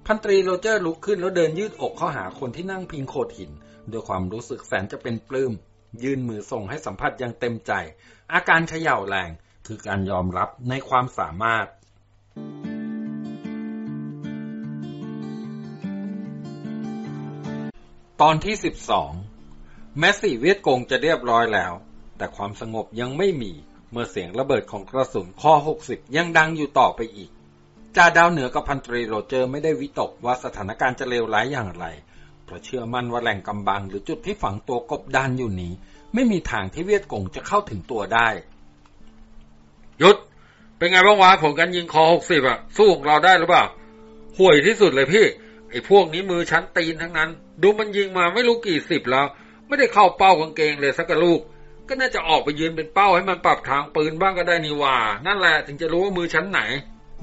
พันตรีโรเจอร์ลุกขึ้นแล้วเดินยืดอกเข้าหาคนที่นั่งพิงโขดหินด้วยความรู้สึกแสนจะเป็นปลื้ม ยื่นมือส่งให้สัมผัสอย่างเต็มใจ อาการเขย่าแรงคือการยอมรับในความสามารถ ตอนที่สิบสองแม้สี่เวียดกงจะเรียบร้อยแล้ว แต่ความสงบยังไม่มีเมื่อเสียงระเบิดของกระสุนข้อหกสิบยังดังอยู่ต่อไปอีก จ่าดาวเหนือกับพันตรีโรเจอร์ไม่ได้วิตกว่าสถานการณ์จะเลวร้ายอย่างไรเพราะเชื่อมั่นว่าแหล่งกำบังหรือจุดที่ฝังตัวกบดานอยู่นี้ ไม่มีทางที่เวียดกงจะเข้าถึงตัวได้ยุดเป็นไงบ้างวะผลการยิงคอหกสิบอะสู้ของเราได้หรือเปล่าห่วยที่สุดเลยพี่ ไอ้พวกนี้มือชั้นตีนทั้งนั้น ดูมันยิงมาไม่รู้กี่สิบแล้ว ไม่ได้เข้าเป้ากางเกงเลยสักกะลูก ก็น่าจะออกไปยืนเป็นเป้าให้มันปรับทางปืนบ้างก็ได้นี่หว่า นั่นแหละถึงจะรู้ว่ามือชั้นไหน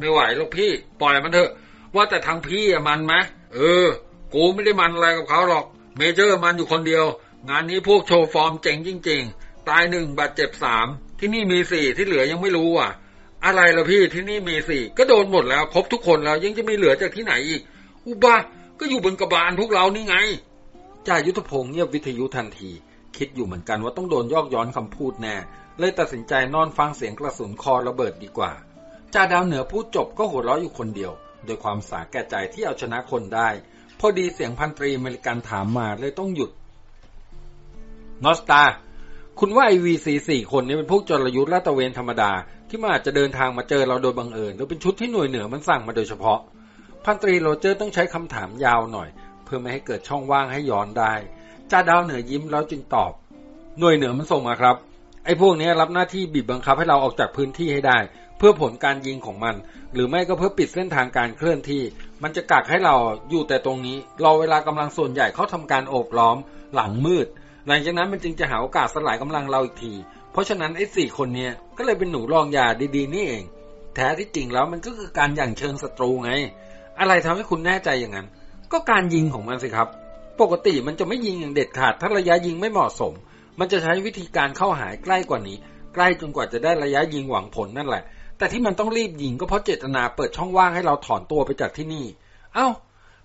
ไม่ไหวหรอกพี่ ปล่อยมันเถอะ ว่าแต่ทางพี่อะมันไหมเออ กูไม่ได้มันอะไรกับเขาหรอก Major มันอยู่คนเดียว งานนี้พวกโชว์ฟอร์มเจ๋งจริง ๆ ตายหนึ่งบาดเจ็บสามที่นี่มีสี่ที่เหลือยังไม่รู้อะ อะไรล่ะพี่ที่นี่มีสี่ก็โดนหมดแล้ว ครบทุกคนแล้วยังจะมีเหลือจากที่ไหนอีก อุบาก็อยู่บนกระบาลพวกเรานี่ไงจ่ายุทธพงศ์เงียบวิทยุทันที คิดอยู่เหมือนกันว่าต้องโดนยอกย้อนคำพูดแน่เลยตัดสินใจนอนฟังเสียงกระสุนคอระเบิดดีกว่า จ่าดาวเหนือพูดจบก็หัวเราะอยู่คนเดียว โดยความสาแก่ใจที่เอาชนะคนได้ พอดีเสียงพันตรีอเมริกันถามมาเลยต้องหยุด นอสตา คุณว่าไอวีซีสี่คนนี้เป็นพวกจรยุทธ์ลาตะเวนธรรมดา ที่มาอาจจะเดินทางมาเจอเราโดยบังเอิญหรือเป็นชุดที่หน่วยเหนือมันสั่งมาโดยเฉพาะ พันตรีโรเจอร์ต้องใช้คำถามยาวหน่อย เพื่อไม่ให้เกิดช่องว่างให้ย้อนได้จ่าดาวเหนือยิ้มแล้วจึงตอบ หน่วยเหนือมันส่งมาครับไอ้พวกนี้รับหน้าที่บีบบังคับให้เราออกจากพื้นที่ให้ได้ พื่อผลการยิงของมัน หรือไม่ก็เพื่อปิดเส้นทางการเคลื่อนที่ มันจะกักให้เราอยู่แต่ตรงนี้ รอเวลากำลังส่วนใหญ่เขาทำการโอบล้อมหลังมืด หลังจากนั้นมันจึงจะหาโอกาสสลายกำลังเราอีกที เพราะฉะนั้นไอ้สี่คนเนี้ยก็เลยเป็นหนูรองยาดีๆ นี่เอง แท้ที่จริงแล้วมันก็คือการหยั่งเชิงศัตรูไง อะไรทำให้คุณแน่ใจอย่างนั้น ก็การยิงของมันสิครับ ปกติมันจะไม่ยิงอย่างเด็ดขาดถ้าระยะยิงไม่เหมาะสม มันจะใช้วิธีการเข้าหาใกล้กว่านี้ ใกล้จนกว่าจะได้ระยะยิงหวังผลนั่นแหละ แต่ที่มันต้องรีบยิงก็เพราะเจตนาเปิดช่องว่างให้เราถอนตัวไปจากที่นี่ เอ้า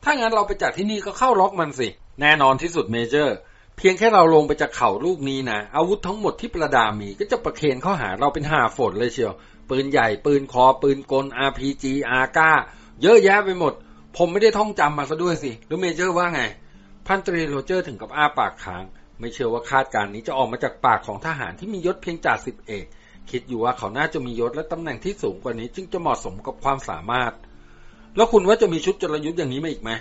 ถ้างั้นเราไปจากที่นี่ก็เข้าล็อกมันสิ แน่นอนที่สุด Major เพียงแค่เราลงไปจากเขาลูกนี้นะ อาวุธทั้งหมดที่ประดามีก็จะประเคนเข้าหาเราเป็นห่าฝนเลยเชียว ปืนใหญ่ ปืนคอ ปืนกล RPG อาก้า เยอะแยะไปหมด ผมไม่ได้ท่องจำมาซะด้วยสิ หรือเมเจอร์ว่าไง พันตรีโรเจอร์ถึงกับอ้าปากค้าง ไม่เชื่อว่าคาดการณ์นี้จะออกมาจากปากของทหารที่มียศเพียงจ่าสิบเอก คิดอยู่ว่าเขาน่าจะมียศและตำแหน่งที่สูงกว่านี้จึงจะเหมาะสมกับความสามารถ แล้วคุณว่าจะมีชุดจรยุทธ์อย่างนี้มาอีกไหม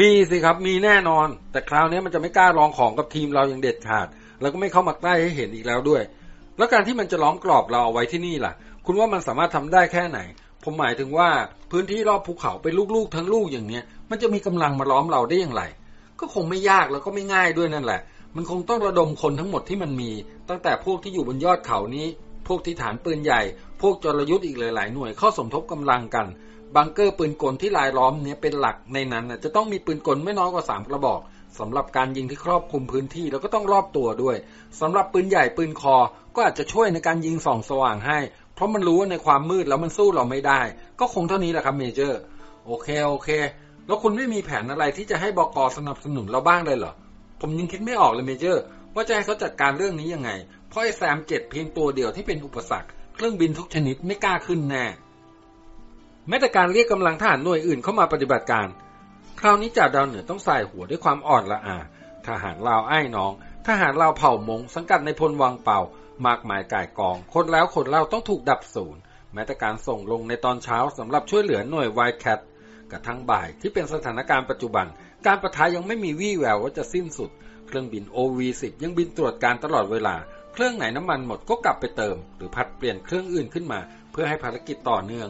มีสิครับมีแน่นอน แต่คราวนี้มันจะไม่กล้าลองของกับทีมเราอย่างเด็ดขาด แล้วก็ไม่เข้ามาใกล้ให้เห็นอีกแล้วด้วย แล้วการที่มันจะล้อมกรอบเราเอาไว้ที่นี่ล่ะ คุณว่ามันสามารถทำได้แค่ไหน ผมหมายถึงว่าพื้นที่รอบภูเขาเป็นลูกๆ ทั้งลูกอย่างเนี้ย มันจะมีกำลังมาล้อมเราได้อย่างไร ก็คงไม่ยากแล้วก็ไม่ง่ายด้วยนั่นแหละ มันคงต้องระดมคนทั้งหมดที่มันมี ตั้งแต่พวกที่อยู่บนยอดเขานี้ พวกที่ฐานปืนใหญ่ พวกจรยุทธ์อีกหลายๆหน่วยเข้าสมทบกำลังกัน บังเกอร์ปืนกลที่ลายล้อมเนี้ยเป็นหลักในนั้นจะต้องมีปืนกลไม่น้อยกว่าสามกระบอกสำหรับการยิงที่ครอบคลุมพื้นที่แล้วก็ต้องรอบตัวด้วยสำหรับปืนใหญ่ปืน ค. ก็อาจจะช่วยในการยิงส่องสว่างให้ เพราะมันรู้ว่าในความมืดแล้วมันสู้เราไม่ได้ ก็คงเท่านี้แหละครับ Major โอเคโอเค แล้วคุณไม่มีแผนอะไรที่จะให้บก.สนับสนุนเราบ้างเลยเหรอ ผมยังคิดไม่ออกเลย Major ว่าจะให้เขาจัดการเรื่องนี้ยังไง เพราะไอ้ SAM เจ็ดเพียงตัวเดียวที่เป็นอุปสรรค เครื่องบินทุกชนิดไม่กล้าขึ้นแน่แม้แต่การเรียกกำลังทหารหน่วยอื่นเข้ามาปฏิบัติการ คราวนี้จ่าดาวเหนือต้องใส่หัวด้วยความอ่อนละอา ทหารลาวไอ้น้อง ทหารลาวเผ่ามง สังกัดในพลวังเป่า มากมายก่ายกอง คนแล้วคนเล่าต้องถูกดับศูนย์ แม้แต่การส่งลงในตอนเช้าสำหรับช่วยเหลือหน่วยไวแคทกระทั่งบ่ายที่เป็นสถานการณ์ปัจจุบัน การประทายังไม่มีวี่แววว่าจะสิ้นสุด เครื่องบิน OV10 ยังบินตรวจการตลอดเวลา เครื่องไหนน้ำมันหมดก็กลับไปเติม หรือพัดเปลี่ยนเครื่องอื่นขึ้นมา เพื่อให้ภารกิจต่อเนื่อง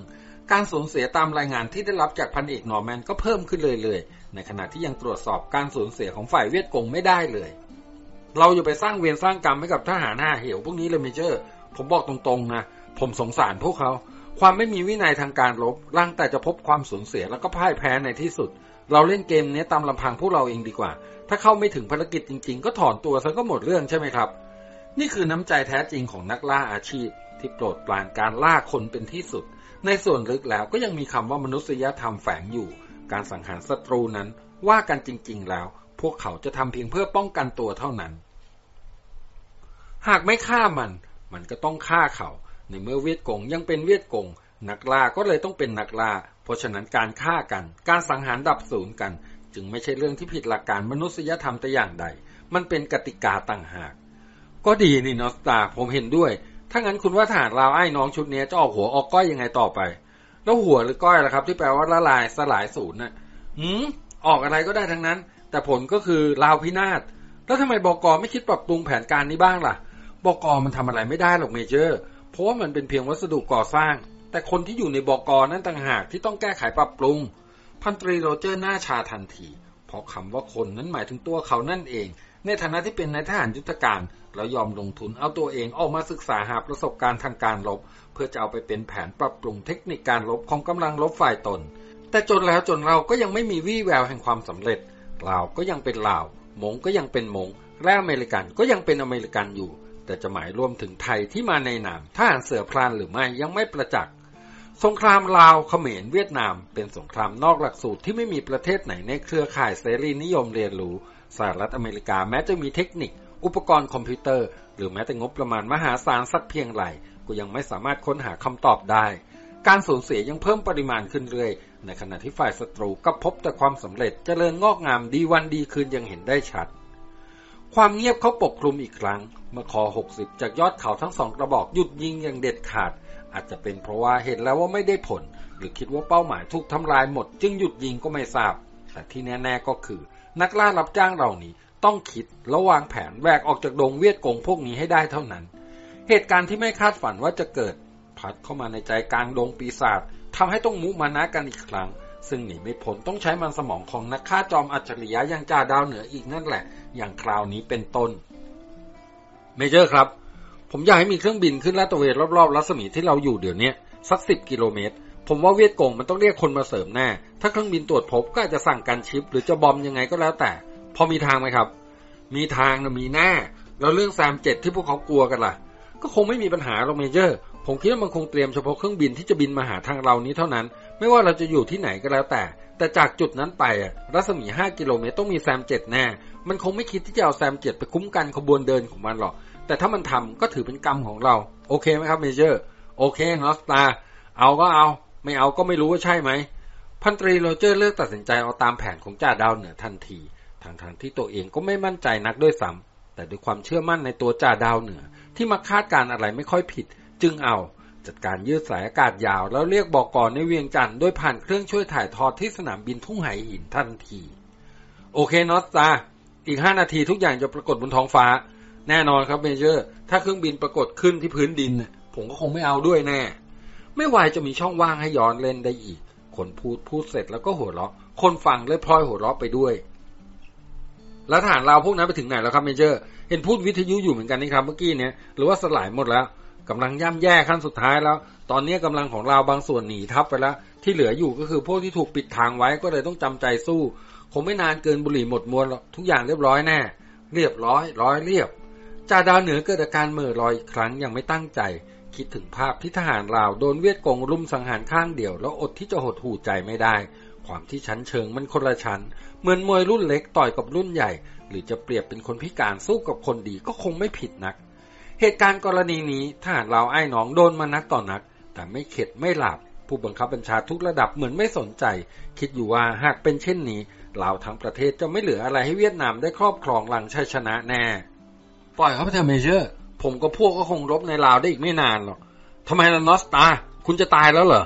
การสูญเสียตามรายงานที่ได้รับจากพันเอกนอร์แมนก็เพิ่มขึ้นเรื่อยๆ ในขณะที่ยังตรวจสอบการสูญเสียของฝ่ายเวียดกงไม่ได้เลย เราอย่าไปสร้างเวรสร้างกรรมให้กับทหารหน้าเหวพวกนี้เลย Major ผมบอกตรงๆนะผมสงสารพวกเขา ความไม่มีวินัยทางการรบรังแต่จะพบความสูญเสียแล้วก็พ่ายแพ้ในที่สุด เราเล่นเกมนี้ตามลำพังพวกเราเองดีกว่า ถ้าเข้าไม่ถึงภารกิจจริง ๆ ก็ถอนตัวซะก็หมดเรื่องใช่ไหมครับ นี่คือน้ำใจแท้จริงของนักล่าอาชีพ ที่โปรดปรานการล่าคนเป็นที่สุด ในส่วนลึกแล้วก็ยังมีคำว่ามนุษยธรรมแฝงอยู่ การสังหารศัตรูนั้นว่ากันจริง ๆ แล้ว พวกเขาจะทำเพียงเพื่อป้องกันตัวเท่านั้น หากไม่ฆ่ามัน มันก็ต้องฆ่าเขา ในเมื่อเวียดกงยังเป็นเวียดกง นักล่าก็เลยต้องเป็นนักล่า เพราะฉะนั้นการฆ่ากัน การสังหารดับศูนย์กัน จึงไม่ใช่เรื่องที่ผิดหลักการมนุษยธรรมแต่อย่างใด มันเป็นกติกาต่างหาก ก็ดีนี่นอสตาผมเห็นด้วย ถ้างั้นคุณว่าทหารลาวไอ้น้องชุดนี้จะออกหัวออกก้อยยังไงต่อไป แล้วหัวหรือก้อยล่ะครับ ที่แปลว่าละลายสลายศูนย์น่ะหืมออกอะไรก็ได้ทั้งนั้น แต่ผลก็คือลาวพินาศแล้วทำไมบกไม่คิดปรับปรุงแผนการนี้บ้างล่ะบกมันทำอะไรไม่ได้หรอกเมเจอร์ เพราะว่ามันเป็นเพียงวัสดุก่อสร้าง แต่คนที่อยู่ในบกนั้นต่างหากที่ต้องแก้ไขปรับปรุง พันตรีโรเจอร์หน้าชาทันที เพราะคำว่าคนนั้นหมายถึงตัวเขานั่นเอง ในฐานะที่เป็นนายทหารยุทธการแล้วยอมลงทุนเอาตัวเองออกมาศึกษาหาประสบการณ์ทางการรบ เพื่อจะเอาไปเป็นแผนปรับปรุงเทคนิคการรบของกำลังรบฝ่ายตน แต่จนแล้วจนรอดก็ยังไม่มีวี่แววแห่งความสำเร็จลาวก็ยังเป็นลาวม้งก็ยังเป็นม้งและอเมริกันก็ยังเป็นอเมริกันอยู่ แต่จะหมายรวมถึงไทยที่มาในนามทหารเสือพรานหรือไม่ยังไม่ประจักษ์สงครามลาวเขมรเวียดนาม เป็นสงครามนอกหลักสูตรที่ไม่มีประเทศไหนในเครือข่ายเสรีนิยมเรียนรู้ สหรัฐอเมริกาแม้จะมีเทคนิค อุปกรณ์คอมพิวเตอร์ หรือแม้แต่งบประมาณมหาศาลสักเพียงไรก็ยังไม่สามารถค้นหาคำตอบได้ การสูญเสียยังเพิ่มปริมาณขึ้นเรื่อย ในขณะที่ฝ่ายศัตรูก็พบแต่ความสำเร็จเจริญงอกงามดีวันดีคืนยังเห็นได้ชัด ความเงียบเขาปกคลุมอีกครั้ง เมื่อคอ 60 จากยอดเขาทั้งสองกระบอกหยุดยิงอย่างเด็ดขาด อาจจะเป็นเพราะว่าเห็นแล้วว่าไม่ได้ผล หรือคิดว่าเป้าหมายถูกทำลายหมด จึงหยุดยิงก็ไม่ทราบแต่ที่แน่ ๆก็คือ นักล่ารับจ้างเหล่านี้ต้องคิดและวางแผนแวกออกจากดงเวียดกงพวกนี้ให้ได้เท่านั้น เหตุการณ์ที่ไม่คาดฝันว่าจะเกิด พัดเข้ามาในใจกลางดงปีศาจทำให้ต้องมุมานะกันอีกครั้ง ซึ่งหนีไม่พ้นต้องใช้มันสมองของนักฆ่าจอมอัจฉริยะย่างจ่าดาวเหนืออีกนั่นแหละ อย่างคราวนี้เป็นต้น Major ครับ ผมอยากให้มีเครื่องบินขึ้นลาดตระเวนรอบๆรัศมีที่เราอยู่เดี๋ยวนี้สักสิบกิโลเมตร ผมว่าเวียดกงมันต้องเรียกคนมาเสริมแน่ถ้าเครื่องบินตรวจพบก็อาจจะสั่ง gunship หรือจะ bomb ยังไงก็แล้วแต่ พอมีทางไหมครับ มีทางนะมีแน่แล้วเรื่อง SAM เจ็ดที่พวกเขากลัวกันล่ะ ก็คงไม่มีปัญหาหรอก Major ผมคิดว่ามันคงเตรียมเฉพาะเครื่องบินที่จะบินมาหาทางเรานี้เท่านั้น ไม่ว่าเราจะอยู่ที่ไหนก็แล้วแต่ แต่จากจุดนั้นไปอะรัศมี5กิโลเมตรต้องมี SAM เจ็ดแน่ มันคงไม่คิดที่จะเอา SAM เจ็ดไปคุ้มกันขบวนเดินของมันหรอก แต่ถ้ามันทำก็ถือเป็นกรรมของเรา โอเคไหมครับ Major โอเค North Star เอาก็เอา ไม่เอาก็ไม่รู้ว่าใช่ไหม พันตรีโรเจอร์เลือกตัดสินใจเอาตามแผนของจ่าดาวเหนือทันทีทั้งทั้งที่ตัวเองก็ไม่มั่นใจนักด้วยซ้ำแต่ด้วยความเชื่อมั่นในตัวจ่าดาวเหนือ ที่มาคาดการณ์อะไรไม่ค่อยผิด จึงเอาจัดการยืดสายอากาศยาวแล้วเรียกบอกกรในเวียงจันทร์โดยผ่านเครื่องช่วยถ่ายทอดที่สนามบินทุ่งไหหินทันที โอเคนอสตาอีกห้านาทีทุกอย่างจะปรากฏบนท้องฟ้า แน่นอนครับเมเจอร์ ถ้าเครื่องบินปรากฏขึ้นที่พื้นดิน ผมก็คงไม่เอาด้วยแน่ ไม่ไหวจะมีช่องว่างให้ย้อนเล่นได้อีก คนพูดพูดเสร็จแล้วก็หัวเราะ คนฟังเลยพลอยหัวเราะไปด้วย แล้วทหารเราพวกนั้นไปถึงไหนแล้วครับเมเจอร์ เห็นพูดวิทยุอยู่เหมือนกันนี่ครับเมื่อกี้เนี่ยหรือว่าสลายหมดแล้วกำลังย่ำแย่ขั้นสุดท้ายแล้ว ตอนนี้กำลังของเราบางส่วนหนีทับไปแล้ว ที่เหลืออยู่ก็คือพวกที่ถูกปิดทางไว้ก็เลยต้องจำใจสู้ คงไม่นานเกินบุหรี่หมดมวลหรอกทุกอย่างเรียบร้อยแน่ เรียบร้อย ร้อยเรียบ จ่าดาวเหนือเกิดอาการเมื่อลอยอีกครั้งยังไม่ตั้งใจ คิดถึงภาพที่ทหารลาวโดนเวียดกงรุมสังหารข้างเดียว แล้วอดที่จะหดหูใจไม่ได้ ความที่ชั้นเชิงมันคนละชั้น เหมือนมวยรุ่นเล็กต่อยกับรุ่นใหญ่ หรือจะเปรียบเป็นคนพิการสู้กับคนดีก็คงไม่ผิดนัก เหตุการณ์กรณีนี้ทหารลาวไอ้น้องโดนมานักต่อนัก แต่ไม่เข็ดไม่หลับ ผู้บังคับบัญชาทุกระดับเหมือนไม่สนใจ คิดอยู่ว่าหากเป็นเช่นนี้ลาวทั้งประเทศจะไม่เหลืออะไรให้เวียดนามได้ครอบครองหลังชัยชนะแน่ ปล่อยเขาไปเถอะเมเจอร์ ผมกับพวกก็คงรบในลาวได้อีกไม่นานหรอกทำไมล่ะนอสตา คุณจะตายแล้วเหรอ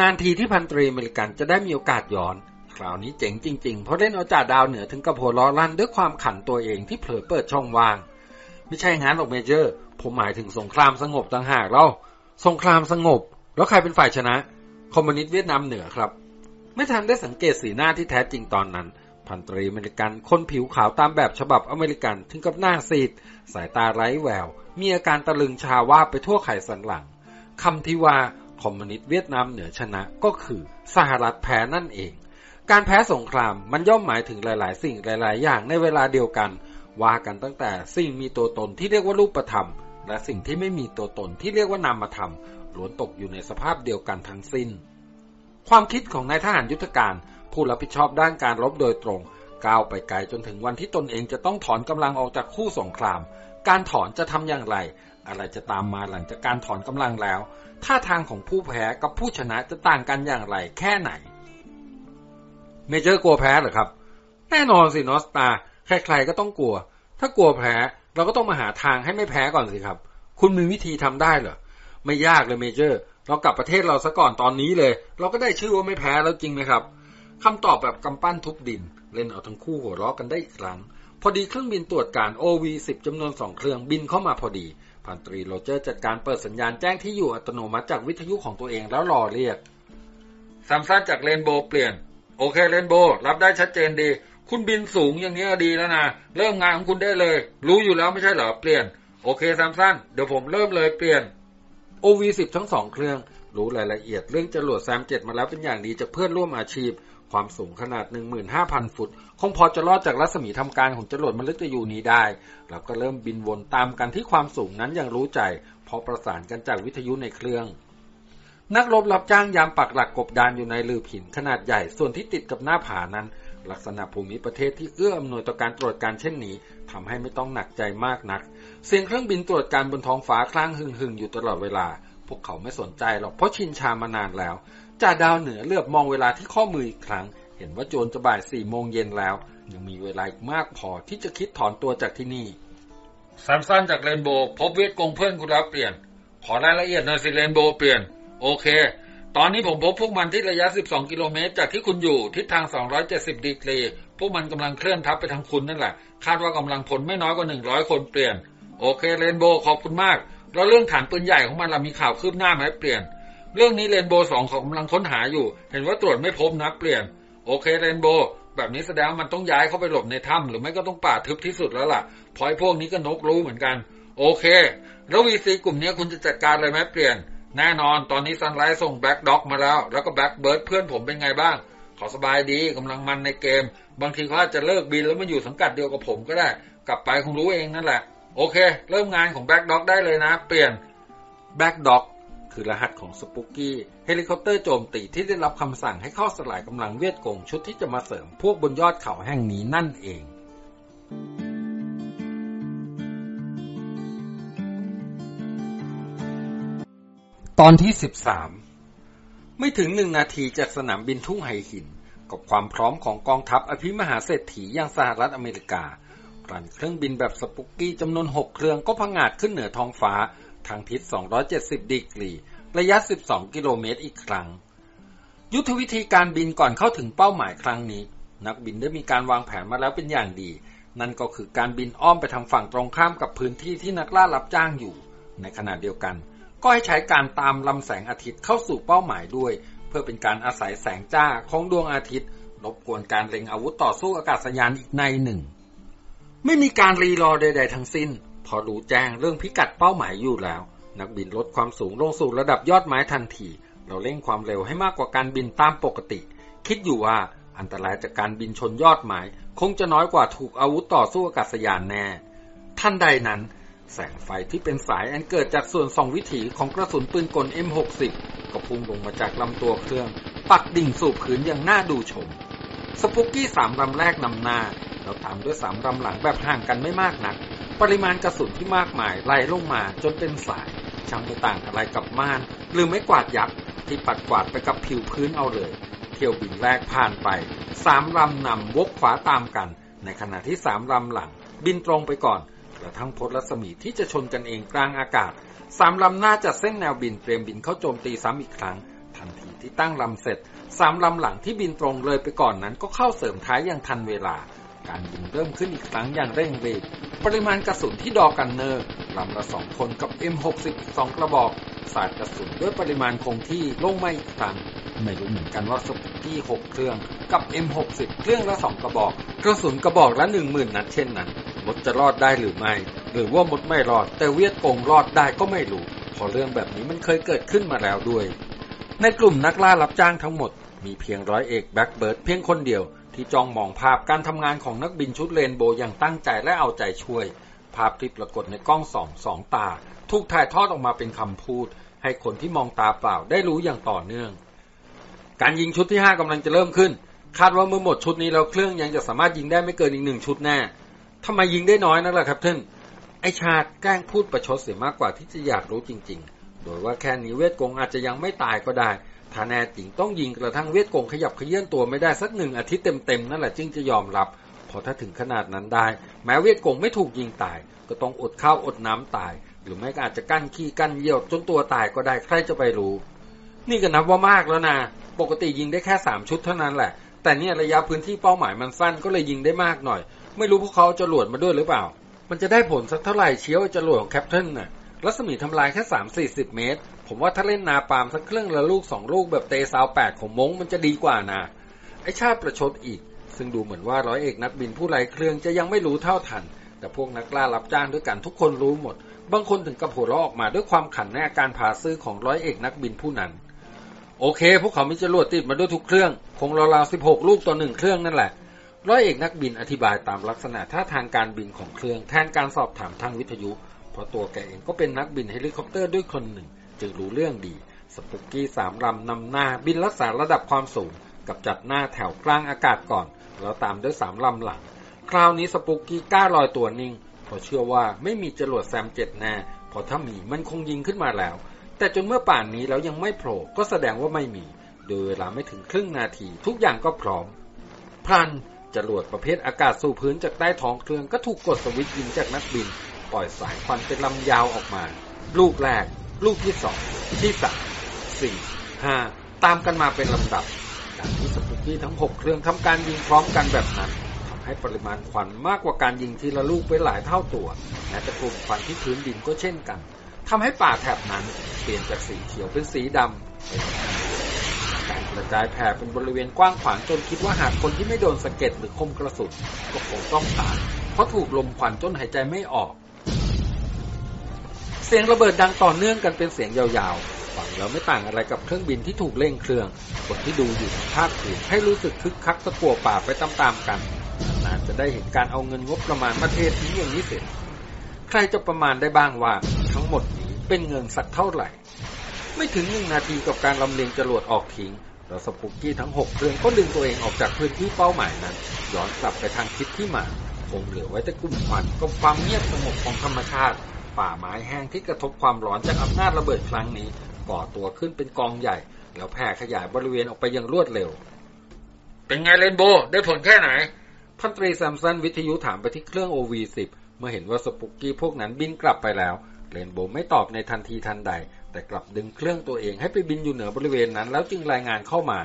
นานทีที่พันตรีอเมริกันจะได้มีโอกาสย้อน คราวนี้เจ๋งจริง ๆ เพราะเล่นเอาจ่าดาวเหนือถึงกับหัวเราะลั่นด้วยความขันตัวเองที่เผลอเปิดช่องว่าง ไม่ใช่งั้นหรอก Major ผมหมายถึงสงครามสงบต่างหากเราสงครามสงบ แล้วใครเป็นฝ่ายชนะ คอมมิวนิสต์เวียดนามเหนือครับ ไม่ทันได้สังเกตสีหน้าที่แท้จริงตอนนั้น พันตรีอเมริกันคนผิวขาวตามแบบฉบับอเมริกันถึงกับหน้าซีด สายตาไร้แวว มีอาการตะลึงชาวาบไปทั่วไข่สันหลังคำที่ว่าคอมมิวนิสต์เวียดนามเหนือชนะก็คือสหรัฐแพ้นั่นเอง การแพ้สงครามมันย่อมหมายถึงหลาย ๆ สิ่งหลาย ๆ อย่างในเวลาเดียวกัน ว่ากันตั้งแต่สิ่งมีตัวตนที่เรียกว่ารูปธรรม และสิ่งที่ไม่มีตัวตนที่เรียกว่านามธรรมล้วนตกอยู่ในสภาพเดียวกันทั้งสิ้น ความคิดของนายทหารยุทธการ ผู้รับผิดชอบด้านการรบโดยตรง ก้าวไปไกลจนถึงวันที่ตนเองจะต้องถอนกำลังออกจากคู่สงคราม การถอนจะทำอย่างไร อะไรจะตามมาหลังจากการถอนกำลังแล้ว ท่าทางของผู้แพ้กับผู้ชนะจะต่างกันอย่างไร แค่ไหน Major กลัวแพ้เหรอครับ แน่นอนสิ North Star ใครๆก็ต้องกลัว ถ้ากลัวแพ้เราก็ต้องมาหาทางให้ไม่แพ้ก่อนสิครับ คุณมีวิธีทำได้เหรอ ไม่ยากเลย Major เรากลับประเทศเราซะก่อนตอนนี้เลย เราก็ได้ชื่อว่าไม่แพ้แล้วจริงไหมครับ คำตอบแบบกำปั้นทุบดิน เล่นเอาทั้งคู่หัวเราะกันได้อีกครั้ง พอดีเครื่องบินตรวจการ OV10 จำนวนสองเครื่องบินเข้ามาพอดี พันตรีโรเจอร์จัดการเปิดสัญญาณแจ้งที่อยู่อัตโนมัติจากวิทยุของตัวเองแล้วรอเรียกซัมซันจากเรนโบว์เปลี่ยน โอเคเรนโบว์รับได้ชัดเจนดี คุณบินสูงอย่างนี้ดีแล้วนะ เริ่มงานของคุณได้เลย รู้อยู่แล้วไม่ใช่เหรอเปลี่ยน โอเคซัมซันเดี๋ยวผมเริ่มเลยเปลี่ยน OV10 ทั้งสองเครื่องรู้รายละเอียดเรื่องจรวด SAM เจ็ดมาแล้วเป็นอย่างดีจากเพื่อนร่วมอาชีพ ความสูงขนาด 15,000 ฟุต คงพอจะรอดจากรัศมีทำการของจรวดมฤตยูนี้ได้แล้วก็เริ่มบินวนตามกันที่ความสูงนั้นอย่างรู้ใจพราะประสานกันจากวิทยุในเครื่อง นักรบรับจ้างยามปักหลักกบดานอยู่ในลือผินขนาดใหญ่ ส่วนที่ติดกับหน้าผานั้น ลักษณะภูมิประเทศที่เอื้ออำนวยต่อการตรวจการเช่นนี้ทำให้ไม่ต้องหนักใจมากนัก เสียงเครื่องบินตรวจการบนท้องฟ้าคล้างหึ่งหึงอยู่ตลอดเวลาพวกเขาไม่สนใจหรอกเพราะชินชามานานแล้ว จ่าดาวเหนือเลือบมองเวลาที่ข้อมืออีกครั้ง เห็นว่าโจรจะบ่ายสี่โมงเย็นแล้ว ยังมีเวลาอีกมากพอที่จะคิดถอนตัวจากที่นี่ซัมซันจากเรนโบว์พบเวทกงเพื่อนคุณรับเปลี่ยน ขอรายละเอียดหน่อยสิเรนโบว์เปลี่ยน โอเค ตอนนี้ผมพบพวกมันที่ระยะ 12 กิโลเมตร จากที่คุณอยู่ทิศทาง 270 ดีกรี พวกมันกำลังเคลื่อนทับไปทางคุณนั่นแหละ คาดว่ากำลังพลไม่น้อยกว่า 100 คนเปลี่ยน โอเคเรนโบว์ขอบคุณมาก แล้วเรื่องฐานปืนใหญ่ของมันเรามีข่าวคืบหน้าไหมเปลี่ยน เรื่องนี้เรนโบว์สองของกำลังค้นหาอยู่ เห็นว่าตรวจไม่พบนะเปลี่ยน โอเคเรนโบว์แบบนี้แสดงว่ามันต้องย้ายเข้าไปหลบในถ้ำหรือไม่ก็ต้องป่าทึบที่สุดแล้วล่ะเพราะพวกนี้ก็นกรู้เหมือนกัน โอเค แล้ว VC กลุ่มนี้คุณจะจัดการเลยไหมเปลี่ยน แน่นอนตอนนี้ซันไลท์ส่งแบ็กด็อกมาแล้ว แล้วก็แบ็กเบิร์ดเพื่อนผมเป็นไงบ้าง ก็สบายดีกำลังมันในเกม บางทีเขาอาจจะเลิกบินแล้วมาอยู่สังกัดเดียวกับผมก็ได้ กลับไปคงรู้เองนั่นแหละ โอเค เริ่มงานของแบ็กด็อกได้เลยนะ เปลี่ยนแบ็กด็อก คือรหัสของสปุกกี้เฮลิคอปเตอร์โจมตีที่ได้รับคำสั่งให้เข้าสลายกำลังเวียดกงชุดที่จะมาเสริมพวกบนยอดเขาแห่งนี้นั่นเองตอนที่ 13 ไม่ถึงหนึ่งนาทีจากสนามบินทุ่งไหหิน กับความพร้อมของกองทัพอภิมหาเศรษฐีอย่างสหรัฐอเมริการันเครื่องบินแบบสปุกกี้จำนวนหกเครื่องก็พังอาจขึ้นเหนือท้องฟ้า ทางทิศ 270 ดีกรี ระยะ 12 กิโลเมตรอีกครั้ง ยุทธวิธีการบินก่อนเข้าถึงเป้าหมายครั้งนี้ นักบินได้มีการวางแผนมาแล้วเป็นอย่างดี นั่นก็คือการบินอ้อมไปทางฝั่งตรงข้ามกับพื้นที่ที่นักล่ารับจ้างอยู่ ในขณะเดียวกัน ก็ให้ใช้การตามลำแสงอาทิตย์เข้าสู่เป้าหมายด้วย เพื่อเป็นการอาศัยแสงจ้าของดวงอาทิตย์รบกวนการเล็งอาวุธต่อสู้อากาศยานอีกในหนึ่ง ไม่มีการรีรอใด ๆ ทั้งสิ้น พอรู้แจ้งเรื่องพิกัดเป้าหมายอยู่แล้ว นักบินลดความสูงลงสู่ระดับยอดไม้ทันที เราเร่งความเร็วให้มากกว่าการบินตามปกติ คิดอยู่ว่าอันตรายจากการบินชนยอดไม้คงจะน้อยกว่าถูกอาวุธต่อสู้อากาศยานแน่ ท่านใดนั้น แสงไฟที่เป็นสายอันเกิดจากส่วนสองวิถีของกระสุนปืนกล M60 ก็พุ่งลงมาจากลำตัวเครื่อง ปักดิ่งสู่พื้นอย่างน่าดูชม สปุกกี้สามลำแรกนำหน้า แล้วตามด้วยสามลำหลังแบบห่างกันไม่มากนัก ปริมาณกระสุนที่มากมายไล่ลงมาจนเป็นสายช่างไม่ต่างอะไรกับม่าน หรือไม่กวาดยักษ์ที่ปัดกวาดไปกับผิวพื้นเอาเลย เที่ยวบินแรกผ่านไปสามลำนำวกขวาตามกัน ในขณะที่สามลำหลัง บินตรงไปก่อนกระทั่งพ้นรัศมีที่จะชนกันเองกลางอากาศสามลำหน้าจัดเส้นแนวบินเตรียมบินเข้าโจมตีซ้ำอีกครั้ง ทันทีที่ตั้งลำเสร็จ สามลำหลังที่บินตรงเลยไปก่อนนั้นก็เข้าเสริมท้ายอย่างทันเวลา การบินเริ่มขึ้นอีกครั้งอย่างเร่งรีบ ปริมาณกระสุนที่ดอกันเนอร์ลำละสองคนกับ M60 สองกระบอกสาดกระสุนด้วยปริมาณคงที่ลงไมาอีกครั้งไม่รู้เหมือนกันว่าสปุกกี้หกเครื่องกับ M60 เครื่องละสองกระบอก กระสุนกระบอกละหนึ่งหมื่นนัดเช่นนั้นมดจะรอดได้หรือไม่ หรือว่ามดไม่รอด แต่เวียดกงรอดได้ก็ไม่รู้เพราะเรื่องแบบนี้มันเคยเกิดขึ้นมาแล้วด้วย ในกลุ่มนักล่ารับจ้างทั้งหมด มีเพียงร้อยเอกแบ็กเบิร์ดเพียงคนเดียวที่จ้องมองภาพการทำงานของนักบินชุดเรนโบว์อย่างตั้งใจและเอาใจช่วย ภาพที่ปรากฏในกล้องส่องสองตา ถูกถ่ายทอดออกมาเป็นคำพูด ให้คนที่มองตาเปล่าได้รู้อย่างต่อเนื่อง การยิงชุดที่ห้ากำลังจะเริ่มขึ้น คาดว่าเมื่อหมดชุดนี้แล้วเครื่องยังจะสามารถยิงได้ไม่เกินอีกหนึ่งชุดแน่ทำไมยิงได้น้อยนักล่ะครับท่านไอชาติแกล้งพูดประชดเสียมากกว่าที่จะอยากรู้จริง ๆ โดยว่าแค่นี้เวทกงอาจจะยังไม่ตายก็ได้ ถ้าแน่จริงต้องยิงกระทั่งเวทกงขยับขยื่นตัวไม่ได้สักหนึ่งอาทิตย์เต็มๆนั่นแหละจึงจะยอมรับ พอถ้าถึงขนาดนั้นได้ แม้เวทกงไม่ถูกยิงตาย ก็ต้องอดข้าวอดน้ำตาย หรือไม่ก็อาจจะกั้นขี้กั้นเยี่ยวจนตัวตายก็ได้ใครจะไปรู้ นี่ก็นับว่ามากแล้วนะปกติยิงได้แค่สามชุดเท่านั้นแหละ แต่เนี่ยระยะพื้นที่เป้าหมายมันสั้นก็เลยยิงได้มากหน่อย ไม่รู้พวกเขาจะหลวดมาด้วยหรือเปล่า มันจะได้ผลสักเท่าไหร่เชียวจรวดของแคปเทนน่ะรัศมีทำลายแค่สามสี่สิบเมตร ผมว่าถ้าเล่นนาปาล์มสักเครื่องละลูกสองลูกแบบ T ซาวแปดของม้งมันจะดีกว่านะไอ้ชาติประชดอีก ซึ่งดูเหมือนว่าร้อยเอกนักบินผู้ไร้เครื่องจะยังไม่รู้เท่าทัน แต่พวกนักล่ารับจ้างด้วยกันทุกคนรู้หมด บางคนถึงกับหัวเราะออกมาด้วยความขันในอาการพาซื่อของร้อยเอกนักบินผู้นั้น โอเค พวกเขามีจรวดติดมาด้วยทุกเครื่อง คงราวๆสิบหกลูกต่อหนึ่งเครื่องนั่นแหละร้อยเอกนักบินอธิบายตามลักษณะท่าทางการบินของเครื่องแทนการสอบถามทางวิทยุ เพราะตัวแกเองก็เป็นนักบินเฮลิคอปเตอร์ด้วยคนหนึ่ง จึงรู้เรื่องดี สปุกกี้สามลำนำหน้าบินรักษาระดับความสูง กับจัดหน้าแถวกลางอากาศก่อน แล้วตามด้วยสามลำหลัง คราวนี้สปุกกี้กล้าลอยตัวนิ่งเพราะเชื่อว่าไม่มีจรวดแซมเจ็ดแน่เพราะถ้ามีมันคงยิงขึ้นมาแล้ว แต่จนเมื่อป่านนี้แล้วยังไม่โผล่ก็แสดงว่าไม่มี โดยเวลาไม่ถึงครึ่งนาที ทุกอย่างก็พร้อมพลันจรวดประเภทอากาศสู่พื้นจากใต้ท้องเครื่องก็ถูกกดสวิตช์ยิงจากนักบิน ปล่อยสายควันเป็นลำยาวออกมา ลูกแรก ลูกที่สองที่สามสี่ห้าตามกันมาเป็นลำดับการที่สปุกกี้ทั้งหกเครื่องทำการยิงพร้อมกันแบบนั้นทำให้ปริมาณควันมากกว่าการยิงทีละลูกไปหลายเท่าตัวแม้แต่กลุ่มควันที่พื้นดินก็เช่นกันทำให้ป่าแถบนั้นเปลี่ยนจากสีเขียวเป็นสีดำเป็นการกระจายแผ่เป็นบริเวณกว้างขวางจนคิดว่าหากคนที่ไม่โดนสะเก็ดหรือคมกระสุนก็คงต้องตายเพราะถูกลมควันจนหายใจไม่ออก เสียงระเบิดดังต่อเนื่องกันเป็นเสียงยาวๆ ฟังแล้วไม่ต่างอะไรกับเครื่องบินที่ถูกเร่งเครื่อง คนที่ดูอยู่ภาคผืนให้รู้สึกคึกคักตะกัวป่าไปตามๆกัน นานจะได้เห็นการเอาเงินงบประมาณประเทศทิ้อย่างนี้เสร็จ ใครจะประมาณได้บ้างว่าทั้งหมดนี้เป็นเงินสักเท่าไหร่ ไม่ถึงหนึ่งนาทีกับการลำเลียงจรวดออกทิ้งแล้วสปุกกี้ทั้งหกเครื่องก็ดึงตัวเองออกจากพื้นที่เป้าหมายนั้น ย้อนกลับไปทางทิศที่มาคงเหลือไว้แต่กลุ่มควันกับความเงียบสงบของธรรมชาติ ป่าไม้แห้งที่กระทบความร้อนจากอำนาจระเบิดครั้งนี้ ก่อตัวขึ้นเป็นกองใหญ่ แล้วแผ่ขยายบริเวณออกไปอย่างรวดเร็ว เป็นไงเรนโบว์ ได้ผลแค่ไหน พันตรีซัมซันวิทยุถามไปที่เครื่อง OV10 เมื่อเห็นว่าสปุกกี้พวกนั้นบินกลับไปแล้วเรนโบว์ไม่ตอบในทันทีทันใด แต่กลับดึงเครื่องตัวเองให้ไปบินอยู่เหนือบริเวณนั้น แล้วจึงรายงานเข้ามา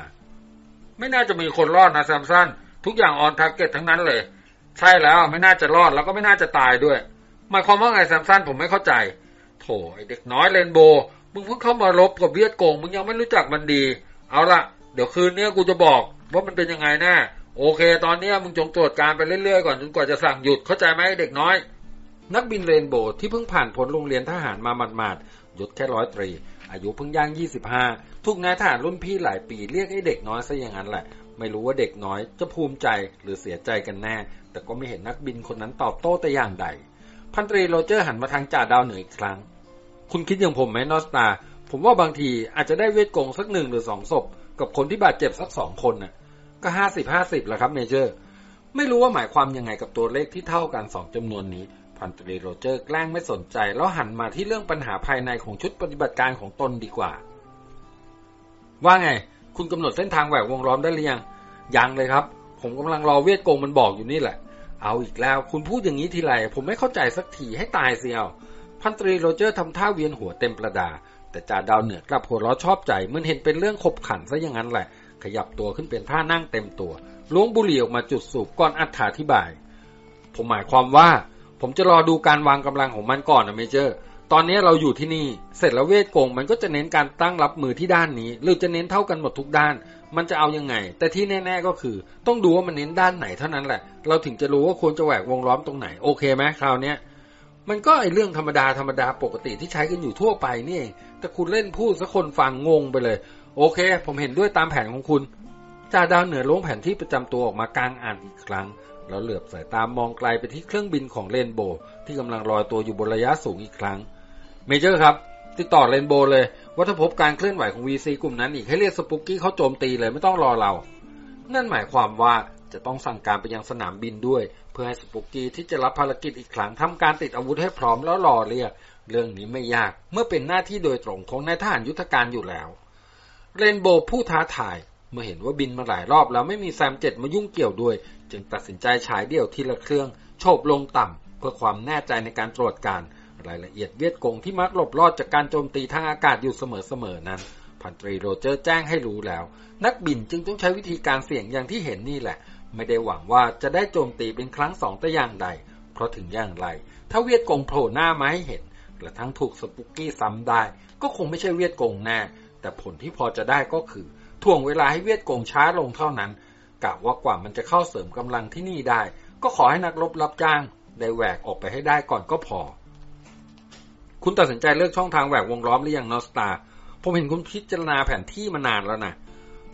ไม่น่าจะมีคนรอดนะซัมซันทุกอย่าง on target ทั้งนั้นเลย ใช่แล้วไม่น่าจะรอดแล้วก็ไม่น่าจะตายด้วย หมายความว่าไงแซมสันผมไม่เข้าใจ โถไอเด็กน้อยเรนโบมึงเพิ่งเข้ามารบกับเวียดโกงมึงยังไม่รู้จักมันดี เอาละเดี๋ยวคืนนี้กูจะบอกว่ามันเป็นยังไงแน่โอเค ตอนนี้มึงจงตรวจการไปเรื่อยๆก่อนจนกว่าจะสั่งหยุดเข้าใจไหมเด็กน้อย นักบินเรนโบที่เพิ่งผ่านผลโรงเรียนทหารมาหมาดๆยศแค่ร้อยตรี อายุเพิ่งย่างยี่สิบห้าทุกนายทหารรุ่นพี่หลายปีเรียกไอ้เด็กน้อยซะอย่างนั้นแหละ ไม่รู้ว่าเด็กน้อยจะภูมิใจหรือเสียใจกันแน่ แต่ก็ไม่เห็นนักบินคนนั้นตอบโต้แต่อย่างใด พันตรีโรเจอร์หันมาทางจ่าดาวเหนืออีกครั้ง คุณคิดอย่างผมไหม North Star ผมว่าบางทีอาจจะได้เวียดกงสักหนึ่งหรือสองศพ กับคนที่บาดเจ็บสักสองคนน่ะ ก็ห้าสิบห้าสิบแหละครับ Major ไม่รู้ว่าหมายความยังไงกับตัวเลขที่เท่ากันสองจำนวนนี้ พันตรีโรเจอร์แกล้งไม่สนใจ แล้วหันมาที่เรื่องปัญหาภายในของชุดปฏิบัติการของตนดีกว่า ว่าไง คุณกำหนดเส้นทางแหวกวงล้อมได้หรือยังยังเลยครับ ผมกำลังรอเวียดกงมันบอกอยู่นี่แหละ เอาอีกแล้ว คุณพูดอย่างนี้ทีไรผมไม่เข้าใจสักทีให้ตายเสีย พันตรีโรเจอร์ทำท่าเวียนหัวเต็มประดา แต่จ่าดาวเหนือกลับหัวเราะชอบใจเมื่อเห็นเป็นเรื่องขบขันซะอย่างนั้นแหละ ขยับตัวขึ้นเป็นท่านั่งเต็มตัวล้วงบุหรี่ออกมาจุดสูบก่อนอัธธิบาย ผมหมายความว่า ผมจะรอดูการวางกำลังของมันก่อนนะ Major ตอนนี้เราอยู่ที่นี่ เสร็จแล้วเวทโกงมันก็จะเน้นการตั้งรับมือที่ด้านนี้ หรือจะเน้นเท่ากันหมดทุกด้าน มันจะเอายังไง แต่ที่แน่ๆก็คือ ต้องดูว่ามันเน้นด้านไหนเท่านั้นแหละ เราถึงจะรู้ว่าควรจะแหวกวงล้อมตรงไหน โอเคไหมคราวเนี้ยมันก็ไอเรื่องธรรมดาธรรมดาปกติที่ใช้กันอยู่ทั่วไปนี่เองแต่คุณเล่นพูดสักคนฟังงงไปเลย โอเค ผมเห็นด้วยตามแผนของคุณจ่าดาวเหนือล้วงแผนที่ประจำตัวออกมากลางอ่านอีกครั้ง แล้วเหลือบสายตามองไกลไปที่เครื่องบินของเรนโบว์ที่กำลังลอยตัวอยู่บนระยะสูงอีกครั้ง Major ครับ ติดต่อ Rainbow เลย ว่าถ้าพบการเคลื่อนไหวของ VC กลุ่มนั้นอีกให้เรียก Spooky เข้าโจมตีเลยไม่ต้องรอเรา นั่นหมายความว่าจะต้องสั่งการไปยังสนามบินด้วย เพื่อให้ Spooky ที่จะรับภารกิจอีกครั้งทำการติดอาวุธให้พร้อมแล้วรอเรียก เรื่องนี้ไม่ยากเมื่อเป็นหน้าที่โดยตรงของนายทหารยุทธการอยู่แล้ว Rainbow ผู้ท้าทายเมื่อเห็นว่าบินมาหลายรอบแล้วไม่มี SAM เจ็ดมายุ่งเกี่ยวด้วย จึงตัดสินใจฉายเดี่ยวทีละเครื่องโฉบลงต่ำเพื่อความแน่ใจในการตรวจการ รายละเอียดเวียดกงที่มักหลบรอดจากการโจมตีทางอากาศอยู่เสมอๆนั้น พันตรีโรเจอร์แจ้งให้รู้แล้ว นักบินจึงต้องใช้วิธีการเสี่ยงอย่างที่เห็นนี่แหละ ไม่ได้หวังว่าจะได้โจมตีเป็นครั้งสองแต่อย่างใด เพราะถึงอย่างไร ถ้าเวียดกงโผล่หน้ามาให้เห็นกระทั่งถูกสปุกกี้ซ้ำได้ ก็คงไม่ใช่เวียดกงแน่แต่ผลที่พอจะได้ก็คือถ่วงเวลาให้เวียดกงช้าลงเท่านั้นกะว่ากว่ามันจะเข้าเสริมกำลังที่นี่ได้ ก็ขอให้นักรบรับจ้าง ได้แหวกออกไปให้ได้ก่อนก็พอ คุณตัดสินใจเลือกช่องทางแหวกวงล้อมหรือยังนอสตาผมเห็นคุณพิจารณาแผนที่มานานแล้วนะ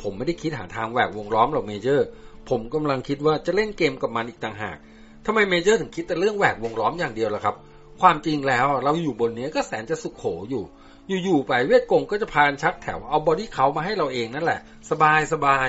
ผมไม่ได้คิดหาทางแหวกวงล้อมหรอกเมเจอร์ ผมกำลังคิดว่าจะเล่นเกมกับมันอีกต่างหากทำไมเมเจอร์ถึงคิดแต่เรื่องแหวกวงล้อมอย่างเดียวล่ะครับ ความจริงแล้วเราอยู่บนนี้ก็แสนจะสุขโขอยู่ อยู่ๆไปเวียดกงก็จะพากันชักแถวเอา body count มาให้เราเองนั่นแหละ สบายสบาย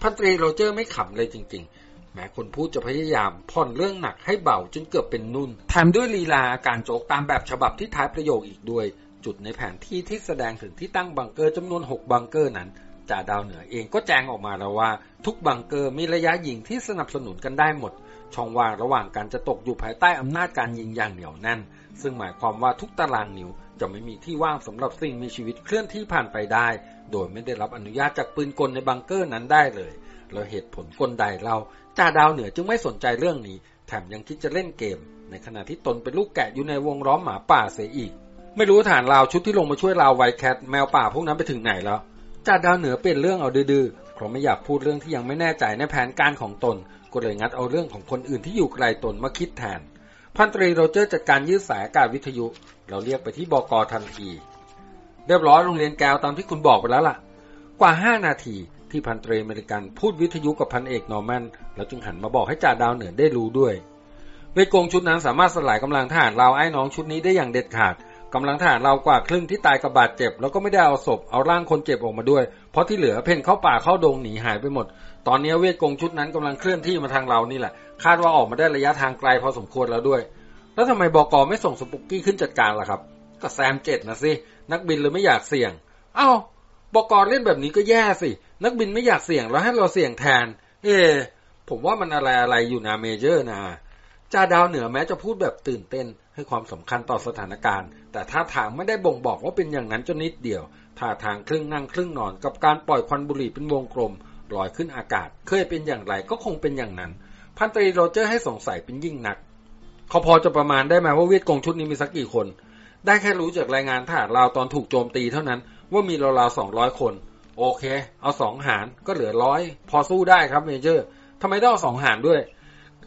พันตรีโรเจอร์ไม่ขำเลยจริงๆ แม้คนพูดจะพยายามผ่อนเรื่องหนักให้เบาจนเกือบเป็นนุ่นแถมด้วยลีลาการโจ๊กตามแบบฉบับที่ท้ายประโยคอีกด้วย จุดในแผนที่ที่แสดงถึงที่ตั้งบังเกอร์จำนวน 6 บังเกอร์นั้นจ่าดาวเหนือเองก็แจ้งออกมาแล้วว่า ทุกบังเกอร์มีระยะยิงที่สนับสนุนกันได้หมด ช่องว่างระหว่างกันจะตกอยู่ภายใต้อำนาจการยิงอย่างเหนียวแน่น ซึ่งหมายความว่าทุกตารางนิ้วจะไม่มีที่ว่างสำหรับสิ่งมีชีวิตเคลื่อนที่ผ่านไปได้ โดยไม่ได้รับอนุญาตจากปืนกลในบังเกอร์นั้นได้เลย แล้วเหตุผลกลใดเรา จ่าดาวเหนือจึงไม่สนใจเรื่องนี้ แถมยังคิดจะเล่นเกม ในขณะที่ตนเป็นลูกแกะอยู่ในวงล้อมหมาป่าเสียอีก ไม่รู้ฐานลาวชุดที่ลงมาช่วยลาวไวแคทแมวป่าพวกนั้นไปถึงไหนแล้วจ่าดาวเหนือเป็นเรื่องเอาดื้อๆเพราะไม่อยากพูดเรื่องที่ยังไม่แน่ใจในแผนการของตน ก็เลยงัดเอาเรื่องของคนอื่นที่อยู่ไกลตนมาคิดแทน พันตรีโรเจอร์จัดการยืดสายอากาศวิทยุ แล้วเรียกไปที่บกทันที เรียบร้อยโรงเรียนแกวตามที่คุณบอกไปแล้วล่ะ กว่าห้านาที ที่พันตรีอเมริกันพูดวิทยุกับพันเอกนอร์แมนแล้วจึงหันมาบอกให้จ่าดาวเหนือได้รู้ด้วยเวียดกงชุดนั้นสามารถสลายกำลังทหารเราไอ้น้องชุดนี้ได้อย่างเด็ดขาดกำลังทหารเรากว่าครึ่งที่ตายกับบาดเจ็บ แล้วก็ไม่ได้เอาศพเอาร่างคนเจ็บออกมาด้วย เพราะที่เหลือเพ่นเข้าป่าเข้าดงหนีหายไปหมด ตอนนี้เวทกงชุดนั้นกำลังเคลื่อนที่มาทางเรานี่แหละ คาดว่าออกมาได้ระยะทางไกลพอสมควรแล้วด้วย แล้วทำไมบอกอไม่ส่งสปุกกี้ขึ้นจัดการล่ะครับ ก็แซมเจ็ดนะสินักบินเลยไม่อยากเสี่ยง เอ้าบอกเล่นแบบนี้ก็แย่สิ นักบินไม่อยากเสี่ยงแล้วให้เราเสี่ยงแทน เอ ผมว่ามันอะไรอะไรอยู่นะเมเจอร์นะจ่าดาวเหนือแม้จะพูดแบบตื่นเต้น ให้ความสำคัญต่อสถานการณ์ แต่ท่าทางไม่ได้บ่งบอกว่าเป็นอย่างนั้นจนนิดเดียวท่าทางครึ่งนั่งครึ่งนอนกับการปล่อยควันบุหรี่เป็นวงกลมลอยขึ้นอากาศ เคยเป็นอย่างไรก็คงเป็นอย่างนั้น พันตรีโรเจอร์ให้สงสัยเป็นยิ่งนัก เขาพอจะประมาณได้ไหมว่าเวียดกงชุดนี้มีสักกี่คน ได้แค่รู้จากรายงานทหารเราตอนถูกโจมตีเท่านั้นว่ามีราวๆสองร้อยคน โอเค เอาสองหารก็เหลือร้อยพอสู้ได้ครับ Major ทำไมต้องเอาสองหารด้วย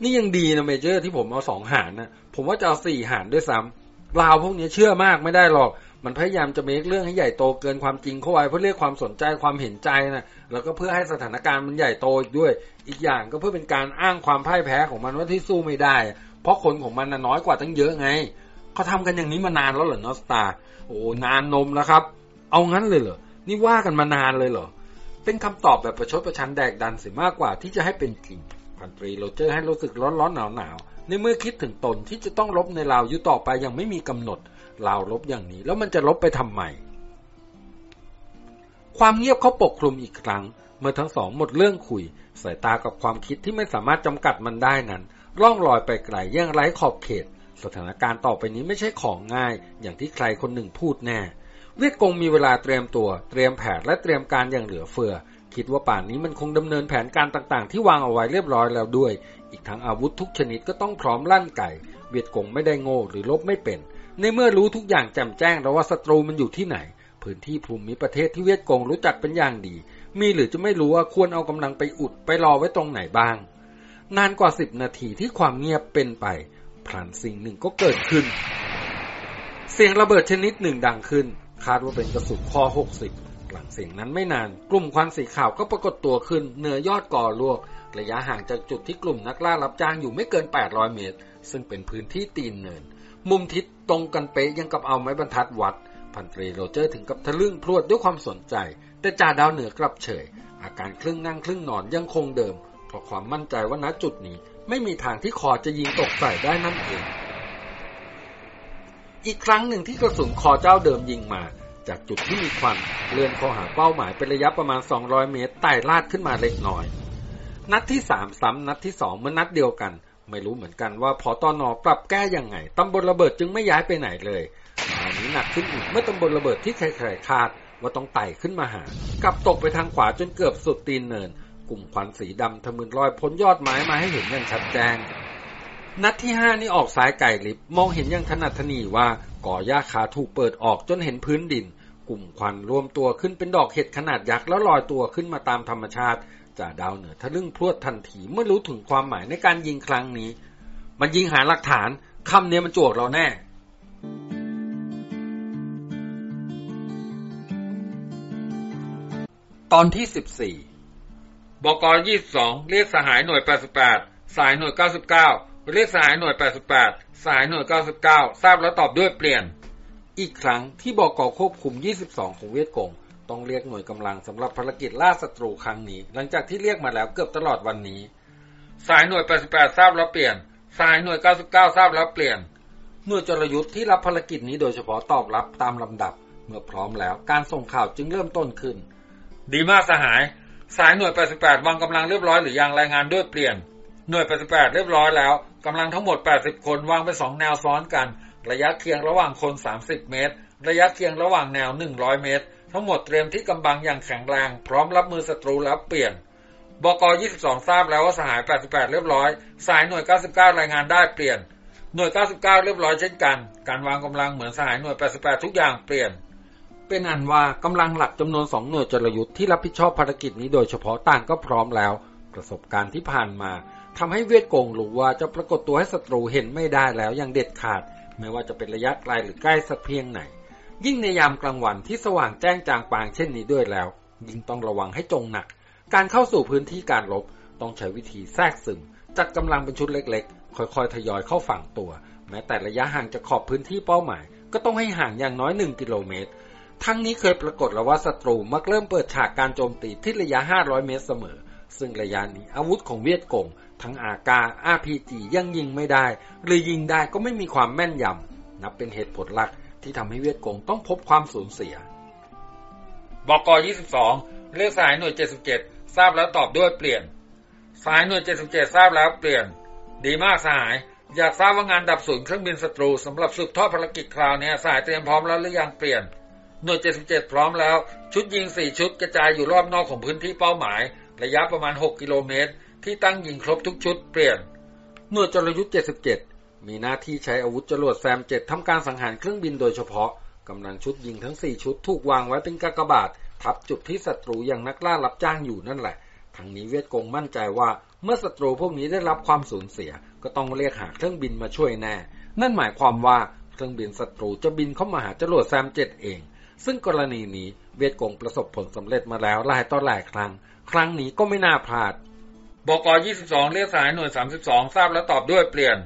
นี่ยังดีนะ Major ที่ผมเอาสองหารนะผมว่าจะเอาสี่หารด้วยซ้ำลาวพวกนี้เชื่อมากไม่ได้หรอก มันพยายามจะเมคเรื่องให้ใหญ่โตเกินความจริงเข้าไว้เพื่อเรียกความสนใจความเห็นใจนะแล้วก็เพื่อให้สถานการณ์มันใหญ่โตอีกด้วย อีกอย่างก็เพื่อเป็นการอ้างความพ่ายแพ้ของมันว่าที่สู้ไม่ได้ เพราะคนของมันน้อยกว่าตั้งเยอะไงเขาทำกันอย่างนี้มานานแล้วเหรอนอสตาโอ้นานนมแล้วครับ เอางั้นเลยเหรอ นี่ว่ากันมานานเลยเหรอ เป็นคำตอบแบบประชดประชันแดกดันเสียมากกว่าที่จะให้เป็นจริงพันตรีโรเจอร์ให้รู้สึกร้อนร้อนหนาวหนาวในเมื่อคิดถึงตนที่จะต้องลบในลาวยุต่อไปยังไม่มีกำหนดลาวลบอย่างนี้ แล้วมันจะลบไปทำไมความเงียบเขาปกคลุมอีกครั้ง เมื่อทั้งสองหมดเรื่องคุย สายตากับความคิดที่ไม่สามารถจำกัดมันได้นั้นล่องลอยไปไกลย่งไร้ขอบเขต สถานการณ์ต่อไปนี้ไม่ใช่ของง่าย อย่างที่ใครคนหนึ่งพูดแน่ เวียดกงมีเวลาเตรียมตัว เตรียมแผนและเตรียมการอย่างเหลือเฟือ คิดว่าป่านนี้มันคงดำเนินแผนการต่างๆ ที่วางเอาไว้เรียบร้อยแล้วด้วย อีกทั้งอาวุธทุกชนิดก็ต้องพร้อมลั่นไก่ เวียดกงไม่ได้โง่หรือลบไม่เป็น ในเมื่อรู้ทุกอย่างแจ่มแจ้งแล้วว่าศัตรูมันอยู่ที่ไหน พื้นที่ภูมิประเทศที่เวียดกงรู้จักเป็นอย่างดี มีหรือจะไม่รู้ว่าควรเอากำลังไปอุดไปรอไว้ตรงไหนบ้าง นานกว่าสิบนาทีที่ความเงียบเป็นไปพลันสิ่งหนึ่งก็เกิดขึ้น เสียงระเบิดชนิดหนึ่งดังขึ้น คาดว่าเป็นกระสุนคอ60 หลังเสียงนั้นไม่นาน กลุ่มควันสีขาวก็ปรากฏตัวขึ้นเหนือยอดก่อลวก ระยะห่างจากจุดที่กลุ่มนักล่ารับจ้างอยู่ไม่เกิน 800 เมตร ซึ่งเป็นพื้นที่ตีนเนิน มุมทิศตรงกันเป๊ะยังกับเอาไม้บรรทัดวัด พันตรีโรเจอร์ถึงกับทะลึ่งพรวดด้วยความสนใจ แต่จ่าดาวเหนือกลับเฉย อาการครึ่งนั่งครึ่งนอนยังคงเดิม เพราะความมั่นใจว่าณจุดนี้ไม่มีทางที่คอจะยิงตกใส่ได้นั่นเอง อีกครั้งหนึ่งที่กระสุนคอเจ้าเดิมยิงมา จากจุดที่มีควันเลื่อนเข้าหาเป้าหมายเป็นระยะประมาณ 200 เมตรไต่ลาดขึ้นมาเล็กน้อย นัดที่สามซ้ำนัดที่สองเมื่อนัดเดียวกัน ไม่รู้เหมือนกันว่าพอตอนอปรับแก้ยังไงตำบลระเบิดจึงไม่ย้ายไปไหนเลยอันนี้หนักขึ้นอีกเมื่อตำบลระเบิดที่ใครๆคาดว่าต้องไต่ขึ้นมาหากลับตกไปทางขวาจนเกือบสุดตีนเนิน กลุ่มควันสีดำทะมึนลอยพ้นยอดไม้มาให้เห็นอย่างชัดแจ้ง นัดที่ห้านี่ออกสายไก่ลิบมองเห็นอย่างถนัดถนีว่าก่อหญ้าคาถูกเปิดออกจนเห็นพื้นดิน กลุ่มควันรวมตัวขึ้นเป็นดอกเห็ดขนาดยักษ์แล้วลอยตัวขึ้นมาตามธรรมชาติจ่าดาวเหนือทะลึ่งพรวดทันทีเมื่อรู้ถึงความหมายในการยิงครั้งนี้ มันยิงหาหลักฐานคำเนี้ยมันจวกเราแน่ตอนที่สิบสี่บกยี่สองเรียกสหายหน่วยแปดสิบแปดสายหน่วยเก้าสิบเก้า เรียกสายหน่วยแปดสิบแปดสายหน่วยเก้าสิบเก้าทราบแล้วตอบด้วยเปลี่ยน อีกครั้งที่บกควบคุมยี่สิบสองของเวียดกงต้องเรียกหน่วยกำลังสำหรับภารกิจล่าศัตรูครั้งนี้ หลังจากที่เรียกมาแล้วเกือบตลอดวันนี้ สายหน่วย 88 ทราบแล้วเปลี่ยน สายหน่วย 99 ทราบแล้วเปลี่ยน หน่วยจรยุทธ์ที่รับภารกิจนี้โดยเฉพาะตอบรับตามลำดับ เมื่อพร้อมแล้วการส่งข่าวจึงเริ่มต้นขึ้น ดีมากสหาย สายหน่วย 88 วางกำลังเรียบร้อยหรือยังรายงานด้วยเปลี่ยน หน่วย 88 เรียบร้อยแล้ว กำลังทั้งหมด 80 คนวางเป็น2แนวซ้อนกัน ระยะเคียงระหว่างคน 30 เมตร ระยะเคียงระหว่างแนว 100 เมตร ทั้งหมดเตรียมที่กำบังอย่างแข็งแรง พร้อมรับมือศัตรูแล้วเปลี่ยนบก 22 ทราบแล้วว่าสหาย 88 เรียบร้อย สายหน่วย 99 รายงานได้เปลี่ยน หน่วย 99 เรียบร้อยเช่นกัน การวางกำลังเหมือนสหายหน่วย 88 ทุกอย่างเปลี่ยน เป็นอันว่ากำลังหลักจำนวนสองหน่วยจรยุทธ์ที่รับผิดชอบภารกิจนี้โดยเฉพาะต่างก็พร้อมแล้ว ประสบการณ์ที่ผ่านมา ทำให้เวียดกงรู้ว่าจะปรากฏตัวให้ศัตรูเห็นไม่ได้แล้วอย่างเด็ดขาด ไม่ว่าจะเป็นระยะไกลหรือใกล้สักเพียงไหน ยิ่งในยามกลางวันที่สว่างแจ้งจางปางเช่นนี้ด้วยแล้ว ยิ่งต้องระวังให้จงหนัก การเข้าสู่พื้นที่การรบต้องใช้วิธีแทรกซึมจัดกำลังเป็นชุดเล็กๆ ค่อยๆ ทยอยเข้าฝั่งตัว แม้แต่ระยะห่างจากขอบพื้นที่เป้าหมาย ก็ต้องให้ห่างอย่างน้อยหนึ่งกิโลเมตร ทั้งนี้เคยปรากฏแล้วว่าศัตรูมักเริ่มเปิดฉากการโจมตีที่ระยะ 500 เมตรเสมอ ซึ่งระยะนี้อาวุธของเวียดกง ทั้งอากาอาพีจียังยิงไม่ได้ หรือยิงได้ก็ไม่มีความแม่นยำ นับเป็นเหตุผลหลักที่ทำให้เวียดกงต้องพบความสูญเสียบก22เรียกสายหน่วย 77 ทราบแล้วตอบด้วยเปลี่ยน สายหน่วย 77 ทราบแล้วเปลี่ยน ดีมากสหาย อยากทราบว่างานดับสูญเครื่องบินศัตรูสำหรับสืบทอดภารกิจคราวนี้สายเตรียมพร้อมแล้วหรือยังเปลี่ยนหน่วย 77 พร้อมแล้ว ชุดยิง 4 ชุดกระจายอยู่รอบนอกของพื้นที่เป้าหมาย ระยะประมาณ 6 กิโลเมตร ที่ตั้งยิงครบทุกชุดเปลี่ยน หน่วยจรยุทธ์ 77 มีหน้าที่ใช้อาวุธจรวดแซมเจ็ดทำการสังหารเครื่องบินโดยเฉพาะกำลังชุดยิงทั้งสี่ชุดถูกวางไว้เป็นกากบาท ทับจุดที่ศัตรูอย่างนักล่ารับจ้างอยู่นั่นแหละทางนี้เวียดกงมั่นใจว่าเมื่อศัตรูพวกนี้ได้รับความสูญเสีย ก็ต้องเรียกหาเครื่องบินมาช่วยแน่ นั่นหมายความว่าเครื่องบินศัตรูจะบินเข้ามาหาจรวดแซมเจ็ดเอง ซึ่งกรณีนี้เวียดกงประสบผลสำเร็จมาแล้วหลายต่อหลายครั้ง ครั้งนี้ก็ไม่น่าพลาด บก22เรียกสายหน่วย32ทราบแล้วตอบด้วยเปลี่ยน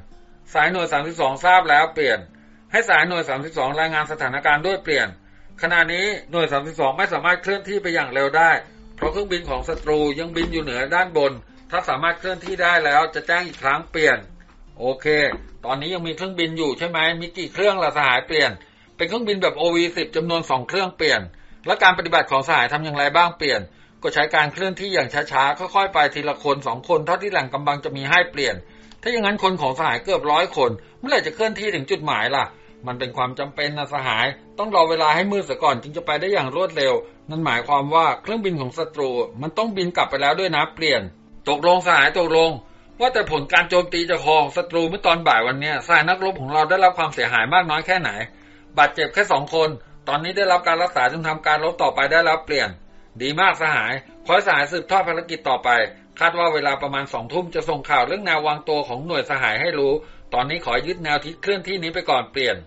สายหน่วย32ทราบแล้วเปลี่ยน ให้สายหน่วย32รายงานสถานการณ์ด้วยเปลี่ยน ขณะนี้หน่วย32ไม่สามารถเคลื่อนที่ไปอย่างเร็วได้ เพราะเครื่องบินของศัตรูยังบินอยู่เหนือด้านบน ถ้าสามารถเคลื่อนที่ได้แล้วจะแจ้งอีกครั้งเปลี่ยน โอเค ตอนนี้ยังมีเครื่องบินอยู่ใช่ไหมมีกี่เครื่องละสหายเปลี่ยน เป็นเครื่องบินแบบ OV10 จำนวน2เครื่องเปลี่ยน และการปฏิบัติของสหายทำอย่างไรบ้างเปลี่ยน ก็ใช้การเคลื่อนที่อย่างช้าๆ ค่อยๆ ไปทีละคนสองคนเท่าที่แหล่งกำบังจะมีให้เปลี่ยน ถ้าอย่างนั้นคนของสหายเกือบร้อยคน เมื่อไหร่จะเคลื่อนที่ถึงจุดหมายล่ะ มันเป็นความจำเป็นนะสหาย ต้องรอเวลาให้มืดซะก่อนจึงจะไปได้อย่างรวดเร็ว นั่นหมายความว่าเครื่องบินของศัตรู มันต้องบินกลับไปแล้วด้วยนะเปลี่ยน ตกลงสหายตกลง ว่าแต่ผลการโจมตีจากของศัตรูเมื่อตอนบ่ายวันนี้สายนักรบของเราได้รับความเสียหายมากน้อยแค่ไหน บาดเจ็บแค่สองคน ตอนนี้ได้รับการรักษาจนทำการรบต่อไปได้แล้วเปลี่ยน ดีมากสหายขอสหายสืบทอดภารกิจต่อไป คาดว่าเวลาประมาณสองทุ่มจะส่งข่าวเรื่องแนววางตัวของหน่วยสหายให้รู้ ตอนนี้ขอยึดแนวทิศเคลื่อนที่นี้ไปก่อนเปลี่ยน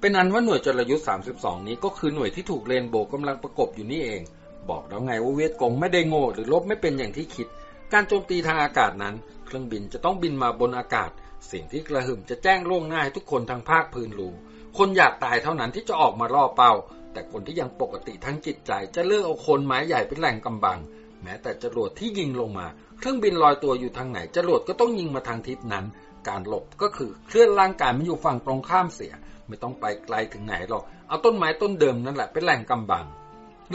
เป็นอันว่าหน่วยจรยุทธ์32 นี้ก็คือหน่วยที่ถูกเรนโบกำลังประกบอยู่นี่เอง บอกแล้วไงว่าเวียดกงไม่ได้โง่หรือลบไม่เป็นอย่างที่คิด การโจมตีทางอากาศนั้น เครื่องบินจะต้องบินมาบนอากาศ สิ่งที่กระหึ่มจะแจ้งล่วงหน้าให้ทุกคนทางภาคพื้นรู้คนอยากตายเท่านั้นที่จะออกมาล่อเป้า แต่คนที่ยังปกติทั้งจิตใจจะเลือกเอาคนไม้ใหญ่เป็นแหล่งกำบัง แม้แต่จรวดที่ยิงลงมา เครื่องบินลอยตัวอยู่ทางไหนจรวดก็ต้องยิงมาทางทิศนั้น การหลบก็คือเคลื่อนร่างกายมันอยู่ฝั่งตรงข้ามเสีย ไม่ต้องไปไกลถึงไหนหรอกเอาต้นไม้ต้นเดิมนั่นแหละเป็นแหล่งกำบัง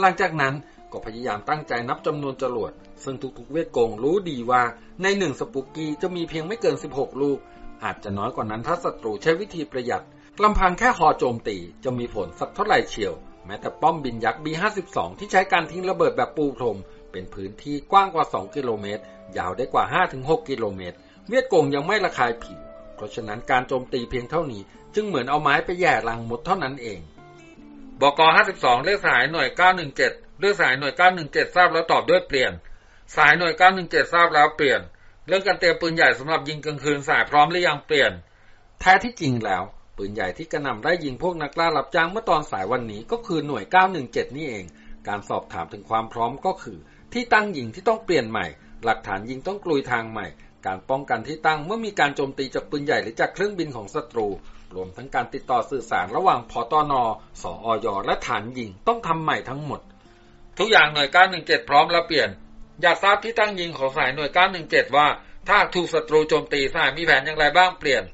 หลังจากนั้นก็พยายามตั้งใจนับจำนวนจรวด ซึ่งทุกๆเวทโกงรู้ดีว่าในหนึ่งสปุกกีจะมีเพียงไม่เกิน 16 ลูก อาจจะน้อยกว่านั้นถ้าศัตรูใช้วิธีประหยัดลำพังแค่หอโจมตีจะมีผลสักเท่าไหร่เชียว ม้แต่ป้อมบินยักษ์ B52 ที่ใช้การทิ้งระเบิดแบบปูพรม เป็นพื้นที่กว้างกว่า 2 กิโลเมตร ยาวได้กว่า 5-6 กิโลเมตร เวียดกงยังไม่ระคายผิว เพราะฉะนั้นการโจมตีเพียงเท่านี้ จึงเหมือนเอาไม้ไปแย่ลังหมดเท่านั้นเอง
บก52 เลือกสายหน่วย 917 เลือกสายหน่วย 917 ทราบแล้วตอบด้วยเปลี่ยน สายหน่วย 917 ทราบแล้วเปลี่ยน เรื่องการเตรียมปืนใหญ่สำหรับยิงกลางคืนสายพร้อมหรือยังเปลี่ยน
แท้ที่จริงแล้ว ปืนใหญ่ที่กระหน่ำได้ยิงพวกนักล่ารับจ้างเมื่อตอนสายวันนี้ก็คือหน่วย 917 นี่เอง การสอบถามถึงความพร้อมก็คือ ที่ตั้งยิงที่ต้องเปลี่ยนใหม่ หลักฐานยิงต้องกลุยทางใหม่ การป้องกันที่ตั้งเมื่อมีการโจมตีจากปืนใหญ่หรือจากเครื่องบินของศัตรู รวมทั้งการติดต่อสื่อสารระหว่างพอตอนอสออยและฐานยิงต้องทำใหม่ทั้งหมด
ทุกอย่างหน่วย 917 พร้อมแล้วเปลี่ยน อยากทราบที่ตั้งยิงของสายหน่วย 917 ว่าถ้าถูกศัตรูโจมตีสายมีแผนอย่างไรบ้างเปลี่ยน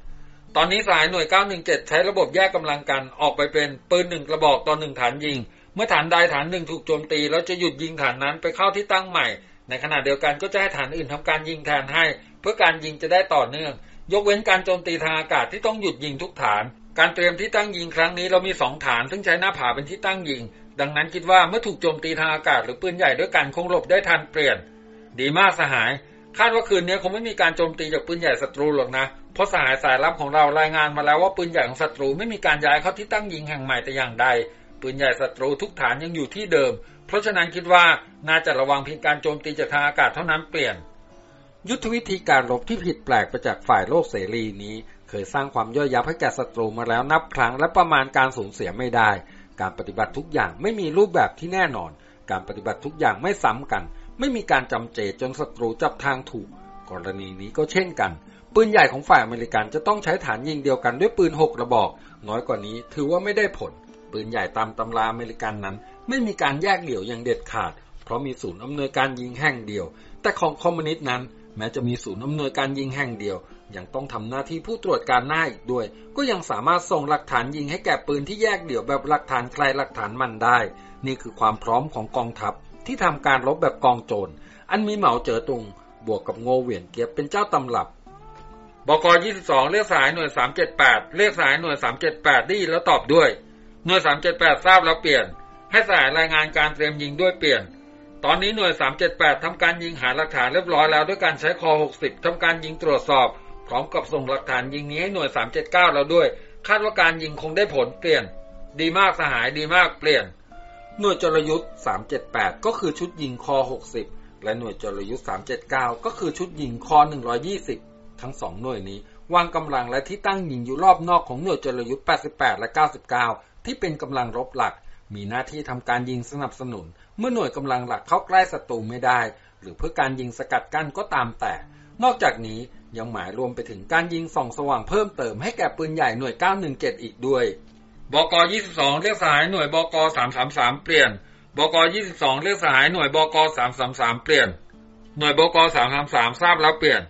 ตอนนี้สายหน่วย 917 ใช้ระบบแยกกำลังกันออกไปเป็นปืนหนึ่งกระบอกต่อหนึ่งฐานยิง เมื่อฐานใดฐานหนึ่งถูกโจมตี แล้วจะหยุดยิงฐานนั้นไปเข้าที่ตั้งใหม่ ในขณะเดียวกันก็จะให้ฐานอื่นทำการยิงแทนให้ เพื่อการยิงจะได้ต่อเนื่อง ยกเว้นการโจมตีทางอากาศที่ต้องหยุดยิงทุกฐาน การเตรียมที่ตั้งยิงครั้งนี้เรามีสองฐาน ซึ่งใช้หน้าผาเป็นที่ตั้งยิง ดังนั้นคิดว่าเมื่อถูกโจมตีทางอากาศหรือปืนใหญ่ด้วยกันคงหลบได้ทันเปลี่ยน ดีมากสหาย คาดว่าคืนนี้คงไม่มีการโจมตีจากปืนใหญ่ศัตรูหรอกนะ เพราะสายสายลับของเรารายงานมาแล้วว่าปืนใหญ่ของศัตรูไม่มีการย้ายเข้าที่ตั้งยิงแห่งใหม่แต่อย่างใด ปืนใหญ่ศัตรูทุกฐานยังอยู่ที่เดิม เพราะฉะนั้นคิดว่าน่าจะระวังเพียงการโจมตีจากทางอากาศเท่านั้นเปลี่ยน
ยุทธวิธีการรบที่ผิดแปลกไปจากฝ่ายโลกเสรีนี้ เคยสร้างความย่อยยับให้แก่ศัตรูมาแล้วนับครั้งและประมาณการสูญเสียไม่ได้ การปฏิบัติทุกอย่างไม่มีรูปแบบที่แน่นอน การปฏิบัติทุกอย่างไม่ซ้ำกัน ไม่มีการจำเจจนศัตรูจับทางถูก กรณีนี้ก็เช่นกัน ปืนใหญ่ของฝ่ายอเมริกันจะต้องใช้ฐานยิงเดียวกันด้วยปืนหกกระบอก น้อยกว่านี้ถือว่าไม่ได้ผล ปืนใหญ่ตามตำราอเมริกันนั้น ไม่มีการแยกเหลี่ยวอย่างเด็ดขาด เพราะมีศูนย์อำนวยการยิงแห่งเดียว แต่ของคอมมิวนิสต์นั้น แม้จะมีศูนย์อำนวยการยิงแห่งเดียว ยังต้องทำหน้าที่ผู้ตรวจการหน้าอีกด้วย ก็ยังสามารถส่งหลักฐานยิงให้แก่ปืนที่แยกเดี่ยวแบบหลักฐานใครหลักฐานมันได้ นี่คือความพร้อมของกองทัพที่ทำการรบแบบกองโจรอันมีเหมาเจ๋อตุงบวกกับโงเหวียนเกียบเป็นเจ้าตำรับ
บก22เรียกสายหน่วย378เรียกสายหน่วย378ได้ยินแล้วตอบด้วย หน่วย378ทราบแล้วเปลี่ยน ให้สายรายงานการเตรียมยิงด้วยเปลี่ยน ตอนนี้หน่วย378ทำการยิงหาหลักฐานเรียบร้อยแล้วด้วยการใช้คอ60ทำการยิงตรวจสอบพร้อมกับส่งหลักฐานยิงนี้ให้หน่วย379แล้วด้วย คาดว่าการยิงคงได้ผลเปลี่ยน ดีมากสหายดีมากเปลี่ยน
หน่วยจรยุทธ์378ก็คือชุดยิงคอ60และหน่วยจรยุทธ์379ก็คือชุดยิงคอ120 ทั้งสองหน่วยนี้วางกำลังและที่ตั้งยิงอยู่รอบนอกของหน่วยจรยุทธ์ 88 และ 99 ที่เป็นกำลังรบหลัก มีหน้าที่ทำการยิงสนับสนุน เมื่อหน่วยกำลังหลักเข้าใกล้ศัตรูไม่ได้ หรือเพื่อการยิงสกัดกั้นก็ตามแต่ นอกจากนี้ยังหมายรวมไปถึงการยิงส่องสว่างเพิ่มเติมให้แก่ปืนใหญ่หน่วย 917 อีกด้วย
บก 22 เรียกสายหน่วยบก 333 เปลี่ยน บก 22 เรียกสายหน่วยบก 333 เปลี่ยน หน่วยบก 333 ทราบแล้วเปลี่ยน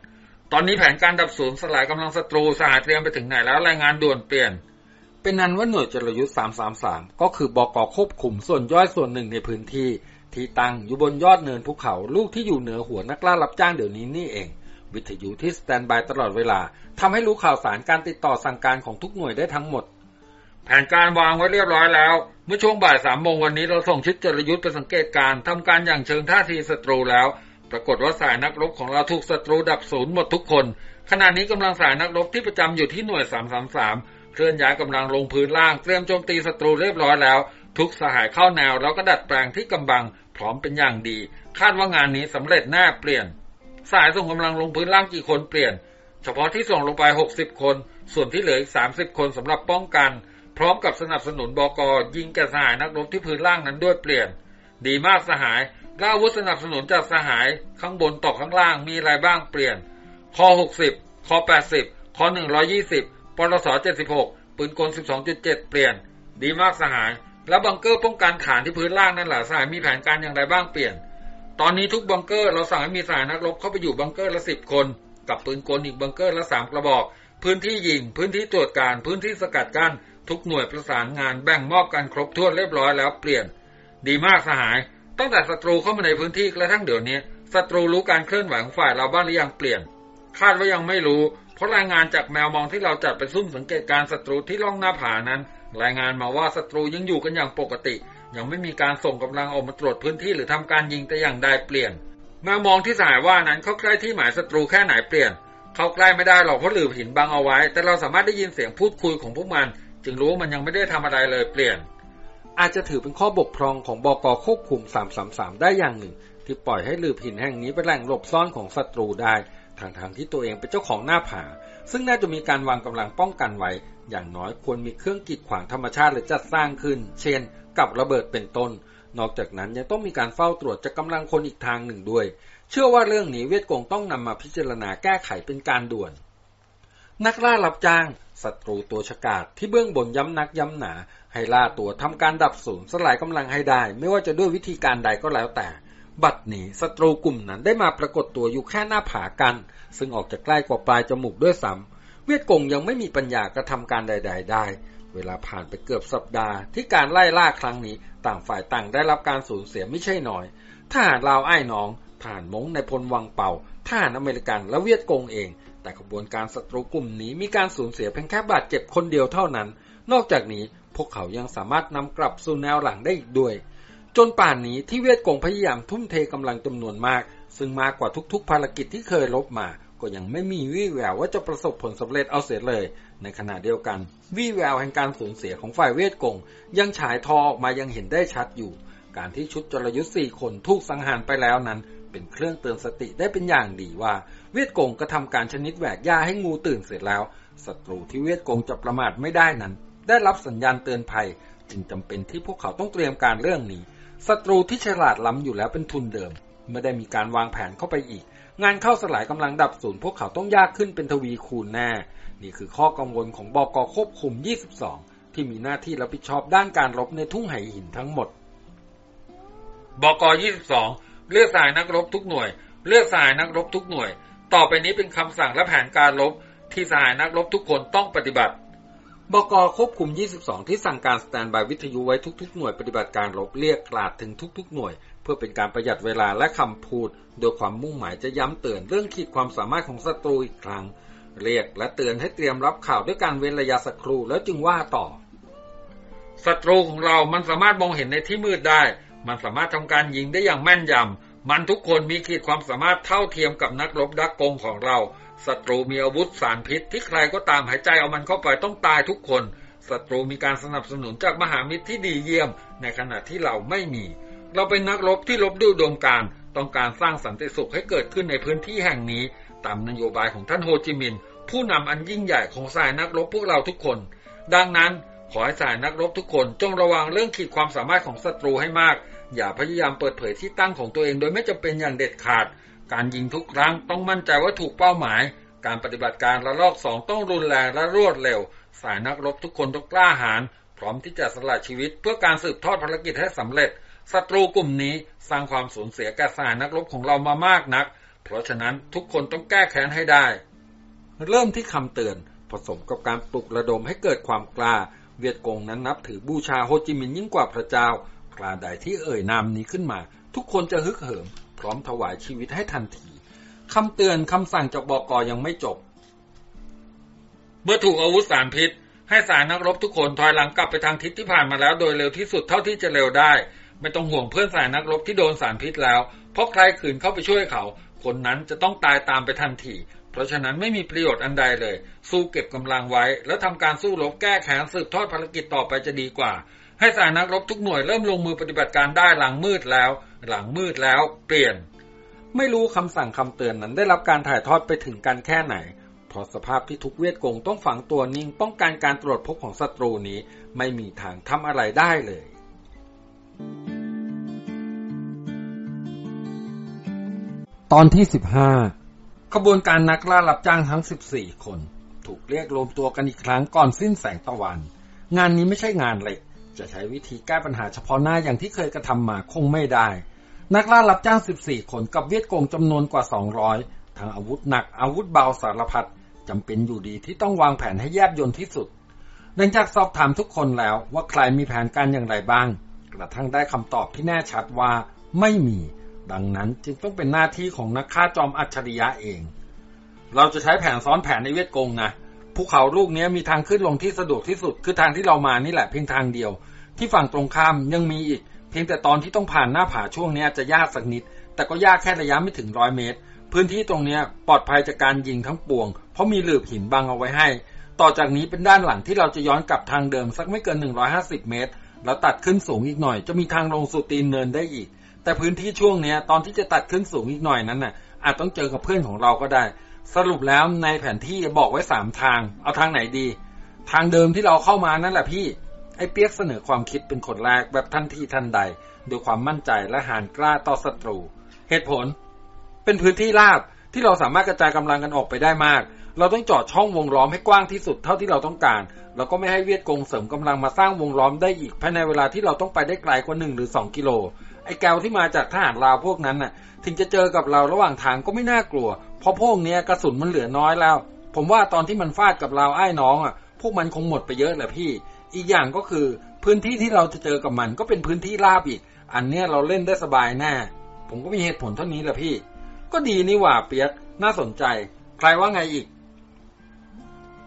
ตอนนี้แผนการดับศูนย์สลายกำลังศัตรูสหายเตรียมไปถึงไหนแล้วรายงานด่วนเปลี่ยน
เป็นนั้นว่าหน่วยจรยุทธ์333 ก็คือบกควบคุมส่วนย่อยส่วนหนึ่งในพื้นที่ ที่ตั้งอยู่บนยอดเนินภูเขาลูกที่อยู่เหนือหัวนักล่ารับจ้างเดี๋ยวนี้นี่เอง วิทยุที่สแตนบายตลอดเวลาทำให้รู้ข่าวสารการติดต่อสั่งการของทุกหน่วยได้ทั้งหมด
แผนการวางไว้เรียบร้อยแล้ว เมื่อช่วงบ่ายสามโมงวันนี้เราส่งชุดจรยุทธ์ไปสังเกตการทำการอย่างเชิงท่าทีศัตรูแล้ว ปรากฏว่าสายนักรบของเราถูกศัตรูดับศูนย์หมดทุกคน ขณะนี้กำลังสายนักรบที่ประจำอยู่ที่หน่วย 333 เคลื่อนย้ายกำลังลงพื้นล่างเตรียมโจมตีศัตรูเรียบร้อยแล้ว ทุกสหายเข้าแนวแล้วก็ดัดแปลงที่กำบัง พร้อมเป็นอย่างดี คาดว่างานนี้สำเร็จแน่เปลี่ยน สายส่งกำลังลงพื้นล่างกี่คนเปลี่ยน เฉพาะที่ส่งลงไป 60 คน ส่วนที่เหลืออีก 30 คนสำหรับป้องกัน พร้อมกับสนับสนุนบกยิงแกสหายนักรบที่พื้นล่างนั้นด้วยเปลี่ยน ดีมากสหาย กล้าวุธสนับสนุนจากสหายข้างบนตกข้างล่างมีอะไรบ้างเปลี่ยน คอ 60 คอ 80 คอ 120ปรส76 ปืนกล 12.7 เปลี่ยน ดีมากสหาย แล้วบังเกอร์ป้องกันฐานที่พื้นล่างนั่นแหละสหายมีแผนการอย่างไรบ้างเปลี่ยน ตอนนี้ทุกบังเกอร์เราสั่งให้มีสายนักรบเข้าไปอยู่บังเกอร์ละสิบคน กับปืนกลอีกบังเกอร์ละสามกระบอก พื้นที่ยิง พื้นที่ตรวจการ พื้นที่สกัดกั้นทุกหน่วยประสานงานแบ่งมอบกันครบถ้วนเรียบร้อยแล้วเปลี่ยน ดีมากสหาย ตั้งแต่ศัตรูเข้ามาในพื้นที่กระทั่งเดี๋ยวนี้ศัตรูรู้การเคลื่อนไหวของฝ่ายเราบ้างหรือยังเปลี่ยน คาดว่ายังไม่รู้ เพราะรายงานจากแมวมองที่เราจัดไปซุ่มสังเกตการศัตรูที่ล่องหน้าผานั้น รายงานมาว่าศัตรูยังอยู่กันอย่างปกติ ยังไม่มีการส่งกำลังออกมาตรวจพื้นที่หรือทำการยิงแต่อย่างใดเปลี่ยนแมวมองที่สายว่านั้นเข้าใกล้ที่หมายศัตรูแค่ไหนเปลี่ยนเข้าใกล้ไม่ได้หรอกเพราะหลืบหินบังเอาไว้ แต่เราสามารถได้ยินเสียงพูดคุยของพวกมัน จึงรู้ว่ามันยังไม่ได้ทำอะไรเลยเปลี่ยน
อาจจะถือเป็นข้อบกพร่องของบกอควบคุม 333 ได้อย่างหนึ่ง ที่ปล่อยให้ลืบหินแห่งนี้เป็นแหล่งหลบซ่อนของศัตรูได้ทางทางที่ตัวเองเป็นเจ้าของหน้าผา ซึ่งน่าจะมีการวางกำลังป้องกันไว้ อย่างน้อยควรมีเครื่องกีดขวางธรรมชาติหรือจัดสร้างขึ้น เช่น กับระเบิดเป็นต้น นอกจากนั้นยังต้องมีการเฝ้าตรวจจากกำลังคนอีกทางหนึ่งด้วย เชื่อว่าเรื่องนี้เวทกงต้องนำมาพิจารณาแก้ไขเป็นการด่วน นักล่ารับจ้าง ศัตรูตัวฉกาจที่เบื้องบนย้ำนักย้ำหนา ให้ล่าตัวทำการดับสูญสลายกำลังให้ได้ ไม่ว่าจะด้วยวิธีการใดก็แล้วแต่ บัดนี้ศัตรูกลุ่มนั้นได้มาปรากฏตัวอยู่แค่หน้าผากัน ซึ่งออกจากใกล้กว่าปลายจมูกด้วยซ้ำเวียดกงยังไม่มีปัญญากระทำการใด ๆ ได้ เวลาผ่านไปเกือบสัปดาห์ ที่การไล่ล่าครั้งนี้ต่างฝ่ายต่างได้รับการสูญเสียไม่ใช่น้อยทหารลาวไอ้น้องทหารมงในพลวังเป่าทหารอเมริกันและเวียดกงเอง แต่ขบวนการศัตรูกลุ่มนี้มีการสูญเสียเพียงแค่บาดเจ็บคนเดียวเท่านั้น นอกจากนี้พวกเขายังสามารถนำกลับสู่แนวหลังได้อีกด้วย จนป่านนี้ที่เวียดกงพยายามทุ่มเทกำลังจำนวนมาก ซึ่งมากกว่าทุกๆ ภารกิจที่เคยลบมา ก็ยังไม่มีวี่แววว่าจะประสบผลสำเร็จเอาเสียเลย ในขณะเดียวกัน วี่แววแห่งการสูญเสียของฝ่ายเวทกงยังฉายทอออกมายังเห็นได้ชัดอยู่ การที่ชุดจรยุทธ์สี่คนถูกสังหารไปแล้วนั้น เป็นเครื่องเตือนสติได้เป็นอย่างดีว่า เวทกงกระทำการชนิดแหวกหญ้าให้งูตื่นเสร็จแล้วศัตรูที่เวทกงจะประมาทไม่ได้นั้น ได้รับสัญญาณเตือนภัย จึงจำเป็นที่พวกเขาต้องเตรียมการเรื่องนี้ศัตรูที่ฉลาดล้ำอยู่แล้วเป็นทุนเดิมไม่ได้มีการวางแผนเข้าไปอีก งานเข้าสลายกำลังดับศูนย์พวกเขาต้องยากขึ้นเป็นทวีคูณแน่ นี่คือข้อกังวลของบกควบคุม 22 ที่มีหน้าที่รับผิดชอบด้านการรบในทุ่งไหหินทั้งหมด
บก22 เลือกสายนักรบทุกหน่วย เลือกสายนักรบทุกหน่วย ต่อไปนี้เป็นคำสั่งและแผนการรบที่สายนักรบทุกคนต้องปฏิบัติ
บกควบคุม 22 ที่สั่งการสแตนบายวิทยุไว้ทุก ๆ หน่วยปฏิบัติการรบเรียกกราดถึงทุก ๆ หน่วย เพื่อเป็นการประหยัดเวลาและคำพูด โดยความมุ่งหมายจะย้ำเตือนเรื่องขีดความสามารถของศัตรูอีกครั้ง เรียกและเตือนให้เตรียมรับข่าวด้วยการเว้นระยะสักครู่แล้วจึงว่าต่อ
ศัตรูของเรามันสามารถมองเห็นในที่มืดได้ มันสามารถทำการยิงได้อย่างแม่นยำ มันทุกคนมีขีดความสามารถเท่าเทียมกับนักรบดักกงของเราศัตรูมีอาวุธสารพิษที่ใครก็ตามหายใจเอามันเข้าไปต้องตายทุกคนศัตรูมีการสนับสนุนจากมหามิตรที่ดีเยี่ยม ในขณะที่เราไม่มี เราเป็นนักรบที่รบด้วยดวงการ ต้องการสร้างสันติสุขให้เกิดขึ้นในพื้นที่แห่งนี้ ตามนโยบายของท่านโฮจิมินห์ผู้นำอันยิ่งใหญ่ของสายนักรบพวกเราทุกคน ดังนั้นขอให้สายนักรบทุกคนจงระวังเรื่องขีดความสามารถของศัตรูให้มาก อย่าพยายามเปิดเผยที่ตั้งของตัวเองโดยไม่จำเป็นอย่างเด็ดขาด การยิงทุกครั้งต้องมั่นใจว่าถูกเป้าหมาย การปฏิบัติการระลอกสองต้องรุนแรงและรวดเร็ว สายนักรบทุกคนต้องกล้าหาญพร้อมที่จะสละชีวิตเพื่อการสืบทอดภารกิจให้สำเร็จศัตรูกลุ่มนี้สร้างความสูญเสียแก่สายนักรบของเรามามากนัก เพราะฉะนั้นทุกคนต้องแก้แค้นให้ได้
เริ่มที่คำเตือน ผสมกับการปลุกระดมให้เกิดความกล้า เวียดกงนั้นนับถือบูชาโฮจิมินห์ยิ่งกว่าพระเจ้า คราใดที่เอ่ยนามนี้ขึ้นมา ทุกคนจะฮึกเหิม พร้อมถวายชีวิตให้ทันทีคำเตือนคำสั่งจากบกยังไม่จบ
เมื่อถูกอาวุธสารพิษ ให้สายนักรบทุกคนถอยหลังกลับไปทางทิศที่ผ่านมาแล้วโดยเร็วที่สุดเท่าที่จะเร็วได้ ไม่ต้องห่วงเพื่อนสายนักรบที่โดนสารพิษแล้ว เพราะใครขืนเข้าไปช่วยเขา คนนั้นจะต้องตายตามไปทันทีเพราะฉะนั้นไม่มีประโยชน์อันใดเลย สู้เก็บกำลังไว้ แล้วทำการสู้รบแก้แค้นสืบทอดภารกิจต่อไปจะดีกว่า ให้สายนักรบทุกหน่วยเริ่มลงมือปฏิบัติการได้หลังมืดแล้ว หลังมืดแล้วเปลี่ยน
ไม่รู้คำสั่งคำเตือนนั้นได้รับการถ่ายทอดไปถึงกันแค่ไหนเพราะสภาพที่ทุกเวทกงต้องฝังตัวนิ่งป้องกันการตรวจพบของศัตรูนี้ไม่มีทางทำอะไรได้เลยตอนที่ 15 ขบวนการนักล่ารับจ้างทั้ง 14 คน ถูกเรียกรวมตัวกันอีกครั้งก่อนสิ้นแสงตะวัน งานนี้ไม่ใช่งานเล็ก จะใช้วิธีแก้ปัญหาเฉพาะหน้าอย่างที่เคยกระทำมาคงไม่ได้ นักล่ารับจ้าง 14 คนกับเวียดกงจำนวนกว่า 200 ทั้งอาวุธหนักอาวุธเบาสารพัดจำเป็นอยู่ดีที่ต้องวางแผนให้แยบยนที่สุด หลังจากสอบถามทุกคนแล้วว่าใครมีแผนการอย่างไรบ้าง กระทั่งได้คำตอบที่แน่ชัดว่าไม่มี ดังนั้นจึงต้องเป็นหน้าที่ของนักฆ่าจอมอัจฉริยะเอง เราจะใช้แผนซ้อนแผนในเวียดกงนะ ภูเขาลูกนี้มีทางขึ้นลงที่สะดวกที่สุด คือทางที่เรามานี่แหละเพียงทางเดียว ที่ฝั่งตรงข้ามยังมีอีก เพียงแต่ตอนที่ต้องผ่านหน้าผาช่วงนี้จะยากสักนิด แต่ก็ยากแค่ระยะไม่ถึงร้อยเมตร พื้นที่ตรงนี้ปลอดภัยจากการยิงทั้งปวง เพราะมีหลืบหินบังเอาไว้ให้ ต่อจากนี้เป็นด้านหลังที่เราจะย้อนกลับทางเดิมสักไม่เกิน 150 เมตร แล้วตัดขึ้นสูงอีกหน่อย จะมีทางลงสู่ตีนเนินได้อีก แต่พื้นที่ช่วงนี้ตอนที่จะตัดขึ้นสูงอีกหน่อยนั้นน่ะอาจต้องเจอกับเพื่อนของเราก็ได้ สรุปแล้วในแผนที่บอกไว้สามทาง เอาทางไหนดี ทางเดิมที่เราเข้ามานั่นแหละพี่ ไอ้เปียกเสนอความคิดเป็นคนแรกแบบทันทีทันใดด้วยความมั่นใจและหานกล้าต่อศัตรู เหตุผล เป็นพื้นที่ราบที่เราสามารถกระจายกำลังกันออกไปได้มาก เราต้องจอดช่องวงล้อมให้กว้างที่สุดเท่าที่เราต้องการ แล้วก็ไม่ให้เวียดกงเสริมกำลังมาสร้างวงล้อมได้อีกภายในเวลาที่เราต้องไปได้ไกลกว่าหนึ่งหรือสองกิโล ไอ้แกวที่มาจากทหารลาวพวกนั้นน่ะ ถึงจะเจอกับเราระหว่างทางก็ไม่น่ากลัว เพราะพวกเนี้ยกระสุนมันเหลือน้อยแล้ว ผมว่าตอนที่มันฟาดกับเราไอ้น้องอะ พวกมันคงหมดไปเยอะแหละพี่ อีกอย่างก็คือพื้นที่ที่เราจะเจอกับมันก็เป็นพื้นที่ราบอีก อันเนี้ยเราเล่นได้สบายแน่ผมก็มีเหตุผลเท่านี้แหละพี่ ก็ดีนี่หว่าเปียกน่าสนใจ ใครว่าไงอีก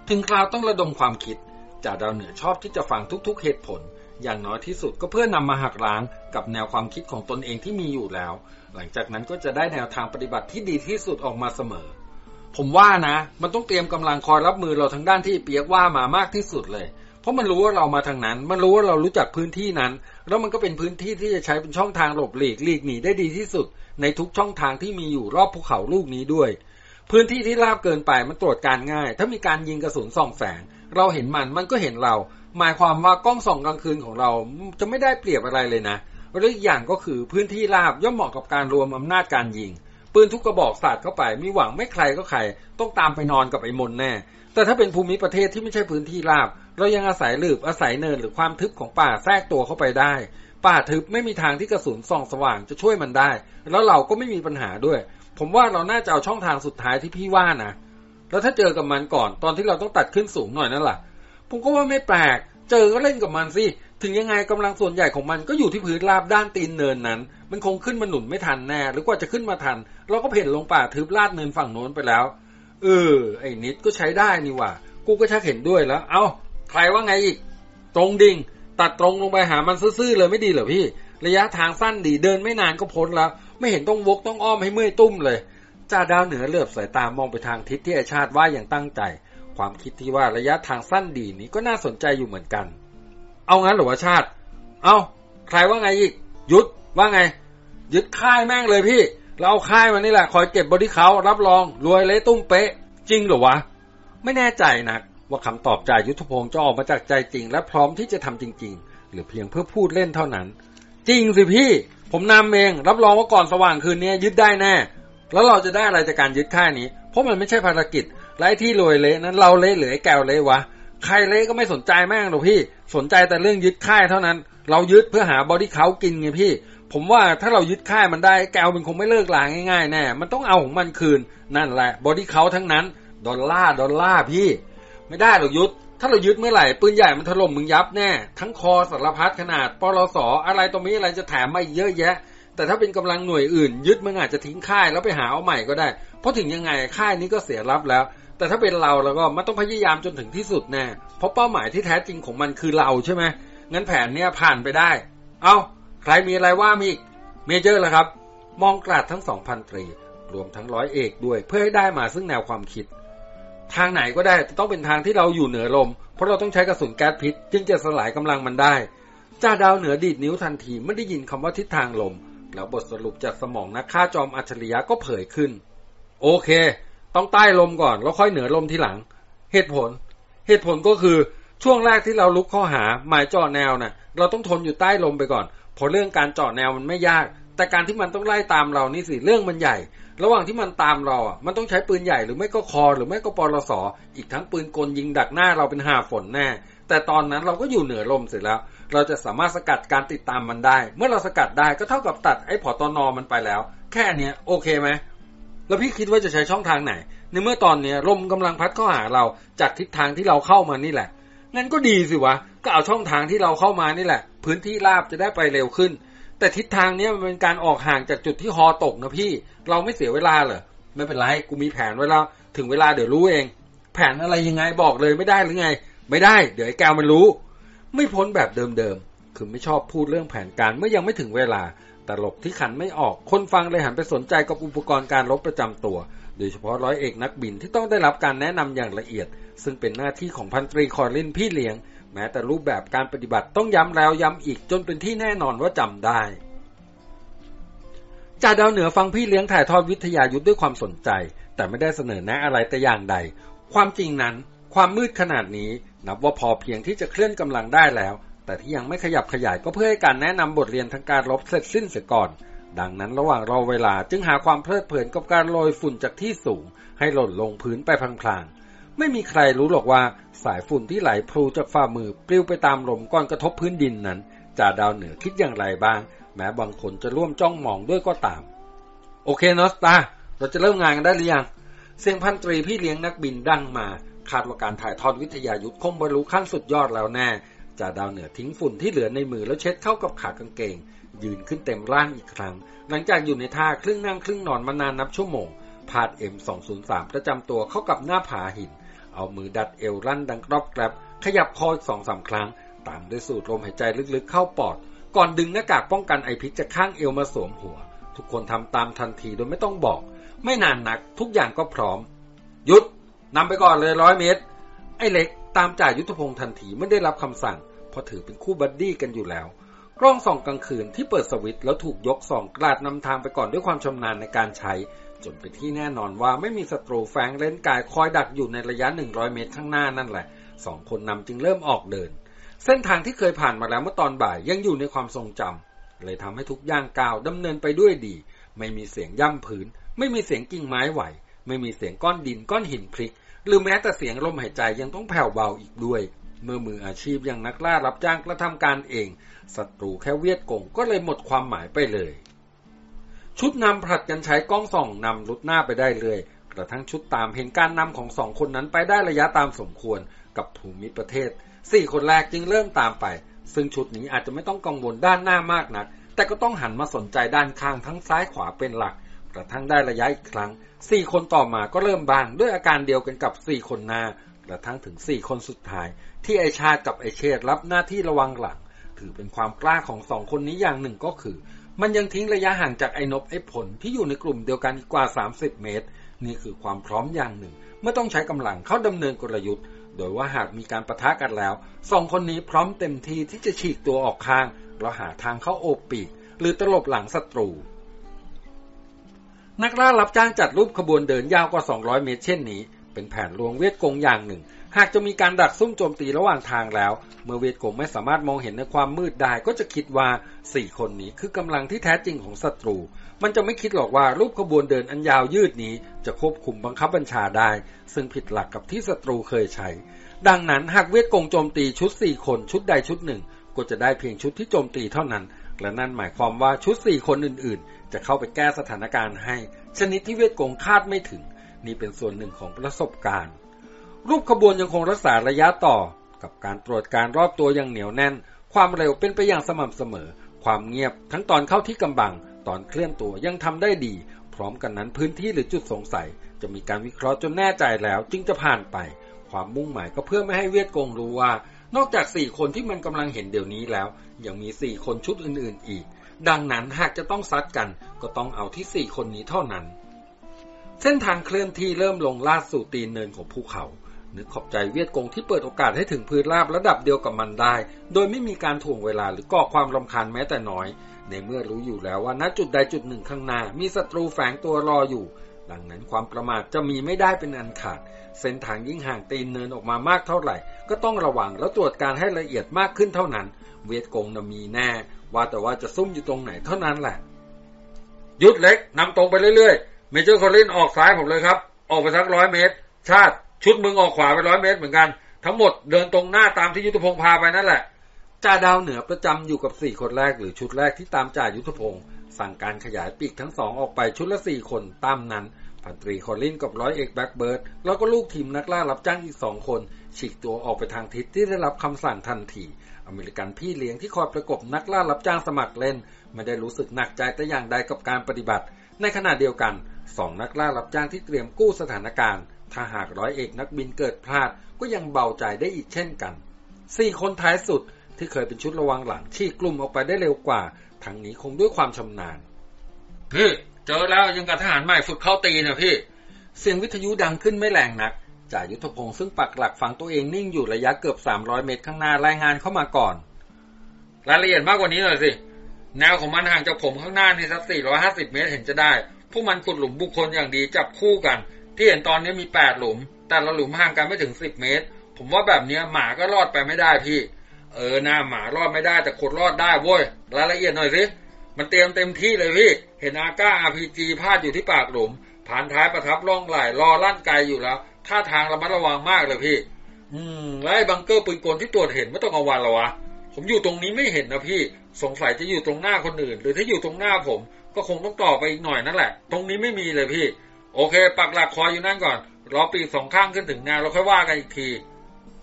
ถึงคราวต้องระดมความคิดจ่าดาวเหนือชอบที่จะฟังทุกๆเหตุผล อย่างน้อยที่สุดก็เพื่อนำมาหักล้างกับแนวความคิดของตนเองที่มีอยู่แล้ว หลังจากนั้นก็จะได้แนวทางปฏิบัติที่ดีที่สุดออกมาเสมอ ผมว่านะ มันต้องเตรียมกำลังคอยรับมือเราทางด้านที่เปียกว่ามามากที่สุดเลย เพราะมันรู้ว่าเรามาทางนั้น มันรู้ว่าเรารู้จักพื้นที่นั้น แล้วมันก็เป็นพื้นที่ที่จะใช้เป็นช่องทางหลบหลีกหลีกหนีได้ดีที่สุด ในทุกช่องทางที่มีอยู่รอบภูเขาลูกนี้ด้วย พื้นที่ที่ราบเกินไปมันตรวจการง่าย ถ้ามีการยิงกระสุนส่องแสง เราเห็นมันมันก็เห็นเรา หมายความว่ากล้องส่องกลางคืนของเราจะไม่ได้เปรียบอะไรเลยนะและอีกอย่างก็คือพื้นที่ราบย่อมเหมาะกับการรวมอำนาจการยิง ปืนทุกกระบอกสาดเข้าไปมีหวังไม่ใครก็ใคร ต้องตามไปนอนกับไอ้มนแน่ แต่ถ้าเป็นภูมิประเทศที่ไม่ใช่พื้นที่ราบ เรายังอาศัยหลืบอาศัยเนินหรือความทึบของป่าแทรกตัวเข้าไปได้ ป่าทึบไม่มีทางที่กระสุนส่องสว่างจะช่วยมันได้ แล้วเราก็ไม่มีปัญหาด้วย ผมว่าเราน่าจะเอาช่องทางสุดท้ายที่พี่ว่านะแล้วถ้าเจอกับมันก่อนตอนที่เราต้องตัดขึ้นสูงหน่อยนั่นแหละ ผมก็ว่าไม่แปลก เจอก็เล่นกับมันสิ ถึงยังไงกำลังส่วนใหญ่ของมันก็อยู่ที่พื้นราบด้านตีนเนินนั้น มันคงขึ้นมาหนุนไม่ทันแน่ หรือกว่าจะขึ้นมาทัน เราก็เพ่นลงป่าทึบลาดเนินฝั่งโน้นไปแล้ว เออ ไอ้นิดก็ใช้ได้นี่ว่า กูก็ชักเห็นด้วยแล้ว เอา้า ใครว่าไงอีก ตรงดิ่ง ตัดตรงลงไปหามันซื่อๆเลยไม่ดีเหรอพี่ ระยะทางสั้นดี เดินไม่นานก็พ้นแล้ว ไม่เห็นต้องวกต้องอ้อมให้เมื่อยตุ้มเลย จ่าดาวเหนือเหลือบสายตามองไปทางทิศที่ไอชาติว่าอย่างตั้งใจ ความคิดที่ว่าระยะทางสั้นดีนี้ก็น่าสนใจอยู่เหมือนกัน เอางั้นหรอวะชาติ เอาใครว่าไงอีก ยุดว่าไง ยึดค่ายแม่งเลยพี่ เราเอาค่ายมันนี่แหละ คอยเก็บบริเขารับรองรวยเละตุ้มเป๊ะ จริงหรอวะ ไม่แน่ใจนักว่าคำตอบจากยุทธพงศ์จะออกมาจากใจจริง และพร้อมที่จะทำจริง ๆ หรือเพียงเพื่อพูดเล่นเท่านั้น จริงสิพี่ ผมนำเองรับรองว่าก่อนสว่างคืนนี้ยึดได้แน่แล้วเราจะได้อะไรจากการยึดค่ายนี้ เพราะมันไม่ใช่ภารกิจ และไอ้ที่รวยเละนั้นเราเละหรือแกวเละวะ ใครเละก็ไม่สนใจแม่งหรอกพี่ สนใจแต่เรื่องยึดค่ายเท่านั้น เรายึดเพื่อหา body count กินไงพี่ ผมว่าถ้าเรายึดค่ายมันได้แกวมันคงไม่เลิกลาง่ายๆแน่ มันต้องเอาของมันคืน นั่นแหละ body count ทั้งนั้น ดอลลาร์ดอลลาร์พี่ ไม่ได้หรอกยุดถ้าเรายึดเมื่อไหร่ปืนใหญ่มันถล่มมึงยับแน่ ทั้งคอสารพัดขนาดปลสอะไรตรงนี้อะไรจะแถมมาเยอะแยะ แต่ถ้าเป็นกำลังหน่วยอื่น ยึดมึงอาจจะทิ้งค่ายแล้วไปหาเอาใหม่ก็ได้ เพราะถึงยังไงค่ายนี้ก็เสียรับแล้ว แต่ถ้าเป็นเราแล้วก็มันต้องพยายามจนถึงที่สุดแน่เพราะเป้าหมายที่แท้จริงของมันคือเราใช่ไหมงั้นแผนเนี้ยผ่านไปได้ เอาใครมีอะไรว่ามีอีกเมเจอร์ละครับ มองกราดทั้งสองพันตรี รวมทั้งร้อยเอกด้วย เพื่อให้ได้มาซึ่งแนวความคิด ทางไหนก็ได้จะต้องเป็นทางที่เราอยู่เหนือลม เพราะเราต้องใช้กระสุนแก๊สพิษ จึงจะสลายกำลังมันได้จ่าดาวเหนือดีดนิ้วทันทีไม่ได้ยินคำว่าทิศทางลม แล้วบทสรุปจากสมองนักฆ่าจอมอัจฉริยะก็เผยขึ้น โอเค ต้องใต้ลมก่อนแล้วค่อยเหนือลมทีหลัง เหตุผล เหตุผลก็คือช่วงแรกที่เราลุกเข้าหาหมายจ่อแนวน่ะ เราต้องทนอยู่ใต้ลมไปก่อนเพราะเรื่องการจาะแนวมันไม่ยาก แต่การที่มันต้องไล่ตามเรานี่สิเรื่องมันใหญ่ ระหว่างที่มันตามเราอะมันต้องใช้ปืนใหญ่หรือไม่ก็คอหรือไม่ก็ปลสอีกทั้งปืนกลยิงดักหน้าเราเป็นหาฝนแน่แต่ตอนนั้นเราก็อยู่เหนือลมเสร็จแล้ว เราจะสามารถสกัดการติดตามมันได้ เมื่อเราสกัดได้ก็เท่ากับตัดไอ้พอตอนอมันไปแล้ว แค่เนี้ยโอเคไหม แล้วพี่คิดว่าจะใช้ช่องทางไหน ในเมื่อตอนเนี้ยลมกำลังพัดเข้าหาเราจากทิศทางที่เราเข้ามานี่แหละ งั้นก็ดีสิวะ ก็เอาช่องทางที่เราเข้ามานี่แหละ พื้นที่ราบจะได้ไปเร็วขึ้น แต่ทิศทางนี้มันเป็นการออกห่างจากจุดที่ฮอตกนะพี่ เราไม่เสียเวลาเหรอ ไม่เป็นไร กูมีแผนไว้แล้ว ถึงเวลาเดี๋ยวรู้เอง แผนอะไรยังไงบอกเลยไม่ได้หรือไง ไม่ได้ เดี๋ยวไอ้แกวมันรู้ ไม่พ้นแบบเดิมๆ คือไม่ชอบพูดเรื่องแผนการเมื่อยังไม่ถึงเวลา ตลกที่ขันไม่ออก คนฟังเลยหันไปสนใจกับอุปกรณ์การรบประจำตัว โดยเฉพาะร้อยเอกนักบินที่ต้องได้รับการแนะนำอย่างละเอียด ซึ่งเป็นหน้าที่ของพันตรีคอรินพี่เลี้ยง แม้แต่รูปแบบการปฏิบัติต้องย้ำแล้วย้ำอีกจนเป็นที่แน่นอนว่าจำได้จ่าดาวเหนือฟังพี่เลี้ยงถ่ายทอดวิทยายุทธด้วยความสนใจ แต่ไม่ได้เสนอแนะอะไรแต่อย่างใด ความจริงนั้น ความมืดขนาดนี้ นับว่าพอเพียงที่จะเคลื่อนกำลังได้แล้ว แต่ที่ยังไม่ขยับขยายก็เพื่อให้การแนะนำบทเรียนทางการรบเสร็จสิ้นเสียก่อน ดังนั้นระหว่างรอเวลาจึงหาความเพลิดเพลินกับการโรยฝุ่นจากที่สูง ให้หล่นลงพื้นไปพลางๆ ไม่มีใครรู้หรอกว่าสายฝุ่นที่ไหลพลูจากฝ่ามือปลิวไปตามลมก่อนกระทบพื้นดินนั้นจ่าดาวเหนือคิดอย่างไรบ้าง แม้บางคนจะร่วมจ้องมองด้วยก็ตาม โอเคนอสตาเราจะเริ่มงานกันได้หรือยังเสียงพันตรีพี่เลี้ยงนักบินดังมาคาดว่าการถ่ายทอดวิทยายุทธคงบรรลุขั้นสุดยอดแล้วแน่ จ่าดาวเหนือทิ้งฝุ่นที่เหลือในมือแล้วเช็ดเข้ากับขากางเกง ยืนขึ้นเต็มร่างอีกครั้ง หลังจากอยู่ในท่าครึ่งนั่งครึ่งนอนมานานนับชั่วโมงพาด M203 ประจำตัวเข้ากับหน้าผาหิน เอามือดัดเอวลั่นดังกรอบแกรบขยับคออีกสองสาครั้ง ตามด้วยสูดลมหายใจลึกๆเข้าปอด ก่อนดึงหน้ากากป้องกันไอพิษจากข้างเอวมาสวมหัว ทุกคนทำตามทันทีโดยไม่ต้องบอก ไม่นานนักทุกอย่างก็พร้อมยุดนำไปก่อนเลยร้อยเมตร ไอเล็กตามจ่ายยุทธพงศ์ทันทีไม่ได้รับคำสั่ง เพราะถือเป็นคู่บัดดี้กันอยู่แล้ว กล้องส่องกลางคืนที่เปิดสวิตช์แล้วถูกยกส่องกลาดนำทางไปก่อนด้วยความชำนาญในการใช้ จนเป็นที่แน่นอนว่าไม่มีศัตรูแฝงเล่นกายคอยดักอยู่ในระยะ 100 เมตรข้างหน้านั่นแหละสองคนนำจึงเริ่มออกเดิน เส้นทางที่เคยผ่านมาแล้วเมื่อตอนบ่ายยังอยู่ในความทรงจำเลยทำให้ทุกย่างก้าวดำเนินไปด้วยดี ไม่มีเสียงย่ำพื้น ไม่มีเสียงกิ่งไม้ไหว ไม่มีเสียงก้อนดินก้อนหินพลิก หรือแม้แต่เสียงลมหายใจยังต้องแผ่วเบาอีกด้วย เมื่อมืออาชีพอย่างนักล่ารับจ้างกระทำการเองศัตรูแค่เวียดกงก็เลยหมดความหมายไปเลย ชุดนำผลัดกันใช้กล้องส่องนำลุดหน้าไปได้เลย กระทั่งชุดตามเห็นการนำของสองคนนั้นไปได้ระยะตามสมควรกับภูมิประเทศสี่คนแรกจึงเริ่มตามไป ซึ่งชุดนี้อาจจะไม่ต้องกังวลด้านหน้ามากนัก แต่ก็ต้องหันมาสนใจด้านข้างทั้งซ้ายขวาเป็นหลัก กระทั่งได้ระยะอีกครั้งสี่คนต่อมาก็เริ่มบางด้วยอาการเดียวกันกับสี่คนหน้ากระทั่งถึงสี่คนสุดท้าย ที่ไอชาติกับไอเชษรับหน้าที่ระวังหลัง ถือเป็นความกล้าของสองคนนี้อย่างหนึ่งก็คือ มันยังทิ้งระยะห่างจากไอนบไอผลที่อยู่ในกลุ่มเดียวกันกว่า 30 เมตร นี่คือความพร้อมอย่างหนึ่ง เมื่อต้องใช้กำลังเข้าดำเนินกลยุทธ์ โดยว่าหากมีการประทะกันแล้วสองคนนี้พร้อมเต็มทีที่จะฉีกตัวออกข้างแล้วหาทางเข้าโอบปีก หรือตลบหลังศัตรูนักล่ารับจ้างจัดรูปขบวนเดินยาวกว่า 200 เมตรเช่นนี้ เป็นแผนลวงเวทกงอย่างหนึ่ง หากจะมีการดักซุ่มโจมตีระหว่างทางแล้ว เมื่อเวทกงไม่สามารถมองเห็นในความมืดได้ก็จะคิดว่าสี่คนนี้คือกำลังที่แท้จริงของศัตรู มันจะไม่คิดหรอกว่ารูปขบวนเดินอันยาวยืดนี้ จะควบคุมบังคับบัญชาได้ ซึ่งผิดหลักกับที่ศัตรูเคยใช้ ดังนั้นหากเวทกงโจมตีชุดสี่คนชุดใดชุดหนึ่ง ก็จะได้เพียงชุดที่โจมตีเท่านั้น และนั่นหมายความว่าชุดสี่คนอื่น ๆ จะเข้าไปแก้สถานการณ์ให้ ชนิดที่เวทกงคาดไม่ถึง นี่เป็นส่วนหนึ่งของประสบการณ์ รูปขบวนยังคงรักษาระยะต่อ กับการตรวจการรอบตัวอย่างเหนียวแน่น ความเร็วเป็นไปอย่างสม่ำเสมอ ความเงียบทั้งตอนเข้าที่กำบัง ตอนเคลื่อนตัวยังทำได้ดี พร้อมกันนั้นพื้นที่หรือจุดสงสัย จะมีการวิเคราะห์จนแน่ใจแล้ว จึงจะผ่านไป ความมุ่งหมายก็เพื่อไม่ให้เวียดกงรู้ว่า นอกจากสี่คนที่มันกำลังเห็นเดี๋ยวนี้แล้ว ยังมีสี่คนชุดอื่น ๆ อีก ดังนั้นหากจะต้องซัดกัน ก็ต้องเอาที่สี่คนนี้เท่านั้น เส้นทางเคลื่อนที่เริ่มลงลาดสู่ตีนเนินของภูเขา นึกขอบใจเวียดกงที่เปิดโอกาสให้ถึงพื้นราบระดับเดียวกับมันได้ โดยไม่มีการถ่วงเวลาหรือก่อความรำคาญแม้แต่น้อย ในเมื่อรู้อยู่แล้วว่าณจุดใดจุดหนึ่งข้างหน้า มีศัตรูแฝงตัวรออยู่ ดังนั้นความประมาทจะมีไม่ได้เป็นอันขาด เส้นทางยิ่งห่างตีนเนินออกมามากเท่าไหร่ ก็ต้องระวังและตรวจการให้ละเอียดมากขึ้นเท่านั้น เวียดกงนะมีแน่ ว่าแต่ว่าจะซุ่มอยู่ตรงไหนเท่านั้นแหละยุดเล็กนำตรงไปเรื่อยๆ Major คอลลินออกซ้ายผมเลยครับ ออกไปสักร้อยเมตร ชาติ ชุดมึงออกขวาไปร้อยเมตรเหมือนกัน ทั้งหมดเดินตรงหน้าตามที่ยุทธพงศ์พาไปนั่นแหละจ่าดาวเหนือประจำอยู่กับสี่คนแรกหรือชุดแรกที่ตามจ่ายุทธพงศ์สั่งการขยายปีกทั้งสองออกไปชุดละสี่คนตามนั้นพันตรีคอลลินกับร้อยเอกแบ็กเบิร์ดแล้วก็ลูกทีมนักล่ารับจ้างอีกสองคนฉีกตัวออกไปทางทิศที่ได้รับคำสั่งทันที อเมริกันพี่เลี้ยงที่คอยประกบนักล่ารับจ้างสมัครเล่น ไม่ได้รู้สึกหนักใจแต่อย่างใดกับการปฏิบัติ ในขณะเดียวกันสองนักล่ารับจ้างที่เตรียมกู้สถานการณ์ ถ้าหากร้อยเอกนักบินเกิดพลาดก็ยังเบาใจได้อีกเช่นกันสี่คนท้ายสุดที่เคยเป็นชุดระวังหลังฉีกกลุ่มออกไปได้เร็วกว่าทั้งนี้คงด้วยความชำนาญ
พี่เจอแล้วยังกับทหารใหม่ฝึกเข้าตีนะพี่
เสียงวิทยุดังขึ้นไม่แรงนักจ่ายุทธพงศ์ซึ่งปักหลักฝังตัวเองนิ่งอยู่ระยะเกือบ 300 เมตรข้างหน้ารายงานเข้ามาก่อน
รายละเอียดมากกว่านี้หน่อยสิ แนวของมันห่างจากผมข้างหน้านี่สัก450 เมตรเห็นจะได้ พวกมันขุดหลุมบุคคลอย่างดีจับคู่กัน ที่เห็นตอนนี้มี8หลุม แต่ละหลุมห่างกันไม่ถึง10เมตร ผมว่าแบบนี้หมาก็รอดไปไม่ได้พี่ เออหน้าหมารอดไม่ได้แต่คนรอดได้เว้ยรายละเอียดหน่อยสิมันเตรียมเต็มที่เลยพี่ เห็นอาก้าอาพีจีพาดอยู่ที่ปากหลุมผ่านท้ายประทับล่องไหลรอลั่นไกลอยู่แล้วท่าทางระมัดระวังมากเลยพี่ อืมแล้วไอ้บังเกอร์ปืนกลที่ตรวจเห็นไม่ต้องเอาวันหรอวะผมอยู่ตรงนี้ไม่เห็นนะพี่ สงสัยจะอยู่ตรงหน้าคนอื่น หรือถ้าอยู่ตรงหน้าผม ก็คงต้องต่อไปอีกหน่อยนั่นแหละ ตรงนี้ไม่มีเลยพี่ โอเค ปักหลักคอยอยู่นั่นก่อน รอปีกสองข้างขึ้นถึงแนวเราค่อยว่ากันอีกที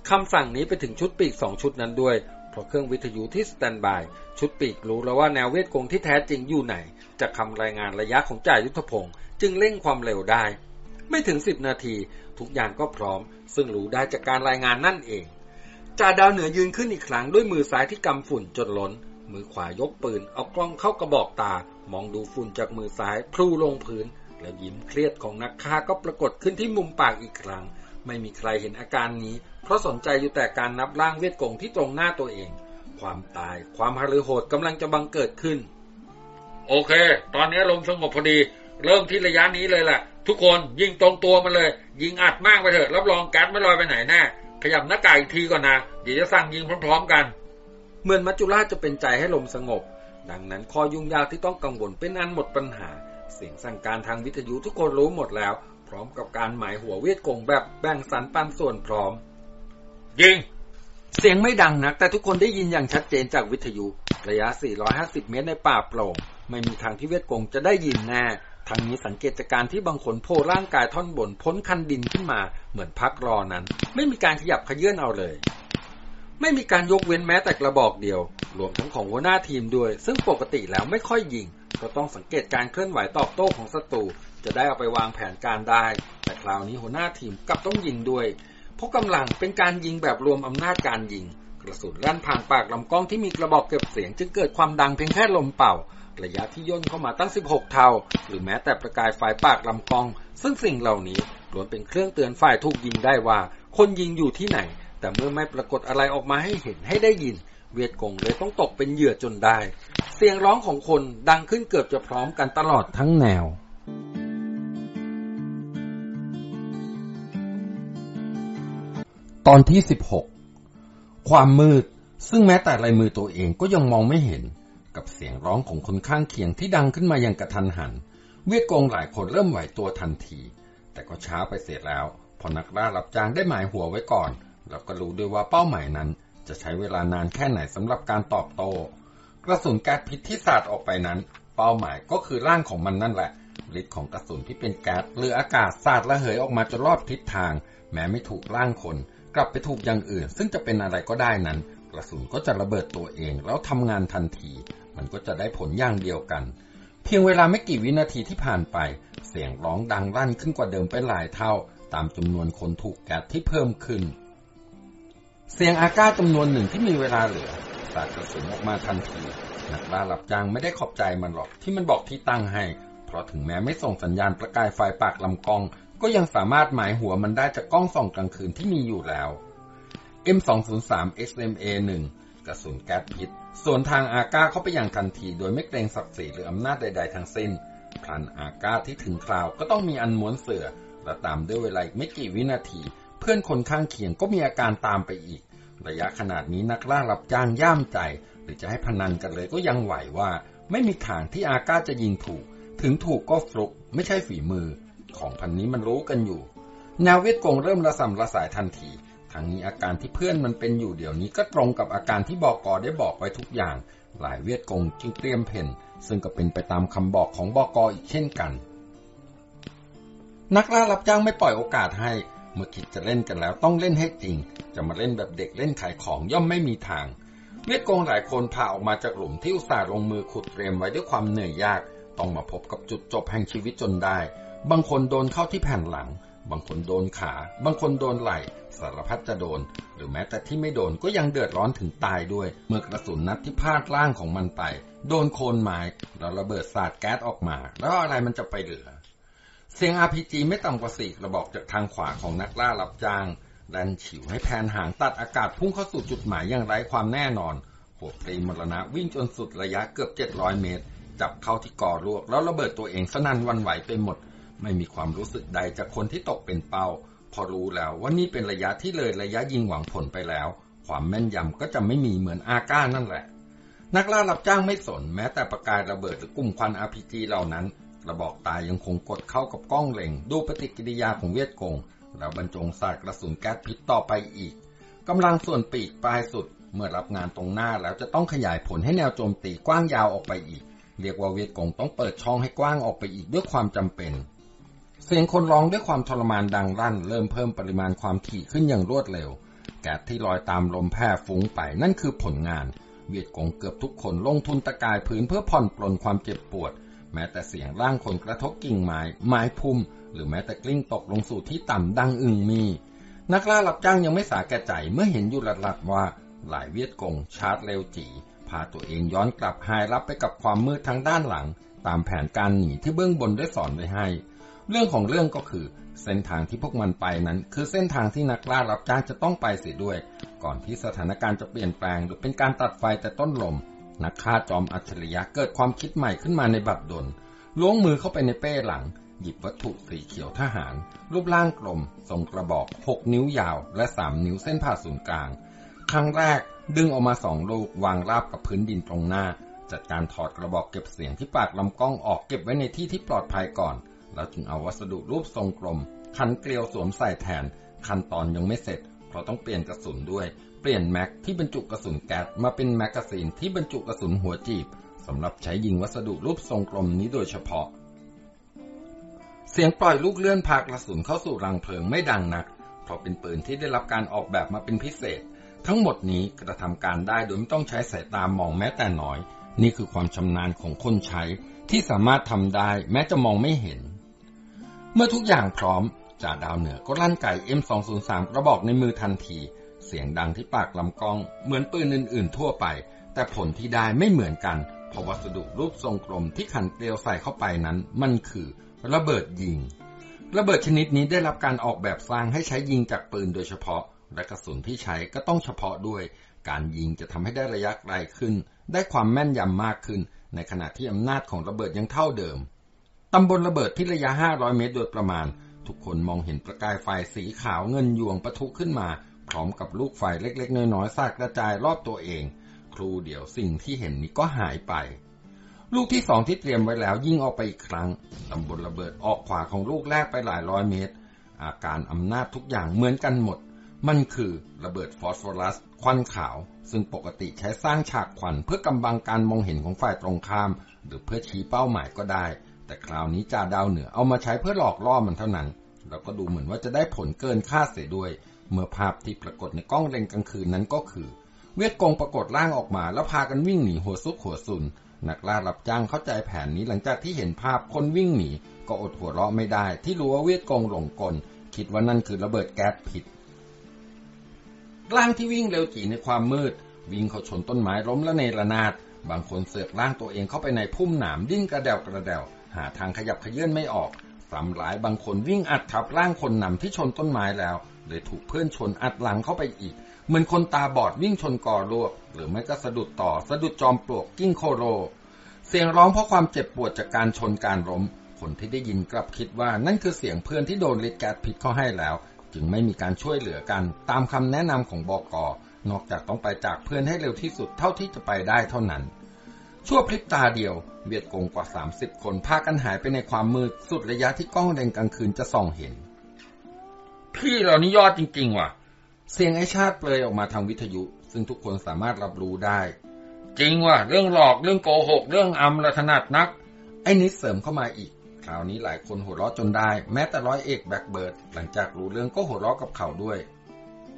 คำสั่งนี้ไปถึงชุดปีกสองชุดนั้นด้วย เพราะเครื่องวิทยุที่สแตนบาย ชุดปีกรู้แล้วว่าแนวเวทกงที่แท้จริงอยู่ไหน จากคำรายงานระยะของจ่ายุทธพงศ์จึงเร่งความเร็วได้ ไม่ถึงสิบนาที ทุกอย่างก็พร้อม ซึ่งรู้ได้จากการรายงานนั่นเองจ่าดาวเหนือยืนขึ้นอีกครั้งด้วยมือซ้ายที่กำฝุ่นจนล้น มือขวายกปืน เอากล้องเข้ากระบอกตา มองดูฝุ่นจากมือซ้ายพลูลงพื้น แล้วยิ้มเครียดของนักฆ่าก็ปรากฏขึ้นที่มุมปากอีกครั้ง ไม่มีใครเห็นอาการนี้ เพราะสนใจอยู่แต่การนับร่างเวทกงที่ตรงหน้าตัวเอง ความตายความฮารือโหดกำลังจะบังเกิดขึ้น
โอเค ตอนนี้ลมสงบพอดี เริ่มที่ระยะนี้เลยแหละทุกคนยิงตรงตัวมาเลย ยิงอัดมากไปเถอะ รับรองแก๊สไม่ลอยไปไหนแน่ขยับหน้ากากอีกทีก่อนนะเดี๋ยวจะสั่งยิงพร้อมๆกัน
เหมือนมัจจุราชจะเป็นใจให้ลมสงบ ดังนั้นข้อยุ่งยากที่ต้องกังวลเป็นอันหมดปัญหา เสียงสั่งการทางวิทยุทุกคนรู้หมดแล้ว พร้อมกับการหมายหัวเวทกงแบบแบ่งสรรปันส่วนพร้อม
ยิง
เสียงไม่ดังนัก แต่ทุกคนได้ยินอย่างชัดเจนจากวิทยุระยะ 450 เมตรในป่าโปร่ง ไม่มีทางที่เวทกงจะได้ยินแน่ทางนี้สังเกตจากการที่บางคนโผล่ร่างกายท่อนบนพ้นคันดินขึ้นมาเหมือนพักรอนั้น ไม่มีการขยับขยื่นเอาเลย ไม่มีการยกเว้นแม้แต่กระบอกเดียว รวมทั้งของหัวหน้าทีมด้วย ซึ่งปกติแล้วไม่ค่อยยิง ก็ต้องสังเกตการเคลื่อนไหวตอบโต้ของศัตรูจะได้เอาไปวางแผนการได้ แต่คราวนี้หัวหน้าทีมกลับต้องยิงด้วย เพราะกำลังเป็นการยิงแบบรวมอำนาจการยิง กระสุนลั่นผ่านปากลำกล้องที่มีกระบอกเก็บเสียง จึงเกิดความดังเพียงแค่ลมเป่า ระยะที่ย่นเข้ามาตั้ง 16 เท่า หรือแม้แต่ประกายไฟปากลำกล้อง ซึ่งสิ่งเหล่านี้ล้วนเป็นเครื่องเตือนฝ่ายถูกยิงได้ว่า คนยิงอยู่ที่ไหน แต่เมื่อไม่ปรากฏอะไรออกมาให้เห็นให้ได้ยิน เวียดกงเลยต้องตกเป็นเหยื่อจนได้ เสียงร้องของคนดังขึ้นเกือบจะพร้อมกันตลอดทั้งแนวตอนที่ 16 ความมืด ซึ่งแม้แต่ลายมือตัวเองก็ยังมองไม่เห็น กับเสียงร้องของคนข้างเคียงที่ดังขึ้นมาอย่างกระทันหัน เวียดกงหลายคนเริ่มไหวตัวทันที แต่ก็ช้าไปเสียแล้ว พอนักล่ารับจ้างได้หมายหัวไว้ก่อน แล้วก็รู้ด้วยว่าเป้าหมายนั้น จะใช้เวลานานแค่ไหนสำหรับการตอบโต้กระสุนแก๊สพิษที่สาดออกไปนั้น เป้าหมายก็คือร่างของมันนั่นแหละฤทธิ์ของกระสุนที่เป็นแก๊สหรืออากาศสาดระเหยออกมาจนรอบทิศทาง แม้ไม่ถูกร่างคน กลับไปถูกอย่างอื่น ซึ่งจะเป็นอะไรก็ได้นั้น กระสุนก็จะระเบิดตัวเองแล้วทำงานทันที มันก็จะได้ผลอย่างเดียวกัน เพียงเวลาไม่กี่วินาทีที่ผ่านไป เสียงร้องดังลั่นขึ้นกว่าเดิมเป็นหลายเท่า ตามจำนวนคนถูกแก๊สที่เพิ่มขึ้น เสียงอาก้าจำนวนหนึ่งที่มีเวลาเหลือสาดกระสุนออกมาทันทีนักล่ารับจ้างไม่ได้ขอบใจมันหรอกที่มันบอกที่ตั้งให้ เพราะถึงแม้ไม่ส่งสัญญาณประกายไฟปากลำกล้อง ก็ยังสามารถหมายหัวมันได้จากกล้องส่องกลางคืนที่มีอยู่แล้ว M203 XMA 1 กระสุนแก๊สพิษส่วนทางอาก้าเข้าไปอย่างทันที โดยไม่เกรงศักดิ์ศรีหรืออำนาจใด ๆ ทั้งสิ้นพลันอาก้าที่ถึงคราวก็ต้องมีอันม้วนเสือและตามด้วยเวลาอีกไม่กี่วินาที เพื่อนคนข้างเคียงก็มีอาการตามไปอีก ระยะขนาดนี้นักล่ารับจ้างย่ามใจ หรือจะให้พนันกันเลยก็ยังไหวว่า ไม่มีทางที่อาก้าจะยิงถูก ถึงถูกก็ฟลุกไม่ใช่ฝีมือ ของพันนี้มันรู้กันอยู่ แนวเวทกงเริ่มระสำระสายทันทีทั้งนี้อาการที่เพื่อนมันเป็นอยู่เดี๋ยวนี้ก็ตรงกับอาการที่บอกกอได้บอกไว้ทุกอย่าง หลายเวียดกงจึงเตรียมเพนซึ่งก็เป็นไปตามคำบอกของบอกออีกเช่นกัน นักล่ารับจ้างไม่ปล่อยโอกาสให้ เมื่อคิดจะเล่นกันแล้วต้องเล่นให้จริง จะมาเล่นแบบเด็กเล่นขายของย่อมไม่มีทาง เวียดกงหลายคนพาออกมาจากหลุมที่อุตส่าห์ลงมือขุดเตรียมไว้ด้วยความเหนื่อยยาก ต้องมาพบกับจุดจบแห่งชีวิตจนได้ บางคนโดนเข้าที่แผ่นหลัง บางคนโดนขา บางคนโดนไหล่สารพัดจะโดน หรือแม้แต่ที่ไม่โดนก็ยังเดือดร้อนถึงตายด้วย เมื่อกระสุนนัดที่พาดล่างของมันไป โดนโคนไม้แล้วระเบิดสาดแก๊สออกมา แล้วอะไรมันจะไปเหลือ เสียง RPG ไม่ต่ำกว่าสี่กระบอกจากทางขวาของนักล่ารับจ้างดันฉิวให้แผนหางตัดอากาศพุ่งเข้าสู่จุดหมายอย่างไร้ความแน่นอนหัวปรีมรณะวิ่งจนสุดระยะเกือบ700เมตร จับเข้าที่ก่อลวกแล้วระเบิดตัวเองสนั่นวันไหวไปหมด ไม่มีความรู้สึกใดจากคนที่ตกเป็นเป้า พอรู้แล้วว่านี่เป็นระยะที่เลยระยะยิงหวังผลไปแล้ว ความแม่นยำก็จะไม่มีเหมือนอาก้านั่นแหละ นักล่ารับจ้างไม่สน แม้แต่ประกายระเบิดหรือกลุ่มควัน RPG เหล่านั้น ระบอกตายยังคงกดเข้ากับกล้องเล็ง ดูปฏิกิริยาของเวียดกง แล้วบรรจงสาดกระสุนแก๊สพิษต่อไปอีกกำลังส่วนปีกปลายสุด เมื่อรับงานตรงหน้าแล้วจะต้องขยายผลให้แนวโจมตีกว้างยาวออกไปอีก เรียกว่าเวียดกงต้องเปิดช่องให้กว้างออกไปอีกด้วยความจำเป็น เสียงคนร้องด้วยความทรมานดังลั่น เริ่มเพิ่มปริมาณความถี่ขึ้นอย่างรวดเร็ว แก๊สที่ลอยตามลมแพร่ฟุ้งไปนั่นคือผลงาน เวียดกงเกือบทุกคนลงทุนตะกายพื้นเพื่อผ่อนปลนความเจ็บปวด แม้แต่เสียงร่างคนกระทบกิ่งไม้ ไม้พุ่ม หรือแม้แต่กลิ้งตกลงสู่ที่ต่ำดังอึงมี นักล่ารับจ้างยังไม่สาแก่ใจเมื่อเห็นอยู่หลัดๆว่าหลายเวียดกงชาร์จเร็วจีพาตัวเองย้อนกลับหายรับไปกับความมืดทางด้านหลัง ตามแผนการหนีที่เบื้องบนได้สอนไว้ให้ เรื่องของเรื่องก็คือ เส้นทางที่พวกมันไปนั้น คือเส้นทางที่นักล่ารับจ้างจะต้องไปเสียด้วย ก่อนที่สถานการณ์จะเปลี่ยนแปลงหรือเป็นการตัดไฟแต่ต้นลม นักฆ่าจอมอัจฉริยะเกิดความคิดใหม่ขึ้นมาในบัดดลล้วงมือเข้าไปในเป้หลัง หยิบวัตถุสีเขียวทหาร รูปร่างกลม ทรงกระบอก6นิ้วยาวและ3นิ้วเส้นผ่าศูนย์กลาง ครั้งแรกดึงออกมาสองลูกวางราบกับพื้นดินตรงหน้า จัดการถอดกระบอกเก็บเสียงที่ปากลำกล้องออกเก็บไว้ในที่ที่ปลอดภัยก่อน แล้วจึงเอาวัสดุรูปทรงกลม ขันเกลียวสวมใส่แทน ขั้นตอนยังไม่เสร็จ เพราะต้องเปลี่ยนกระสุนด้วย เปลี่ยนแม็กที่บรรจุกระสุนแก๊สมาเป็น magazine ที่บรรจุกระสุนหัวจีบสำหรับใช้ยิงวัสดุรูปทรงกลมนี้โดยเฉพาะ เสียงปล่อยลูกเลื่อนพากระสุนเข้าสู่รังเพลิงไม่ดังนัก เพราะเป็นปืนที่ได้รับการออกแบบมาเป็นพิเศษ ทั้งหมดนี้กระทำการได้โดยไม่ต้องใช้สายตามองแม้แต่น้อย นี่คือความชำนาญของคนใช้ที่สามารถทำได้แม้จะมองไม่เห็น เมื่อทุกอย่างพร้อมจ่าดาวเหนือก็ลั่นไก่ M203 กระบอกในมือทันที เสียงดังที่ปากลำกล้อง เหมือนปืนอื่น ๆ ทั่วไป แต่ผลที่ได้ไม่เหมือนกันเพราะวัสดุรูปทรงกลมที่ขันเกลียวใส่เข้าไปนั้น มันคือระเบิดยิง ระเบิดชนิดนี้ได้รับการออกแบบสร้างให้ใช้ยิงจากปืนโดยเฉพาะ และกระสุนที่ใช้ก็ต้องเฉพาะด้วย การยิงจะทำให้ได้ระยะไกลขึ้น ได้ความแม่นยำมากขึ้น ในขณะที่อำนาจของระเบิดยังเท่าเดิมตำบลระเบิดที่ระยะ 500 เมตรโดยประมาณ ทุกคนมองเห็นประกายไฟสีขาวเงินยวงปะทุขึ้นมา พร้อมกับลูกไฟเล็ก ๆ น้อยๆสาดกระจายรอบตัวเอง ครูเดี๋ยวสิ่งที่เห็นนี้ก็หายไป ลูกที่สองที่เตรียมไว้แล้วยิ่งออกไปอีกครั้งตำบลระเบิดออกขวาของลูกแรกไปหลายร้อยเมตร อาการอำนาจทุกอย่างเหมือนกันหมด มันคือระเบิดฟอสฟอรัส ควันขาว ซึ่งปกติใช้สร้างฉากควันเพื่อกำบังการมองเห็นของฝ่ายตรงข้าม หรือเพื่อชี้เป้าหมายก็ได้ แต่คราวนี้จ่าดาวเหนือเอามาใช้เพื่อหลอกล่อมันเท่านั้นแล้วก็ดูเหมือนว่าจะได้ผลเกินคาดเสียด้วย เมื่อภาพที่ปรากฏในกล้องเล็งกลางคืนนั้นก็คือ เวียดกงปรากฏร่างออกมา แล้วพากันวิ่งหนีหัวซุกหัวซุน นักล่ารับจ้างเข้าใจแผนนี้หลังจากที่เห็นภาพคนวิ่งหนีก็อดหัวเราะไม่ได้ ที่รู้ว่าเวียดกงหลงกล คิดว่านั่นคือระเบิดแก๊สผิดร่างที่วิ่งเร็วจีในความมืด วิ่งเข้าชนต้นไม้ล้มและเนระนาดบางคนเสือกร่างตัวเองเข้าไปในพุ่มหนามดิ้นกระเดวกระเดวหาทางขยับเขยื้อนไม่ออกสำหลายบางคนวิ่งอัดทับร่างคนนำที่ชนต้นไม้แล้ว เลยถูกเพื่อนชนอัดหลังเข้าไปอีก เหมือนคนตาบอดวิ่งชนกอรวกหรือไม่ก็สะดุดต่อสะดุดจอมปลวกกลิ้งโค่โล่ เสียงร้องเพราะความเจ็บปวดจากการชนการล้มคนที่ได้ยินกลับคิดว่านั่นคือเสียงเพื่อนที่โดนฤทธิ์แก๊สพิษเข้าให้แล้ว จึงไม่มีการช่วยเหลือกัน ตามคำแนะนำของบอกนอกจากต้องไปจากเพื่อนให้เร็วที่สุดเท่าที่จะไปได้เท่านั้น ชั่วพริบตาเดียว เวียดกงกว่า 30 คนพากันหายไปในความมืดสุดระยะที่กล้องเล็งกลางคืนจะส่องเห็น
พี่เรานี่ยอดจริง ๆ ว่ะ
เสียงไอชาติเปลยออกมาทางวิทยุ ซึ่งทุกคนสามารถรับรู้ได้
จริงว่ะ เรื่องหลอกเรื่องโกหก เรื่องอำละถนัดนัก
ไอ้นิดเสริมเข้ามาอีกคราวนี้หลายคนหัวเราะจนได้ แม้แต่ร้อยเอกแบ็กเบิร์ดหลังจากรู้เรื่องก็หัวเราะกับเขาด้วย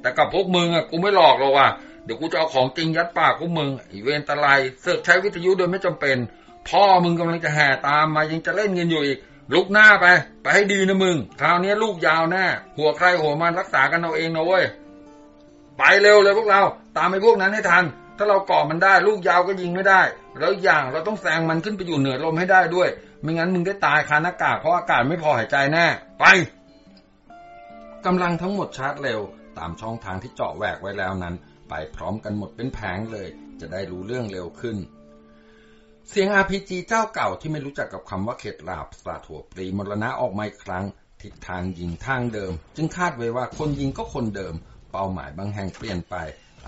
แต่กับพวกมึงอะกูไม่หลอกหรอกว่ะเดี๋ยวกูจะเอาของจริงยัดปากพวกมึงอีเวนตะไลเสือกใช้วิทยุโดยไม่จำเป็น พ่อมึงกำลังจะแห่ตามมายังจะเล่นเงินอยู่อีก ลุกหน้าไป ไปให้ดีนะมึง คราวนี้ลูกยาวแน่ หัวใครหัวมันรักษากันเอาเองนะเว้ย ไปเร็วเลยพวกเรา ตามไอ้พวกนั้นให้ทัน ถ้าเราเกาะมันได้ ลูกยาวก็ยิงไม่ได้ แล้วอย่างเราต้องแซงมันขึ้นไปอยู่เหนือลมให้ได้ด้วย ไม่งั้นมึงได้ตายคาหน้ากากเพราะอากาศไม่พอหายใจแน่ ไป
กำลังทั้งหมดชาร์จเร็ว ตามช่องทางที่เจาะแหวกไว้แล้วนั้น ไปพร้อมกันหมดเป็นแผงเลย จะได้รู้เรื่องเร็วขึ้น เสียง RPG เจ้าเก่าที่ไม่รู้จักกับคำว่าเข็ดลาบสาดหัวปรีมรณะออกมาอีกครั้ง ทิศทางยิงทางเดิม จึงคาดไว้ว่าคนยิงก็คนเดิม เป้าหมายบางแห่งเปลี่ยนไป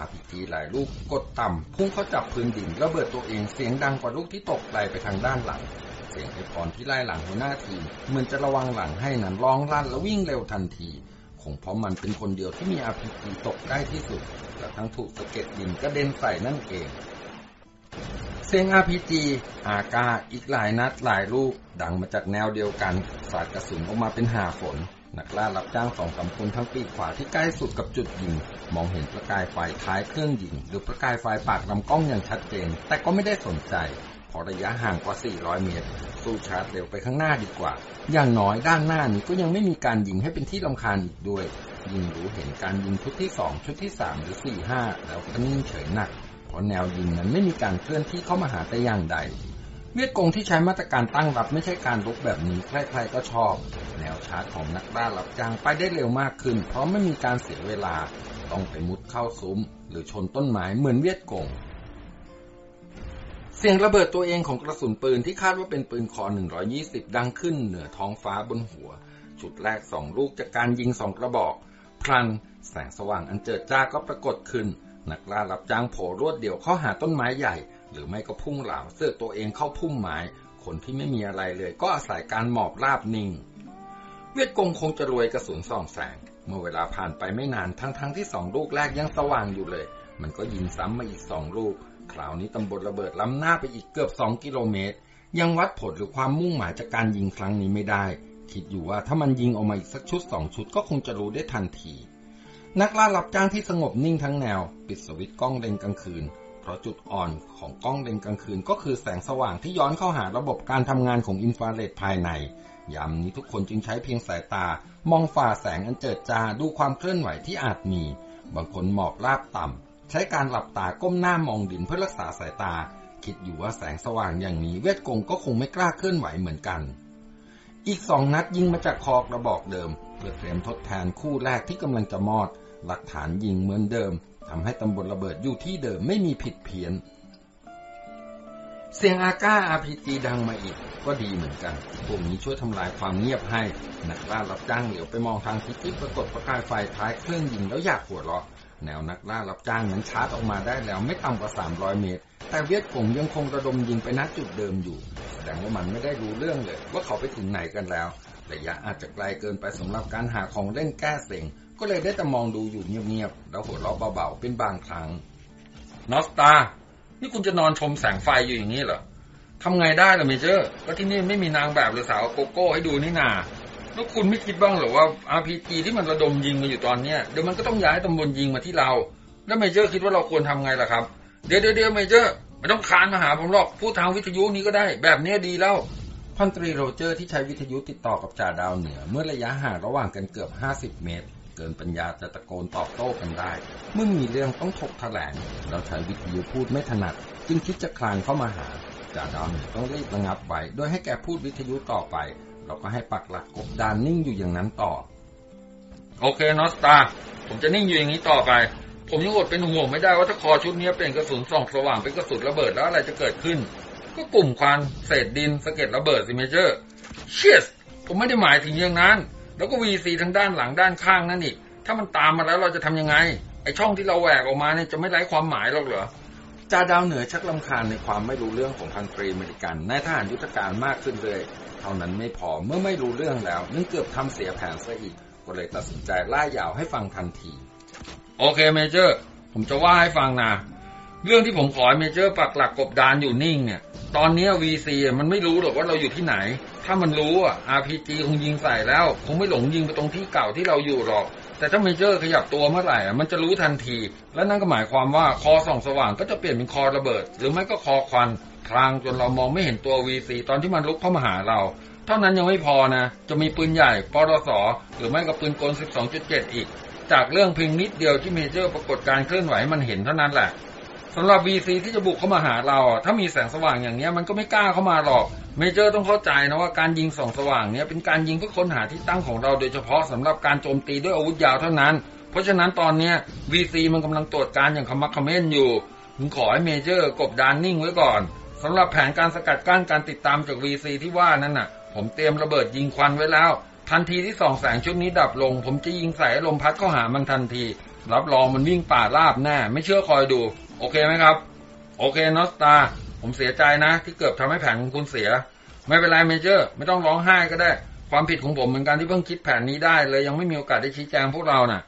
RPG หลายลูกกดต่ำพุ่งเข้าจับพื้นดินระเบิดตัวเองเสียงดังกว่าลูกที่ตกไกลไปทางด้านหลัง เสียงไอพรที่ไล่หลังหัวหน้าทีมเหมือนจะระวังหลังให้นั้นร้องลั่นและวิ่งเร็วทันทีคงเพราะมันเป็นคนเดียวที่มี RPG ตกได้ที่สุดและทั้งถูกสะเก็ดดินกระเด็นใส่นั่นเอง เสียง RPG อากาอีกหลายนัดหลายลูก ดังมาจากแนวเดียวกัน สาดกระสุนออกมาเป็นหาฝน นักล่ารับจ้างสองสามคนทั้งปีกขวาที่ใกล้สุดกับจุดยิง มองเห็นประกายไฟท้ายเครื่องยิง หรือประกายไฟปากลำกล้องอย่างชัดเจน แต่ก็ไม่ได้สนใจเพราะระยะห่างกว่า 400 เมตร สู้ชาร์จเร็วไปข้างหน้าดีกว่า อย่างน้อยด้านหน้านี้ก็ยังไม่มีการยิงให้เป็นที่ลำคาญอีกด้วย ยิงรู้เห็นการยิงชุดที่ 2 ชุดที่ 3 หรือ 4 5 แล้วก็นิ่งเฉยหนัก เพราะแนวยิงนั้นไม่มีการเคลื่อนที่เข้ามาหาแต่อย่างใด เวียดกงที่ใช้มาตรการตั้งรับไม่ใช่การลุกแบบนี้ใครๆก็ชอบ แนวชาร์จของนักล่ารับจ้างไปได้เร็วมากขึ้น เพราะไม่มีการเสียเวลาต้องไปมุดเข้าซุ้ม หรือชนต้นไม้เหมือนเวียดกงเสียงระเบิดตัวเองของกระสุนปืนที่คาดว่าเป็นปืนคอ 120 ดังขึ้นเหนือท้องฟ้าบนหัวจุดแรกสองลูกจากการยิงสองกระบอก พลันแสงสว่างอันเจิดจ้าก็ปรากฏขึ้น นักล่ารับจ้างโผล่รวดเดียวเข้าหาต้นไม้ใหญ่ หรือไม่ก็พุ่งเหลาเสื้อตัวเองเข้าพุ่มไม้คนที่ไม่มีอะไรเลยก็อาศัยการหมอบราบนิ่ง เวียดกงคงจะรวยกระสุนส่องแสง เมื่อเวลาผ่านไปไม่นานทั้งๆทที่สองลูกแรกยังสว่างอยู่เลย มันก็ยิงซ้ำมาอีกสองลูก คราวนี้ตำบลระเบิดล้ำหน้าไปอีกเกือบสองกิโลเมตร ยังวัดผลหรือความมุ่งหมายจากการยิงครั้งนี้ไม่ได้ คิดอยู่ว่าถ้ามันยิงออกมาอีกสักชุดสองชุดก็คงจะรู้ได้ทันที นักล่ารับจ้างที่สงบนิ่งทั้งแนว ปิดสวิตช์กล้องเล็งกลางคืน เพราะจุดอ่อนของกล้องเล็งกลางคืน ก็คือแสงสว่างที่ย้อนเข้าหาระบบการทำงานของอินฟราเรดภายในยามนี้ทุกคนจึงใช้เพียงสายตา มองฝ่าแสงอันเจิดจ้าดูความเคลื่อนไหวที่อาจมี บางคนหมอบราบต่ำใช้การหลับตาก้มหน้ามองดินเพื่อรักษาสายตา คิดอยู่ว่าแสงสว่างอย่างนี้ เวทกงก็คงไม่กล้าเคลื่อนไหวเหมือนกัน อีกสองนัดยิงมาจากคอกระบอกเดิม เพื่อเตรียมทดแทนคู่แรกที่กำลังจะมอด หลักฐานยิงเหมือนเดิมทำให้ตำบลระเบิดอยู่ที่เดิมไม่มีผิดเพี้ยน เสียงอาก้าอาพีจีดังมาอีก ก็ดีเหมือนกัน พวกนี้ช่วยทำลายความเงียบให้ นักล่ารับจ้างเหลียวไปมองทางทิศที่ปรากฏประกายไฟท้ายเครื่องยิงแล้วอยากหัวเราะแนวนักล่ารับจ้างนั้นชาร์จออกมาได้แล้วไม่ต่ำกว่า 300 เมตร แต่เวียดกงยังคงระดมยิงไปณจุดเดิมอยู่ แสดงว่ามันไม่ได้รู้เรื่องเลย ว่าเขาไปถึงไหนกันแล้ว ระยะอาจจะไกลเกินไปสำหรับการหาของเล่นแก้เซ็ง ก็เลยได้แต่มองดูอยู่เงียบๆแล้วหัวเราะเบาๆเป็นบางครั้ง
North Star นี่คุณจะนอนชมแสงไฟอยู่อย่างนี้เหรอทำไงได้ล่ะ Major ก็ที่นี่ไม่มีนางแบบหรือสาว go-go ให้ดูนี่นาแล้วคุณไม่คิดบ้างเหรอว่า RPG ที่มันระดมยิงมาอยู่ตอนเนี้ยเดี๋ยวมันก็ต้องย้ายตำบลยิงมาที่เรา แล้ว Major คิดว่าเราควรทำไงล่ะครับเดี๋ยวเดี๋ยวเดี๋ยว Major ไม่ต้องคลานมาหาผมหรอกพูดทางวิทยุนี้ก็ได้ แบบเนี้ยดีแล้ว
พันตรีโรเจอร์ที่ใช้วิทยุติดต่อกับจ่าดาวเหนือ เมื่อระยะห่างระหว่างกันเกือบ 50 เมตร เกินปัญญาจะตะโกนตอบโต้กันได้ เมื่อมีเรื่องต้องถกแถลงเราใช้วิทยุพูดไม่ถนัด จึงคิดจะคลานเข้ามาหาจ่าดาวเหนือต้องรีบระงับไว้โดยให้แกพูดวิทยุต่อไป เราก็ให้ปักหลักกบดานนิ่งอยู่อย่างนั้นต่อ
โอเคนอสตา ผมจะนิ่งอยู่อย่างนี้ต่อไป ผมยังอดเป็นห่วงไม่ได้ว่าถ้าคอชุดนี้เปลี่ยนกระสุนส่องสว่างเป็นกระสุนระเบิดแล้วอะไรจะเกิดขึ้น ก็กลุ่มควันเศษดินสะเก็ดระเบิดสิเมเจอร์Jesus ผมไม่ได้หมายถึงอย่างนั้น แล้วก็ VC ทางด้านหลังด้านข้างนั่นอีก ถ้ามันตามมาแล้วเราจะทำยังไง ไอ้ช่องที่เราแหวกออกมาเนี่ยจะไม่ไร้ความหมายหรอกเหรอ
จ่าดาวเหนือชักรำคาญในความไม่รู้เรื่องของพันตรีอเมริกันนายทหารยุทธการมากขึ้นเลยเท่านั้นไม่พอเมื่อไม่รู้เรื่องแล้วนี่เกือบทำเสียแผนซะอีก ก็เลยตัดสินใจร่ายยาวให้ฟังทันที
โอ OK Major ผมจะว่าให้ฟังนะเรื่องที่ผมขอให้ Major ปักหลักกบดานอยู่นิ่งเนี่ย ตอนนี้ VC มันไม่รู้หรอกว่าเราอยู่ที่ไหน ถ้ามันรู้อะ RPG คงยิงใส่แล้ว คงไม่หลงยิงไปตรงที่เก่าที่เราอยู่หรอก แต่ถ้า Major ขยับตัวเมื่อไหร่มันจะรู้ทันที และนั่นก็หมายความว่าคอส่องสว่างก็จะเปลี่ยนเป็นคอระเบิด หรือไม่ก็คอควันพรางจนเรามองไม่เห็นตัว VC ตอนที่มันลุกเข้ามาหาเรา เท่านั้นยังไม่พอนะ จะมีปืนใหญ่ปรสหรือไม่ก็ปืนกล 12.7 อีก จากเรื่องเพียงนิดเดียวที่ Major ปรากฏการเคลื่อนไหวมันเห็นเท่านั้นแหละ สำหรับ VC ที่จะบุกเข้ามาหาเรา ถ้ามีแสงสว่างอย่างนี้มันก็ไม่กล้าเข้ามาหรอก เมเจอร์ต้องเข้าใจนะว่าการยิงส่องสว่างเนี้ยเป็นการยิงเพื่อค้นหาที่ตั้งของเราโดยเฉพาะสำหรับการโจมตีด้วยอาวุธยาวเท่านั้น เพราะฉะนั้นตอนเนี้ย VC มันกำลังตรวจการอย่างขมักเขม้นอยู่ผมขอให้เมเจอร์กบดานนิ่งไว้ก่อนสำหรับแผนการสกัดกั้นการติดตามจาก VC ที่ว่านั้นน่ะ ผมเตรียมระเบิดยิงควันไว้แล้ว ทันทีที่ส่องแสงชุดนี้ดับลง ผมจะยิงใส่ลมพัดเข้าหามันทันที รับรองมันวิ่งป่าราบแน่ไม่เชื่อคอยดู โอเคไหมครับ โอเคนอสตา ผมเสียใจนะ ที่เกือบทำให้แผนของคุณเสีย ไม่เป็นไร Major ไม่ต้องร้องไห้ก็ได้ ความผิดของผมเหมือนกันที่เพิ่งคิดแผนนี้ได้เลยยังไม่มีโอกาสได้ชี้แจงพวกเราน่ะ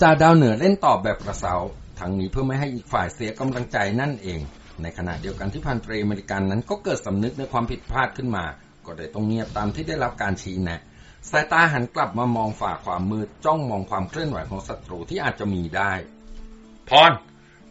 จ่าดาวเหนือเล่นตอบแบบกระเซ้าทั้งนี้เพื่อไม่ให้อีกฝ่ายเสียกำลังใจนั่นเอง ในขณะเดียวกันที่พันตรีอเมริกันนั้นก็เกิดสำนึกในความผิดพลาดขึ้นมา ก็ได้ต้องเงียบตามที่ได้รับการชี้แนะสายตาหันกลับมามองฝ่าความมืดจ้องมองความเคลื่อนไหวของศัตรูที่อาจจะมีได้
พร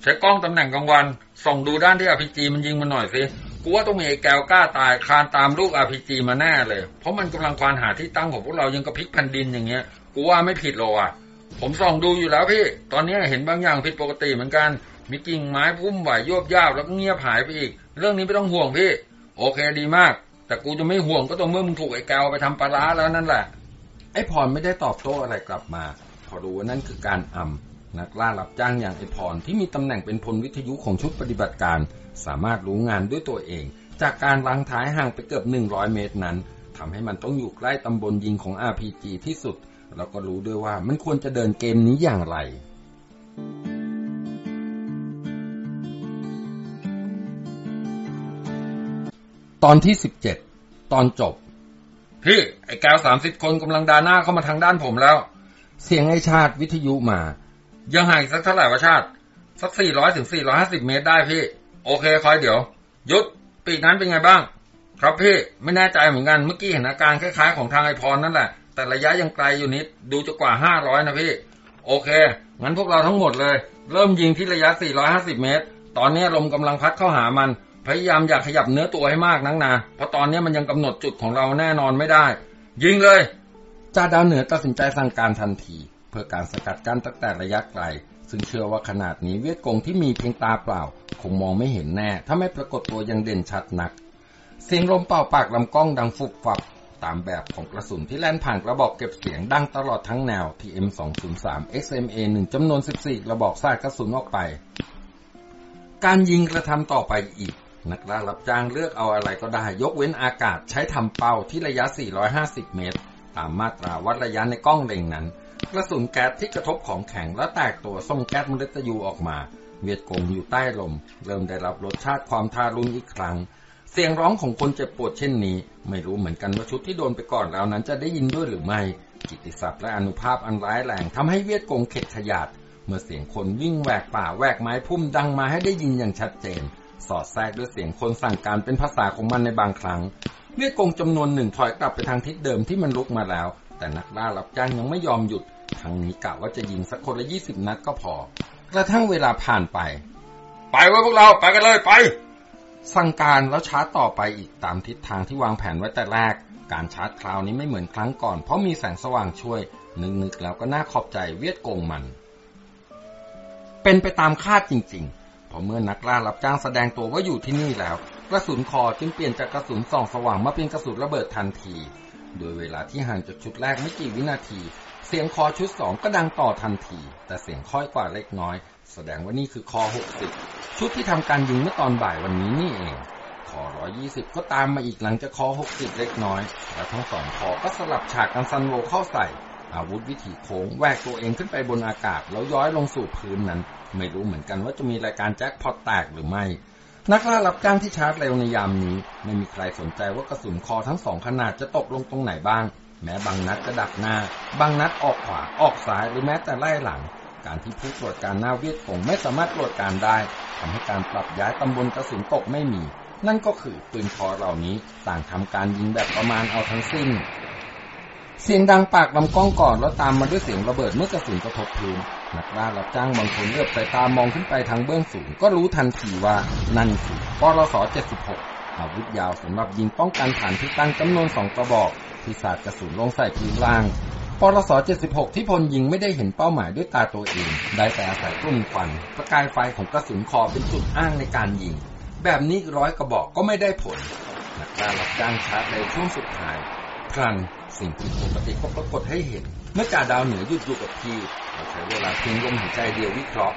ใช้กล้องตำแหน่งกลางวัน ส่องดูด้านที่ RPG มันยิงมันหน่อยสิกูว่าต้องมีไอ้แก้วกล้าตายคานตามลูก RPG มาแน่เลย เพราะมันกำลังควานหาที่ตั้งของพวกเรายังกระพริกแผ่นดินอย่างเงี้ย กูว่าไม่ผิดหรอกอะ ผมส่องดูอยู่แล้วพี่ ตอนนี้เห็นบางอย่างผิดปกติเหมือนกัน มีกิ่งไม้พุ่มไหวโยบยาบแล้วก็เงียบหายไปอีก เรื่องนี้ไม่ต้องห่วงพี่ โอเคดีมาก แต่กูจะไม่ห่วงก็ต้องเมื่อมึงถูกไอ้แก้วไปทำปลาร้าแล้วนั่นแหละ
ไอ้พรไม่ได้ตอบโต้อะไรกลับมา พอรู้ว่านั่นคือการอำ นักล่ารับจ้างอย่างไอ้พรที่มีตำแหน่งเป็นพลวิทยุของชุดปฏิบัติการ สามารถรู้งานด้วยตัวเอง จากการลังท้ายห่างไปเกือบ 100 เมตรนั้นทำให้มันต้องอยู่ใกล้ตำบลยิงของ RPG ที่สุด แล้วก็รู้ด้วยว่ามันควรจะเดินเกมนี้อย่างไรตอนที่17ตอนจบ
พี่ ไอ้แก้วสามสิบคนกำลังดาหน้าเข้ามาทางด้านผมแล้ว
เสียงไอชาติวิทยุมา
ยังห่างสักเท่าไหร่วะชาติ สักสี่ร้อยถึงสี่ร้อยห้าสิบเมตรได้พี่ โอเคคอยเดี๋ยว ยุดปีกนั้นเป็นไงบ้าง ครับพี่ไม่แน่ใจเหมือนกันเมื่อกี้เห็นอาการคล้ายๆของทางไอพรนั่นแหละ แต่ระยะยังไกลอยู่นิดดูจะกว่าห้าร้อยนะพี่ โอเค งั้นพวกเราทั้งหมดเลย เริ่มยิงที่ระยะ 450 เมตร ตอนนี้ลมกำลังพัดเข้าหามัน พยายามอย่าขยับเนื้อตัวให้มากนักนะเพราะตอนนี้มันยังกำหนดจุดของเราแน่นอนไม่ได้ ยิงเลย
จ่าดาวเหนือตัดสินใจสั่งการทันที เพื่อการสกัดกั้นตั้งแต่ระยะไกล ซึ่งเชื่อว่าขนาดนี้เวียดกงที่มีเพียงตาเปล่า คงมองไม่เห็นแน่ ถ้าไม่ปรากฏตัวยังเด่นชัดนัก เสียงลมเป่าปากลำกล้องดังฟุบฟับ ตามแบบของกระสุนที่แล่นผ่านกระบอกเก็บเสียงดังตลอดทั้งแนว TM203 XMA 1 จำนวน 14 กระบอกสาดกระสุนออกไป การยิงกระทำต่อไปอีกนักล่ารับจ้างเลือกเอาอะไรก็ได้ ยกเว้นอากาศใช้ทำเป้าที่ระยะ 450 เมตร ตามมาตราวัดระยะในกล้องเล็งนั้น กระสุนแก๊สที่กระทบของแข็งและแตกตัวส่งแก๊สมฤตยูออกมา เวียดกงอยู่ใต้ลม เริ่มได้รับรสชาติความทารุณอีกครั้ง เสียงร้องของคนเจ็บปวดเช่นนี้ ไม่รู้เหมือนกันว่าชุดที่โดนไปก่อนแล้วนั้นจะได้ยินด้วยหรือไม่ กิตติศัพท์และอนุภาพอันร้ายแรงทำให้เวียดกงเข็ดขยาดเมื่อเสียงคนวิ่งแหวกป่าแหวกไม้พุ่มดังมาให้ได้ยินอย่างชัดเจน สอดแทรกด้วยเสียงคนสั่งการเป็นภาษาของมันในบางครั้งเวียดกงจำนวนหนึ่งถอยกลับไปทางทิศเดิมที่มันลุกมาแล้ว แต่นักล่ารับจ้างยังไม่ยอมหยุดทั้งนี้กะว่าจะยิงสักคนละยี่สิบนัดก็พอ กระทั่งเวลาผ่านไป
ไปไว้พวกเราไปกันเลยไป
สั่งการแล้วชาร์จต่อไปอีกตามทิศทางที่วางแผนไว้แต่แรก การชาร์จคราวนี้ไม่เหมือนครั้งก่อน เพราะมีแสงสว่างช่วย นึกๆแล้วก็น่าขอบใจเวียดกงมัน เป็นไปตามคาดจริงๆพอเมื่อนักล่ารับจ้างแสดงตัวว่าอยู่ที่นี่แล้ว กระสุนคอจึงเปลี่ยนจากกระสุนส่องสว่างมาเป็นกระสุนระเบิดทันที โดยเวลาที่ห่างจากชุดแรกไม่กี่วินาที เสียงคอชุดสองก็ดังต่อทันที แต่เสียงค่อยกว่าเล็กน้อย แสดงว่านี่คือคอ 60 ชุดที่ทำการยิงเมื่อตอนบ่ายวันนี้นี่เองคอ120 ก็ตามมาอีกหลังจากคอ 60 เล็กน้อย และทั้งสองคอก็สลับฉากกันซันโวเข้าใส่ อาวุธวิถีโค้งแหวกตัวเองขึ้นไปบนอากาศ แล้วย้อยลงสู่พื้นนั้น ไม่รู้เหมือนกันว่าจะมีรายการแจ็คพอตแตกหรือไม่ นักล่ารับจ้างที่ชาร์จเร็วในยามนี้ ไม่มีใครสนใจว่ากระสุนคอทั้งสองขนาดจะตกลงตรงไหนบ้าง แม้บางนัดจะดักหน้า บางนัดออกขวาออกซ้ายหรือแม้แต่ไล่หลัง การที่ผู้ตรวจการหน้าเวียดกงไม่สามารถตรวจการได้ทำให้การปรับย้ายตำบลกระสุนตกไม่มี นั่นก็คือปืนคอเหล่านี้ต่างทำการยิงแบบประมาณเอาทั้งสิ้น เสียงดังปากลำกล้องก่อนแล้วตามมาด้วยเสียงระเบิดเมื่อกระสุนกระทบพื้น นักล่ารับจ้างบางคนเลือบสายตามองขึ้นไปทางเบื้องสูง ก็รู้ทันทีว่านั่นคือปลส76 อาวุธยาวสำหรับยิงป้องกันฐานที่ตั้งจำนวนสองกระบอก ที่สาดกระสุนลงใส่พื้นล่างปลส76 ที่พลยิงไม่ได้เห็นเป้าหมายด้วยตาตัวเอง ได้แต่อาศัยกลุ่มควันประกายไฟของกระสุนคอเป็นจุดอ้างในการยิง แบบนี้ร้อยกระบอกก็ไม่ได้ผล นักล่ารับจ้างชาร์จในช่วงสุดท้ายพลันสิ่งผิดปกติก็ปรากฏให้เห็น เมื่อจ่าดาวเหนือหยุดอยู่กับที่ ใช้เวลาเพียงลมหายใจเดียววิเคราะห์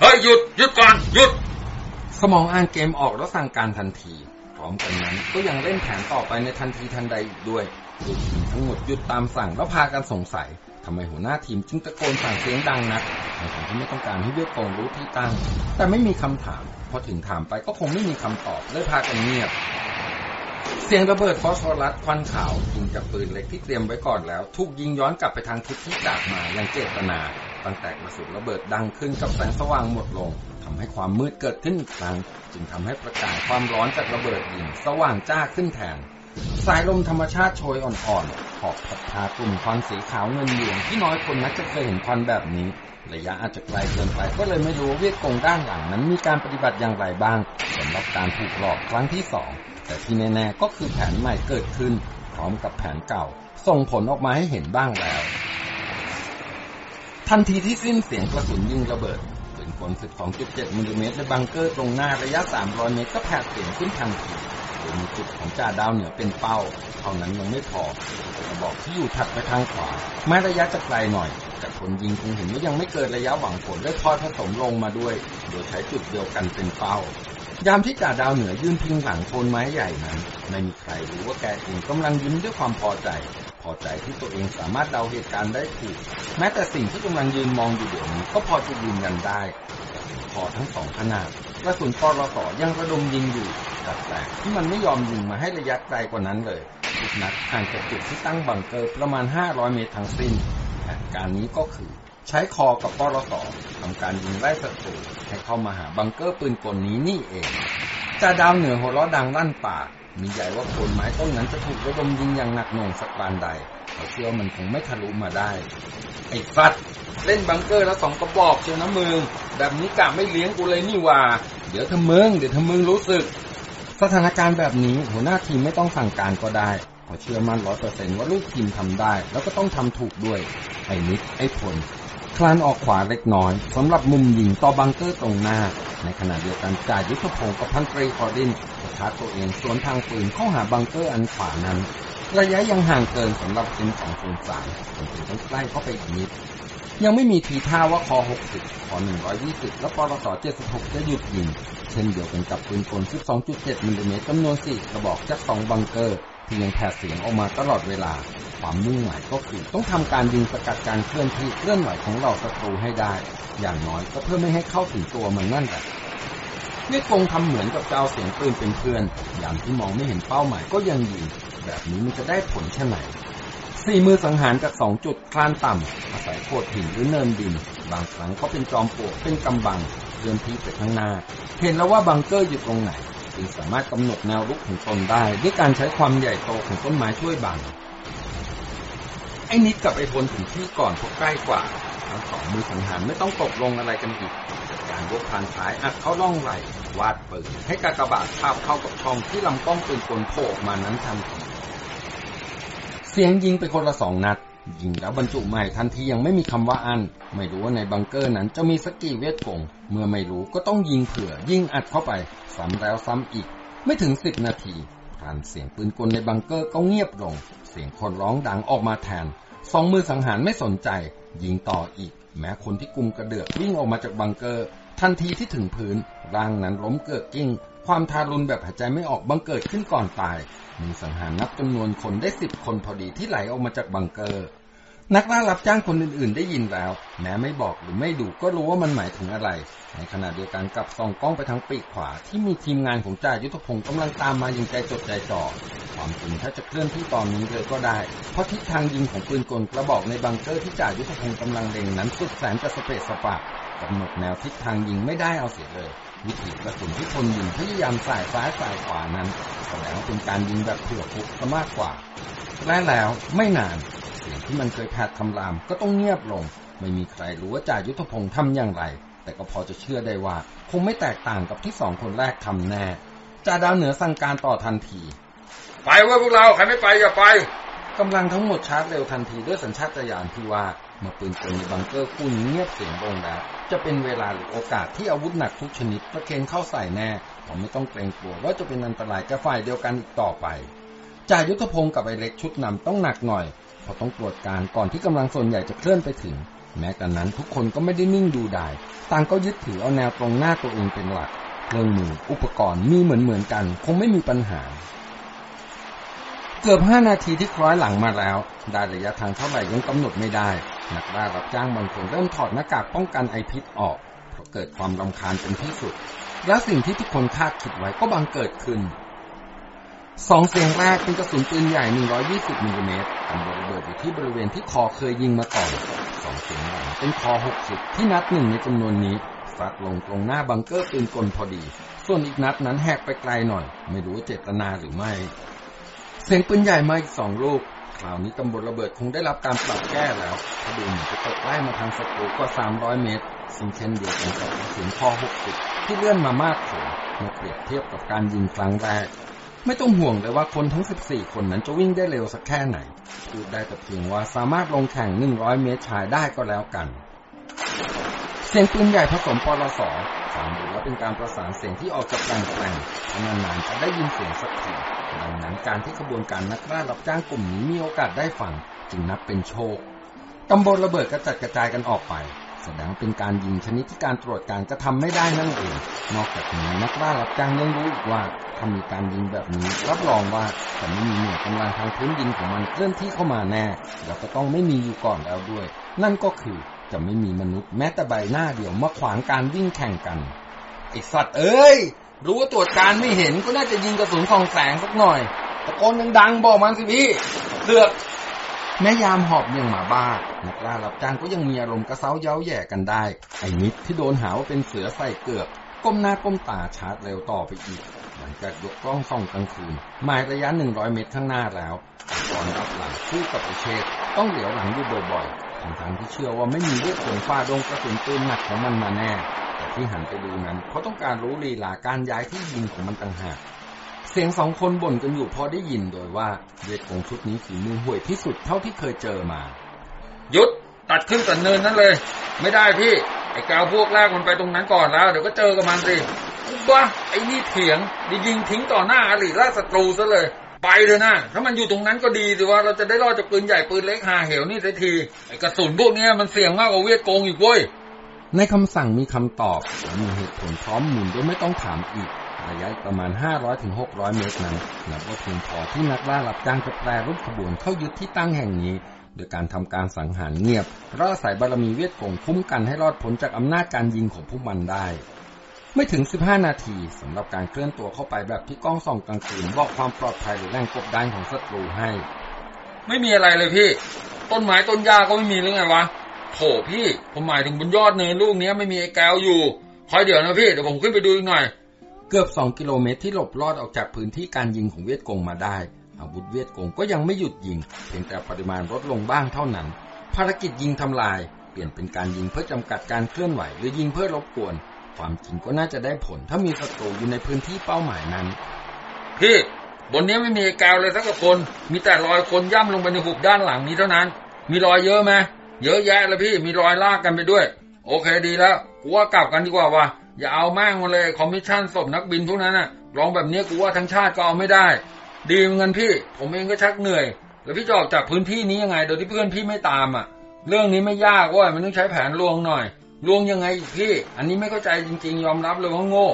เฮ้ยหยุดหยุดก่อนหยุด
สมองอ่านเกมออกแล้วสั่งการทันที พร้อมกันนั้นก็ยังเล่นแผนต่อไปในทันทีทันใดอีกด้วยลูกทีมทั้งหมดหยุดตามสั่งแล้วพากันสงสัยทำไมหัวหน้าทีมจึงตะโกนสั่งเสียงดังนักในขณะที่ไม่ต้องการให้เวียดกงรู้ที่ตั้ง แต่ไม่มีคำถาม พอถึงถามไปก็คงไม่มีคำตอบเลยพากันเงียบ เสียงระเบิดฟอสฟอรัสควันขาวยิงจากปืนเล็กที่เตรียมไว้ก่อนแล้ว ถูกยิงย้อนกลับไปทางทิศที่จากมาอย่างเจตนา ตั้งแต่กระสุนระเบิดดังขึ้นกับแสงสว่างหมดลงทำให้ความมืดเกิดขึ้นอีกครั้ง จึงทำให้ประกายความร้อนจากระเบิดยิงสว่างจ้าขึ้นแทนสายลมธรรมชาติโชยอ่อนๆ หอบพัดพากลุ่มควันสีขาวเงินเหลืองที่น้อยคนนักจะเคยเห็นควันแบบนี้ ระยะอาจจะไกลเกินไปก็เลยไม่รู้ว่าเวียดกงด้านหลังนั้นมีการปฏิบัติอย่างไรบ้างสำหรับการถูกหลอกครั้งที่สอง แต่ที่แน่ๆก็คือแผนใหม่เกิดขึ้น พร้อมกับแผนเก่า ส่งผลออกมาให้เห็นบ้างแล้ว ทันทีที่สิ้นเสียงกระสุนยิงระเบิดปืนกล12.7มิลลิเมตรในบังเกอร์ตรงหน้าระยะ 300 เมตรก็แผดเสียงขึ้นทันทีโดยมีจุดของจ่าดาวเหนือเป็นเป้า เท่านั้นยังไม่พอกระบอกที่อยู่ถัดไปทางขวาแม้ระยะจะไกลหน่อย แต่คนยิงคงเห็นว่ายังไม่เกินระยะหวังผลได้ทอดผสมลงมาด้วย โดยใช้จุดเดียวกันเป็นเป้า ยามที่จ่าดาวเหนือยืนพิงหลังโคนไม้ใหญ่นั้นไม่มีใครรู้ว่าแกเองกำลังยิ้มด้วยความพอใจ พอใจที่ตัวเองสามารถเดาเหตุการณ์ได้ถูก แม้แต่สิ่งที่กำลังยืนมองอยู่เดี๋ยวนี้ก็พอจะยืนยันได้พอทั้งสองขนาดกระสุนปอลสยังระดมยิงอยู่แต่แปลกที่มันไม่ยอมยิงมาให้ระยะไกลกว่านั้นเลยทุกนัดห่างจากจุดที่ตั้งบังเกอร์ประมาณ 500 เมตรทั้งสิ้นแผนการนี้ก็คือ ใช้คอกับปลสทำการยิงไล่ศัตรูให้เข้ามาหาบังเกอร์ปืนกลนี้นี่เองจ่าดาวเหนือหัวเราะดังลั่นป่า มีใหญ่ว่าโคนไม้ต้นนั้นจะถูกระดมยิงอย่างหนักหน่วงสักปานใดเขาเชื่อมันคงไม่ทะลุมาได้ ไอ้ฟัดเล่นบังเกอร์แล้วสองกระบอกเชียวนะมึง แบบนี้กะไม่เลี้ยงกูเลยนี่หว่าเดี๋ยวถ้ามึงเดี๋ยวถ้ามึงรู้สึก สถานการณ์แบบนี้หัวหน้าทีมไม่ต้องสั่งการก็ได้เขาเชื่อมั่นร้อยเปอร์เซ็นต์ว่าลูกทีมทำได้ แล้วก็ต้องทำถูกด้วย ไอ้นิดไอ้ผล ลานออกขวาเล็กน้อยสำหรับมุมยิงต่อบังเกอร์ตรงหน้า ในขณะเดียวกันจ่ายุทธพงศ์กับพันตรีคอรดินประชาตัวเองสวนทางปืนเข้าหาบังเกอร์อันขวานั้น ระยะยังห่างเกินสำหรับเอ็นสองศูนย์สามจนถึงต้องใกล้เข้าไปอีกนิด ยังไม่มีทีท่าว่าคอ 60 คอ 120 และปลส76 จะหยุดยิง เช่นเดียวกันกับปืนกล 12.7มิลลิเมตรจำนวน 4 กระบอกจาก2บังเกอร์ที่ยังแผดเสียงออกมาตลอดเวลา ความมุ่งหมายก็คือต้องทำการยิงสกัดการเคลื่อนที่เคลื่อนไหวของเราศัตรูให้ได้ อย่างน้อยก็เพื่อไม่ให้เข้าถึงตัวมันนั่นแหละเวียกงทำเหมือนกับจะเอาเสียงปืนเป็นเพื่อนยามที่มองไม่เห็นเป้าหมายก็ยังยิงแบบนี้มันจะได้ผลแค่นไหนสี่มือสังหารจากสองจุดคลานต่ำอาศัยโขดหินหรือเนินดิน บางครั้งก็เป็นจอมปลวกเป็นกำบังเดินที่ไปข้างหน้า เห็นแล้วว่าบังเกอร์อยู่ตรงไหนจึงสามารถกำหนดแนวรุกของตนได้ ด้วยการใช้ความใหญ่โตของต้นไม้ช่วยบัง ไอ้นิดกับไอ้พลถึงที่ก่อนเพราะใกล้กว่าทั้งสองมือสังหารไม่ต้องตกลงอะไรกันอีกจัดการยกพานท้ายอัดเข้าล่องไหลวาดปืนให้กากบาทคาบเข้ากับช่องที่ลำกล้องปืนกลโผล่มานั้นทันทีเสียงยิงไปคนละสองนัด ยิงแล้วบรรจุใหม่ทันทียังไม่มีคำว่าอัน ไม่รู้ว่าในบังเกอร์นั้นจะมีสกกี่เวทกงเมื่อไม่รู้ก็ต้องยิงเผื่อ ยิงอัดเข้าไป ซ้ำแล้วซ้ำอีก ไม่ถึงสิบนาที กานเสียงปืนกลในบังเกอร์ก็เงียบลง เสียงคนร้องดังออกมาแทน สองมือสังหารไม่สนใจ ยิงต่ออีก แม้คนที่กุมกระเดือกวิ่งออกมาจากบังเกอร์ ทันทีที่ถึงพื้น ร่างนั้นล้มเกิดกิ้ง ความทารุณแบบหายใจไม่ออกบังเกิดขึ้นก่อนตายมือสังหารนับจำนวนคนได้สิบคนพอดีที่ไหลออกมาจากบังเกอร์ นักล่ารับจ้างคนอื่นๆ ได้ยินแล้ว แม้ไม่บอกหรือไม่ดูก็รู้ว่ามันหมายถึงอะไร ในขณะเดียวกันกับส่องกล้องไปทางปีกขวา ที่มีทีมงานของจ่ายุทธพงศ์กำลังตามมาอย่างใจจดใจจ่อความจริงถ้าจะเคลื่อนที่ตอนนี้เลยก็ได้ เพราะทิศทางยิงของปืนกลกระบอกในบังเกอร์ที่จ่ายุทธพงศ์กำลังเล็งนั้นสุดแสนจะสเปซสปะกำหนดแนวทิศทางยิงไม่ได้เอาเสียเลยวิถีกระสุนที่คนยิงพยายามสายซ้ายสายขวานั้นแสดงว่าเป็นการยิงแบบเผื่อฟุกมากกว่าและแล้วไม่นาน สียงที่มันเคยแผดคำรามก็ต้องเงียบลง ไม่มีใครรู้ว่าจ่ายุทธพงศ์ทำอย่างไร แต่ก็พอจะเชื่อได้ว่า คงไม่แตกต่างกับที่สองคนแรกทำแน่จ่าดาวเหนือสั่งการต่อทันที
ไปเว้ยพวกเราใครไม่ไปอย่าไป
กำลังทั้งหมดชาร์จเร็วทันทีด้วยสัญชาตญาณที่ว่าเมื่อปืนกลในบังเกอร์คู่นี้เงียบเสียงลงแล้ว จะเป็นเวลาหรือโอกาสที่อาวุธหนักทุกชนิดประเคนเข้าใส่แน่ผมไม่ต้องเกรงกลัวว่าจะเป็นอันตรายแก่ฝ่ายเดียวกันอีกต่อไปจ่ายุทธพงศ์กับไอเล็กชุดนำต้องหนักหน่อย เพราะต้องตรวจการก่อนที่กำลังส่วนใหญ่จะเคลื่อนไปถึง แม้กระนั้นทุกคนก็ไม่ได้นิ่งดูดายต่างก็ยึดถือเอาแนวตรงหน้าตัวเองเป็นหลักเครื่องมืออุปกรณ์มีเหมือนเหมือนกัน คงไม่มีปัญหา เกือบห้านาทีที่คล้อยหลังมาแล้วได้ระยะทางเท่าไหร่ยังกำหนดไม่ได้ นักล่ารับจ้างบางคนเริ่มถอดหน้ากากป้องกันไอพิษออกเพราะเกิดความรำคาญเป็นที่สุด และสิ่งที่ทุกคนคาดคิดไว้ก็บังเกิดขึ้น สองเสียงแรกเป็นกระสุนปืนใหญ่ 120มิลลิเมตรทำระเบิดอยู่ที่บริเวณที่คอเคยยิงมาก่อนสองเสียงหลังเป็นคอ 60 ที่นัดหนึ่งในจำนวนนี้ซัดลงตรงหน้าบังเกอร์ปืนกลพอดี ส่วนอีกนัดนั้นแหกไปไกลหน่อย ไม่รู้เจตนาหรือไม่ เสียงปืนใหญ่มาอีกสองลูกคราวนี้ตำบลระเบิดคงได้รับการปรับแก้แล้วถ้าดูเหมือนจะตกไล่มาทางศัตรูกว่า 300 เมตรซึ่งเช่นเดียวกันกับกระสุนคอ 60 ที่เลื่อนมามากโขเมื่อเปรียบเทียบกับการยิงครั้งแรก ไม่ต้องห่วงเลยว่าคนทั้ง 14 คนนั้นจะวิ่งได้เร็วสักแค่ไหน พูดได้แต่เพียงว่าสามารถลงแข่ง 100 เมตรชายได้ก็แล้วกัน เสียงปืนใหญ่ผสมปลสฟังดูแล้วเป็นการประสานเสียงที่ออกจากแปลงแปลงนานๆจะได้ยินเสียงสักทีดังนั้นการที่ขบวนการนักล่ารับจ้างกลุ่มนี้มีโอกาสได้ฟังจึงนับเป็นโชคตำบลระเบิดกระจัดกระจายกันออกไป แสดงเป็นการยิงชนิดที่การตรวจการกระทำไม่ได้นั่นเอง นอกจากนี้นักล่ารับจ้างยังรู้อีกว่าถ้ามีการยิงแบบนี้ รับรองว่าจะไม่มีหน่วยกำลังทางพื้นดินของมันเคลื่อนที่เข้ามาแน่ แล้วก็ต้องไม่มีอยู่ก่อนแล้วด้วย นั่นก็คือจะไม่มีมนุษย์แม้แต่ใบหน้าเดียวมาขวางการวิ่งแข่งกันไอสัตว์เอ้ย รู้ว่าตรวจการไม่เห็นก็น่าจะยิงกระสุนส่องแสงสักหน่อยตะโกนดังๆบอกมันสิพี่เสือก แม่ยามหอบยังหมาบ้า นักล่ารับจ้างก็ยังมีอารมณ์กระเซ้าเย้าแย่กันได้ ไอ้นิดที่โดนหาว่าเป็นเสือใส่เกือก ก้มหน้าก้มตาชาร์จเร็วต่อไปอีก หลังจากยกกล้องส่องกลางคืนหมายระยะ100เมตรข้างหน้าแล้วก่อนรับหลังคู่กับไอเชษต้องเหลียวหลังอยู่บ่อยๆทั้งทางที่เชื่อว่าไม่มีเลือดฝนฟ้าดงกระสุนปืนหนักของมันมาแน่ แต่ที่หันไปดูนั้น เพราะต้องการรู้ลีลาการย้ายที่ยิงของมันต่างหาก เสียงสองคนบ่นกันอยู่พอได้ยินโดยว่าเวทกงชุดนี้ฝีมือห่วยที่สุดเท่าที่เคยเจอมา
หยุดตัดขึ้นสันเนินนั้นเลย ไม่ได้พี่ ไอ้กาวพวกแรกมันไปตรงนั้นก่อนแล้ว เดี๋ยวก็เจอกับมันสิอุ๊บ้าไอ้นี่เถียงดิยิงทิ้งต่อหน้าอริราชศัตรูซะเลย ไปเลยนะถ้ามันอยู่ตรงนั้นก็ดีสิว่าเราจะได้รอดจากปืนใหญ่ปืนเล็กหาเหวนี่สักทีไอ้กระสุนพวกเนี้ยมันเสี่ยงมากกว่าเวียดโกงอีกเว้ย
ในคำสั่งมีคำตอบและมีเหตุผลพร้อมหมุนโดยไม่ต้องถามอีก ระยะประมาณ 500-600 เมตรนั้นนับว่าเพียงพอที่นักล่ารับจ้างจะแปรรูปขบวนเข้ายึดที่ตั้งแห่งนี้ โดยการทำการสังหารเงียบรอดสายบารมีเวทกงคุ้มกันให้รอดพ้นจากอำนาจการยิงของพวกมันได้ ไม่ถึง 15 นาทีสำหรับการเคลื่อนตัวเข้าไปแบบที่กล้องส่องกลางคืนบอกความปลอดภัยหรือแรงกดดันของศัตรูให้
ไม่มีอะไรเลยพี่ ต้นไม้ต้นหญ้าก็ไม่มีหรือไงวะโถพี่ผมหมายถึงบนยอดเนินลูกนี้ไม่มีไอ้แก้วอยู่คอยเดี๋ยวนะพี่เดี๋ยวผมขึ้นไปดูอีกหน่อย
เกือบ 2 กิโลเมตรที่หลบลอดออกจากพื้นที่การยิงของเวียดกงมาได้ อาวุธเวียดกงก็ยังไม่หยุดยิง เพียงแต่ปริมาณลดลงบ้างเท่านั้น ภารกิจยิงทำลาย เปลี่ยนเป็นการยิงเพื่อจำกัดการเคลื่อนไหว หรือยิงเพื่อรบกวน ความจริงก็น่าจะได้ผล ถ้ามีศัตรูอยู่ในพื้นที่เป้าหมายนั้น
พี่บนนี้ไม่มีแกวเลยสักคน มีแต่รอยคนย่ำลงไปในหุบด้านหลังนี้เท่านั้น มีรอยเยอะไหมเยอะแยะเลยพี่ มีรอยลากกันไปด้วย โอเคดีแล้วกูว่ากลับกันดีกว่าว่ะ อย่าเอาแม่งมาเลยคอมมิชชั่นศพนักบินพวกนั้นน่ะลองแบบเนี้ยกูว่าทั้งชาติก็เอาไม่ได้ ดีเหมือนกันพี่ ผมเองก็ชักเหนื่อย แล้วพี่จะออกจากพื้นที่นี้ยังไง โดยที่เพื่อนพี่ไม่ตามอะ เรื่องนี้ไม่ยากเว้ยมันต้องใช้แผนลวงหน่อยลวงยังไงอีกพี่ อันนี้ไม่เข้าใจจริง ๆ ยอมรับเลยว่าโง่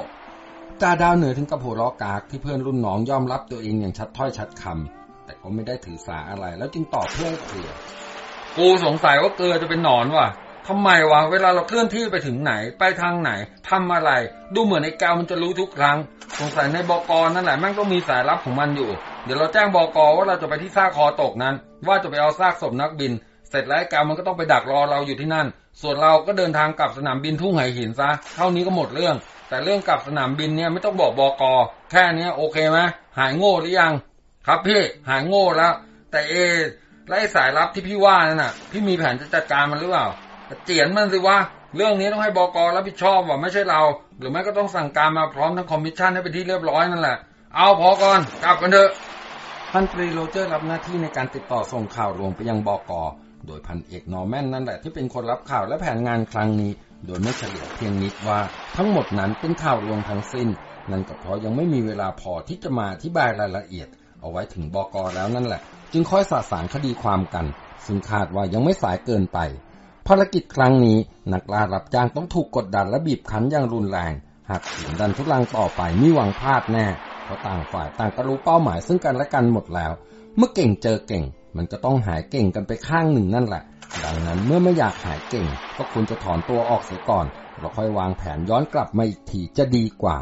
จ่าดาวเหนือถึงกับหัวเราะกากที่เพื่อนรุ่นน้องยอมรับตัวเองอย่างชัดถ้อยชัดคำแต่ก็ไม่ได้ถือสาอะไรแล้วจึงตอบเพื่อให้เคลียร์
กูสงสัยว่าเกลือจะเป็นหนอนว่ะ ทำไมวะเวลาเราเคลื่อนที่ไปถึงไหนไปทางไหนทำอะไร ดูเหมือนไอ้แก้วมันจะรู้ทุกครั้ง สงสัยในบกรนั่นแหละแม่งต้องมีสายลับของมันอยู่ เดี๋ยวเราแจ้งบอกอว่าเราจะไปที่ซากคอตกนั้น ว่าจะไปเอาซากศพนักบิน เสร็จแล้วไอ้กาวมันก็ต้องไปดักรอเราอยู่ที่นั่น ส่วนเราก็เดินทางกลับสนามบินทุ่งไหหินซะเท่านี้ก็หมดเรื่อง แต่เรื่องกลับสนามบินเนี่ยไม่ต้องบอกบอกอแค่นี้โอเคไหมหายโง่หรือยัง ครับพี่หายโง่แล้ว แต่เอแล้วไอ้สายลับที่พี่ว่านั่นน่ะ พี่มีแผนจะจัดการมันหรือเปล่า เจียนมันสิว่าเรื่องนี้ต้องให้บอกอรับผิดชอบว่าไม่ใช่เรา หรือไม่ก็ต้องสั่งการมาพร้อมทั้งคอมมิชชั่นให้เป็นที่เรียบร้อยนั่นแหละ เอาพอก่อนกลับกันเถอะ
พันตรีโรเจอร์รับหน้าที่ในการติดต่อส่งข่าวลวงไปยังบกโดยพันเอกนอร์แมนนั่นแหละที่เป็นคนรับข่าวและแผนงานครั้งนี้ โดยไม่เฉลียวเพียงนิดว่าทั้งหมดนั้นเป็นข่าวลวงทั้งสิ้น นั่นก็เพราะยังไม่มีเวลาพอที่จะมาอธิบายรายละเอียด เอาไว้ถึงบกแล้วนั่นแหละ จึงค่อยสาสารคดีความกัน ซึ่งคาดว่ายังไม่สายเกินไป ภารกิจครั้งนี้นักล่ารับจ้างต้องถูกกดดันและบีบคั้นอย่างรุนแรง หากขืนดันทุลังต่อไปมีหวังพลาดแน่ เพราะต่างฝ่ายต่างก็รู้เป้าหมายซึ่งกันและกันหมดแล้ว เมื่อเก่งเจอเก่ง มันก็ต้องหายเก่งกันไปข้างหนึ่งนั่นแหละ ดังนั้นเมื่อไม่อยากหายเก่ง ก็ควรจะถอนตัวออกเสียก่อนแล้วค่อยวางแผนย้อนกลับมาอีกทีจะดีกว่า